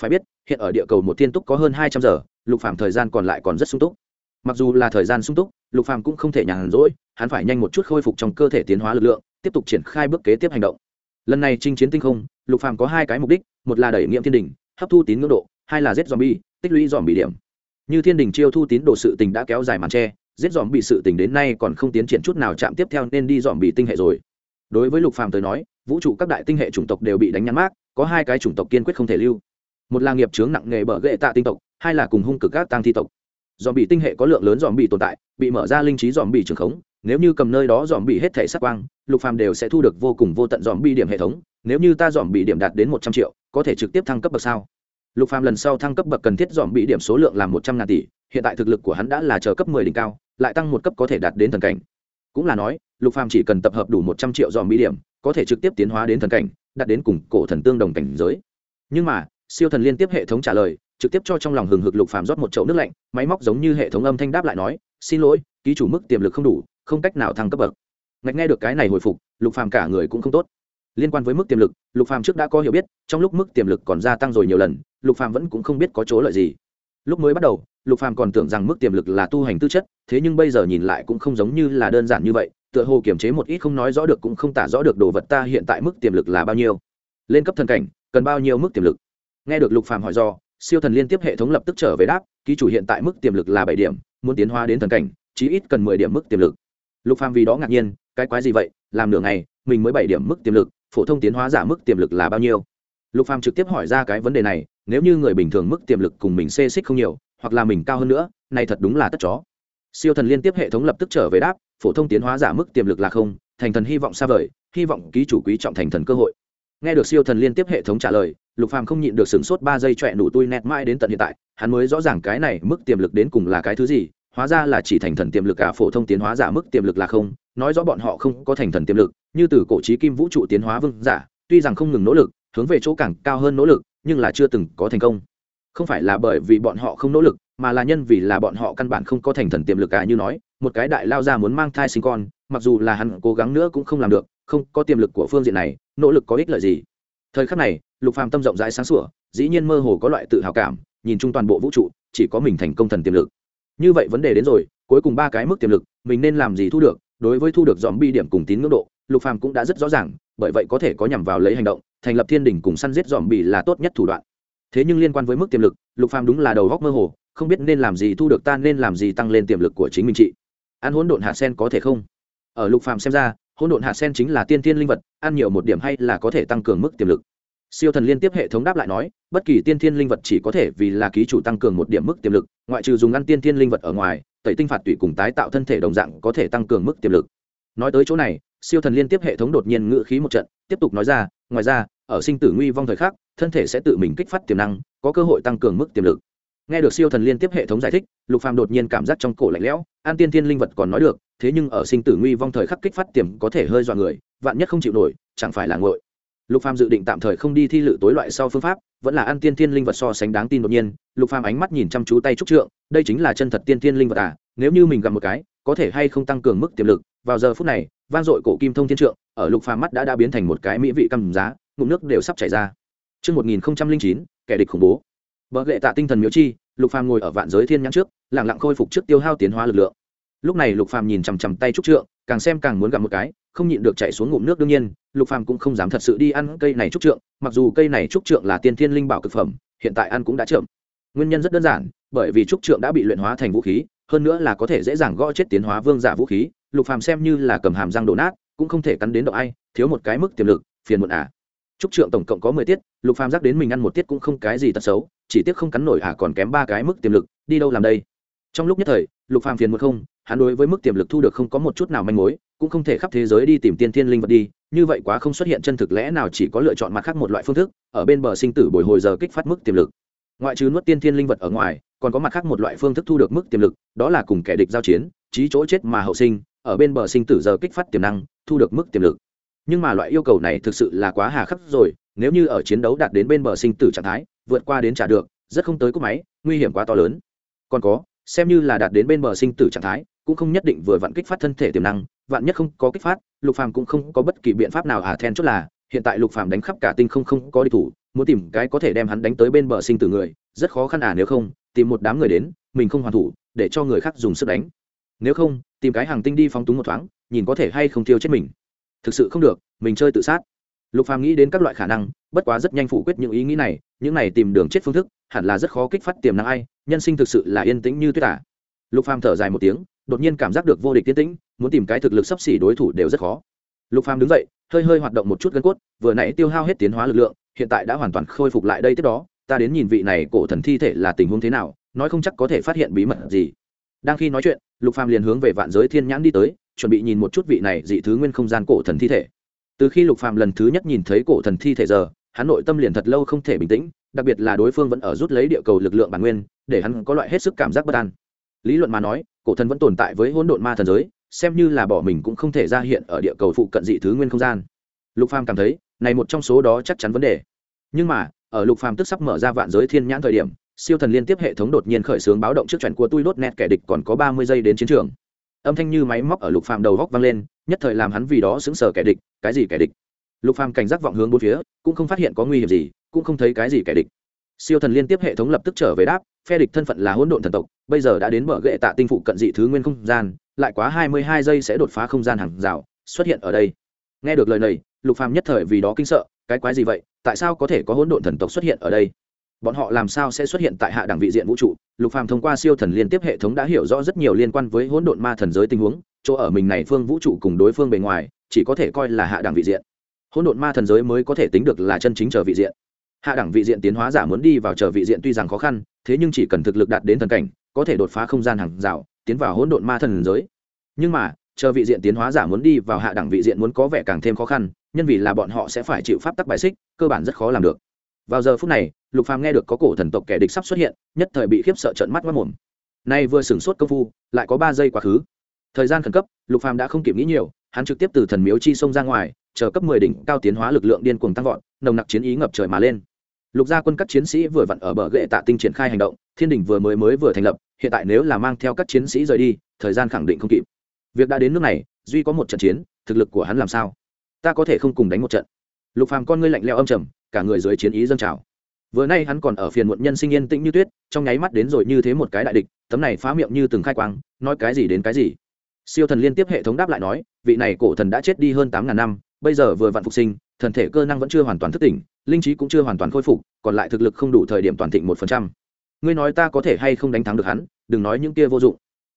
Speaker 1: Phải biết, hiện ở địa cầu một thiên túc có hơn hai trăm giờ, lục phàm thời gian còn lại còn rất sung túc mặc dù là thời gian sung túc, lục phàm cũng không thể nhàn rỗi, hắn phải nhanh một chút khôi phục trong cơ thể tiến hóa lực lượng, tiếp tục triển khai bước kế tiếp hành động. Lần này chinh chiến tinh không, lục phàm có hai cái mục đích, một là đẩy nghiệm thiên đình hấp thu tín ngưỡng độ, hai là giết zombie, tích lũy dòm bị điểm. Như thiên đình chiêu thu tín độ sự tình đã kéo dài màn tre giết dòm bị sự tình đến nay còn không tiến triển chút nào chạm tiếp theo nên đi dòm bị tinh hệ rồi. Đối với lục phàm tới nói, vũ trụ các đại tinh hệ chủng tộc đều bị đánh nhắn mát có hai cái chủng tộc kiên quyết không thể lưu. Một là nghiệp chướng nặng nghề bở gệ tạ tinh tộc, hai là cùng hung cực các tăng thi tộc dòm bị tinh hệ có lượng lớn dòm bị tồn tại, bị mở ra linh trí dòm bị trường khống. Nếu như cầm nơi đó dòm bị hết thể sắc quang, lục phàm đều sẽ thu được vô cùng vô tận dòm bị điểm hệ thống. Nếu như ta dòm bị điểm đạt đến một trăm triệu, có thể trực tiếp thăng cấp bậc sao? Lục phàm lần sau thăng cấp bậc cần thiết dòm bị điểm số lượng là một trăm ngàn tỷ, hiện tại thực lực của hắn đã là chờ cấp mười đỉnh cao, lại tăng một cấp có thể đạt đến thần cảnh. Cũng là nói, lục phàm chỉ cần tập hợp đủ một trăm triệu dòm bị điểm, có thể trực tiếp tiến hóa đến thần cảnh, đạt đến cùng cổ thần tương đồng cảnh giới. Nhưng mà, siêu thần liên tiếp hệ thống trả lời trực tiếp cho trong lòng hừng hực lục phàm rót một chậu nước lạnh, máy móc giống như hệ thống âm thanh đáp lại nói, xin lỗi, ký chủ mức tiềm lực không đủ, không cách nào thăng cấp bậc. Ngạch nghe được cái này hồi phục, lục phàm cả người cũng không tốt. Liên quan với mức tiềm lực, lục phàm trước đã có hiểu biết, trong lúc mức tiềm lực còn gia tăng rồi nhiều lần, lục phàm vẫn cũng không biết có chỗ lợi gì. Lúc mới bắt đầu, lục phàm còn tưởng rằng mức tiềm lực là tu hành tư chất, thế nhưng bây giờ nhìn lại cũng không giống như là đơn giản như vậy, tựa hồ kiềm chế một ít không nói rõ được cũng không tả rõ được đồ vật ta hiện tại mức tiềm lực là bao nhiêu, lên cấp thần cảnh, cần bao nhiêu mức tiềm lực? Nghe được lục phàm hỏi do siêu thần liên tiếp hệ thống lập tức trở về đáp, ký chủ hiện tại mức tiềm lực là bảy điểm, muốn tiến hóa đến thần cảnh, chí ít cần mười điểm mức tiềm lực. Lục phàm vì đó ngạc nhiên, cái quái gì vậy, làm nửa ngày, mình mới bảy điểm mức tiềm lực, phổ thông tiến hóa giả mức tiềm lực là bao nhiêu? Lục phàm trực tiếp hỏi ra cái vấn đề này, nếu như người bình thường mức tiềm lực cùng mình xê xích không nhiều, hoặc là mình cao hơn nữa, này thật đúng là tất chó. Siêu thần liên tiếp hệ thống lập tức trở về đáp, phổ thông tiến hóa giả mức tiềm lực là không, thành thần hy vọng xa vời, hy vọng ký chủ quý trọng thành thần cơ hội. Nghe được siêu thần liên tiếp hệ thống trả lời lục phàm không nhịn được sửng sốt ba giây trọe nụ tui nẹt mãi đến tận hiện tại, hắn mới rõ ràng cái này mức tiềm lực đến cùng là cái thứ gì, hóa ra là chỉ thành thần tiềm lực cả phổ thông tiến hóa giả mức tiềm lực là không, nói rõ bọn họ không có thành thần tiềm lực, như từ cổ trí kim vũ trụ tiến hóa vương giả, tuy rằng không ngừng nỗ lực, hướng về chỗ càng cao hơn nỗ lực, nhưng là chưa từng có thành công. Không phải là bởi vì bọn họ không nỗ lực, mà là nhân vì là bọn họ căn bản không có thành thần tiềm lực cả như nói, một cái đại lao ra muốn mang thai sinh con, mặc dù là hắn cố gắng nữa cũng không làm được, không có tiềm lực của phương diện này, nỗ lực có ích lợi gì? Thời khắc này lục phàm tâm rộng rãi sáng sủa, dĩ nhiên mơ hồ có loại tự hào cảm, nhìn chung toàn bộ vũ trụ, chỉ có mình thành công thần tiềm lực. Như vậy vấn đề đến rồi, cuối cùng ba cái mức tiềm lực, mình nên làm gì thu được? Đối với thu được dòm bi điểm cùng tín ngưỡng độ, lục phàm cũng đã rất rõ ràng, bởi vậy có thể có nhằm vào lấy hành động, thành lập thiên đình cùng săn giết dòm bi là tốt nhất thủ đoạn. Thế nhưng liên quan với mức tiềm lực, lục phàm đúng là đầu góc mơ hồ, không biết nên làm gì thu được ta nên làm gì tăng lên tiềm lực của chính mình chị. Ăn hỗn độn hạt sen có thể không? Ở lục phàm xem ra, hỗn độn hạt sen chính là tiên thiên linh vật, ăn nhiều một điểm hay là có thể tăng cường mức tiềm lực? Siêu thần liên tiếp hệ thống đáp lại nói, bất kỳ tiên thiên linh vật chỉ có thể vì là ký chủ tăng cường một điểm mức tiềm lực, ngoại trừ dùng ăn tiên thiên linh vật ở ngoài, tẩy tinh phạt tủy cùng tái tạo thân thể đồng dạng có thể tăng cường mức tiềm lực. Nói tới chỗ này, siêu thần liên tiếp hệ thống đột nhiên ngự khí một trận, tiếp tục nói ra, ngoài ra, ở sinh tử nguy vong thời khắc, thân thể sẽ tự mình kích phát tiềm năng, có cơ hội tăng cường mức tiềm lực. Nghe được siêu thần liên tiếp hệ thống giải thích, lục phàm đột nhiên cảm giác trong cổ lạnh lẽo an tiên thiên linh vật còn nói được, thế nhưng ở sinh tử nguy vong thời khắc kích phát tiềm có thể hơi dọa người, vạn nhất không chịu nổi, chẳng phải là ngội lục phàm dự định tạm thời không đi thi lự tối loại sau phương pháp vẫn là an tiên thiên linh vật so sánh đáng tin đột nhiên lục phàm ánh mắt nhìn chăm chú tay trúc trượng đây chính là chân thật tiên thiên linh vật à nếu như mình gặp một cái có thể hay không tăng cường mức tiềm lực vào giờ phút này vang dội cổ kim thông thiên trượng ở lục phàm mắt đã đã biến thành một cái mỹ vị cầm giá ngụm nước đều sắp chảy ra Trước 1009, kẻ địch khủng bố. Bờ lệ tạ tinh thần miếu chi, Lục Phàm ngồi ở vạn giới thiên nhãn trước, lặng lặng khôi phục trước tiêu hao tiến hóa lực lượng. Lúc này Lục Phàm nhìn chằm chằm tay trúc trượng, càng xem càng muốn gặp một cái, không nhịn được chạy xuống ngụm nước đương nhiên, Lục Phàm cũng không dám thật sự đi ăn cây này trúc trượng, mặc dù cây này trúc trượng là tiên thiên linh bảo cực phẩm, hiện tại ăn cũng đã chậm. Nguyên nhân rất đơn giản, bởi vì trúc trượng đã bị luyện hóa thành vũ khí, hơn nữa là có thể dễ dàng gõ chết tiến hóa vương giả vũ khí, Lục Phàm xem như là cầm hàm răng đổ nát, cũng không thể cắn đến độ ai, thiếu một cái mức tiềm lực, phiền muộn à trúc trượng tổng cộng có mười tiết lục phàm giác đến mình ăn một tiết cũng không cái gì tật xấu chỉ tiếc không cắn nổi à còn kém ba cái mức tiềm lực đi đâu làm đây trong lúc nhất thời lục phàm phiền muộn không hắn đối với mức tiềm lực thu được không có một chút nào manh mối cũng không thể khắp thế giới đi tìm tiên thiên linh vật đi, như vậy quá không xuất hiện chân thực lẽ nào chỉ có lựa chọn mặt khác một loại phương thức, ở bên bờ sinh tử bồi hồi giờ kích phát mức tiềm lực. Ngoại trừ nuốt tiên thiên linh vật ở ngoài, còn có mặt khác một loại phương thức thu được mức tiềm lực, đó là cùng kẻ địch giao chiến trí chỗ chết mà hậu sinh, ở bên bờ sinh tử giờ kích phát tiềm năng, thu được mức tiềm lực. Nhưng mà loại yêu cầu này thực sự là quá hà khắc rồi, nếu như ở chiến đấu đạt đến bên bờ sinh tử trạng thái, vượt qua đến trả được, rất không tới cúp máy, nguy hiểm quá to lớn. Còn có, xem như là đạt đến bên bờ sinh tử trạng thái, cũng không nhất định vừa vặn kích phát thân thể tiềm năng vạn nhất không có kích phát, lục phàm cũng không có bất kỳ biện pháp nào à then chốt là, hiện tại lục phàm đánh khắp cả tinh không không có đi thủ, muốn tìm cái có thể đem hắn đánh tới bên bờ sinh tử người, rất khó khăn à nếu không, tìm một đám người đến, mình không hoàn thủ, để cho người khác dùng sức đánh. Nếu không, tìm cái hàng tinh đi phóng túng một thoáng, nhìn có thể hay không tiêu chết mình. Thực sự không được, mình chơi tự sát. Lục phàm nghĩ đến các loại khả năng, bất quá rất nhanh phủ quyết những ý nghĩ này, những này tìm đường chết phương thức, hẳn là rất khó kích phát tiềm năng ai, nhân sinh thực sự là yên tĩnh như tuyết tả lục phàm thở dài một tiếng đột nhiên cảm giác được vô địch tiến tĩnh, muốn tìm cái thực lực sắp xỉ đối thủ đều rất khó. Lục phàm đứng dậy, hơi hơi hoạt động một chút gân cốt, vừa nãy tiêu hao hết tiến hóa lực lượng, hiện tại đã hoàn toàn khôi phục lại đây tiếp đó, ta đến nhìn vị này cổ thần thi thể là tình huống thế nào, nói không chắc có thể phát hiện bí mật gì. Đang khi nói chuyện, lục phàm liền hướng về vạn giới thiên nhãn đi tới, chuẩn bị nhìn một chút vị này dị thứ nguyên không gian cổ thần thi thể. Từ khi lục phàm lần thứ nhất nhìn thấy cổ thần thi thể giờ, hắn nội tâm liền thật lâu không thể bình tĩnh, đặc biệt là đối phương vẫn ở rút lấy địa cầu lực lượng bản nguyên, để hắn có loại hết sức cảm giác bất an. Lý luận mà nói cổ thần vẫn tồn tại với hỗn độn ma thần giới, xem như là bỏ mình cũng không thể ra hiện ở địa cầu phụ cận dị thứ nguyên không gian. Lục phàm cảm thấy, này một trong số đó chắc chắn vấn đề. Nhưng mà, ở lục phàm tức sắp mở ra vạn giới thiên nhãn thời điểm, siêu thần liên tiếp hệ thống đột nhiên khởi xướng báo động trước chuẩn của tôi đốt nét kẻ địch còn có ba mươi giây đến chiến trường. Âm thanh như máy móc ở lục phàm đầu góc vang lên, nhất thời làm hắn vì đó sững sờ kẻ địch, cái gì kẻ địch? Lục phàm cảnh giác vọng hướng bốn phía, cũng không phát hiện có nguy hiểm gì, cũng không thấy cái gì kẻ địch. Siêu thần liên tiếp hệ thống lập tức trở về đáp phe địch thân phận là hỗn độn thần tộc, bây giờ đã đến bờ gậy tạ tinh phụ cận dị thứ nguyên không gian, lại quá hai mươi hai giây sẽ đột phá không gian hàng rào, xuất hiện ở đây. Nghe được lời này, lục phàm nhất thời vì đó kinh sợ, cái quái gì vậy, tại sao có thể có hỗn độn thần tộc xuất hiện ở đây? Bọn họ làm sao sẽ xuất hiện tại hạ đẳng vị diện vũ trụ? Lục phàm thông qua siêu thần liên tiếp hệ thống đã hiểu rõ rất nhiều liên quan với hỗn độn ma thần giới tình huống, chỗ ở mình này phương vũ trụ cùng đối phương bề ngoài, chỉ có thể coi là hạ đẳng vị diện. Hỗn độn ma thần giới mới có thể tính được là chân chính chờ vị diện hạ đẳng vị diện tiến hóa giả muốn đi vào chờ vị diện tuy rằng khó khăn, thế nhưng chỉ cần thực lực đạt đến thần cảnh, có thể đột phá không gian hàng rào, tiến vào hỗn độn ma thần giới. Nhưng mà, chờ vị diện tiến hóa giả muốn đi vào hạ đẳng vị diện muốn có vẻ càng thêm khó khăn, nhân vì là bọn họ sẽ phải chịu pháp tắc bài xích, cơ bản rất khó làm được. Vào giờ phút này, lục phàm nghe được có cổ thần tộc kẻ địch sắp xuất hiện, nhất thời bị khiếp sợ trợn mắt mất mồm. Nay vừa sửng sốt công phu, lại có ba giây quá khứ. Thời gian khẩn cấp, lục phàm đã không kịp nghĩ nhiều, hắn trực tiếp từ thần miếu chi sông ra ngoài, chờ cấp 10 đỉnh cao tiến hóa lực lượng điên cuồng tăng vọt, nồng nặc chiến ý ngập trời mà lên lục gia quân các chiến sĩ vừa vặn ở bờ gậy tạ tinh triển khai hành động, thiên đình vừa mới mới vừa thành lập, hiện tại nếu là mang theo các chiến sĩ rời đi, thời gian khẳng định không kịp. Việc đã đến nước này, duy có một trận chiến, thực lực của hắn làm sao? Ta có thể không cùng đánh một trận. Lục phàm con ngươi lạnh lẽo âm trầm, cả người dưới chiến ý dâng trào. Vừa nay hắn còn ở phiền muộn nhân sinh yên tĩnh như tuyết, trong nháy mắt đến rồi như thế một cái đại địch, tấm này phá miệng như từng khai quang, nói cái gì đến cái gì. Siêu thần liên tiếp hệ thống đáp lại nói, vị này cổ thần đã chết đi hơn tám ngàn năm, bây giờ vừa vặn phục sinh, thần thể cơ năng vẫn chưa hoàn toàn thức tỉnh linh trí cũng chưa hoàn toàn khôi phục, còn lại thực lực không đủ thời điểm toàn thịnh một phần trăm. Ngươi nói ta có thể hay không đánh thắng được hắn, đừng nói những kia vô dụng.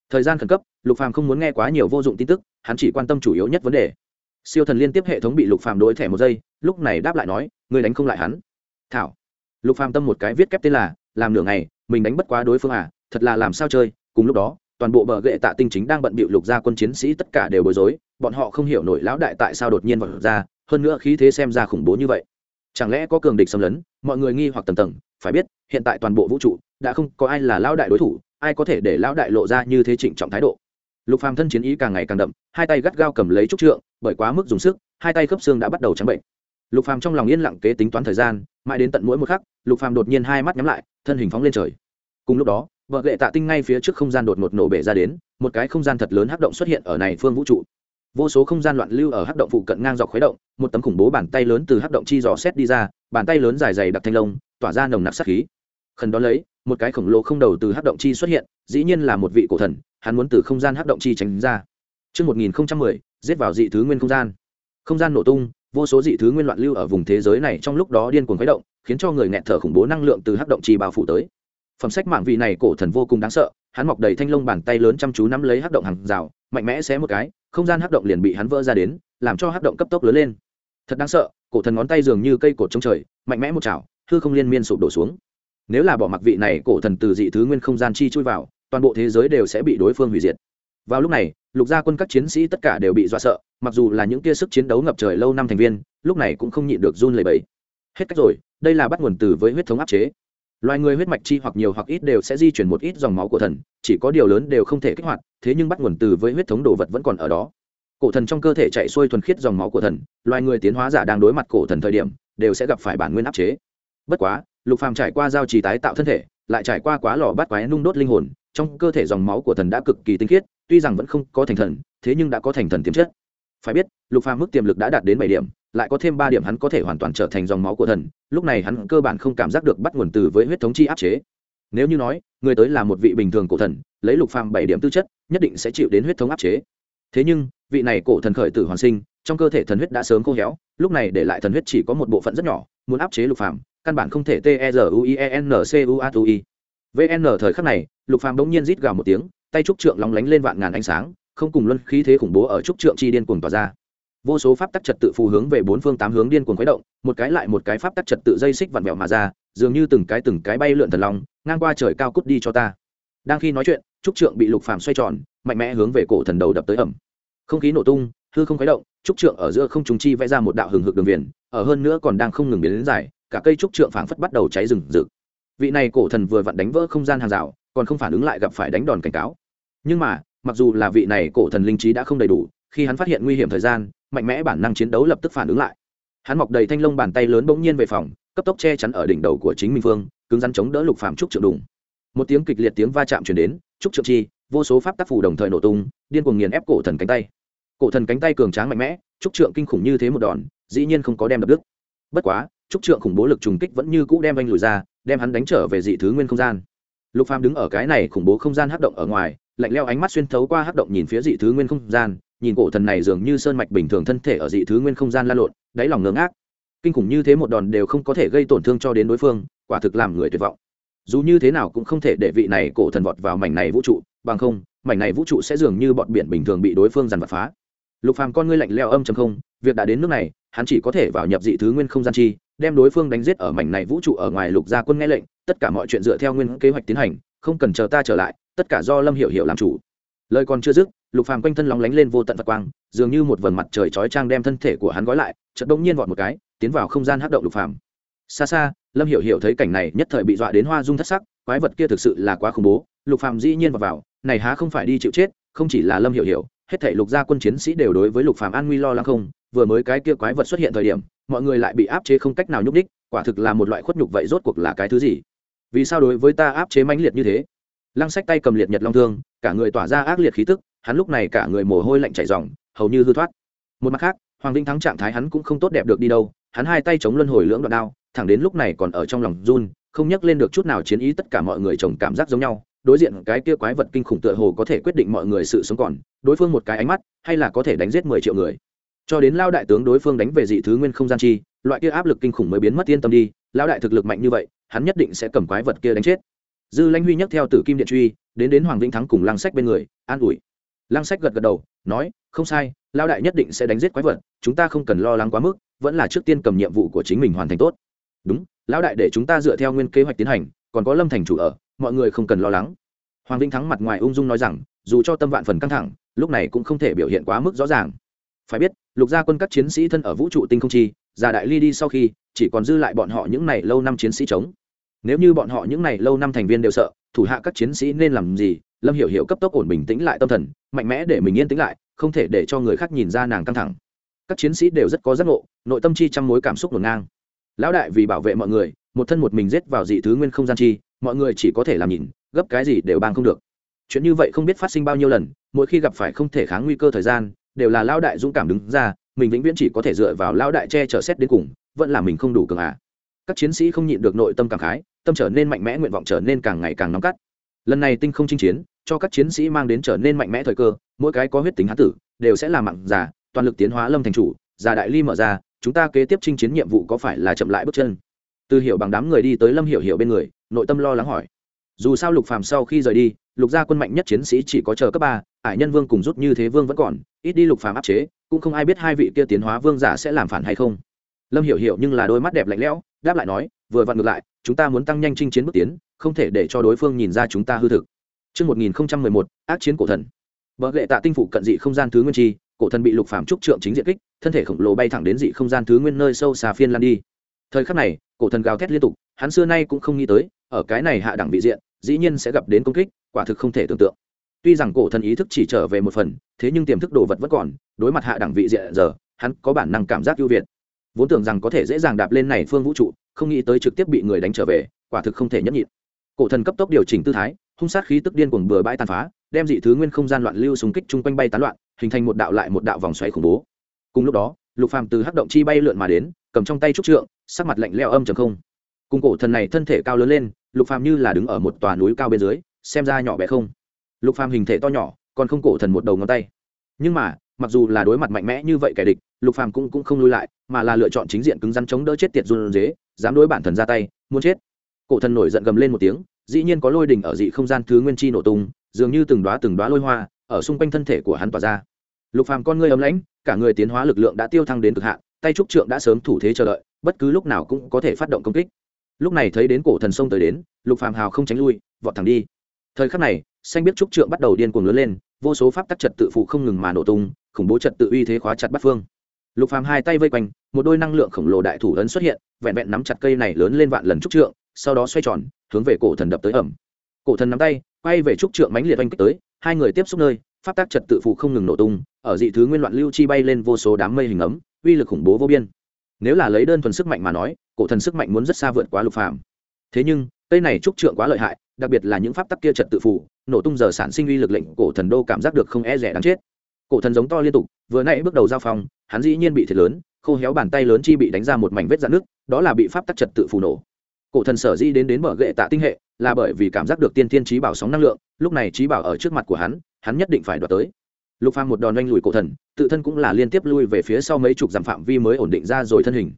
Speaker 1: Thời gian khẩn cấp, lục phàm không muốn nghe quá nhiều vô dụng tin tức, hắn chỉ quan tâm chủ yếu nhất vấn đề. Siêu thần liên tiếp hệ thống bị lục phàm đổi thẻ một giây, lúc này đáp lại nói, ngươi đánh không lại hắn. Thảo. Lục phàm tâm một cái viết kép tên là, làm nửa ngày, mình đánh bất quá đối phương à thật là làm sao chơi. Cùng lúc đó, toàn bộ bờ gệ tạ tinh chính đang bận bịu lục gia quân chiến sĩ tất cả đều bối rối, bọn họ không hiểu nổi lão đại tại sao đột nhiên vọt ra, hơn nữa khí thế xem ra khủng bố như vậy chẳng lẽ có cường địch xâm lấn? Mọi người nghi hoặc tầng tầng, phải biết, hiện tại toàn bộ vũ trụ đã không có ai là lão đại đối thủ, ai có thể để lão đại lộ ra như thế trịnh trọng thái độ. Lục phàm thân chiến ý càng ngày càng đậm, hai tay gắt gao cầm lấy trúc trượng, bởi quá mức dùng sức, hai tay khớp xương đã bắt đầu trắng bệnh. Lục phàm trong lòng yên lặng kế tính toán thời gian, mãi đến tận mỗi một khắc, lục phàm đột nhiên hai mắt nhắm lại, thân hình phóng lên trời. Cùng lúc đó, vợ lệ tạ tinh ngay phía trước không gian đột ngột nổ bể ra đến, một cái không gian thật lớn hắc động xuất hiện ở này phương vũ trụ vô số không gian loạn lưu ở hắc động phụ cận ngang dọc khuấy động một tấm khủng bố bàn tay lớn từ hắc động chi dò xét đi ra bàn tay lớn dài dày đặc thanh lông tỏa ra nồng nặc sát khí khẩn đó lấy một cái khổng lồ không đầu từ hắc động chi xuất hiện dĩ nhiên là một vị cổ thần hắn muốn từ không gian hắc động chi tránh ra Trước 1010, giết vào dị thứ nguyên không gian. Không gian nổ tung, vô số dị thứ nguyên loạn lưu ở vùng thế giới này trong lúc đó điên cuồng khuấy động, khiến cho người nghẹt thở khủng bố năng lượng từ hắc động chi bao phủ tới. Phẩm sách mạng vị này cổ thần vô cùng đáng sợ, hắn mọc đầy thanh lông bàn tay lớn chăm chú nắm lấy hắc động hàng rào, mạnh mẽ xé một cái, không gian hắc động liền bị hắn vỡ ra đến, làm cho hắc động cấp tốc lớn lên. Thật đáng sợ, cổ thần ngón tay dường như cây cột chống trời, mạnh mẽ một chảo, hư không liên miên sụp đổ xuống. Nếu là bỏ mặc vị này cổ thần từ dị thứ nguyên không gian chi chui vào, toàn bộ thế giới đều sẽ bị đối phương hủy diệt vào lúc này lục gia quân các chiến sĩ tất cả đều bị dọa sợ mặc dù là những kia sức chiến đấu ngập trời lâu năm thành viên lúc này cũng không nhịn được run lẩy bẩy hết cách rồi đây là bắt nguồn từ với huyết thống áp chế loài người huyết mạch chi hoặc nhiều hoặc ít đều sẽ di chuyển một ít dòng máu của thần, chỉ có điều lớn đều không thể kích hoạt, thế nhưng bắt nguồn từ với huyết thống đồ vật vẫn còn ở đó. Cổ thần trong cơ thể chạy xuôi thuần khiết dòng máu của thần, loài người tiến hóa giả đang đối mặt cổ thần thời điểm, đều sẽ gặp phải bản nguyên áp chế. Bất quá, lục phàm trải qua giao trì tái tạo thân thể, lại trải qua quá lò bắt quái nung đốt linh hồn, trong cơ thể dòng máu của thần đã cực kỳ tinh khiết, tuy rằng vẫn không có thành thần, thế nhưng đã có thành thần tiềm chất. Phải biết, lục phàm mức tiềm lực đã đạt đến bảy điểm lại có thêm ba điểm hắn có thể hoàn toàn trở thành dòng máu của thần, lúc này hắn cơ bản không cảm giác được bắt nguồn từ với huyết thống chi áp chế. Nếu như nói, người tới là một vị bình thường cổ thần, lấy lục phàm bảy điểm tư chất, nhất định sẽ chịu đến huyết thống áp chế. Thế nhưng, vị này cổ thần khởi tử hoàn sinh, trong cơ thể thần huyết đã sớm khô héo, lúc này để lại thần huyết chỉ có một bộ phận rất nhỏ, muốn áp chế lục phàm, căn bản không thể t e r u i e n c u a t u i. Vn thời khắc này, lục phàm bỗng nhiên rít gào một tiếng, tay trúc trượng lóng lánh lên vạn ngàn ánh sáng, không cùng luân khí thế khủng bố ở trúc trượng chi điên cuồng tỏa ra vô số pháp tắc trật tự phù hướng về bốn phương tám hướng điên cuồng khuấy động, một cái lại một cái pháp tắc trật tự dây xích vặn vẹo mà ra, dường như từng cái từng cái bay lượn thần long, ngang qua trời cao cút đi cho ta. Đang khi nói chuyện, trúc trượng bị lục phàm xoay tròn, mạnh mẽ hướng về cổ thần đầu đập tới ẩm. Không khí nổ tung, hư không khuấy động, trúc trượng ở giữa không trùng chi vẽ ra một đạo hừng hực đường viền, ở hơn nữa còn đang không ngừng biến đến dài, cả cây trúc trượng phảng phất bắt đầu cháy rừng rực. Vị này cổ thần vừa vặn đánh vỡ không gian hàng rào, còn không phản ứng lại gặp phải đánh đòn cảnh cáo. Nhưng mà, mặc dù là vị này cổ thần linh trí đã không đầy đủ, khi hắn phát hiện nguy hiểm thời gian mạnh mẽ bản năng chiến đấu lập tức phản ứng lại. Hắn mọc đầy thanh lông bàn tay lớn bỗng nhiên về phòng, cấp tốc che chắn ở đỉnh đầu của chính minh phương, cứng rắn chống đỡ lục phàm trúc trượng đùng. Một tiếng kịch liệt tiếng va chạm chuyển đến, trúc trượng chi, vô số pháp tác phủ đồng thời nổ tung, điên cuồng nghiền ép cổ thần cánh tay. Cổ thần cánh tay cường tráng mạnh mẽ, trúc trượng kinh khủng như thế một đòn, dĩ nhiên không có đem đập đứt. Bất quá, trúc trượng khủng bố lực trùng kích vẫn như cũ đem anh lùi ra, đem hắn đánh trở về dị thứ nguyên không gian. Lục phàm đứng ở cái này khủng bố không gian hấp động ở ngoài, lạnh leo ánh mắt xuyên thấu qua hấp động nhìn phía dị thứ nguyên không gian nhìn cổ thần này dường như sơn mạch bình thường thân thể ở dị thứ nguyên không gian la lộn, đáy lòng ngưỡng ác kinh khủng như thế một đòn đều không có thể gây tổn thương cho đến đối phương, quả thực làm người tuyệt vọng. Dù như thế nào cũng không thể để vị này cổ thần vọt vào mảnh này vũ trụ, bằng không, mảnh này vũ trụ sẽ dường như bọn biển bình thường bị đối phương dằn vặt phá. Lục phàm con ngươi lạnh leo âm trầm không, việc đã đến nước này, hắn chỉ có thể vào nhập dị thứ nguyên không gian chi, đem đối phương đánh giết ở mảnh này vũ trụ ở ngoài lục gia quân nghe lệnh, tất cả mọi chuyện dựa theo nguyên kế hoạch tiến hành, không cần chờ ta trở lại, tất cả do lâm hiểu hiểu làm chủ. Lời còn chưa dứt lục phàm quanh thân lóng lánh lên vô tận phật quang, dường như một vầng mặt trời chói trang đem thân thể của hắn gói lại, chợt đông nhiên vọt một cái, tiến vào không gian hắc động lục phàm. Xa xa, lâm hiểu hiểu thấy cảnh này, nhất thời bị dọa đến hoa dung thất sắc, quái vật kia thực sự là quá khủng bố, lục phàm dĩ nhiên vào vào, này há không phải đi chịu chết, không chỉ là lâm hiểu hiểu, hết thảy lục gia quân chiến sĩ đều đối với lục phàm an nguy lo lắng không, vừa mới cái kia quái vật xuất hiện thời điểm, mọi người lại bị áp chế không cách nào nhúc đích quả thực là một loại khuất nhục vậy rốt cuộc là cái thứ gì? Vì sao đối với ta áp chế mãnh liệt như thế? Lăng sách tay cầm liệt nhật long thương, cả người tỏa ra ác liệt khí tức hắn lúc này cả người mồ hôi lạnh chảy ròng, hầu như hư thoát. Một mặt khác, hoàng vinh thắng trạng thái hắn cũng không tốt đẹp được đi đâu, hắn hai tay chống luân hồi lưỡng đoạn đao, thẳng đến lúc này còn ở trong lòng run, không nhắc lên được chút nào chiến ý tất cả mọi người chồng cảm giác giống nhau. Đối diện cái kia quái vật kinh khủng tựa hồ có thể quyết định mọi người sự sống còn, đối phương một cái ánh mắt, hay là có thể đánh giết mười triệu người. Cho đến lao đại tướng đối phương đánh về dị thứ nguyên không gian chi, loại kia áp lực kinh khủng mới biến mất yên tâm đi, lao đại thực lực mạnh như vậy, hắn nhất định sẽ cầm quái vật kia đánh chết. Dư lãnh huy nhấc theo tử kim điện truy, đến đến hoàng vĩnh thắng cùng lăng sách bên người, an ủi lăng sách gật gật đầu, nói, không sai lao đại nhất định sẽ đánh giết quái vật, chúng ta không cần lo lắng quá mức, vẫn là trước tiên cầm nhiệm vụ của chính mình hoàn thành tốt. Đúng, lão đại để chúng ta dựa theo nguyên kế hoạch tiến hành, còn có lâm thành chủ ở, mọi người không cần lo lắng. Hoàng vĩnh thắng mặt ngoài ung dung nói rằng, dù cho tâm vạn phần căng thẳng, lúc này cũng không thể biểu hiện quá mức rõ ràng. Phải biết, lục gia quân các chiến sĩ thân ở vũ trụ tinh không chi, già đại ly đi sau khi, chỉ còn dư lại bọn họ những này lâu năm chiến sĩ chống. Nếu như bọn họ những này lâu năm thành viên đều sợ thủ hạ các chiến sĩ nên làm gì? Lâm hiểu hiểu cấp tốc ổn bình tĩnh lại tâm thần, mạnh mẽ để mình yên tĩnh lại, không thể để cho người khác nhìn ra nàng căng thẳng. Các chiến sĩ đều rất có giác ngộ, nội tâm chi trăm mối cảm xúc ngổn ngang. Lão đại vì bảo vệ mọi người, một thân một mình rết vào dị thứ nguyên không gian chi, mọi người chỉ có thể làm nhìn, gấp cái gì đều bang không được. Chuyện như vậy không biết phát sinh bao nhiêu lần, mỗi khi gặp phải không thể kháng nguy cơ thời gian, đều là lão đại dũng cảm đứng ra, mình vĩnh viễn chỉ có thể dựa vào lão đại che chở xét đến cùng, vẫn là mình không đủ cường à. Các chiến sĩ không nhịn được nội tâm cảm khái tâm trở nên mạnh mẽ, nguyện vọng trở nên càng ngày càng nóng cắt lần này tinh không chinh chiến, cho các chiến sĩ mang đến trở nên mạnh mẽ thời cơ, mỗi cái có huyết tính hán tử, đều sẽ là mặn giả toàn lực tiến hóa lâm thành chủ giả đại ly mở ra, chúng ta kế tiếp chinh chiến nhiệm vụ có phải là chậm lại bước chân? Từ hiểu bằng đám người đi tới lâm hiểu hiểu bên người, nội tâm lo lắng hỏi. Dù sao lục phàm sau khi rời đi, lục gia quân mạnh nhất chiến sĩ chỉ có chờ cấp ba ải nhân vương cùng rút như thế vương vẫn còn, ít đi lục phàm áp chế, cũng không ai biết hai vị kia tiến hóa vương giả sẽ làm phản hay không. Lâm hiểu hiểu nhưng là đôi mắt đẹp lạnh lẽo, đáp lại nói, vừa vặn ngược lại chúng ta muốn tăng nhanh chinh chiến bước tiến không thể để cho đối phương nhìn ra chúng ta hư thực Trước 1011, ác chiến cổ thần. Bờ lệ tạ tinh phụ cận dị không gian thứ nguyên chi, cổ thần bị lục phàm trúc trượng chính diện kích, thân thể khổng lồ bay thẳng đến dị không gian thứ nguyên nơi sâu xa phiên lan đi. Thời khắc này, cổ thần gào thét liên tục, hắn xưa nay cũng không nghĩ tới, ở cái này hạ đẳng vị diện, dĩ nhiên sẽ gặp đến công kích, quả thực không thể tưởng tượng. Tuy rằng cổ thần ý thức chỉ trở về một phần, thế nhưng tiềm thức đồ vật vẫn còn, đối mặt hạ đẳng vị diện giờ, hắn có bản năng cảm giác ưu việt. Vốn tưởng rằng có thể dễ dàng đạp lên này phương vũ trụ, không nghĩ tới trực tiếp bị người đánh trở về, quả thực không thể nhẫn nhịn. Cổ thần cấp tốc điều chỉnh tư thái, hung sát khí tức điên cuồng bừa bãi tàn phá, đem dị thứ nguyên không gian loạn lưu xung kích chung quanh bay tán loạn, hình thành một đạo lại một đạo vòng xoáy khủng bố. Cùng lúc đó, Lục Phàm từ hắc động chi bay lượn mà đến, cầm trong tay trúc trượng, sắc mặt lạnh lẽo âm trầm không. Cùng cổ thần này thân thể cao lớn lên, Lục Phàm như là đứng ở một tòa núi cao bên dưới, xem ra nhỏ bé không. Lục Phàm hình thể to nhỏ, còn không cổ thần một đầu ngón tay. Nhưng mà, mặc dù là đối mặt mạnh mẽ như vậy kẻ địch, Lục Phàm cũng cũng không lui lại, mà là lựa chọn chính diện cứng rắn chống đỡ chết tiệt run rế, dám đối bản thần ra tay, muốn chết. Cổ thần nổi giận gầm lên một tiếng, dĩ nhiên có lôi đỉnh ở dị không gian thứ nguyên chi nổ tung dường như từng đóa từng đóa lôi hoa ở xung quanh thân thể của hắn tỏa ra. Lục phàm con ngươi ấm lãnh cả người tiến hóa lực lượng đã tiêu thăng đến cực hạn tay trúc trượng đã sớm thủ thế chờ đợi bất cứ lúc nào cũng có thể phát động công kích. Lúc này thấy đến cổ thần sông tới đến lục phàm hào không tránh lui vọt thẳng đi. Thời khắc này xanh biết trúc trượng bắt đầu điên cuồng lớn lên vô số pháp tắc trật tự phụ không ngừng mà nổ tung khủng bố trật tự uy thế khóa chặt bắt phương. Lục phàm hai tay vây quanh, một đôi năng lượng khổng lồ đại thủ ấn xuất hiện, vẹn vẹn nắm chặt cây này lớn lên vạn lần trúc trượng, sau đó xoay tròn, hướng về cổ thần đập tới ẩm. Cổ thần nắm tay, quay về trúc trượng mãnh liệt oanh kích tới, hai người tiếp xúc nơi, pháp tác trật tự phụ không ngừng nổ tung, ở dị thứ nguyên loạn lưu chi bay lên vô số đám mây hình ấm, uy lực khủng bố vô biên. Nếu là lấy đơn thuần sức mạnh mà nói, cổ thần sức mạnh muốn rất xa vượt quá lục phàm. Thế nhưng, cây này trúc trượng quá lợi hại, đặc biệt là những pháp tắc kia trật tự phụ nổ tung giờ sản sinh uy lực lệnh cổ thần đô cảm giác được không e rẻ đáng chết cổ thần giống to liên tục, vừa nãy bước đầu giao phong, hắn dĩ nhiên bị thiệt lớn, khô héo bàn tay lớn chi bị đánh ra một mảnh vết dạn nước đó là bị pháp tắc trật tự phù nổ. Cổ thần sở di đến đến mở gậy tạ tinh hệ, là bởi vì cảm giác được tiên thiên trí bảo sóng năng lượng, lúc này trí bảo ở trước mặt của hắn hắn nhất định phải đoạt tới. Lục phàm một đòn oanh lùi cổ thần, tự thân cũng là liên tiếp lui về phía sau mấy chục dặm phạm vi mới ổn định ra rồi thân hình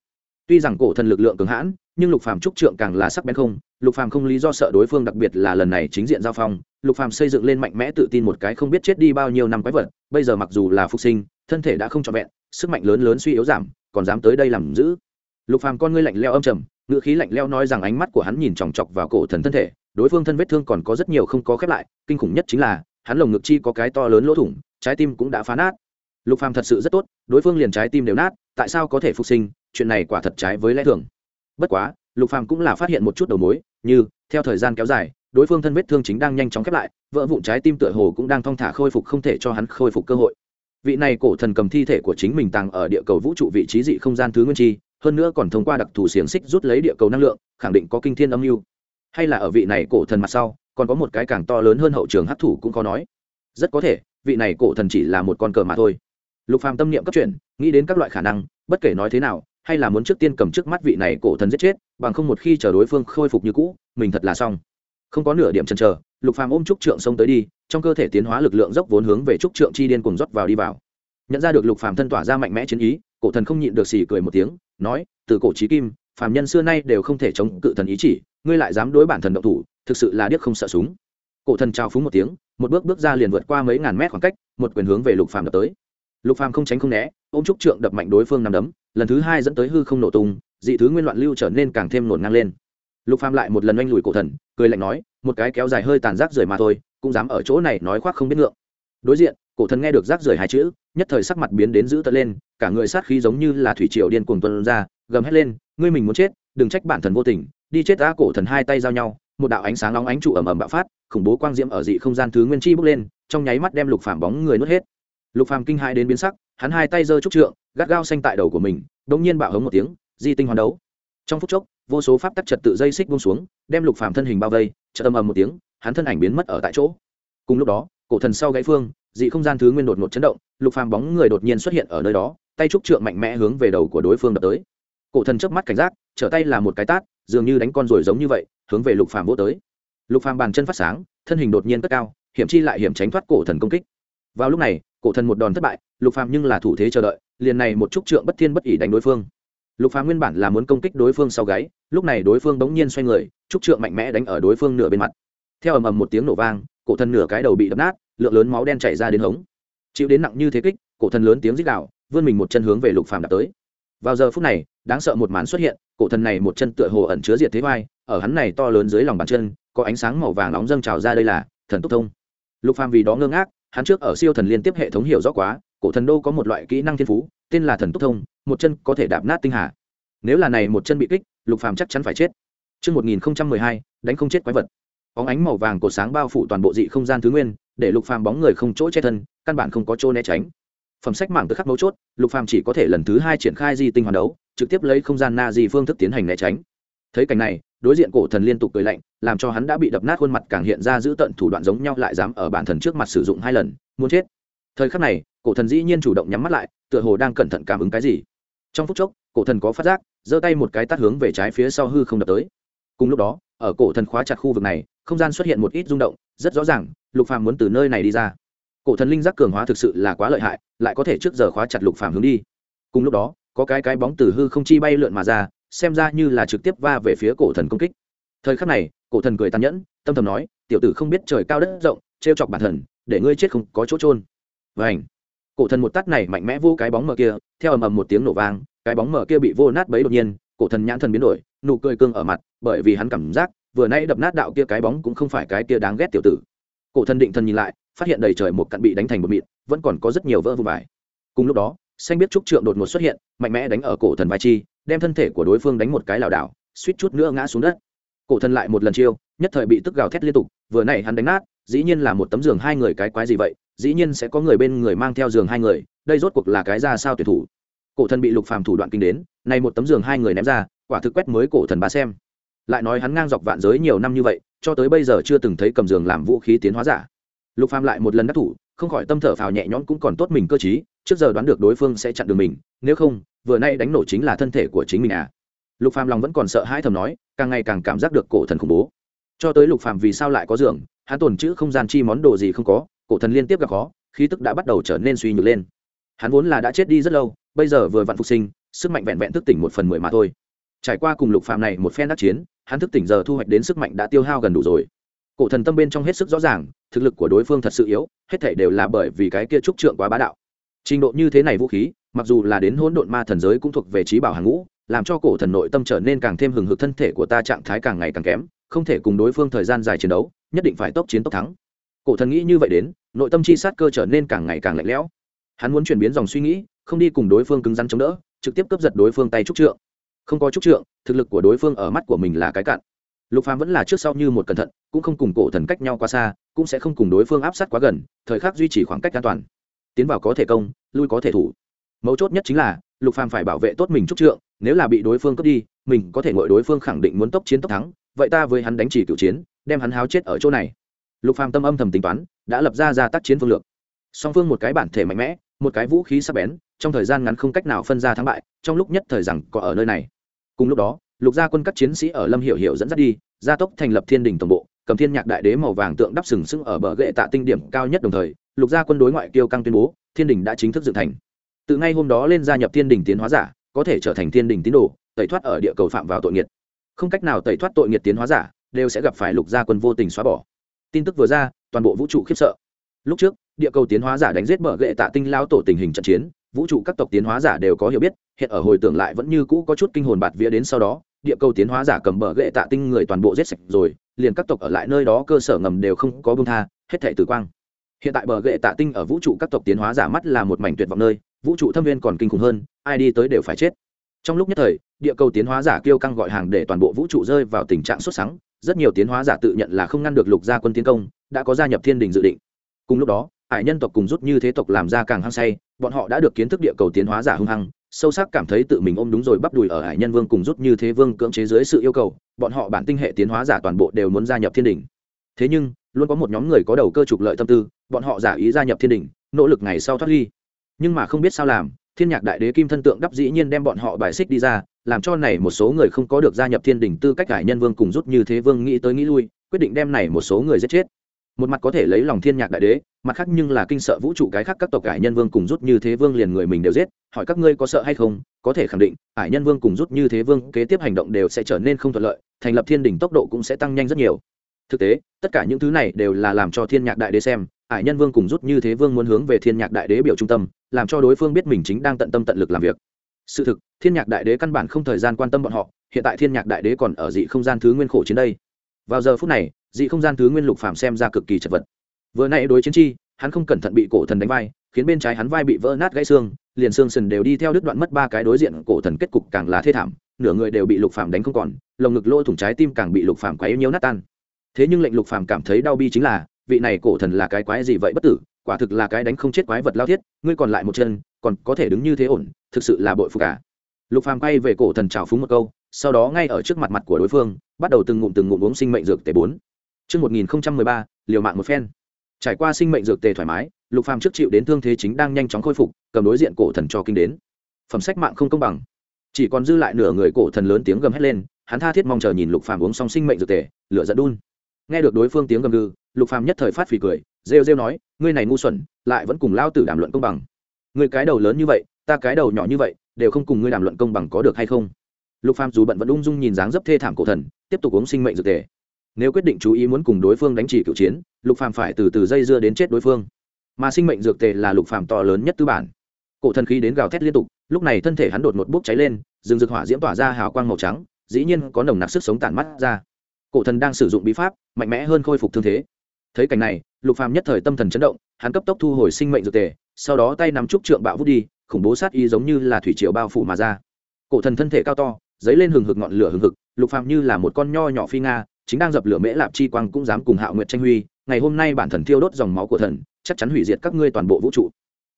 Speaker 1: tuy rằng cổ thần lực lượng cường hãn, nhưng lục phàm trúc trượng càng là sắc bén không. Lục phàm không lý do sợ đối phương, đặc biệt là lần này chính diện giao phong, lục phàm xây dựng lên mạnh mẽ tự tin một cái không biết chết đi bao nhiêu năm quái vật, bây giờ mặc dù là phục sinh, thân thể đã không trọn vẹn, sức mạnh lớn lớn suy yếu giảm, còn dám tới đây làm giữ lục phàm con ngươi lạnh leo âm trầm, ngữ khí lạnh leo nói rằng ánh mắt của hắn nhìn chòng chọc vào cổ thần thân thể, đối phương thân vết thương còn có rất nhiều không có khép lại, kinh khủng nhất chính là, hắn lồng ngực chi có cái to lớn lỗ thủng, trái tim cũng đã phá nát. Lục phàm thật sự rất tốt, đối phương liền trái tim đều nát, tại sao có thể phục sinh chuyện này quả thật trái với lẽ thường. Bất quá, lục phàm cũng là phát hiện một chút đầu mối, như, theo thời gian kéo dài, đối phương thân vết thương chính đang nhanh chóng khép lại, vỡ vụn trái tim tựa hồ cũng đang thong thả khôi phục không thể cho hắn khôi phục cơ hội. Vị này cổ thần cầm thi thể của chính mình tàng ở địa cầu vũ trụ vị trí dị không gian thứ nguyên chi, hơn nữa còn thông qua đặc thù xiềng xích rút lấy địa cầu năng lượng, khẳng định có kinh thiên âm mưu. Hay là ở vị này cổ thần mặt sau, còn có một cái càng to lớn hơn hậu trường hấp thủ cũng có nói. Rất có thể, vị này cổ thần chỉ là một con cờ mà thôi. Lục phàm tâm niệm cấp chuyển, nghĩ đến các loại khả năng, bất kể nói thế nào hay là muốn trước tiên cầm trước mắt vị này cổ thần giết chết, bằng không một khi chờ đối phương khôi phục như cũ, mình thật là xong. Không có nửa điểm chần chờ, lục phàm ôm trúc trượng xông tới đi, trong cơ thể tiến hóa lực lượng dốc vốn hướng về trúc trượng chi điên cùng rót vào đi vào. Nhận ra được lục phàm thân tỏa ra mạnh mẽ chiến ý, cổ thần không nhịn được xì cười một tiếng, nói, từ cổ chí kim, phàm nhân xưa nay đều không thể chống cự thần ý chỉ, ngươi lại dám đối bản thần động thủ, thực sự là điếc không sợ súng. Cổ thần trao phúng một tiếng, một bước bước ra liền vượt qua mấy ngàn mét khoảng cách, một quyền hướng về lục phàm đập tới. Lục phàm không tránh không né, ôm trúc trượng đập mạnh đối phương nằm đấm lần thứ hai dẫn tới hư không nổ tung, dị thứ nguyên loạn lưu trở nên càng thêm nổn ngang lên. Lục phàm lại một lần oanh lùi cổ thần, cười lạnh nói, một cái kéo dài hơi tàn rác rưởi mà thôi, cũng dám ở chỗ này nói khoác không biết ngượng. Đối diện, cổ thần nghe được rác rưởi hai chữ, nhất thời sắc mặt biến đến dữ tợn lên, cả người sát khí giống như là thủy triều điên cuồng tuôn ra, gầm hét lên, ngươi mình muốn chết, đừng trách bản thần vô tình, đi chết ta cổ thần hai tay giao nhau. Một đạo ánh sáng nóng ánh trụ ầm ầm bạo phát, khủng bố quang diễm ở dị không gian thứ nguyên chi bốc lên, trong nháy mắt đem lục phàm bóng người nuốt hết. Lục phàm kinh hãi đến biến sắc hắn hai tay giơ trúc trượng, gắt gao xanh tại đầu của mình đồng nhiên bạo hống một tiếng, di tinh hoàn đấu. Trong phút chốc, vô số pháp tắc trật tự dây xích buông xuống, đem lục phàm thân hình bao vây, chợt âm ầm một tiếng, hắn thân ảnh biến mất ở tại chỗ. Cùng lúc đó, cổ thần sau gãy phương, dị không gian thứ nguyên đột ngột chấn động, lục phàm bóng người đột nhiên xuất hiện ở nơi đó, tay trúc trượng mạnh mẽ hướng về đầu của đối phương đập tới. Cổ thần chớp mắt cảnh giác, trở tay là một cái tát, dường như đánh con rồi giống như vậy, hướng về lục phàm vỗ tới. Lục phàm bàn chân phát sáng, thân hình đột nhiên cất cao, hiểm chi lại hiểm tránh thoát cổ thần công kích. Vào lúc này cổ thần một đòn thất bại, lục phàm nhưng là thủ thế chờ đợi, liền này một chút trượng bất thiên bất ỉ đánh đối phương. Lục phàm nguyên bản là muốn công kích đối phương sau gáy, lúc này đối phương bỗng nhiên xoay người trúc trượng mạnh mẽ đánh ở đối phương nửa bên mặt. Theo ầm ầm một tiếng nổ vang, cổ thần nửa cái đầu bị đập nát, lượng lớn máu đen chảy ra đến hống. Chịu đến nặng như thế kích, cổ thần lớn tiếng rít đạo vươn mình một chân hướng về lục phàm đạp tới. Vào giờ phút này, đáng sợ một màn xuất hiện, cổ thần này một chân tựa hồ ẩn chứa diệt thế vai ở hắn này to lớn dưới lòng bàn chân, có ánh sáng màu vàng nóng dâng trào ra đây là thần túc thông. Lục phàm vì đó ngơ ngác hắn trước ở siêu thần liên tiếp hệ thống hiểu rõ quá cổ thần đô có một loại kỹ năng thiên phú tên là thần túc thông một chân có thể đạp nát tinh hà nếu là này một chân bị kích lục phàm chắc chắn phải chết Trước 1012, đánh không chết quái vật. Bóng ánh màu vàng cột sáng bao phủ toàn bộ dị không gian thứ nguyên, để lục phàm bóng người không chỗ che thân, căn bản không có chỗ né tránh. Phẩm sách mảng tức khắc mấu chốt, lục phàm chỉ có thể lần thứ hai triển khai di tinh hoàn đấu, trực tiếp lấy không gian na di phương thức tiến hành né tránh. Thấy cảnh này, đối diện cổ thần liên tục cười lạnh, làm cho hắn đã bị đập nát khuôn mặt càng hiện ra giữ tận thủ đoạn giống nhau lại dám ở bản thần trước mặt sử dụng hai lần, muốn chết. Thời khắc này, cổ thần dĩ nhiên chủ động nhắm mắt lại, tựa hồ đang cẩn thận cảm ứng cái gì. Trong phút chốc, cổ thần có phát giác, giơ tay một cái tát hướng về trái phía sau hư không đập tới cùng lúc đó ở cổ thần khóa chặt khu vực này không gian xuất hiện một ít rung động rất rõ ràng lục phàm muốn từ nơi này đi ra cổ thần linh giác cường hóa thực sự là quá lợi hại lại có thể trước giờ khóa chặt lục phàm hướng đi cùng lúc đó có cái cái bóng từ hư không chi bay lượn mà ra xem ra như là trực tiếp va về phía cổ thần công kích. Thời khắc này, cổ thần cười tàn nhẫn, tâm thầm nói, tiểu tử không biết trời cao đất rộng, trêu chọc bản thần, để ngươi chết không có chỗ trôn vảnh cổ thần một tát này mạnh mẽ vô cái bóng mờ kia, theo ầm ầm một tiếng nổ vang, cái bóng mờ kia bị vô nát bấy đột nhiên, cổ thần nhãn thần biến đổi, nụ cười cương ở mặt, bởi vì hắn cảm giác, vừa nay đập nát đạo kia cái bóng cũng không phải cái kia đáng ghét tiểu tử. Cổ thần định thần nhìn lại, phát hiện đầy trời một cặn bị đánh thành một mịn, vẫn còn có rất nhiều vỡ vụ vải. Cùng lúc đó, xanh biết trúc trượng đột ngột xuất hiện, mạnh mẽ đánh ở cổ thần vai chi đem thân thể của đối phương đánh một cái lảo đảo, suýt chút nữa ngã xuống đất. Cổ thần lại một lần chiêu, nhất thời bị tức gào thét liên tục, vừa nãy hắn đánh nát, dĩ nhiên là một tấm giường hai người cái quái gì vậy, dĩ nhiên sẽ có người bên người mang theo giường hai người, đây rốt cuộc là cái ra sao tuyệt thủ. Cổ thần bị lục phàm thủ đoạn kinh đến, này một tấm giường hai người ném ra, quả thực quét mới cổ thần bà xem. Lại nói hắn ngang dọc vạn giới nhiều năm như vậy, cho tới bây giờ chưa từng thấy cầm giường làm vũ khí tiến hóa giả lục phàm lại một lần đắc thủ, không khỏi tâm thở phào nhẹ nhõm cũng còn tốt mình cơ trí, trước giờ đoán được đối phương sẽ chặn đường mình, nếu không, vừa nay đánh nổ chính là thân thể của chính mình à. Lục phàm lòng vẫn còn sợ hãi thầm nói, càng ngày càng cảm giác được cổ thần khủng bố. Cho tới lục phàm vì sao lại có giường, hắn tồn chữ không gian chi món đồ gì không có, cổ thần liên tiếp gặp khó, khí tức đã bắt đầu trở nên suy nhược lên. Hắn vốn là đã chết đi rất lâu, bây giờ vừa vặn phục sinh, sức mạnh vẹn vẹn thức tỉnh một phần mười mà thôi. Trải qua cùng lục Phàm này một phen đắc chiến, hắn thức tỉnh giờ thu hoạch đến sức mạnh đã tiêu hao gần đủ rồi. Cổ thần tâm bên trong hết sức rõ ràng thực lực của đối phương thật sự yếu, hết thể đều là bởi vì cái kia trúc trượng quá bá đạo. Trình độ như thế này vũ khí, mặc dù là đến hỗn độn ma thần giới cũng thuộc về trí bảo hàng ngũ, làm cho cổ thần nội tâm trở nên càng thêm hừng hực thân thể của ta trạng thái càng ngày càng kém, không thể cùng đối phương thời gian dài chiến đấu, nhất định phải tốc chiến tốc thắng. Cổ thần nghĩ như vậy đến, nội tâm chi sát cơ trở nên càng ngày càng lạnh lẽo. Hắn muốn chuyển biến dòng suy nghĩ, không đi cùng đối phương cứng rắn chống đỡ, trực tiếp cướp giật đối phương tay trúc trượng. Không có trúc trượng, thực lực của đối phương ở mắt của mình là cái cạn. Lục phàm vẫn là trước sau như một cẩn thận, cũng không cùng cổ thần cách nhau quá xa cũng sẽ không cùng đối phương áp sát quá gần, thời khắc duy trì khoảng cách an toàn. Tiến vào có thể công, lui có thể thủ. Mấu chốt nhất chính là, lục phàm phải bảo vệ tốt mình trúc trượng, nếu là bị đối phương cướp đi, mình có thể ngồi đối phương khẳng định muốn tốc chiến tốc thắng, vậy ta với hắn đánh chỉ cựu chiến, đem hắn háo chết ở chỗ này. Lục phàm tâm âm thầm tính toán, đã lập ra ra tác chiến phương lược. Song phương một cái bản thể mạnh mẽ, một cái vũ khí sắc bén, trong thời gian ngắn không cách nào phân ra thắng bại, trong lúc nhất thời rằng có ở nơi này. Cùng lúc đó, lục gia quân các chiến sĩ ở lâm hiểu hiểu dẫn dắt đi, gia tốc thành lập thiên đình tổng bộ cầm thiên nhạc đại đế màu vàng tượng đắp sừng sững ở bờ gậy tạ tinh điểm cao nhất đồng thời, lục gia quân đối ngoại kiêu căng tuyên bố, thiên đình đã chính thức dựng thành. Từ ngay hôm đó lên gia nhập thiên đình tiến hóa giả, có thể trở thành thiên đình tín đồ, tẩy thoát ở địa cầu phạm vào tội nghiệt. Không cách nào tẩy thoát tội nghiệt tiến hóa giả, đều sẽ gặp phải lục gia quân vô tình xóa bỏ. Tin tức vừa ra, toàn bộ vũ trụ khiếp sợ. Lúc trước, địa cầu tiến hóa giả đánh giết bờ gậy tạ tinh lao tổ tình hình trận chiến vũ trụ các tộc tiến hóa giả đều có hiểu biết, hiện ở hồi tưởng lại vẫn như cũ có chút kinh hồn bạt vía đến sau đó, địa cầu tiến hóa giả cầm bờ gậy tạ tinh người toàn bộ giết sạch rồi, liền các tộc ở lại nơi đó cơ sở ngầm đều không có bông tha, hết thể tử quang. Hiện tại bờ gậy tạ tinh ở vũ trụ các tộc tiến hóa giả mắt là một mảnh tuyệt vọng nơi, vũ trụ thâm viên còn kinh khủng hơn, ai đi tới đều phải chết. Trong lúc nhất thời, địa cầu tiến hóa giả kêu căng gọi hàng để toàn bộ vũ trụ rơi vào tình trạng xuất sáng rất nhiều tiến hóa giả tự nhận là không ngăn được lục gia quân tiến công, đã có gia nhập thiên đình dự định. Cùng lúc đó, hải nhân tộc cùng rút như thế tộc làm ra càng hăng say bọn họ đã được kiến thức địa cầu tiến hóa giả hung hăng, sâu sắc cảm thấy tự mình ôm đúng rồi bắp đùi ở hải nhân vương cùng rút như thế vương cưỡng chế dưới sự yêu cầu, bọn họ bản tinh hệ tiến hóa giả toàn bộ đều muốn gia nhập thiên đình. Thế nhưng, luôn có một nhóm người có đầu cơ trục lợi tâm tư, bọn họ giả ý gia nhập thiên đình, nỗ lực ngày sau thoát ly. Nhưng mà không biết sao làm, thiên nhạc đại đế kim thân tượng đắp dĩ nhiên đem bọn họ bài xích đi ra, làm cho này một số người không có được gia nhập thiên đình tư cách hải nhân vương cùng rút như thế vương nghĩ tới nghĩ lui, quyết định đem này một số người giết chết một mặt có thể lấy lòng thiên nhạc đại đế, mặt khác nhưng là kinh sợ vũ trụ cái khác các tộc ải nhân vương cùng rút như thế vương liền người mình đều giết, hỏi các ngươi có sợ hay không, có thể khẳng định, ải nhân vương cùng rút như thế vương kế tiếp hành động đều sẽ trở nên không thuận lợi, thành lập thiên đình tốc độ cũng sẽ tăng nhanh rất nhiều. Thực tế, tất cả những thứ này đều là làm cho thiên nhạc đại đế xem, ải nhân vương cùng rút như thế vương muốn hướng về thiên nhạc đại đế biểu trung tâm, làm cho đối phương biết mình chính đang tận tâm tận lực làm việc. Sự thực, thiên nhạc đại đế căn bản không thời gian quan tâm bọn họ, hiện tại thiên nhạc đại đế còn ở dị không gian thứ nguyên khổ chiến đây. Vào giờ phút này dị không gian thứ nguyên lục phàm xem ra cực kỳ chật vật. Vừa nay đối chiến chi, hắn không cẩn thận bị cổ thần đánh vai, khiến bên trái hắn vai bị vỡ nát gãy xương, liền xương sần đều đi theo đứt đoạn mất ba cái đối diện, cổ thần kết cục càng là thê thảm, nửa người đều bị lục phàm đánh không còn, lồng ngực lỗ thủng trái tim càng bị lục phàm quấy nhiều nát tan. Thế nhưng lệnh lục phàm cảm thấy đau bi chính là, vị này cổ thần là cái quái gì vậy bất tử, quả thực là cái đánh không chết quái vật lao thiết, ngươi còn lại một chân, còn có thể đứng như thế ổn, thực sự là bội phục cả lục phàm quay về cổ thần chào phúng một câu, sau đó ngay ở trước mặt mặt của đối phương, bắt đầu từng ngụm từng ngụm uống sinh mệnh dược tế bốn. Trước 1013, liều mạng một phen. Trải qua sinh mệnh dược tề thoải mái, Lục Phàm trước chịu đến thương thế chính đang nhanh chóng khôi phục, cầm đối diện cổ thần cho kinh đến. Phẩm sách mạng không công bằng. Chỉ còn dư lại nửa người cổ thần lớn tiếng gầm hét lên, hắn tha thiết mong chờ nhìn Lục Phàm uống xong sinh mệnh dược tề, lửa giận đun. Nghe được đối phương tiếng gầm gừ, Lục Phàm nhất thời phát phì cười, rêu rêu nói, ngươi này ngu xuẩn, lại vẫn cùng lao tử đàm luận công bằng. Ngươi cái đầu lớn như vậy, ta cái đầu nhỏ như vậy, đều không cùng ngươi đàm luận công bằng có được hay không? Lục Phàm dù bận vẫn ung dung nhìn dáng dấp thê thảm cổ thần, tiếp tục uống sinh mệnh dược tề nếu quyết định chú ý muốn cùng đối phương đánh chỉ cựu chiến, lục phàm phải từ từ dây dưa đến chết đối phương. Mà sinh mệnh dược tề là lục phàm to lớn nhất tư bản. Cổ thần khí đến gào thét liên tục, lúc này thân thể hắn đột một bốc cháy lên, rừng rực hỏa diễm tỏa ra hào quang màu trắng, dĩ nhiên có nồng nặc sức sống tản mắt ra. Cổ thần đang sử dụng bí pháp, mạnh mẽ hơn khôi phục thương thế. Thấy cảnh này, lục phàm nhất thời tâm thần chấn động, hắn cấp tốc thu hồi sinh mệnh dược tề, sau đó tay nắm trúc trượng bạo vút đi, khủng bố sát y giống như là thủy triều bao phủ mà ra. Cổ thần thân thể cao to, dấy lên hừng hực ngọn lửa hừng hực, lục phàm như là một con nho nhỏ phi nga chính đang dập lửa mễ lạp chi quang cũng dám cùng hạo nguyệt tranh huy, ngày hôm nay bản thần thiêu đốt dòng máu của thần, chắc chắn hủy diệt các ngươi toàn bộ vũ trụ.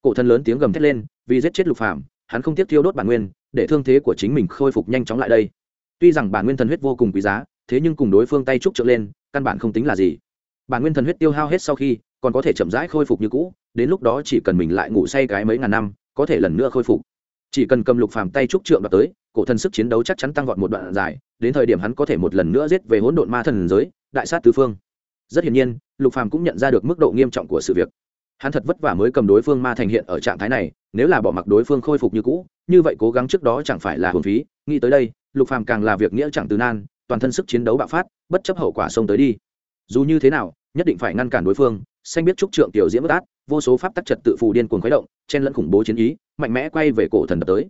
Speaker 1: Cổ thần lớn tiếng gầm thét lên, vì giết chết lục phàm, hắn không tiếc thiêu đốt bản nguyên, để thương thế của chính mình khôi phục nhanh chóng lại đây. Tuy rằng bản nguyên thần huyết vô cùng quý giá, thế nhưng cùng đối phương tay trúc trượng lên, căn bản không tính là gì. Bản nguyên thần huyết tiêu hao hết sau khi, còn có thể chậm rãi khôi phục như cũ, đến lúc đó chỉ cần mình lại ngủ say cái mấy ngàn năm, có thể lần nữa khôi phục. Chỉ cần cầm lục phàm tay trúc trượng đoạt tới cổ thần sức chiến đấu chắc chắn tăng vọt một đoạn dài, đến thời điểm hắn có thể một lần nữa giết về hỗn độn ma thần giới, đại sát tứ phương. Rất hiển nhiên, lục phàm cũng nhận ra được mức độ nghiêm trọng của sự việc. Hắn thật vất vả mới cầm đối phương ma thành hiện ở trạng thái này, nếu là bỏ mặc đối phương khôi phục như cũ, như vậy cố gắng trước đó chẳng phải là hồn phí. Nghĩ tới đây, lục phàm càng là việc nghĩa chẳng từ nan, toàn thân sức chiến đấu bạo phát, bất chấp hậu quả xông tới đi. Dù như thế nào, nhất định phải ngăn cản đối phương, xanh biết trúc trượng tiểu diễm bất át, vô số pháp tắc trật tự phù điên cuồng khuấy động, chen lẫn khủng bố chiến ý, mạnh mẽ quay về cổ thần đập tới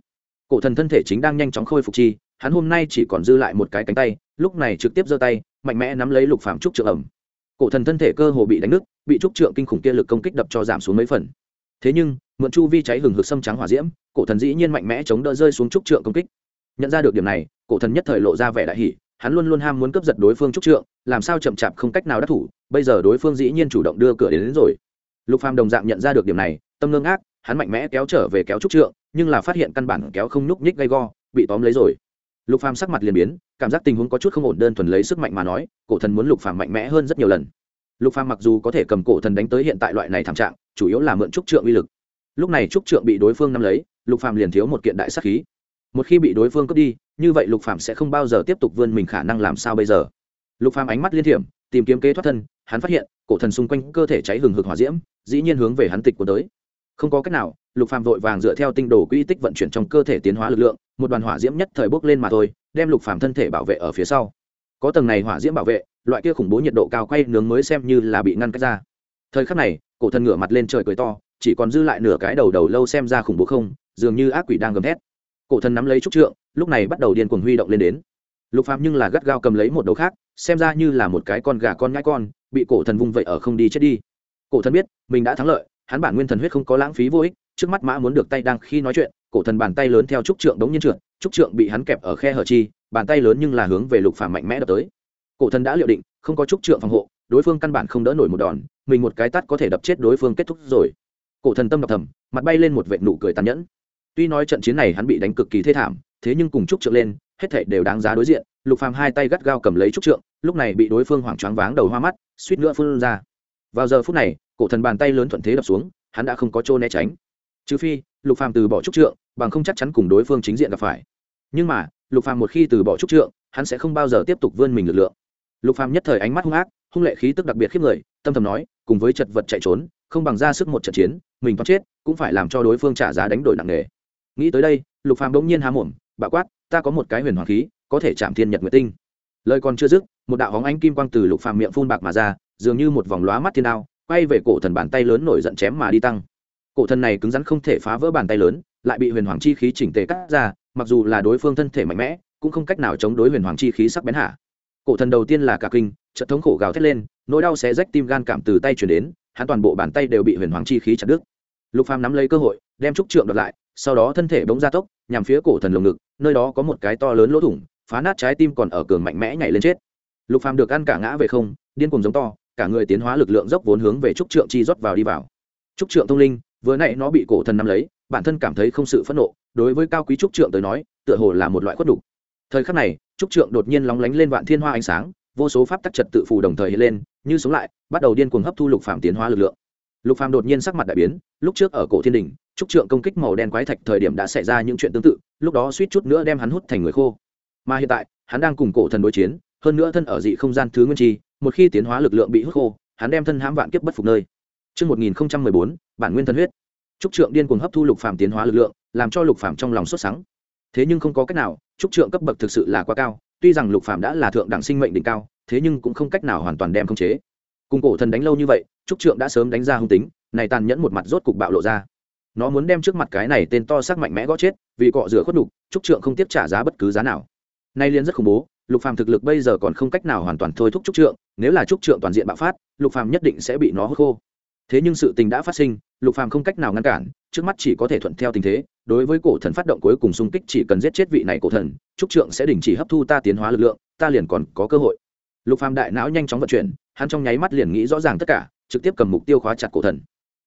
Speaker 1: cổ thần thân thể chính đang nhanh chóng khôi phục chi hắn hôm nay chỉ còn dư lại một cái cánh tay lúc này trực tiếp giơ tay mạnh mẽ nắm lấy lục phạm trúc trượng ẩm. Cổ thần thân thể cơ hồ bị đánh nứt bị trúc trượng kinh khủng kia lực công kích đập cho giảm xuống mấy phần. Thế nhưng mượn chu vi cháy hừng hực xâm trắng hỏa diễm cổ thần dĩ nhiên mạnh mẽ chống đỡ rơi xuống trúc trượng công kích. Nhận ra được điểm này cổ thần nhất thời lộ ra vẻ đại hỷ hắn luôn luôn ham muốn cướp giật đối phương trúc trượng làm sao chậm chạp không cách nào đắc thủ bây giờ đối phương dĩ nhiên chủ động đưa cửa đến, đến rồi. Lục phàm đồng dạng nhận ra được điểm này tâm ngưng ác hắn mạnh mẽ kéo trở về kéo trúc trượng nhưng là phát hiện căn bản kéo không nhúc nhích gay go, bị tóm lấy rồi. Lục phàm sắc mặt liền biến, cảm giác tình huống có chút không ổn, đơn thuần lấy sức mạnh mà nói, cổ thần muốn lục phàm mạnh mẽ hơn rất nhiều lần. Lục phàm mặc dù có thể cầm cổ thần đánh tới hiện tại loại này thảm trạng, chủ yếu là mượn trúc trượng uy lực. Lúc này trúc trượng bị đối phương nắm lấy, lục phàm liền thiếu một kiện đại sát khí. Một khi bị đối phương cướp đi, như vậy lục phàm sẽ không bao giờ tiếp tục vươn mình khả năng làm sao bây giờ. Lục phàm ánh mắt liên thiểm, tìm kiếm kế thoát thân, hắn phát hiện, cổ thần xung quanh cơ thể cháy hừng hực hỏa diễm, dĩ nhiên hướng về hắn tịch của tới không có cách nào, lục phàm vội vàng dựa theo tinh đồ quỹ tích vận chuyển trong cơ thể tiến hóa lực lượng, một đoàn hỏa diễm nhất thời bốc lên mà thôi, đem lục phàm thân thể bảo vệ ở phía sau. Có tầng này hỏa diễm bảo vệ, loại kia khủng bố nhiệt độ cao quay nướng mới xem như là bị ngăn cách ra. Thời khắc này, cổ thần ngửa mặt lên trời cười to, chỉ còn dư lại nửa cái đầu đầu lâu xem ra khủng bố không, dường như ác quỷ đang gầm thét. Cổ thần nắm lấy trúc trượng, lúc này bắt đầu điên cuồng huy động lên đến. Lục phàm nhưng là gắt gao cầm lấy một đầu khác, xem ra như là một cái con gà con ngãi con, bị cổ thần vung vậy ở không đi chết đi. Cổ thần biết, mình đã thắng lợi hắn bản nguyên thần huyết không có lãng phí vô ích, trước mắt mã muốn được tay đang khi nói chuyện, cổ thần bàn tay lớn theo trúc trượng đống nhiên trượt, trúc trượng bị hắn kẹp ở khe hở chi, bàn tay lớn nhưng là hướng về lục phàm mạnh mẽ đập tới. Cổ thần đã liệu định, không có trúc trượng phòng hộ, đối phương căn bản không đỡ nổi một đòn, mình một cái tát có thể đập chết đối phương kết thúc rồi. Cổ thần tâm đập thầm, mặt bay lên một vệt nụ cười tàn nhẫn. Tuy nói trận chiến này hắn bị đánh cực kỳ thê thảm, thế nhưng cùng trúc trượng lên, hết thảy đều đáng giá đối diện, lục phàm hai tay gắt gao cầm lấy trúc trượng, lúc này bị đối phương hoảng choáng váng đầu hoa mắt, suýt nữa phun ra vào giờ phút này, cổ thần bàn tay lớn thuận thế đập xuống, hắn đã không có chỗ né tránh. Trừ phi, lục phàm từ bỏ trúc trượng, bằng không chắc chắn cùng đối phương chính diện gặp phải. Nhưng mà, lục phàm một khi từ bỏ trúc trượng, hắn sẽ không bao giờ tiếp tục vươn mình lực lượng. Lục phàm nhất thời ánh mắt hung ác, hung lệ khí tức đặc biệt khiếp người, tâm thầm nói, cùng với chật vật chạy trốn, không bằng ra sức một trận chiến, mình thoát chết, cũng phải làm cho đối phương trả giá đánh đổi nặng nề. Nghĩ tới đây, lục phàm bỗng nhiên há mồm, bạo quát, ta có một cái huyền hoàng khí, có thể chạm thiên nhật nguyệt tinh. Lời còn chưa dứt, một đạo hóng ánh kim quang từ lục phàm miệng phun bạc mà ra dường như một vòng lóa mắt thiên đao, quay về cổ thần bàn tay lớn nổi giận chém mà đi tăng. Cổ thần này cứng rắn không thể phá vỡ bàn tay lớn, lại bị huyền hoàng chi khí chỉnh tề cắt ra, mặc dù là đối phương thân thể mạnh mẽ, cũng không cách nào chống đối huyền hoàng chi khí sắc bén hạ. Cổ thần đầu tiên là cả kinh trận thống khổ gào thét lên, nỗi đau xé rách tim gan cảm từ tay chuyển đến, hắn toàn bộ bàn tay đều bị huyền hoàng chi khí chặt đứt. Lục phàm nắm lấy cơ hội, đem trúc trượng đoạt lại, sau đó thân thể bỗng ra tốc, nhằm phía cổ thần lồng ngực, nơi đó có một cái to lớn lỗ thủng, phá nát trái tim còn ở cường mạnh mẽ nhảy lên chết. Lục phàm được ăn cả ngã về không, điên cuồng giống to cả người tiến hóa lực lượng dốc vốn hướng về trúc trượng chi rót vào đi vào. Trúc trượng thông linh, vừa nãy nó bị cổ thần nắm lấy, bản thân cảm thấy không sự phẫn nộ, đối với cao quý trúc trượng tới nói, tựa hồ là một loại khuất đục thời khắc này, trúc trượng đột nhiên lóng lánh lên vạn thiên hoa ánh sáng, vô số pháp tắc trật tự phù đồng thời hiện lên, như sống lại, bắt đầu điên cuồng hấp thu lục phàm tiến hóa lực lượng. Lục phàm đột nhiên sắc mặt đại biến, lúc trước ở cổ thiên đình trúc trượng công kích màu đen quái thạch thời điểm đã xảy ra những chuyện tương tự, lúc đó suýt chút nữa đem hắn hút thành người khô. Mà hiện tại, hắn đang cùng cổ thần đối chiến hơn nữa thân ở dị không gian thứ nguyên chi một khi tiến hóa lực lượng bị hút khô hắn đem thân hãm vạn kiếp bất phục nơi Trước 1014, bản nguyên thân huyết. Trúc Trượng điên cuồng hấp thu lục phàm tiến hóa lực lượng, làm cho lục phàm trong lòng sốt sắng. Thế nhưng không có cách nào, Trúc Trượng cấp bậc thực sự là quá cao, tuy rằng lục phàm đã là thượng đẳng sinh mệnh đỉnh cao, thế nhưng cũng không cách nào hoàn toàn đem khống chế. Cùng cổ thần đánh lâu như vậy, Trúc Trượng đã sớm đánh ra hung tính, này tàn nhẫn một mặt rốt cục bạo lộ ra. Nó muốn đem trước mặt cái này tên to xác mạnh mẽ gõ chết, vì cọ rửa khuất đục, Trúc Trượng không tiếp trả giá bất cứ giá nào. Nay liên rất khủng bố, lục phàm thực lực bây giờ còn không cách nào hoàn toàn thôi thúc trúc trượng, nếu là trúc trượng toàn diện bạo phát, lục phàm nhất định sẽ bị nó hút khô. Thế nhưng sự tình đã phát sinh, lục phàm không cách nào ngăn cản, trước mắt chỉ có thể thuận theo tình thế, đối với cổ thần phát động cuối cùng xung kích chỉ cần giết chết vị này cổ thần, trúc trượng sẽ đình chỉ hấp thu ta tiến hóa lực lượng, ta liền còn có cơ hội. Lục phàm đại não nhanh chóng vận chuyển, hắn trong nháy mắt liền nghĩ rõ ràng tất cả, trực tiếp cầm mục tiêu khóa chặt cổ thần.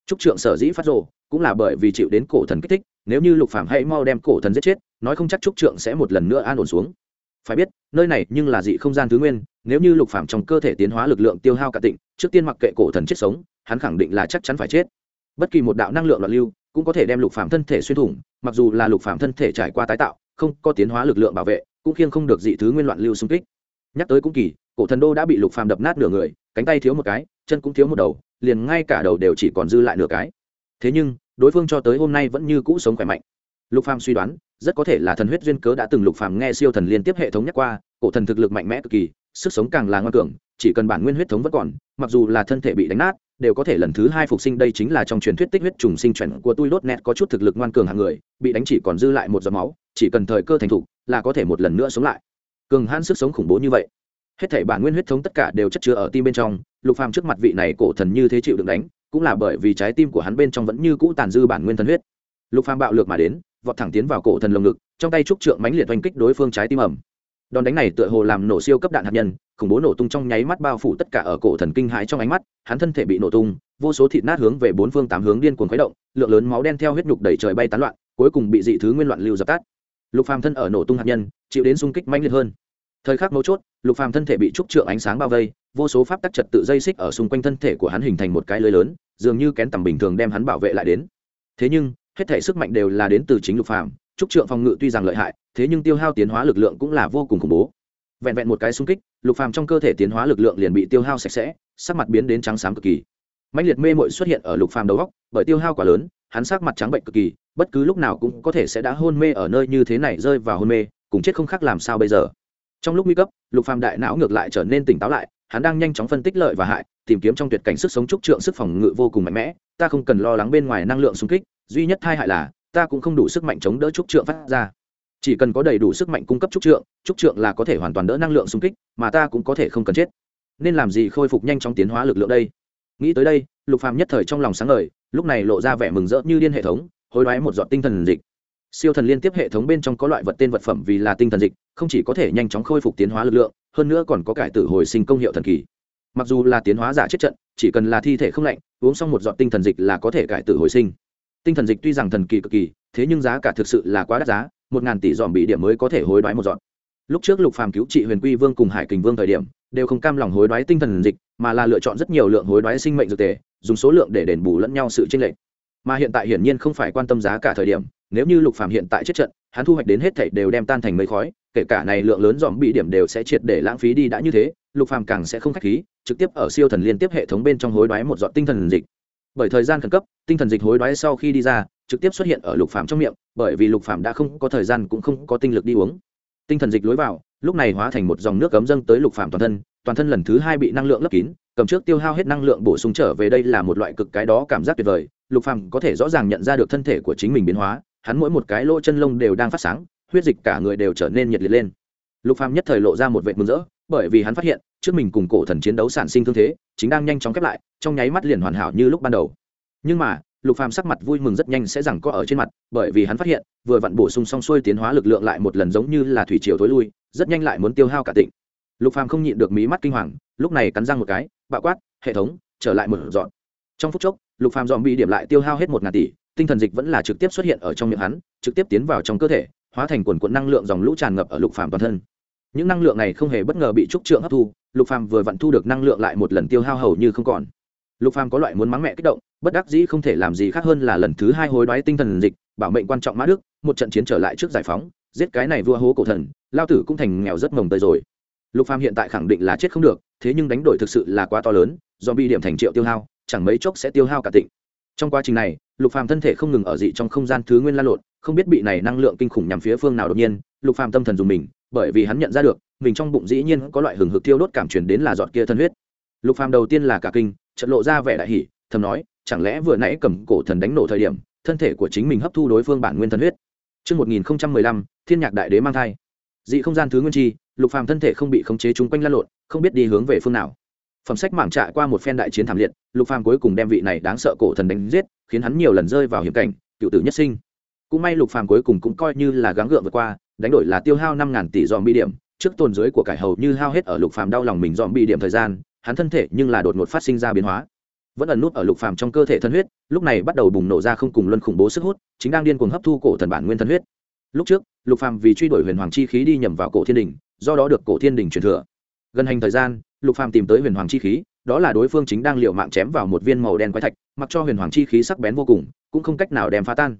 Speaker 1: Trúc trượng sở dĩ phát rồ, cũng là bởi vì chịu đến cổ thần kích thích, nếu như lục phàm hãy mau đem cổ thần giết chết, nói không chắc trúc trượng sẽ một lần nữa an ổn xuống phải biết, nơi này nhưng là dị không gian thứ nguyên, nếu như lục phạm trong cơ thể tiến hóa lực lượng tiêu hao cả tịnh, trước tiên mặc kệ cổ thần chết sống, hắn khẳng định là chắc chắn phải chết. Bất kỳ một đạo năng lượng loạn lưu cũng có thể đem lục phạm thân thể xuyên thủng, mặc dù là lục phạm thân thể trải qua tái tạo, không có tiến hóa lực lượng bảo vệ, cũng khiêng không được dị thứ nguyên loạn lưu xung kích. Nhắc tới cũng kỳ, cổ thần đô đã bị lục phạm đập nát nửa người, cánh tay thiếu một cái, chân cũng thiếu một đầu, liền ngay cả đầu đều chỉ còn dư lại nửa cái. Thế nhưng, đối phương cho tới hôm nay vẫn như cũ sống khỏe mạnh. Lục phạm suy đoán rất có thể là thần huyết duyên cớ đã từng lục phàm nghe siêu thần liên tiếp hệ thống nhắc qua, cổ thần thực lực mạnh mẽ cực kỳ, sức sống càng là ngoan cường, chỉ cần bản nguyên huyết thống vẫn còn, mặc dù là thân thể bị đánh nát, đều có thể lần thứ hai phục sinh, đây chính là trong truyền thuyết tích huyết trùng sinh chuẩn của tôi đốt nét có chút thực lực ngoan cường hàng người, bị đánh chỉ còn dư lại một giọt máu, chỉ cần thời cơ thành thục là có thể một lần nữa sống lại. Cường hãn sức sống khủng bố như vậy, hết thể bản nguyên huyết thống tất cả đều chất chứa ở tim bên trong, lục phàm trước mặt vị này cổ thần như thế chịu đựng đánh, cũng là bởi vì trái tim của hắn bên trong vẫn như cũ tàn dư bản nguyên thần huyết. Lục phàm bạo lược mà đến vọt thẳng tiến vào cổ thần lồng ngực, trong tay trúc trượng mãnh liệt oanh kích đối phương trái tim ẩm đòn đánh này tựa hồ làm nổ siêu cấp đạn hạt nhân, khủng bố nổ tung trong nháy mắt bao phủ tất cả ở cổ thần kinh hãi trong ánh mắt, hắn thân thể bị nổ tung, vô số thịt nát hướng về bốn phương tám hướng điên cuồng khuấy động, lượng lớn máu đen theo huyết nhục đẩy trời bay tán loạn, cuối cùng bị dị thứ nguyên loạn lưu dập tắt. Lục phàm thân ở nổ tung hạt nhân, chịu đến xung kích mãnh liệt hơn. Thời khắc mấu chốt, lục phàm thân thể bị trúc trượng ánh sáng bao vây, vô số pháp tắc trật tự dây xích ở xung quanh thân thể của hắn hình thành một cái lưới lớn, dường như kén tầm bình thường đem hắn bảo vệ lại đến. Thế nhưng hết thể sức mạnh đều là đến từ chính lục phàm, trúc trượng phòng ngự tuy rằng lợi hại, thế nhưng tiêu hao tiến hóa lực lượng cũng là vô cùng khủng bố. Vẹn vẹn một cái xung kích, lục phàm trong cơ thể tiến hóa lực lượng liền bị tiêu hao sạch sẽ, sắc mặt biến đến trắng xám cực kỳ. Mạnh liệt mê mội xuất hiện ở lục phàm đầu góc, bởi tiêu hao quá lớn, hắn sắc mặt trắng bệnh cực kỳ, bất cứ lúc nào cũng có thể sẽ đã hôn mê ở nơi như thế này rơi vào hôn mê, cùng chết không khác làm sao bây giờ. Trong lúc nguy cấp, lục phàm đại não ngược lại trở nên tỉnh táo lại, hắn đang nhanh chóng phân tích lợi và hại, tìm kiếm trong tuyệt cảnh sức sống trúc trượng sức phòng ngự vô cùng mạnh mẽ, ta không cần lo lắng bên ngoài năng lượng xung kích duy nhất hai hại là, ta cũng không đủ sức mạnh chống đỡ trúc trượng phát ra. Chỉ cần có đầy đủ sức mạnh cung cấp trúc trượng trúc trượng là có thể hoàn toàn đỡ năng lượng xung kích, mà ta cũng có thể không cần chết. Nên làm gì khôi phục nhanh trong tiến hóa lực lượng đây? Nghĩ tới đây, lục phàm nhất thời trong lòng sáng ngời, lúc này lộ ra vẻ mừng rỡ như điên hệ thống, hối đoái một giọt tinh thần dịch. Siêu thần liên tiếp hệ thống bên trong có loại vật tên vật phẩm vì là tinh thần dịch, không chỉ có thể nhanh chóng khôi phục tiến hóa lực lượng, hơn nữa còn có cải tử hồi sinh công hiệu thần kỳ. Mặc dù là tiến hóa giả chết trận, chỉ cần là thi thể không lạnh, uống xong một giọt tinh thần dịch là có thể cải tử hồi sinh tinh thần dịch tuy rằng thần kỳ cực kỳ, thế nhưng giá cả thực sự là quá đắt giá, một ngàn tỷ dòm bị điểm mới có thể hối đoái một dọn. Lúc trước lục phàm cứu trị huyền quy vương cùng hải kình vương thời điểm, đều không cam lòng hối đoái tinh thần dịch, mà là lựa chọn rất nhiều lượng hối đoái sinh mệnh dược tề, dùng số lượng để đền bù lẫn nhau sự chênh lệch. Mà hiện tại hiển nhiên không phải quan tâm giá cả thời điểm, nếu như lục phàm hiện tại chết trận, hắn thu hoạch đến hết thảy đều đem tan thành mây khói, kể cả này lượng lớn dòm bị điểm đều sẽ triệt để lãng phí đi đã như thế, lục phàm càng sẽ không khách khí, trực tiếp ở siêu thần liên tiếp hệ thống bên trong hối đoái một dọn tinh thần dịch bởi thời gian khẩn cấp, tinh thần dịch hối đoái sau khi đi ra, trực tiếp xuất hiện ở lục phàm trong miệng, bởi vì lục phàm đã không có thời gian cũng không có tinh lực đi uống. Tinh thần dịch lối vào, lúc này hóa thành một dòng nước cấm dâng tới lục phàm toàn thân toàn thân lần thứ hai bị năng lượng lấp kín, cầm trước tiêu hao hết năng lượng bổ sung trở về đây là một loại cực cái đó cảm giác tuyệt vời, lục phàm có thể rõ ràng nhận ra được thân thể của chính mình biến hóa, hắn mỗi một cái lỗ chân lông đều đang phát sáng, huyết dịch cả người đều trở nên nhiệt liệt lên. Lục phàm nhất thời lộ ra một vệt mừng rỡ bởi vì hắn phát hiện, trước mình cùng cổ thần chiến đấu sản sinh thương thế, chính đang nhanh chóng khép lại, trong nháy mắt liền hoàn hảo như lúc ban đầu. Nhưng mà, lục phàm sắc mặt vui mừng rất nhanh sẽ rằng có ở trên mặt, bởi vì hắn phát hiện, vừa vặn bổ sung xong xuôi tiến hóa lực lượng lại một lần giống như là thủy triều thối lui, rất nhanh lại muốn tiêu hao cả tịnh. Lục phàm không nhịn được mí mắt kinh hoàng, lúc này cắn răng một cái, bạo quát, hệ thống, trở lại một dọn. Trong phút chốc, lục phàm dòm bị điểm lại tiêu hao hết một ngàn tỷ, tinh thần dịch vẫn là trực tiếp xuất hiện ở trong miệng hắn, trực tiếp tiến vào trong cơ thể, hóa thành quần quận năng lượng dòng lũ tràn ngập ở lục phàm toàn thân những năng lượng này không hề bất ngờ bị trúc trượng hấp thu, lục phàm vừa vặn thu được năng lượng lại một lần tiêu hao hầu như không còn. Lục phàm có loại muốn mắng mẹ kích động, bất đắc dĩ không thể làm gì khác hơn là lần thứ hai hối đoái tinh thần dịch, bảo mệnh quan trọng mã đức, một trận chiến trở lại trước giải phóng, giết cái này vua hố cổ thần, lao tử cũng thành nghèo rất mồng tơi rồi. Lục phàm hiện tại khẳng định là chết không được, thế nhưng đánh đổi thực sự là quá to lớn do bị điểm thành triệu tiêu hao, chẳng mấy chốc sẽ tiêu hao cả tịnh. Trong quá trình này lục phàm thân thể không ngừng ở dị trong không gian thứ nguyên lan lộn không biết bị này năng lượng kinh khủng nhằm phía phương nào đột nhiên lục phàm tâm thần dùng mình bởi vì hắn nhận ra được mình trong bụng dĩ nhiên có loại hừng hực tiêu đốt cảm truyền đến là giọt kia thân huyết lục phàm đầu tiên là cả kinh trận lộ ra vẻ đại hỉ thầm nói chẳng lẽ vừa nãy cầm cổ thần đánh nổ thời điểm thân thể của chính mình hấp thu đối phương bản nguyên thần huyết Trước 1015, thiên nhạc đại đế mang thai. Dị không gian thứ nguyên chi, lục phàm thân thể không bị khống chế chúng quanh lan lộn, không biết đi hướng về phương nào. Phẩm sách mảng trại qua một phen đại chiến thảm liệt, lục phàm cuối cùng đem vị này đáng sợ cổ thần đánh giết, khiến hắn nhiều lần rơi vào hiểm cảnh, cựu tử nhất sinh. Cũng may lục phàm cuối cùng cũng coi như là gắng gượng vượt qua, đánh đổi là tiêu hao năm ngàn tỷ dòm bi điểm, trước tồn dưới của cải hầu như hao hết ở lục phàm đau lòng mình dòm bi điểm thời gian, hắn thân thể nhưng là đột ngột phát sinh ra biến hóa. Vẫn ẩn nút ở lục phàm trong cơ thể thân huyết lúc này bắt đầu bùng nổ ra không cùng luân khủng bố sức hút chính đang điên cuồng hấp thu cổ thần bản nguyên thân huyết. Lúc trước lục phàm vì truy đuổi huyền hoàng chi khí đi nhầm vào cổ thiên đình do đó được cổ thiên đình truyền thừa. Gần hành thời gian lục phàm tìm tới huyền hoàng chi khí đó là đối phương chính đang liều mạng chém vào một viên màu đen quái thạch, mặc cho huyền hoàng chi khí sắc bén vô cùng, cũng không cách nào đem phá tan.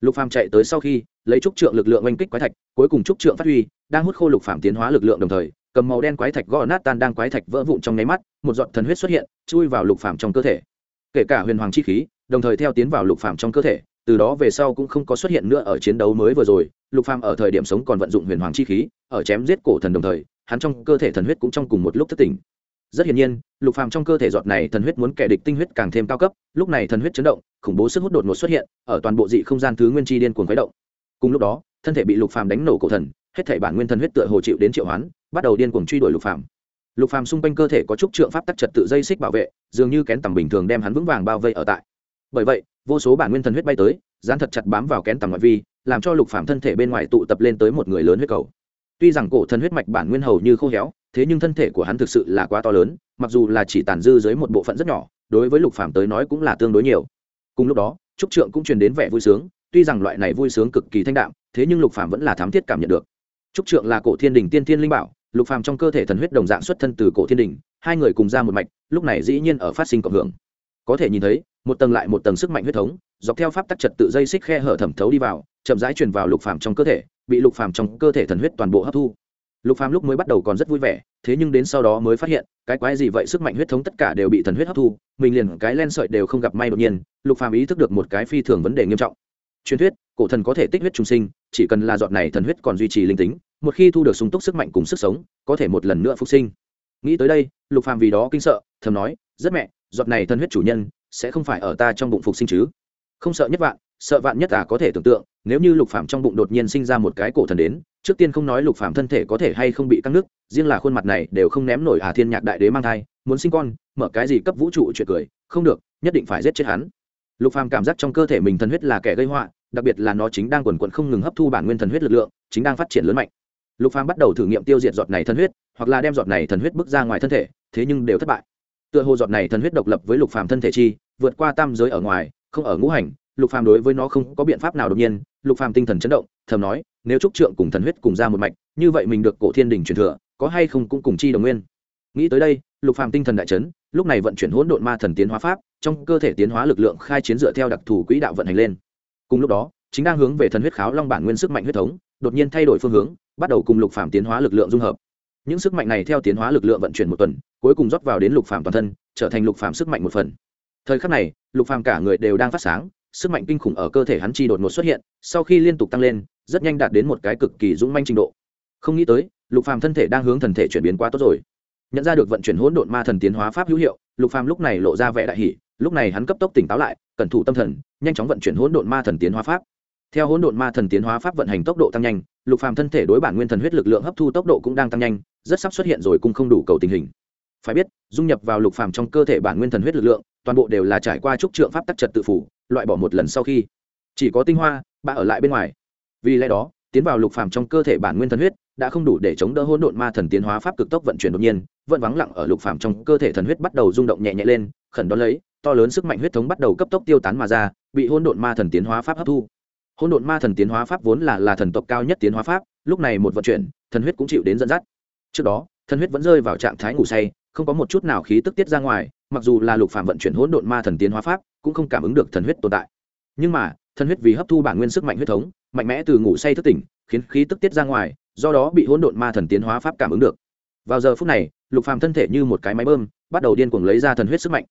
Speaker 1: Lục phàm chạy tới sau khi, lấy trúc trượng lực lượng oanh kích quái thạch, cuối cùng trúc trượng phát huy, đang hút khô lục phàm tiến hóa lực lượng đồng thời, cầm màu đen quái thạch gõ nát tan đang quái thạch vỡ vụn trong nháy mắt, một giọt thần huyết xuất hiện, chui vào lục phàm trong cơ thể. Kể cả huyền hoàng chi khí, đồng thời theo tiến vào lục phàm trong cơ thể, từ đó về sau cũng không có xuất hiện nữa ở chiến đấu mới vừa rồi, lục phàm ở thời điểm sống còn vận dụng huyền hoàng chi khí, ở chém giết cổ thần đồng thời, hắn trong cơ thể thần huyết cũng trong cùng một lúc thất tỉnh rất hiển nhiên, lục phàm trong cơ thể giọt này thần huyết muốn kẻ địch tinh huyết càng thêm cao cấp, lúc này thần huyết chấn động, khủng bố sức hút đột ngột xuất hiện, ở toàn bộ dị không gian thứ nguyên chi điên cuồng khuấy động. Cùng lúc đó, thân thể bị lục phàm đánh nổ cổ thần, hết thể bản nguyên thần huyết tựa hồ chịu đến triệu hoán, bắt đầu điên cuồng truy đuổi lục phàm. Lục phàm xung quanh cơ thể có trúc trượng pháp tắc trật tự dây xích bảo vệ, dường như kén tầm bình thường đem hắn vững vàng bao vây ở tại. Bởi vậy, vô số bản nguyên thần huyết bay tới, dán thật chặt bám vào kén tầm ngoại vi, làm cho lục phàm thân thể bên ngoài tụ tập lên tới một người lớn huyết cầu. Tuy rằng cổ thần huyết mạch bản nguyên hầu như khô héo thế nhưng thân thể của hắn thực sự là quá to lớn, mặc dù là chỉ tàn dư dưới một bộ phận rất nhỏ, đối với lục phàm tới nói cũng là tương đối nhiều. Cùng lúc đó, trúc trượng cũng truyền đến vẻ vui sướng, tuy rằng loại này vui sướng cực kỳ thanh đạm, thế nhưng lục phàm vẫn là thám thiết cảm nhận được. Trúc trượng là cổ thiên đình tiên thiên linh bảo, lục phàm trong cơ thể thần huyết đồng dạng xuất thân từ cổ thiên đình, hai người cùng ra một mạch, lúc này dĩ nhiên ở phát sinh cộng hưởng. Có thể nhìn thấy, một tầng lại một tầng sức mạnh huyết thống, dọc theo pháp tắc trật tự dây xích khe hở thẩm thấu đi vào, chậm rãi truyền vào lục phàm trong cơ thể, bị lục phàm trong cơ thể thần huyết toàn bộ hấp thu lục phàm lúc mới bắt đầu còn rất vui vẻ, thế nhưng đến sau đó mới phát hiện, cái quái gì vậy, sức mạnh huyết thống tất cả đều bị thần huyết hấp thu, mình liền cái len sợi đều không gặp may đột nhiên, lục phàm ý thức được một cái phi thường vấn đề nghiêm trọng. Truyền thuyết, cổ thần có thể tích huyết trùng sinh, chỉ cần là giọt này thần huyết còn duy trì linh tính, một khi thu được sung túc sức mạnh cùng sức sống, có thể một lần nữa phục sinh. Nghĩ tới đây, lục phàm vì đó kinh sợ, thầm nói, rất mẹ, giọt này thần huyết chủ nhân sẽ không phải ở ta trong bụng phục sinh chứ? Không sợ nhất vạn, sợ vạn nhất à có thể tưởng tượng, nếu như lục phàm trong bụng đột nhiên sinh ra một cái cổ thần đến, trước tiên không nói lục phàm thân thể có thể hay không bị căng nước, riêng là khuôn mặt này đều không ném nổi à thiên nhạc đại đế mang thai, muốn sinh con, mở cái gì cấp vũ trụ chuyện cười, không được, nhất định phải giết chết hắn. Lục phàm cảm giác trong cơ thể mình thần huyết là kẻ gây họa, đặc biệt là nó chính đang quần quận không ngừng hấp thu bản nguyên thần huyết lực lượng, chính đang phát triển lớn mạnh. Lục phàm bắt đầu thử nghiệm tiêu diệt giọt này thần huyết, hoặc là đem giọt này thần huyết bước ra ngoài thân thể, thế nhưng đều thất bại. Tựa hồ giọt này thần huyết độc lập với lục phàm thân thể chi, vượt qua tam giới ở ngoài không ở ngũ hành, lục phàm đối với nó không có biện pháp nào đột nhiên, lục phàm tinh thần chấn động, thầm nói, nếu trúc trượng cùng thần huyết cùng ra một mạch, như vậy mình được cổ thiên đình truyền thừa, có hay không cũng cùng chi đồng nguyên. Nghĩ tới đây, lục phàm tinh thần đại chấn, lúc này vận chuyển hỗn độn ma thần tiến hóa pháp, trong cơ thể tiến hóa lực lượng khai chiến dựa theo đặc thù quỹ đạo vận hành lên. Cùng lúc đó, chính đang hướng về thần huyết kháo long bản nguyên sức mạnh huyết thống, đột nhiên thay đổi phương hướng, bắt đầu cùng lục phàm tiến hóa lực lượng dung hợp. Những sức mạnh này theo tiến hóa lực lượng vận chuyển một tuần, cuối cùng rót vào đến lục phàm toàn thân, trở thành lục phàm sức mạnh một phần thời khắc này, lục phàm cả người đều đang phát sáng, sức mạnh kinh khủng ở cơ thể hắn chi đột ngột xuất hiện, sau khi liên tục tăng lên, rất nhanh đạt đến một cái cực kỳ dũng manh trình độ. Không nghĩ tới, lục phàm thân thể đang hướng thần thể chuyển biến quá tốt rồi. Nhận ra được vận chuyển hỗn độn ma thần tiến hóa pháp hữu hiệu, lục phàm lúc này lộ ra vẻ đại hỷ lúc này hắn cấp tốc tỉnh táo lại, cẩn thủ tâm thần, nhanh chóng vận chuyển hỗn độn ma thần tiến hóa pháp. Theo hỗn độn ma thần tiến hóa pháp vận hành tốc độ tăng nhanh, lục phàm thân thể đối bản nguyên thần huyết lực lượng hấp thu tốc độ cũng đang tăng nhanh, rất sắp xuất hiện rồi cũng không đủ cầu tình hình. Phải biết, dung nhập vào lục phàm trong cơ thể bản nguyên thần huyết lực lượng toàn bộ đều là trải qua trúc trượng pháp tắc trật tự phủ, loại bỏ một lần sau khi, chỉ có tinh hoa, bạ ở lại bên ngoài. Vì lẽ đó, tiến vào lục phàm trong cơ thể bản nguyên thần huyết đã không đủ để chống đỡ hỗn độn ma thần tiến hóa pháp cực tốc vận chuyển đột nhiên, vẫn vắng lặng ở lục phàm trong cơ thể thần huyết bắt đầu rung động nhẹ nhẹ lên, khẩn đón lấy, to lớn sức mạnh huyết thống bắt đầu cấp tốc tiêu tán mà ra, bị hỗn độn ma thần tiến hóa pháp hấp thu. Hỗn độn ma thần tiến hóa pháp vốn là là thần tộc cao nhất tiến hóa pháp, lúc này một vận chuyển, thần huyết cũng chịu đến dẫn dắt. Trước đó, thần huyết vẫn rơi vào trạng thái ngủ say, không có một chút nào khí tức tiết ra ngoài mặc dù là lục phàm vận chuyển hỗn độn ma thần tiến hóa pháp, cũng không cảm ứng được thần huyết tồn tại. Nhưng mà, thần huyết vì hấp thu bản nguyên sức mạnh huyết thống, mạnh mẽ từ ngủ say thức tỉnh, khiến khí tức tiết ra ngoài, do đó bị hỗn độn ma thần tiến hóa pháp cảm ứng được. Vào giờ phút này, lục phàm thân thể như một cái máy bơm, bắt đầu điên cuồng lấy ra thần huyết sức mạnh.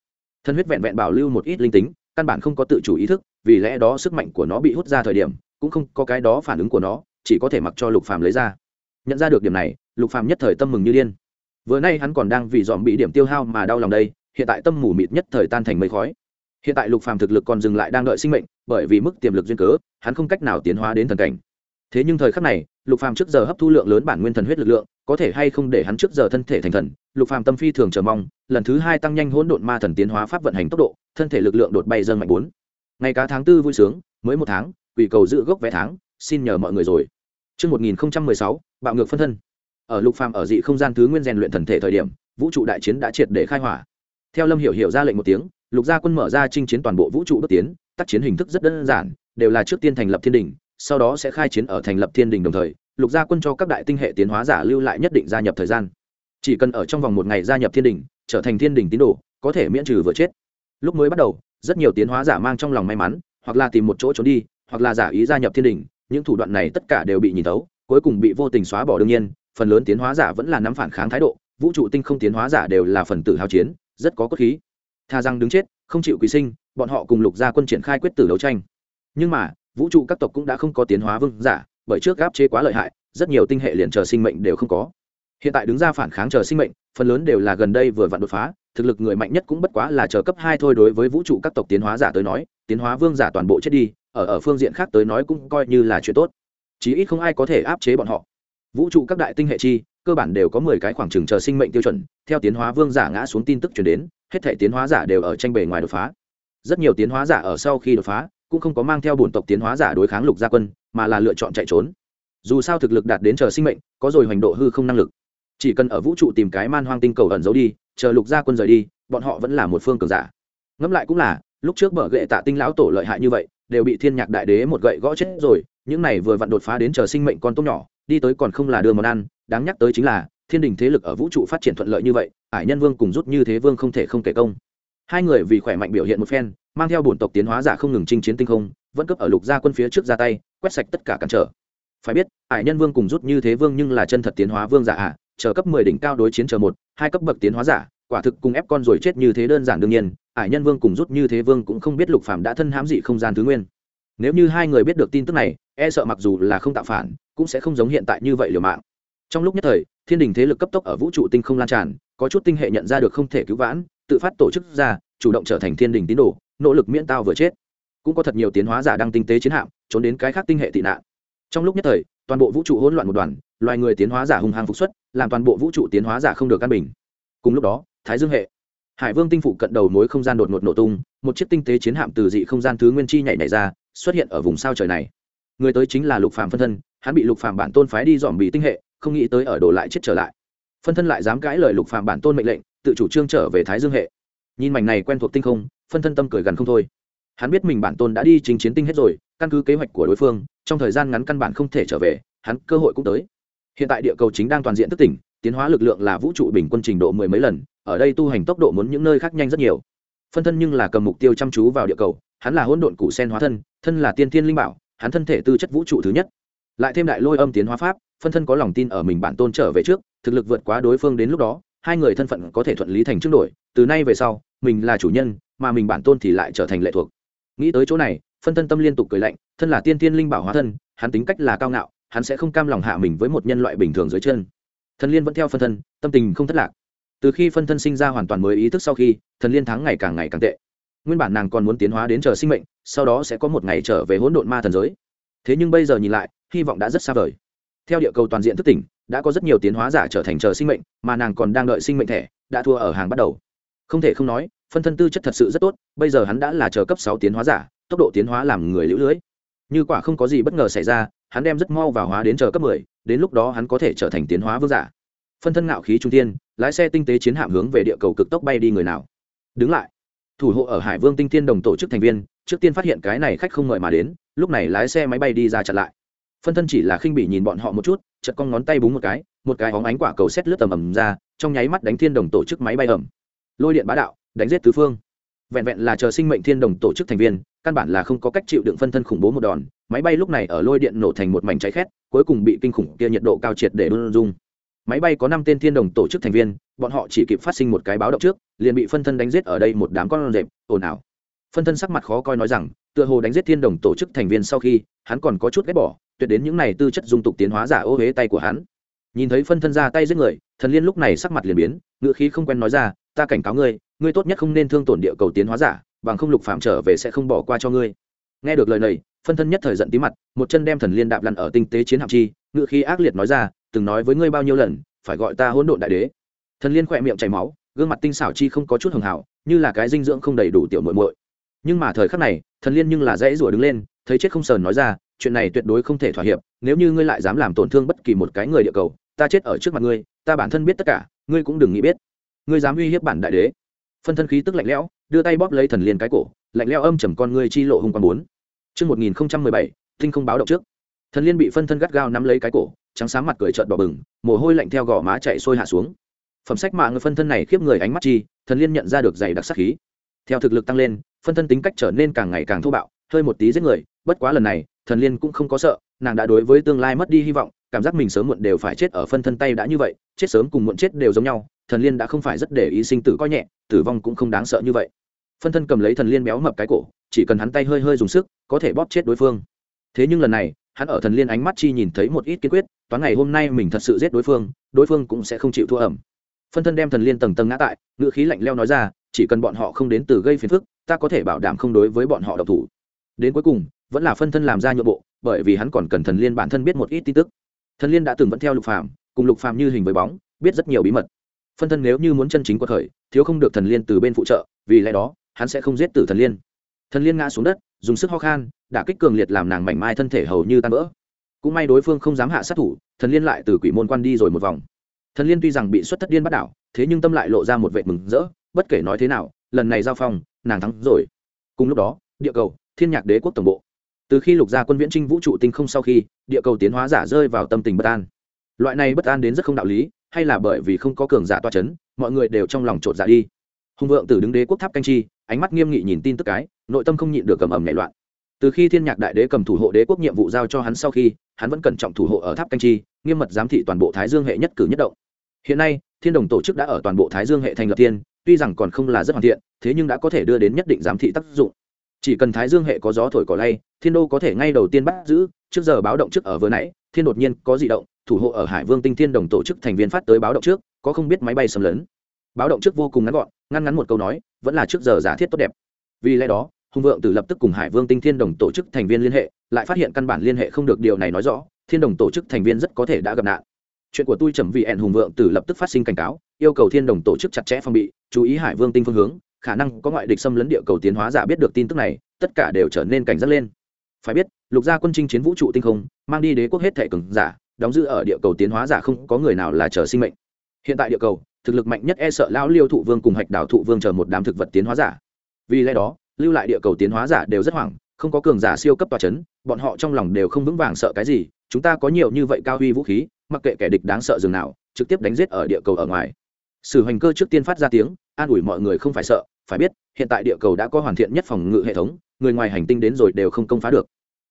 Speaker 1: Thần huyết vẹn vẹn bảo lưu một ít linh tính, căn bản không có tự chủ ý thức, vì lẽ đó sức mạnh của nó bị hút ra thời điểm, cũng không có cái đó phản ứng của nó, chỉ có thể mặc cho lục phàm lấy ra. Nhận ra được điểm này, lục phàm nhất thời tâm mừng như điên. Vừa nay hắn còn đang vì dòm bị điểm tiêu hao mà đau lòng đây hiện tại tâm mù mịt nhất thời tan thành mây khói hiện tại lục phàm thực lực còn dừng lại đang đợi sinh mệnh bởi vì mức tiềm lực duyên cớ hắn không cách nào tiến hóa đến thần cảnh thế nhưng thời khắc này lục phàm trước giờ hấp thu lượng lớn bản nguyên thần huyết lực lượng có thể hay không để hắn trước giờ thân thể thành thần lục phàm tâm phi thường chờ mong lần thứ hai tăng nhanh hỗn độn ma thần tiến hóa pháp vận hành tốc độ thân thể lực lượng đột bay dâng mạnh bốn ngày cá tháng tư vui sướng mới một tháng quỷ cầu giữ gốc vé tháng xin nhờ mọi người rồi Trước 1016, bạo ngược phân thân. Ở lục phàm ở dị không gian thứ nguyên rèn luyện thần thể thời điểm, vũ trụ đại chiến đã triệt để khai hỏa. Theo Lâm Hiểu Hiểu ra lệnh một tiếng, lục gia quân mở ra chinh chiến toàn bộ vũ trụ bước tiến, tác chiến hình thức rất đơn giản, đều là trước tiên thành lập thiên đỉnh, sau đó sẽ khai chiến ở thành lập thiên đỉnh đồng thời, lục gia quân cho các đại tinh hệ tiến hóa giả lưu lại nhất định gia nhập thời gian. Chỉ cần ở trong vòng một ngày gia nhập thiên đỉnh, trở thành thiên đỉnh tín đồ, có thể miễn trừ vừa chết. Lúc mới bắt đầu, rất nhiều tiến hóa giả mang trong lòng may mắn, hoặc là tìm một chỗ trốn đi, hoặc là giả ý gia nhập thiên đỉnh, những thủ đoạn này tất cả đều bị nhìn thấu, cuối cùng bị vô tình xóa bỏ đương nhiên, phần lớn tiến hóa giả vẫn là nắm phản kháng thái độ, vũ trụ tinh không tiến hóa giả đều là phần tử hao chiến, rất có cốt khí. Tha rằng đứng chết, không chịu quý sinh, bọn họ cùng lục gia quân triển khai quyết tử đấu tranh. Nhưng mà, vũ trụ các tộc cũng đã không có tiến hóa vương giả, bởi trước gáp chế quá lợi hại, rất nhiều tinh hệ liền chờ sinh mệnh đều không có. Hiện tại đứng ra phản kháng chờ sinh mệnh, phần lớn đều là gần đây vừa vặn đột phá, thực lực người mạnh nhất cũng bất quá là chờ cấp hai thôi đối với vũ trụ các tộc tiến hóa giả tới nói, tiến hóa vương giả toàn bộ chết đi, ở ở phương diện khác tới nói cũng coi như là chuyện tốt. Chí ít không ai có thể áp chế bọn họ. Vũ trụ các đại tinh hệ chi cơ bản đều có mười cái khoảng trừng chờ sinh mệnh tiêu chuẩn, theo tiến hóa vương giả ngã xuống tin tức chuyển đến, hết thể tiến hóa giả đều ở tranh bề ngoài đột phá. Rất nhiều tiến hóa giả ở sau khi đột phá, cũng không có mang theo bổn tộc tiến hóa giả đối kháng lục gia quân, mà là lựa chọn chạy trốn. Dù sao thực lực đạt đến chờ sinh mệnh, có rồi hoành độ hư không năng lực. Chỉ cần ở vũ trụ tìm cái man hoang tinh cầu ẩn giấu đi, chờ lục gia quân rời đi, bọn họ vẫn là một phương cường giả. Ngẫm lại cũng là, lúc trước mở gậy tạ tinh lão tổ lợi hại như vậy, đều bị thiên nhạc đại đế một gậy gõ chết rồi, những này vừa vặn đột phá đến chờ sinh mệnh con tốt nhỏ đi tới còn không là đưa món ăn, đáng nhắc tới chính là, thiên đình thế lực ở vũ trụ phát triển thuận lợi như vậy, ải nhân vương cùng rút như thế vương không thể không kể công. Hai người vì khỏe mạnh biểu hiện một phen, mang theo bổn tộc tiến hóa giả không ngừng chinh chiến tinh không, vẫn cấp ở lục gia quân phía trước ra tay, quét sạch tất cả cản trở. Phải biết, ải nhân vương cùng rút như thế vương nhưng là chân thật tiến hóa vương giả ạ, chờ cấp mười đỉnh cao đối chiến chờ một, hai cấp bậc tiến hóa giả, quả thực cùng ép con rồi chết như thế đơn giản đương nhiên, ải nhân vương cùng rút như thế vương cũng không biết lục phàm đã thân hãm dị không gian thứ nguyên. Nếu như hai người biết được tin tức này e sợ mặc dù là không tạo phản cũng sẽ không giống hiện tại như vậy liều mạng. Trong lúc nhất thời, thiên đình thế lực cấp tốc ở vũ trụ tinh không lan tràn, có chút tinh hệ nhận ra được không thể cứu vãn, tự phát tổ chức ra, chủ động trở thành thiên đình tín đồ, nỗ lực miễn tao vừa chết. Cũng có thật nhiều tiến hóa giả đang tinh tế chiến hạm, trốn đến cái khác tinh hệ tị nạn. Trong lúc nhất thời, toàn bộ vũ trụ hỗn loạn một đoàn, loài người tiến hóa giả hung hăng phục xuất, làm toàn bộ vũ trụ tiến hóa giả không được căn bình. Cùng lúc đó, thái dương hệ, hải vương tinh phụ cận đầu mối không gian đột ngột nổ tung, một chiếc tinh tế chiến hạm từ dị không gian thứ nguyên chi nhảy nhảy ra, xuất hiện ở vùng sao trời này. Người tới chính là lục phàm phân thân hắn bị lục phàm bản tôn phái đi dòm bị tinh hệ, không nghĩ tới ở đổ lại chết trở lại. Phân thân lại dám cãi lời lục phàm bản tôn mệnh lệnh, tự chủ trương trở về thái dương hệ. Nhìn mảnh này quen thuộc tinh không, phân thân tâm cười gần không thôi. Hắn biết mình bản tôn đã đi trình chiến tinh hết rồi, căn cứ kế hoạch của đối phương, trong thời gian ngắn căn bản không thể trở về, hắn cơ hội cũng tới. Hiện tại địa cầu chính đang toàn diện thức tỉnh, tiến hóa lực lượng là vũ trụ bình quân trình độ mười mấy lần, ở đây tu hành tốc độ muốn những nơi khác nhanh rất nhiều. Phân thân nhưng là cầm mục tiêu chăm chú vào địa cầu, hắn là hỗn độn củ sen hóa thân thân là tiên thiên linh bảo, hắn thân thể tư chất vũ trụ thứ nhất lại thêm đại lôi âm tiến hóa pháp, phân thân có lòng tin ở mình bản tôn trở về trước, thực lực vượt quá đối phương đến lúc đó, hai người thân phận có thể thuận lý thành trước đổi, từ nay về sau, mình là chủ nhân, mà mình bản tôn thì lại trở thành lệ thuộc. Nghĩ tới chỗ này, phân thân tâm liên tục cười lạnh, thân là tiên tiên linh bảo hóa thân, hắn tính cách là cao ngạo, hắn sẽ không cam lòng hạ mình với một nhân loại bình thường dưới chân. Thần liên vẫn theo phân thân, tâm tình không thất lạc. Từ khi phân thân sinh ra hoàn toàn mới ý thức sau khi, thần liên thắng ngày càng ngày càng tệ. Nguyên bản nàng còn muốn tiến hóa đến chờ sinh mệnh, sau đó sẽ có một ngày trở về hỗn độn ma thần giới. Thế nhưng bây giờ nhìn lại hy vọng đã rất xa vời. Theo địa cầu toàn diện thức tỉnh, đã có rất nhiều tiến hóa giả trở thành chờ sinh mệnh, mà nàng còn đang đợi sinh mệnh thẻ, đã thua ở hàng bắt đầu. Không thể không nói, phân thân tư chất thật sự rất tốt, bây giờ hắn đã là chờ cấp sáu tiến hóa giả, tốc độ tiến hóa làm người lũ lưới. Như quả không có gì bất ngờ xảy ra, hắn đem rất mau vào hóa đến chờ cấp mười, đến lúc đó hắn có thể trở thành tiến hóa vương giả. Phân thân ngạo khí trung tiên lái xe tinh tế chiến hạm hướng về địa cầu cực tốc bay đi người nào. Đứng lại. Thủ hộ ở hải vương tinh tiên đồng tổ chức thành viên, trước tiên phát hiện cái này khách không mời mà đến, lúc này lái xe máy bay đi ra chặn lại phân thân chỉ là khinh bị nhìn bọn họ một chút chật con ngón tay búng một cái một cái hóng ánh quả cầu xét lướt tầm ầm ra, trong nháy mắt đánh thiên đồng tổ chức máy bay ẩm lôi điện bá đạo, đánh giết tứ phương. Vẹn vẹn là chờ sinh mệnh thiên đồng tổ chức thành viên, căn bản là không có cách chịu đựng phân thân khủng bố một đòn, máy bay lúc này ở lôi điện nổ thành một mảnh cháy khét, cuối cùng bị kinh khủng kia nhiệt độ cao triệt để đun dung máy bay có năm tên thiên đồng tổ chức thành viên, bọn họ chỉ kịp phát sinh một cái báo động trước, liền bị phân thân đánh giết ở đây một đám con rệp, ồn ào. Phân thân sắc mặt khó coi nói rằng tựa hồ đánh giết thiên đồng tổ chức thành viên sau khi, hắn còn có chút ghét bỏ, tuyệt đến những này tư chất dung tục tiến hóa giả ô huế tay của hắn. Nhìn thấy phân thân ra tay giết người, thần liên lúc này sắc mặt liền biến, ngựa khí không quen nói ra, ta cảnh cáo ngươi ngươi tốt nhất không nên thương tổn địa cầu tiến hóa giả, bằng không lục phạm trở về sẽ không bỏ qua cho ngươi. Nghe được lời này, phân thân nhất thời giận tí mặt, một chân đem thần liên đạp lăn ở tinh tế chiến hạm chi, ngựa khí ác liệt nói ra, từng nói với ngươi bao nhiêu lần, phải gọi ta hỗn độn đại đế. Thần liên khỏe miệng chảy máu, gương mặt tinh xảo chi không có chút hường hảo, như là cái dinh dưỡng không đầy đủ tiểu muội muội nhưng mà thời khắc này thần liên nhưng là dãy rủa đứng lên thấy chết không sờn nói ra chuyện này tuyệt đối không thể thỏa hiệp nếu như ngươi lại dám làm tổn thương bất kỳ một cái người địa cầu ta chết ở trước mặt ngươi ta bản thân biết tất cả ngươi cũng đừng nghĩ biết ngươi dám uy hiếp bản đại đế phân thân khí tức lạnh lẽo đưa tay bóp lấy thần liên cái cổ lạnh lẽo âm trầm con ngươi chi lộ hung quang bốn Trước 1017, tinh không báo động trước. Thần liên bị phân thân gắt gao nắm lấy cái cổ, trắng sáng mặt cười trợn đỏ bừng, mồ hôi lạnh theo gò má chạy sôi hạ xuống. Phẩm sách mạng người phân thân này khiếp người ánh mắt chi, thần liên nhận ra được dày đặc sắc khí. Theo thực lực tăng lên, phân thân tính cách trở nên càng ngày càng thô bạo, hơi một tí giết người, bất quá lần này, thần liên cũng không có sợ, nàng đã đối với tương lai mất đi hy vọng, cảm giác mình sớm muộn đều phải chết ở phân thân tay đã như vậy, chết sớm cùng muộn chết đều giống nhau, thần liên đã không phải rất để ý sinh tử coi nhẹ, tử vong cũng không đáng sợ như vậy. Phân thân cầm lấy thần liên béo mập cái cổ, chỉ cần hắn tay hơi hơi dùng sức, có thể bóp chết đối phương. Thế nhưng lần này, hắn ở thần liên ánh mắt chi nhìn thấy một ít kiên quyết, toán ngày hôm nay mình thật sự giết đối phương, đối phương cũng sẽ không chịu thua ẩm. Phân thân đem thần liên tầng tầng ngã tại, ngữ khí lạnh leo nói ra, chỉ cần bọn họ không đến từ gây phiền phức, ta có thể bảo đảm không đối với bọn họ độc thủ. Đến cuối cùng, vẫn là phân thân làm ra nhượng bộ, bởi vì hắn còn cần thần liên bản thân biết một ít tin tức. Thần liên đã từng vẫn theo lục phàm cùng lục phàm như hình với bóng biết rất nhiều bí mật. Phân thân nếu như muốn chân chính quật khởi thiếu không được thần liên từ bên phụ trợ vì lẽ đó hắn sẽ không giết tử thần liên. Thần liên ngã xuống đất dùng sức ho khan đả kích cường liệt làm nàng mảnh mai thân thể hầu như tan vỡ. Cũng may đối phương không dám hạ sát thủ thần liên lại từ quỷ môn quan đi rồi một vòng. Thần liên tuy rằng bị xuất thất điên bắt đảo thế nhưng tâm lại lộ ra một vệ mừng rỡ bất kể nói thế nào, lần này giao phong, nàng thắng rồi. Cùng lúc đó, địa cầu, thiên nhạc đế quốc tổng bộ. Từ khi lục gia quân viễn trinh vũ trụ tinh không sau khi, địa cầu tiến hóa giả rơi vào tâm tình bất an. Loại này bất an đến rất không đạo lý, hay là bởi vì không có cường giả toa c h ấ n mọi người đều trong lòng t r ộ t dạ đi. Hùng vượng từ đứng đế quốc tháp canh chi, ánh mắt nghiêm nghị nhìn tin tức cái, nội tâm không nhịn được cầm ẩm nhảy loạn. Từ khi thiên nhạc đại đế cầm thủ hộ đế quốc nhiệm vụ giao cho hắn sau khi, hắn vẫn cẩn trọng thủ hộ ở tháp canh chi, nghiêm mật giám thị toàn bộ thái dương hệ nhất cử nhất động. Hiện nay, thiên đồng tổ chức đã ở toàn bộ thái dương hệ thành lập tiên tuy rằng còn không là rất hoàn thiện, thế nhưng đã có thể đưa đến nhất định giám thị tác dụng. Chỉ cần thái dương hệ có gió thổi cỏ lay, thiên đô có thể ngay đầu tiên bắt giữ, trước giờ báo động trước ở vừa nãy, thiên đột nhiên có di động, thủ hộ ở hải vương tinh thiên đồng tổ chức thành viên phát tới báo động trước, có không biết máy bay xâm lấn. Báo động trước vô cùng ngắn gọn, ngăn ngắn một câu nói, vẫn là trước giờ giả thiết tốt đẹp. Vì lẽ đó, hùng vượng tử lập tức cùng hải vương tinh thiên đồng tổ chức thành viên liên hệ, lại phát hiện căn bản liên hệ không được điều này nói rõ, thiên đồng tổ chức thành viên rất có thể đã gặp nạn. Chuyện của tôi trầm vì ẹn hùng vượng tử lập tức phát sinh cảnh cáo, yêu cầu thiên đồng tổ chức chặt chẽ phòng bị chú ý hải vương tinh phương hướng, khả năng có ngoại địch xâm lấn địa cầu tiến hóa giả biết được tin tức này, tất cả đều trở nên cảnh giác lên. Phải biết, lục gia quân chinh chiến vũ trụ tinh không, mang đi đế quốc hết thể cường giả, đóng giữ ở địa cầu tiến hóa giả không có người nào là chờ sinh mệnh. Hiện tại địa cầu, thực lực mạnh nhất e sợ lão liêu thụ vương cùng hạch đảo thụ vương chờ một đám thực vật tiến hóa giả. Vì lẽ đó, lưu lại địa cầu tiến hóa giả đều rất hoảng, không có cường giả siêu cấp tòa c h ấ n bọn họ trong lòng đều không vững vàng sợ cái gì, chúng ta có nhiều như vậy cao huy vũ khí, mặc kệ kẻ địch đáng sợ dường nào, trực tiếp đánh giết ở địa cầu ở ngoài sử Hoành cơ trước tiên phát ra tiếng, an ủi mọi người không phải sợ, phải biết, hiện tại địa cầu đã có hoàn thiện nhất phòng ngự hệ thống, người ngoài hành tinh đến rồi đều không công phá được.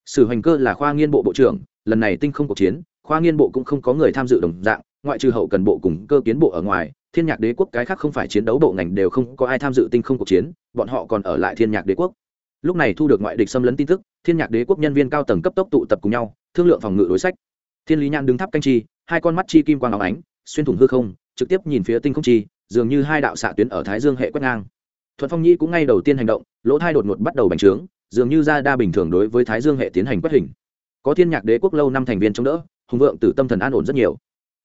Speaker 1: Sử Hoành cơ là khoa nghiên bộ bộ trưởng, lần này tinh không cuộc chiến, khoa nghiên bộ cũng không có người tham dự đồng dạng, ngoại trừ hậu cần bộ cùng cơ kiến bộ ở ngoài, thiên nhạc đế quốc cái khác không phải chiến đấu bộ ngành đều không có ai tham dự tinh không cuộc chiến, bọn họ còn ở lại thiên nhạc đế quốc. Lúc này thu được ngoại địch xâm lấn tin tức, thiên nhạc đế quốc nhân viên cao tầng cấp tốc tụ tập cùng nhau, thương lượng phòng ngự đối sách. Thiên lý nhãn đứng tháp canh chi, hai con mắt chi kim quang áo ánh, xuyên thủng hư không trực tiếp nhìn phía tinh không chi, dường như hai đạo xạ tuyến ở thái dương hệ quét ngang. Thuận phong nhi cũng ngay đầu tiên hành động, lỗ thai đột ngột bắt đầu bành trướng, dường như ra đa bình thường đối với thái dương hệ tiến hành quét hình. Có thiên nhạc đế quốc lâu năm thành viên chống đỡ, hùng vượng tử tâm thần an ổn rất nhiều.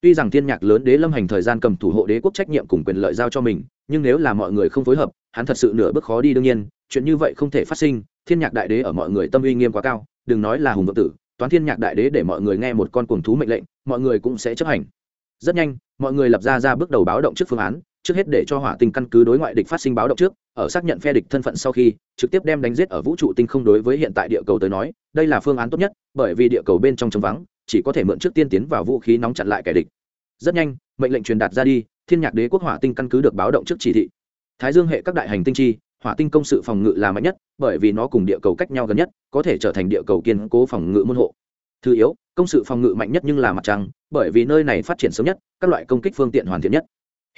Speaker 1: Tuy rằng thiên nhạc lớn đế lâm hành thời gian cầm thủ hộ đế quốc trách nhiệm cùng quyền lợi giao cho mình, nhưng nếu là mọi người không phối hợp, hắn thật sự nửa bước khó đi đương nhiên, chuyện như vậy không thể phát sinh, thiên nhạc đại đế ở mọi người tâm uy nghiêm quá cao, đừng nói là hùng vượng tử, toán thiên nhạc đại đế để mọi người nghe một con cuồng thú mệnh lệnh, mọi người cũng sẽ chấp hành rất nhanh, mọi người lập ra ra bước đầu báo động trước phương án, trước hết để cho hỏa tinh căn cứ đối ngoại địch phát sinh báo động trước, ở xác nhận phe địch thân phận sau khi, trực tiếp đem đánh giết ở vũ trụ tinh không đối với hiện tại địa cầu tới nói, đây là phương án tốt nhất, bởi vì địa cầu bên trong trống vắng, chỉ có thể mượn trước tiên tiến vào vũ khí nóng chặn lại kẻ địch. Rất nhanh, mệnh lệnh truyền đạt ra đi, thiên nhạc đế quốc hỏa tinh căn cứ được báo động trước chỉ thị. Thái dương hệ các đại hành tinh chi, hỏa tinh công sự phòng ngự là mạnh nhất, bởi vì nó cùng địa cầu cách nhau gần nhất, có thể trở thành địa cầu kiên cố phòng ngự môn hộ. Thứ yếu công sự phòng ngự mạnh nhất nhưng là mặt trăng, bởi vì nơi này phát triển sớm nhất, các loại công kích phương tiện hoàn thiện nhất.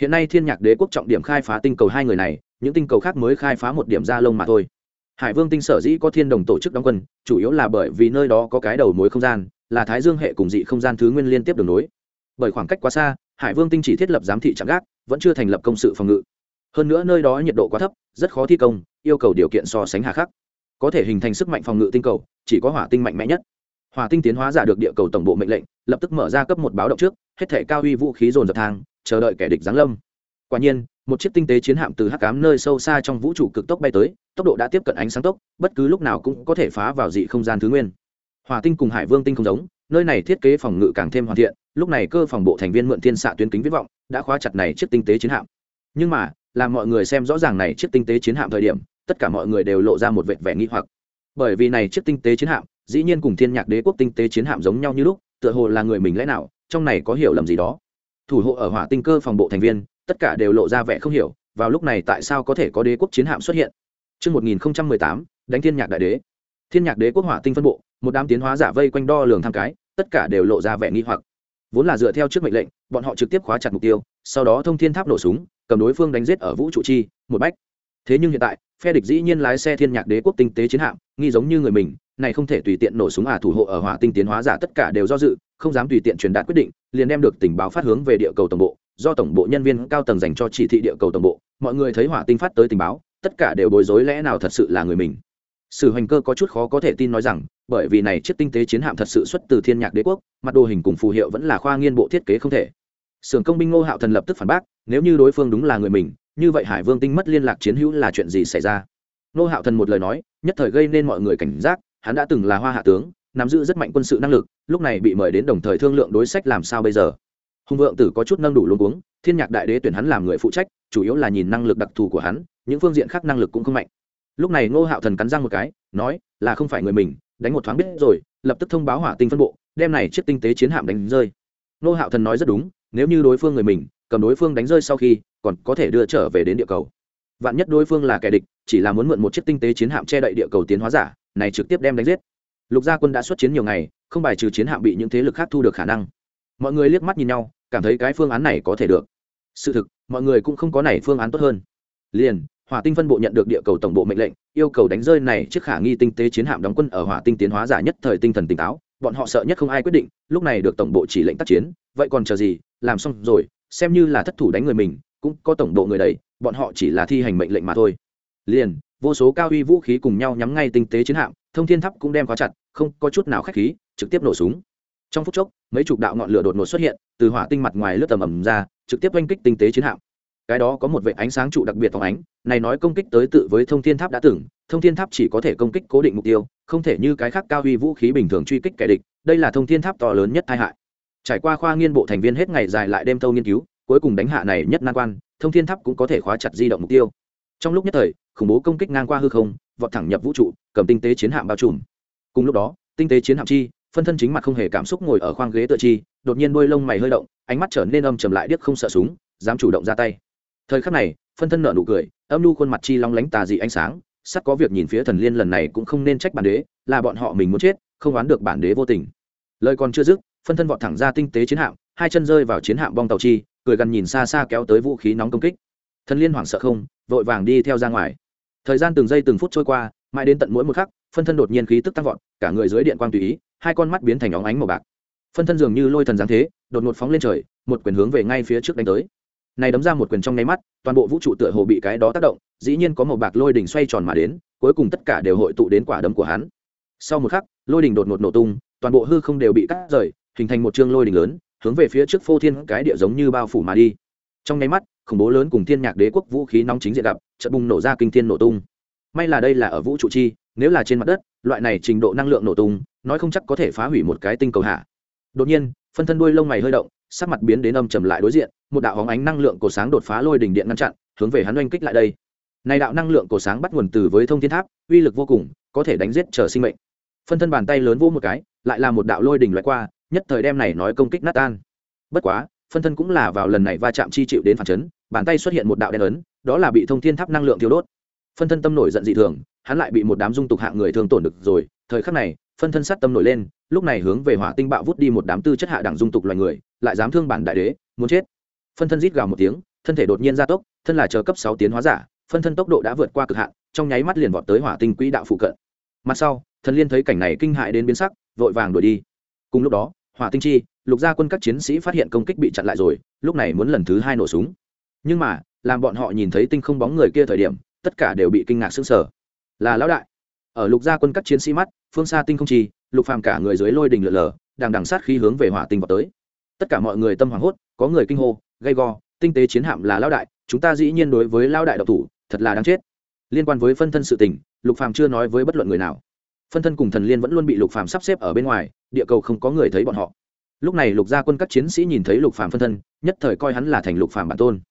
Speaker 1: Hiện nay thiên nhạc đế quốc trọng điểm khai phá tinh cầu hai người này, những tinh cầu khác mới khai phá một điểm ra lông mà thôi. Hải vương tinh sở dĩ có thiên đồng tổ chức đóng quân, chủ yếu là bởi vì nơi đó có cái đầu mối không gian, là thái dương hệ cùng dị không gian thứ nguyên liên tiếp đường nối. Bởi khoảng cách quá xa, hải vương tinh chỉ thiết lập giám thị trạm gác, vẫn chưa thành lập công sự phòng ngự. Hơn nữa nơi đó nhiệt độ quá thấp, rất khó thi công, yêu cầu điều kiện so sánh hà khắc. Có thể hình thành sức mạnh phòng ngự tinh cầu, chỉ có hỏa tinh mạnh mẽ nhất. Hòa tinh tiến hóa giả được địa cầu tổng bộ mệnh lệnh, lập tức mở ra cấp một báo động trước, hết thể cao uy vũ khí dồn dập thang, chờ đợi kẻ địch giáng lâm. Quả nhiên, một chiếc tinh tế chiến hạm từ hắc cám nơi sâu xa trong vũ trụ cực tốc bay tới, tốc độ đã tiếp cận ánh sáng tốc, bất cứ lúc nào cũng có thể phá vào dị không gian thứ nguyên. Hòa tinh cùng hải vương tinh không giống, nơi này thiết kế phòng ngự càng thêm hoàn thiện, lúc này cơ phòng bộ thành viên mượn thiên xạ tuyến kính viết vọng, đã khóa chặt này chiếc tinh tế chiến hạm. Nhưng mà, làm mọi người xem rõ ràng này chiếc tinh tế chiến hạm thời điểm, tất cả mọi người đều lộ ra một vệt vẻ nghi hoặc. Bởi vì này chiếc tinh tế chiến hạm dĩ nhiên cùng thiên nhạc đế quốc tinh tế chiến hạm giống nhau như lúc tựa hồ là người mình lẽ nào trong này có hiểu lầm gì đó thủ hộ ở hỏa tinh cơ phòng bộ thành viên tất cả đều lộ ra vẻ không hiểu vào lúc này tại sao có thể có đế quốc chiến hạm xuất hiện Trước 1018, đánh thiên nhạc đại đế. Thiên nhạc đế quốc hỏa tinh phân bộ, một đám tiến hóa giả vây quanh đo lường thăm cái, tất cả đều lộ ra vẻ nghi hoặc. Vốn là dựa theo trước mệnh lệnh, bọn họ trực tiếp khóa chặt mục tiêu, sau đó thông thiên tháp nổ súng, cầm đối phương đánh giết ở vũ trụ chi, một bách. Thế nhưng hiện tại, phe địch dĩ nhiên lái xe thiên nhạc đế quốc tinh tế chiến hạm, nghi giống như người mình, này không thể tùy tiện nổ súng à thủ hộ ở hỏa tinh tiến hóa giả tất cả đều do dự, không dám tùy tiện truyền đạt quyết định, liền đem được tình báo phát hướng về địa cầu tổng bộ, do tổng bộ nhân viên cao tầng dành cho chỉ thị địa cầu tổng bộ mọi người thấy hỏa tinh phát tới tình báo tất cả đều bối rối lẽ nào thật sự là người mình. Sử hành cơ có chút khó có thể tin nói rằng bởi vì này chiếc tinh tế chiến hạm thật sự xuất từ thiên nhạc đế quốc mặt đồ hình cùng phù hiệu vẫn là khoa nghiên bộ thiết kế không thể. Sưởng công binh ngô hạo thần lập tức phản bác nếu như đối phương đúng là người mình như vậy hải vương tinh mất liên lạc chiến hữu là chuyện gì xảy ra? Ngô hạo thần một lời nói nhất thời gây nên mọi người cảnh giác hắn đã từng là hoa hạ tướng, nắm giữ rất mạnh quân sự năng lực, lúc này bị mời đến đồng thời thương lượng đối sách làm sao bây giờ. Hùng vượng tử có chút nâng đủ luôn uống thiên nhạc đại đế tuyển hắn làm người phụ trách, chủ yếu là nhìn năng lực đặc thù của hắn, những phương diện khác năng lực cũng không mạnh. Lúc này ngô hạo thần cắn răng một cái, nói, là không phải người mình, đánh một thoáng biết rồi, lập tức thông báo hỏa tinh phân bộ, đem này chiếc tinh tế chiến hạm đánh rơi. Ngô hạo thần nói rất đúng, nếu như đối phương người mình, cầm đối phương đánh rơi sau khi, còn có thể đưa trở về đến địa cầu. Vạn nhất đối phương là kẻ địch, chỉ là muốn mượn một chiếc tinh tế chiến hạm che đậy địa cầu tiến hóa giả này trực tiếp đem đánh giết. Lục gia quân đã xuất chiến nhiều ngày, không bài trừ chiến hạm bị những thế lực khác thu được khả năng. Mọi người liếc mắt nhìn nhau, cảm thấy cái phương án này có thể được. Sự thực, mọi người cũng không có này phương án tốt hơn. Liền, hỏa tinh phân bộ nhận được địa cầu tổng bộ mệnh lệnh, yêu cầu đánh rơi này chiếc khả nghi tinh tế chiến hạm đóng quân ở hỏa tinh tiến hóa giả nhất thời tinh thần tỉnh táo, bọn họ sợ nhất không ai quyết định, lúc này được tổng bộ chỉ lệnh tác chiến, vậy còn chờ gì, làm xong rồi, xem như là thất thủ đánh người mình, cũng có tổng bộ người đầy, bọn họ chỉ là thi hành mệnh lệnh mà thôi. Liền vô số cao uy vũ khí cùng nhau nhắm ngay tinh tế chiến hạm thông thiên tháp cũng đem khóa chặt không có chút nào khách khí trực tiếp nổ súng. Trong phút chốc mấy chục đạo ngọn lửa đột ngột xuất hiện từ hỏa tinh mặt ngoài lướt tầm ầm ra trực tiếp oanh kích tinh tế chiến hạm. Cái đó có một vệ ánh sáng trụ đặc biệt phóng ánh này nói công kích tới tự với thông thiên tháp đã tưởng, thông thiên tháp chỉ có thể công kích cố định mục tiêu không thể như cái khác cao uy vũ khí bình thường truy kích kẻ địch đây là thông thiên tháp to lớn nhất tai hại. Trải qua khoa nghiên bộ thành viên hết ngày dài lại đêm thâu nghiên cứu cuối cùng đánh hạ này nhất nan quan thông thiên tháp cũng có thể khóa chặt di động mục tiêu trong lúc nhất thời, khủng bố công kích ngang qua hư không, vọt thẳng nhập vũ trụ, cầm tinh tế chiến hạm bao trùm. Cùng lúc đó, tinh tế chiến hạm chi, phân thân chính mặt không hề cảm xúc ngồi ở khoang ghế tựa chi, đột nhiên đôi lông mày hơi động, ánh mắt trở nên âm trầm lại điếc không sợ súng, dám chủ động ra tay. Thời khắc này, phân thân nợ nụ cười, âm nu khuôn mặt chi long lánh tà dị ánh sáng, sắt có việc nhìn phía thần liên lần này cũng không nên trách bản đế, là bọn họ mình muốn chết, không đoán được bản đế vô tình. Lời còn chưa dứt, phân thân vọt thẳng ra tinh tế chiến hạm, hai chân rơi vào chiến hạm bong tàu chi, cười gần nhìn xa xa kéo tới vũ khí nóng công kích. Thần liên hoảng sợ không vội vàng đi theo ra ngoài. Thời gian từng giây từng phút trôi qua, mãi đến tận mỗi một khắc, phân thân đột nhiên khí tức tăng vọt, cả người dưới điện quang tùy ý, hai con mắt biến thành óng ánh màu bạc. Phân thân dường như lôi thần giáng thế, đột ngột phóng lên trời, một quyền hướng về ngay phía trước đánh tới. Này đấm ra một quyền trong nháy mắt, toàn bộ vũ trụ tựa hồ bị cái đó tác động, dĩ nhiên có màu bạc lôi đỉnh xoay tròn mà đến, cuối cùng tất cả đều hội tụ đến quả đấm của hắn. Sau một khắc, lôi đỉnh đột ngột nổ tung, toàn bộ hư không đều bị cắt rời, hình thành một chương lôi đỉnh lớn, hướng về phía trước phô thiên cái địa giống như bao phủ mà đi. Trong nháy mắt khủng bố lớn cùng thiên nhạc đế quốc vũ khí nóng chính diện gặp, chợt bùng nổ ra kinh thiên nổ tung. May là đây là ở vũ trụ chi, nếu là trên mặt đất, loại này trình độ năng lượng nổ tung, nói không chắc có thể phá hủy một cái tinh cầu hạ. Đột nhiên, phân thân đuôi lông mày hơi động, sắc mặt biến đến âm trầm lại đối diện, một đạo hóng ánh năng lượng cổ sáng đột phá lôi đỉnh điện ngăn chặn, hướng về hắn oanh kích lại đây. Này đạo năng lượng cổ sáng bắt nguồn từ với thông thiên tháp, uy lực vô cùng, có thể đánh giết chờ sinh mệnh. Phân thân bàn tay lớn vỗ một cái, lại là một đạo lôi đỉnh loại qua, nhất thời đem này nói công kích nát tan. Bất quá phân thân cũng là vào lần này va chạm chi chịu đến phản chấn, bàn tay xuất hiện một đạo đen ấn, đó là bị thông thiên tháp năng lượng thiếu đốt. Phân thân tâm nổi giận dị thường, hắn lại bị một đám dung tục hạng người thương tổn được rồi, thời khắc này, phân thân sát tâm nổi lên, lúc này hướng về hỏa tinh bạo vút đi một đám tư chất hạ đẳng dung tục loài người, lại dám thương bản đại đế, muốn chết. Phân thân rít gào một tiếng, thân thể đột nhiên gia tốc, thân là chờ cấp sáu tiến hóa giả, phân thân tốc độ đã vượt qua cực hạn, trong nháy mắt liền vọt tới hỏa tinh quỹ đạo phụ cận. Mặt sau, thần liên thấy cảnh này kinh hại đến biến sắc, vội vàng đuổi đi. Cùng lúc đó, hỏa tinh chi lục gia quân các chiến sĩ phát hiện công kích bị chặn lại rồi lúc này muốn lần thứ hai nổ súng. Nhưng mà làm bọn họ nhìn thấy tinh không bóng người kia thời điểm tất cả đều bị kinh ngạc sững sờ. Là lão đại. Ở lục gia quân các chiến sĩ mắt phương xa tinh không trì, lục phàm cả người dưới lôi đình lượn lờ đang đằng sát khí hướng về hỏa tinh vào tới. Tất cả mọi người tâm hoảng hốt có người kinh hô gây go tinh tế chiến hạm là lão đại chúng ta dĩ nhiên đối với lão đại độc thủ thật là đáng chết. Liên quan với phân thân sự tình lục phàm chưa nói với bất luận người nào. Phân thân cùng thần liên vẫn luôn bị lục phàm sắp xếp ở bên ngoài địa cầu không có người thấy bọn họ lúc này lục gia quân các chiến sĩ nhìn thấy lục phàm phân thân, nhất thời coi hắn là thành lục phàm bản tôn.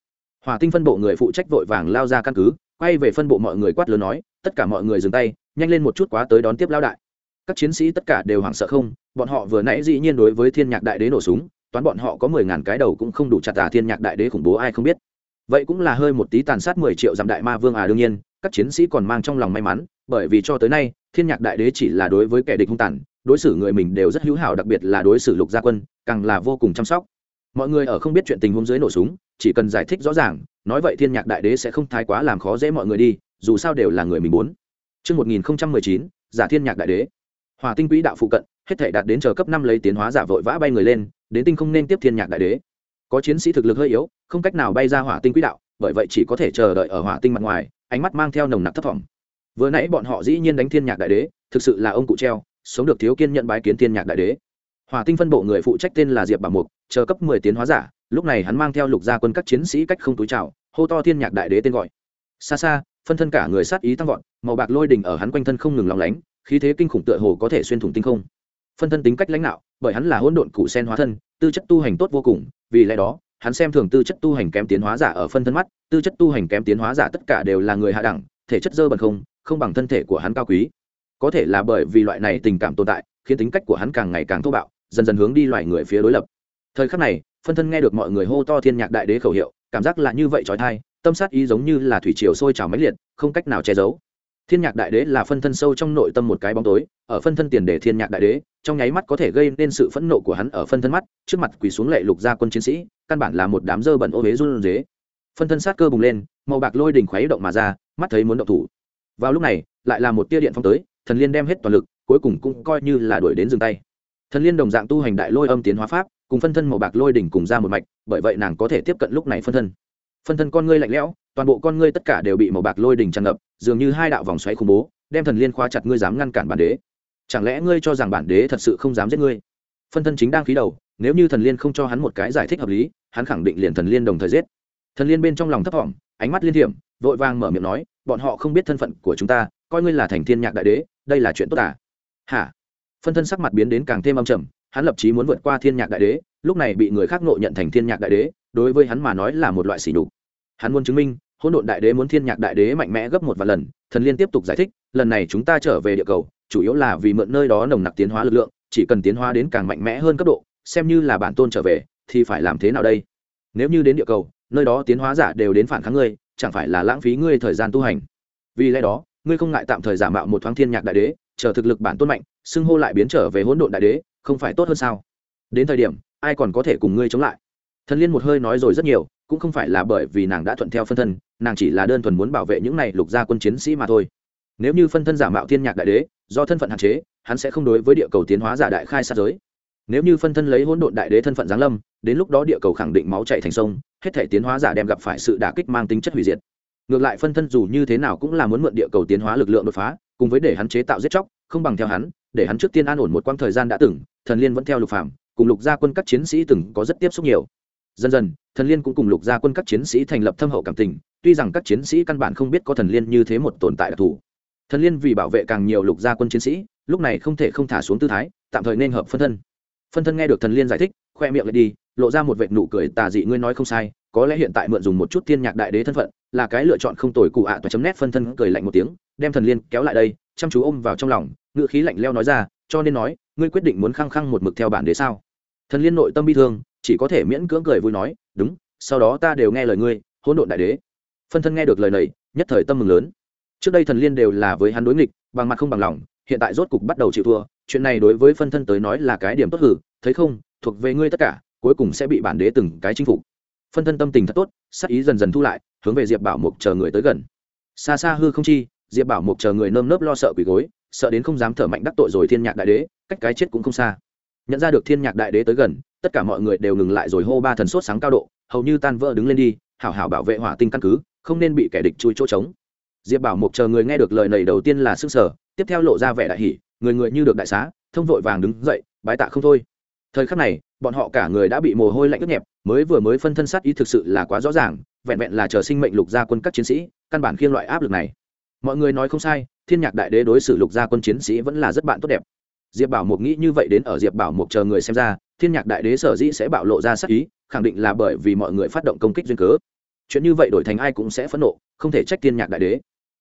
Speaker 1: Hỏa tinh phân bộ người phụ trách vội vàng lao ra căn cứ, quay về phân bộ mọi người quát lớn nói, tất cả mọi người dừng tay, nhanh lên một chút quá tới đón tiếp lao đại. Các chiến sĩ tất cả đều hoảng sợ không, bọn họ vừa nãy dĩ nhiên đối với thiên nhạc đại đế nổ súng, toán bọn họ có mười ngàn cái đầu cũng không đủ chặt tà thiên nhạc đại đế khủng bố ai không biết. Vậy cũng là hơi một tí tàn sát mười triệu dặm đại ma vương à đương nhiên, các chiến sĩ còn mang trong lòng may mắn, bởi vì cho tới nay, thiên nhạc đại đế chỉ là đối với kẻ địch hung tàn đối xử người mình đều rất hữu hảo đặc biệt là đối xử lục gia quân càng là vô cùng chăm sóc mọi người ở không biết chuyện tình huống dưới nổ súng chỉ cần giải thích rõ ràng nói vậy thiên nhạc đại đế sẽ không thái quá làm khó dễ mọi người đi dù sao đều là người mình muốn Trước 1019, giả thiên nhạc đại đế. Hỏa tinh quỹ đạo phụ cận, hết thể đạt đến chờ cấp năm lấy tiến hóa giả vội vã bay người lên, đến tinh không nên tiếp thiên nhạc đại đế. Có chiến sĩ thực lực hơi yếu, không cách nào bay ra hỏa tinh quỹ đạo, bởi vậy chỉ có thể chờ đợi ở hỏa tinh mặt ngoài, ánh mắt mang theo nồng nặc thất vọng. Vừa nãy bọn họ dĩ nhiên đánh thiên nhạc đại đế, thực sự là ông cụ treo, sống được thiếu kiên nhận bái kiến thiên nhạc đại đế. Hỏa tinh phân bộ người phụ trách tên là diệp bảo mục, chờ cấp mười tiến hóa giả, lúc này hắn mang theo lục gia quân các chiến sĩ cách không túi trào hô to thiên nhạc đại đế tên gọi. Xa xa, phân thân cả người sát ý tăng vọt, màu bạc lôi đình ở hắn quanh thân không ngừng lòng lánh, khí thế kinh khủng tựa hồ có thể xuyên thủng tinh không. Phân thân tính cách lãnh đạo, bởi hắn là hỗn độn cụ sen hóa thân, tư chất tu hành tốt vô cùng, vì lẽ đó, hắn xem thường tư chất tu hành kém tiến hóa giả ở phân thân mắt, tư chất tu hành kém tiến hóa giả tất cả đều là người hạ đẳng, thể chất dơ bẩn không không bằng thân thể của hắn cao quý có thể là bởi vì loại này tình cảm tồn tại, khiến tính cách của hắn càng ngày càng thô bạo, dần dần hướng đi loại người phía đối lập. Thời khắc này, phân thân nghe được mọi người hô to thiên nhạc đại đế khẩu hiệu, cảm giác là như vậy trói thai, tâm sát ý giống như là thủy triều sôi trào máy liệt, không cách nào che giấu. Thiên nhạc đại đế là phân thân sâu trong nội tâm một cái bóng tối, ở phân thân tiền đề thiên nhạc đại đế, trong nháy mắt có thể gây nên sự phẫn nộ của hắn ở phân thân mắt, trước mặt quỳ xuống lệ lục gia quân chiến sĩ, căn bản là một đám dơ bẩn ô huế run rế. Phân thân sát cơ bùng lên, màu bạc lôi đình khuấy động mà ra, mắt thấy muốn động thủ. Vào lúc này, lại là một tia điện phong tới thần liên đem hết toàn lực, cuối cùng cũng coi như là đuổi đến dừng tay. Thần liên đồng dạng tu hành đại lôi âm tiến hóa pháp, cùng phân thân màu bạc lôi đỉnh cùng ra một mạch, bởi vậy nàng có thể tiếp cận lúc này phân thân. Phân thân con ngươi lạnh lẽo, toàn bộ con ngươi tất cả đều bị màu bạc lôi đỉnh tràn ngập, dường như hai đạo vòng xoáy khủng bố, đem thần liên khóa chặt ngươi dám ngăn cản bản đế. Chẳng lẽ ngươi cho rằng bản đế thật sự không dám giết ngươi? Phân thân chính đang khí đầu, nếu như thần liên không cho hắn một cái giải thích hợp lý, hắn khẳng định liền thần liên đồng thời giết. Thần liên bên trong lòng thấp thỏm, ánh mắt liên hiểm vội vàng mở miệng nói, bọn họ không biết thân phận của chúng ta coi ngươi là thành thiên nhạc đại đế, đây là chuyện tốt à? Hả? Phân thân sắc mặt biến đến càng thêm âm trầm, hắn lập chí muốn vượt qua thiên nhạc đại đế, lúc này bị người khác ngộ nhận thành thiên nhạc đại đế, đối với hắn mà nói là một loại sỉ nhục. Hắn muốn chứng minh, hỗn độn đại đế muốn thiên nhạc đại đế mạnh mẽ gấp một vài lần, thần liên tiếp tục giải thích, lần này chúng ta trở về địa cầu, chủ yếu là vì mượn nơi đó nồng nặc tiến hóa lực lượng, chỉ cần tiến hóa đến càng mạnh mẽ hơn cấp độ, xem như là bản tôn trở về, thì phải làm thế nào đây? Nếu như đến địa cầu, nơi đó tiến hóa giả đều đến phản kháng ngươi, chẳng phải là lãng phí ngươi thời gian tu hành? Vì lẽ đó ngươi không ngại tạm thời giả mạo một thoáng thiên nhạc đại đế, chờ thực lực bản tôn mạnh, xưng hô lại biến trở về hỗn độn đại đế, không phải tốt hơn sao? Đến thời điểm, ai còn có thể cùng ngươi chống lại? Thần liên một hơi nói rồi rất nhiều, cũng không phải là bởi vì nàng đã thuận theo phân thân, nàng chỉ là đơn thuần muốn bảo vệ những này lục gia quân chiến sĩ mà thôi. Nếu như phân thân giả mạo thiên nhạc đại đế, do thân phận hạn chế, hắn sẽ không đối với địa cầu tiến hóa giả đại khai sát giới. Nếu như phân thân lấy hỗn độn đại đế thân phận giáng lâm, đến lúc đó địa cầu khẳng định máu chạy thành sông, hết thể tiến hóa giả đem gặp phải sự đả kích mang tính chất hủy diệt ngược lại phân thân dù như thế nào cũng là muốn mượn địa cầu tiến hóa lực lượng đột phá, cùng với để hắn chế tạo giết chóc, không bằng theo hắn, để hắn trước tiên an ổn một quãng thời gian đã từng, thần liên vẫn theo lục phạm cùng lục gia quân các chiến sĩ từng có rất tiếp xúc nhiều. Dần dần, thần liên cũng cùng lục gia quân các chiến sĩ thành lập thâm hậu cảm tình, tuy rằng các chiến sĩ căn bản không biết có thần liên như thế một tồn tại đặc thù. Thần liên vì bảo vệ càng nhiều lục gia quân chiến sĩ, lúc này không thể không thả xuống tư thái, tạm thời nên hợp phân thân. Phân thân nghe được thần liên giải thích, khoe miệng lại đi, lộ ra một vệt nụ cười tà dị, ngươi nói không sai có lẽ hiện tại mượn dùng một chút thiên nhạc đại đế thân phận, là cái lựa chọn không tồi, cụ ạ toa chấm nét phân thân cười lạnh một tiếng, đem thần liên kéo lại đây, chăm chú ôm vào trong lòng ngự khí lạnh leo nói ra, cho nên nói, ngươi quyết định muốn khăng khăng một mực theo bản đế sao? Thần liên nội tâm bi thương, chỉ có thể miễn cưỡng cười vui nói, đúng, sau đó ta đều nghe lời ngươi, hỗn độn đại đế. Phân thân nghe được lời này, nhất thời tâm mừng lớn. Trước đây thần liên đều là với hắn đối nghịch, bằng mặt không bằng lòng, hiện tại rốt cục bắt đầu chịu thua, chuyện này đối với phân thân tới nói là cái điểm tốt hử, thấy không, thuộc về ngươi tất cả, cuối cùng sẽ bị bản đế từng cái chinh phục phân thân tâm tình thật tốt, sắc ý dần dần thu lại, hướng về diệp bảo mục chờ người tới gần. Xa xa hư không chi, diệp bảo mục chờ người nơm nớp lo sợ quỳ gối, sợ đến không dám thở mạnh đắc tội rồi thiên nhạc đại đế, cách cái chết cũng không xa. Nhận ra được thiên nhạc đại đế tới gần, tất cả mọi người đều ngừng lại rồi hô ba thần sốt sáng cao độ, hầu như tan vỡ đứng lên đi, hảo hảo bảo vệ hỏa tinh căn cứ, không nên bị kẻ địch chui chỗ trống. Diệp bảo mục chờ người nghe được lời này đầu tiên là sức sở tiếp theo lộ ra vẻ đại hỉ, người người như được đại xá, thông vội vàng đứng dậy, bái tạ không thôi thời khắc này, bọn họ cả người đã bị mồ hôi lạnh ướt nhẹp, mới vừa mới phân thân sát ý thực sự là quá rõ ràng, vẹn vẹn là chờ sinh mệnh lục gia quân các chiến sĩ, căn bản khiên loại áp lực này. Mọi người nói không sai, thiên nhạc đại đế đối xử lục gia quân chiến sĩ vẫn là rất bạn tốt đẹp. Diệp bảo mục nghĩ như vậy đến ở diệp bảo mục chờ người xem ra, thiên nhạc đại đế sở dĩ sẽ bạo lộ ra sát ý, khẳng định là bởi vì mọi người phát động công kích duyên cớ. Chuyện như vậy đổi thành ai cũng sẽ phẫn nộ, không thể trách thiên nhạc đại đế.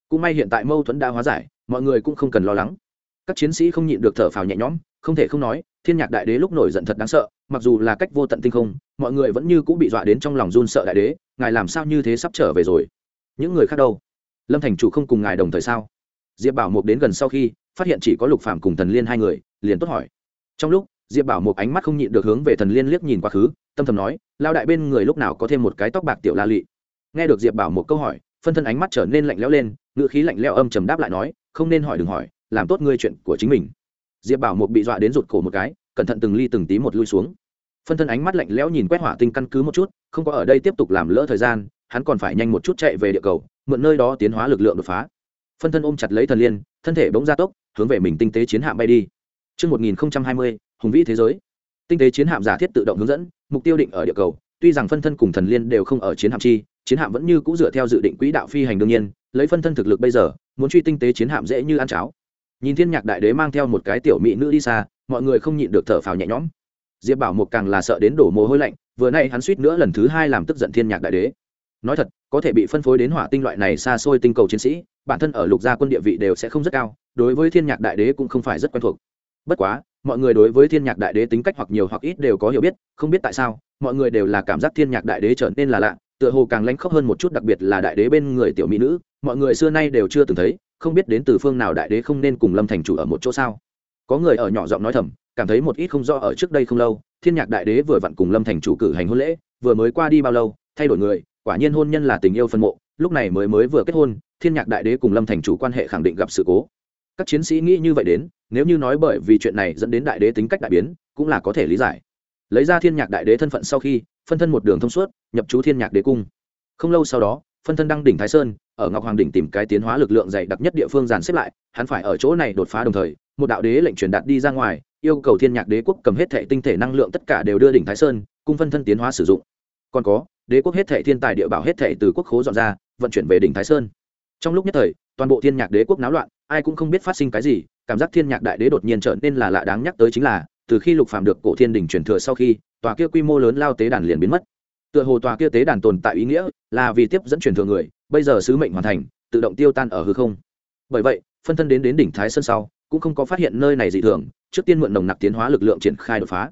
Speaker 1: Cũng may hiện tại mâu thuẫn đã hóa giải, mọi người cũng không cần lo lắng các chiến sĩ không nhịn được thở phào nhẹ nhõm, không thể không nói, thiên nhạc đại đế lúc nổi giận thật đáng sợ, mặc dù là cách vô tận tinh không, mọi người vẫn như cũng bị dọa đến trong lòng run sợ đại đế, ngài làm sao như thế sắp trở về rồi? Những người khác đâu? Lâm thành chủ không cùng ngài đồng thời sao? Diệp bảo mục đến gần sau khi, phát hiện chỉ có lục phạm cùng thần liên hai người, liền tốt hỏi. Trong lúc, diệp bảo mục ánh mắt không nhịn được hướng về thần liên liếc nhìn quá khứ, tâm thầm nói lao đại bên người lúc nào có thêm một cái tóc bạc tiểu la lị? Nghe được diệp bảo một câu hỏi, phân thân ánh mắt trở nên lạnh lẽo lên ngựa khí lạnh lẽo âm trầm đáp lại nói, không nên hỏi đừng hỏi làm tốt ngươi chuyện của chính mình diệp bảo một bị dọa đến rụt cổ một cái cẩn thận từng ly từng tí một lui xuống phân thân ánh mắt lạnh lẽo nhìn quét hỏa tinh căn cứ một chút không có ở đây tiếp tục làm lỡ thời gian hắn còn phải nhanh một chút chạy về địa cầu mượn nơi đó tiến hóa lực lượng đột phá phân thân ôm chặt lấy thần liên thân thể bỗng ra tốc hướng về mình tinh tế chiến hạm bay đi Trước 1020, hùng vĩ thế giới. Tinh tế chiến hạm giả thiết tự động hướng dẫn, mục tiêu định ở địa cầu, tuy rằng phân thân cùng thần liên đều không ở chiến hạm chi, chiến hạm vẫn như cũ dựa theo dự định quỹ đạo phi hành đương nhiên, lấy phân thân thực lực bây giờ, muốn truy tinh tế chiến hạm dễ như ăn cháo. Nhìn Thiên Nhạc đại đế mang theo một cái tiểu mỹ nữ đi xa, mọi người không nhịn được thở phào nhẹ nhõm. Diệp Bảo một càng là sợ đến đổ mồ hôi lạnh, vừa nay hắn suýt nữa lần thứ hai làm tức giận Thiên Nhạc đại đế. Nói thật, có thể bị phân phối đến hỏa tinh loại này xa xôi tinh cầu chiến sĩ, bản thân ở lục gia quân địa vị đều sẽ không rất cao, đối với Thiên Nhạc đại đế cũng không phải rất quen thuộc. Bất quá, mọi người đối với Thiên Nhạc đại đế tính cách hoặc nhiều hoặc ít đều có hiểu biết, không biết tại sao, mọi người đều là cảm giác Thiên Nhạc đại đế trở nên là lạ, tựa hồ càng lãnh khốc hơn một chút đặc biệt là đại đế bên người tiểu mỹ nữ, mọi người xưa nay đều chưa từng thấy, không biết đến từ phương nào đại đế không nên cùng Lâm thành chủ ở một chỗ sao? Có người ở nhỏ giọng nói thầm, cảm thấy một ít không do ở trước đây không lâu, Thiên Nhạc đại đế vừa vặn cùng Lâm thành chủ cử hành hôn lễ, vừa mới qua đi bao lâu, thay đổi người, quả nhiên hôn nhân là tình yêu phân mộ, lúc này mới mới vừa kết hôn, Thiên Nhạc đại đế cùng Lâm thành chủ quan hệ khẳng định gặp sự cố. Các chiến sĩ nghĩ như vậy đến, nếu như nói bởi vì chuyện này dẫn đến đại đế tính cách đại biến, cũng là có thể lý giải. Lấy ra Thiên Nhạc đại đế thân phận sau khi, phân thân một đường thông suốt, nhập chú Thiên Nhạc đế cung. Không lâu sau đó, phân thân đăng đỉnh Thái Sơn, ở Ngọc Hoàng đỉnh tìm cái tiến hóa lực lượng dày đặc nhất địa phương dàn xếp lại, hắn phải ở chỗ này đột phá đồng thời, một đạo đế lệnh truyền đạt đi ra ngoài, yêu cầu Thiên Nhạc đế quốc cầm hết thệ tinh thể năng lượng tất cả đều đưa đỉnh Thái Sơn, cung phân thân tiến hóa sử dụng. Còn có, đế quốc hết thệ thiên tài địa bảo hết thệ từ quốc khố dọn ra, vận chuyển về đỉnh Thái Sơn. Trong lúc nhất thời, toàn bộ Thiên Nhạc đế quốc náo loạn, ai cũng không biết phát sinh cái gì, cảm giác Thiên Nhạc đại đế đột nhiên trở nên là lạ đáng nhắc tới chính là, từ khi Lục Phàm được cổ Thiên đỉnh truyền thừa sau khi, tòa kia quy mô lớn lao tế đàn liền biến mất tựa hồ tòa kia tế đàn tồn tại ý nghĩa là vì tiếp dẫn truyền thừa người, bây giờ sứ mệnh hoàn thành, tự động tiêu tan ở hư không. Bởi vậy, phân thân đến đến đỉnh thái sơn sau, cũng không có phát hiện nơi này dị thường, trước tiên mượn nồng nặc tiến hóa lực lượng triển khai đột phá.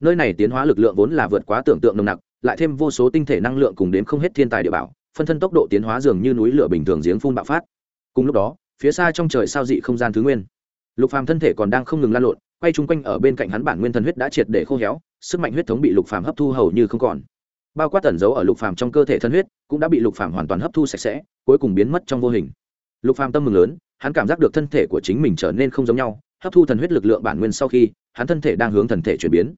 Speaker 1: Nơi này tiến hóa lực lượng vốn là vượt quá tưởng tượng nồng nặc, lại thêm vô số tinh thể năng lượng cùng đến không hết thiên tài địa bảo, phân thân tốc độ tiến hóa dường như núi lửa bình thường giếng phun bạo phát. Cùng lúc đó, phía xa trong trời sao dị không gian thứ nguyên. Lục phàm thân thể còn đang không ngừng lan lộn, quay chung quanh ở bên cạnh hắn bản nguyên thần huyết đã triệt để khô héo, sức mạnh huyết thống bị lục phàm hấp thu hầu như không còn bao quát tẩn dấu ở lục phàm trong cơ thể thân huyết, cũng đã bị lục phàm hoàn toàn hấp thu sạch sẽ, cuối cùng biến mất trong vô hình. Lục phàm tâm mừng lớn, hắn cảm giác được thân thể của chính mình trở nên không giống nhau, hấp thu thần huyết lực lượng bản nguyên sau khi, hắn thân thể đang hướng thần thể chuyển biến.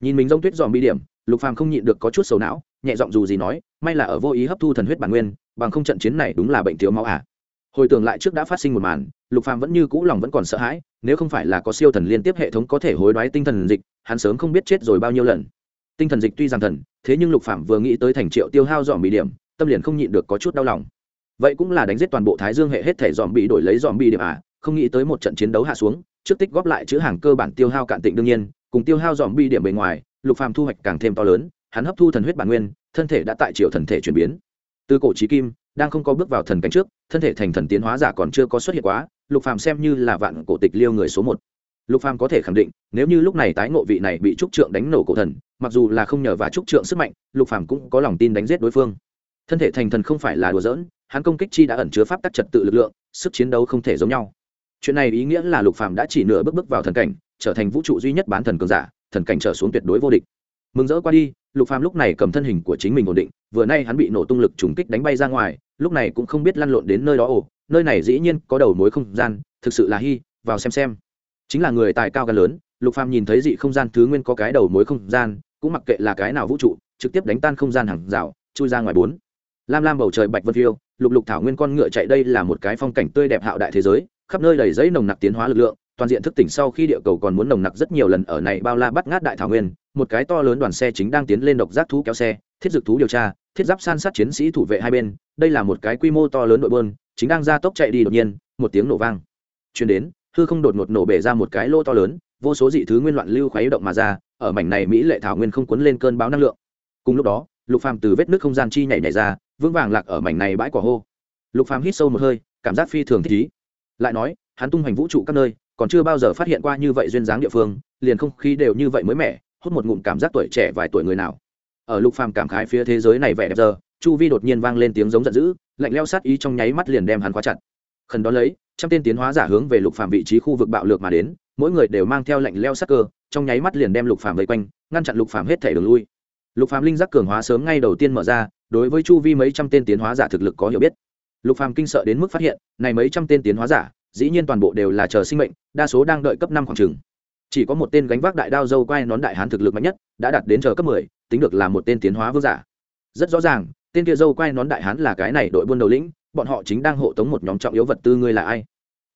Speaker 1: Nhìn mình rông tuyết dòm bi điểm, lục phàm không nhịn được có chút sầu não, nhẹ giọng dù gì nói, may là ở vô ý hấp thu thần huyết bản nguyên, bằng không trận chiến này đúng là bệnh thiếu máu à. Hồi tưởng lại trước đã phát sinh một màn, lục phàm vẫn như cũ lòng vẫn còn sợ hãi, nếu không phải là có siêu thần liên tiếp hệ thống có thể hối đoái tinh thần dịch, hắn sớm không biết chết rồi bao nhiêu lần tinh thần dịch tuy rằng thần, thế nhưng lục phạm vừa nghĩ tới thành triệu tiêu hao dòm bị điểm, tâm liền không nhịn được có chút đau lòng. Vậy cũng là đánh giết toàn bộ thái dương hệ hết thể dòm bị đổi lấy dòm bị điểm à không nghĩ tới một trận chiến đấu hạ xuống, trước tích góp lại chữ hàng cơ bản tiêu hao cạn tịnh đương nhiên, cùng tiêu hao dòm bị điểm bề ngoài, lục Phạm thu hoạch càng thêm to lớn, hắn hấp thu thần huyết bản nguyên, thân thể đã tại triệu thần thể chuyển biến. Từ cổ trí kim, đang không có bước vào thần cánh trước, thân thể thành thần tiến hóa giả còn chưa có xuất hiện quá, lục phàm xem như là vạn cổ tịch liêu người số một lục phàm có thể khẳng định, nếu như lúc này tái ngộ vị này bị trúc trượng đánh nổ cổ thần, mặc dù là không nhờ và trúc trượng sức mạnh, lục phàm cũng có lòng tin đánh giết đối phương. Thân thể thành thần không phải là đùa giỡn, hắn công kích chi đã ẩn chứa pháp tắc trật tự lực lượng, sức chiến đấu không thể giống nhau. Chuyện này ý nghĩa là lục phàm đã chỉ nửa bước bước vào thần cảnh, trở thành vũ trụ duy nhất bán thần cường giả, thần cảnh trở xuống tuyệt đối vô địch. Mừng rỡ qua đi, lục phàm lúc này cầm thân hình của chính mình ổn định, vừa nay hắn bị nổ tung lực trùng kích đánh bay ra ngoài, lúc này cũng không biết lăn lộn đến nơi đó ồ, nơi này dĩ nhiên có đầu mối không gian, thực sự là hy vào xem xem chính là người tài cao gan lớn, lục phàm nhìn thấy dị không gian thứ nguyên có cái đầu mối không gian, cũng mặc kệ là cái nào vũ trụ, trực tiếp đánh tan không gian hàng rào, chui ra ngoài bốn. Lam lam bầu trời bạch vân phiêu, lục lục thảo nguyên con ngựa chạy đây là một cái phong cảnh tươi đẹp hạo đại thế giới, khắp nơi đầy giấy nồng nặc tiến hóa lực lượng, toàn diện thức tỉnh sau khi địa cầu còn muốn nồng nặc rất nhiều lần ở này bao la bắt ngát đại thảo nguyên, một cái to lớn đoàn xe chính đang tiến lên độc giác thú kéo xe, thiết dực thú điều tra, thiết giáp san sát chiến sĩ thủ vệ hai bên, đây là một cái quy mô to lớn đội bơn chính đang ra tốc chạy đi đột nhiên, một tiếng nổ vang. Chuyển đến hư không đột ngột nổ bể ra một cái lỗ to lớn, vô số dị thứ nguyên loạn lưu khuấy động mà ra, ở mảnh này mỹ lệ thảo nguyên không cuốn lên cơn bão năng lượng. Cùng lúc đó, lục phàm từ vết nước không gian chi nhảy nhảy ra, vững vàng lạc ở mảnh này bãi cỏ hô. Lục phàm hít sâu một hơi, cảm giác phi thường thích ý lại nói, hắn tung hoành vũ trụ các nơi, còn chưa bao giờ phát hiện qua như vậy duyên dáng địa phương, liền không khí đều như vậy mới mẻ, hút một ngụm cảm giác tuổi trẻ vài tuổi người nào. Ở lục phàm cảm khái phía thế giới này vẻ đẹp giờ, chu vi đột nhiên vang lên tiếng giống giận dữ, lạnh leo sát ý trong nháy mắt liền đem hắn khóa chặt. Khẩn đó lấy trăm tên tiến hóa giả hướng về lục phàm vị trí khu vực bạo lược mà đến mỗi người đều mang theo lệnh leo sắc cơ trong nháy mắt liền đem lục phàm vây quanh ngăn chặn lục phàm hết thể đường lui. Lục phàm linh giác cường hóa sớm ngay đầu tiên mở ra đối với chu vi mấy trăm tên tiến hóa giả thực lực có hiểu biết. Lục phàm kinh sợ đến mức phát hiện này mấy trăm tên tiến hóa giả dĩ nhiên toàn bộ đều là chờ sinh mệnh đa số đang đợi cấp năm khoảng trường chỉ có một tên gánh vác đại đao dâu quay nón đại hán thực lực mạnh nhất đã đạt đến chờ cấp mười, tính được là một tên tiến hóa vương giả. Rất rõ ràng tên kia dâu quay nón đại hán là cái này đội buôn đầu lĩnh bọn họ chính đang hộ tống một nhóm trọng yếu vật tư ngươi là ai?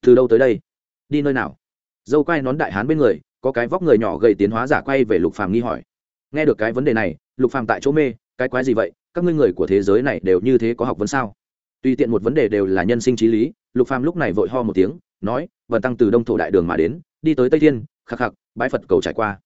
Speaker 1: Từ đâu tới đây? Đi nơi nào? Dâu quay nón đại hán bên người, có cái vóc người nhỏ gầy tiến hóa giả quay về lục phàm nghi hỏi. Nghe được cái vấn đề này, lục phàm tại chỗ mê, cái quái gì vậy? Các ngươi người của thế giới này đều như thế có học vấn sao? Tùy tiện một vấn đề đều là nhân sinh trí lý, lục phàm lúc này vội ho một tiếng, nói vần tăng từ đông thổ đại đường mà đến, đi tới tây thiên, khắc khắc, bái phật cầu trải qua.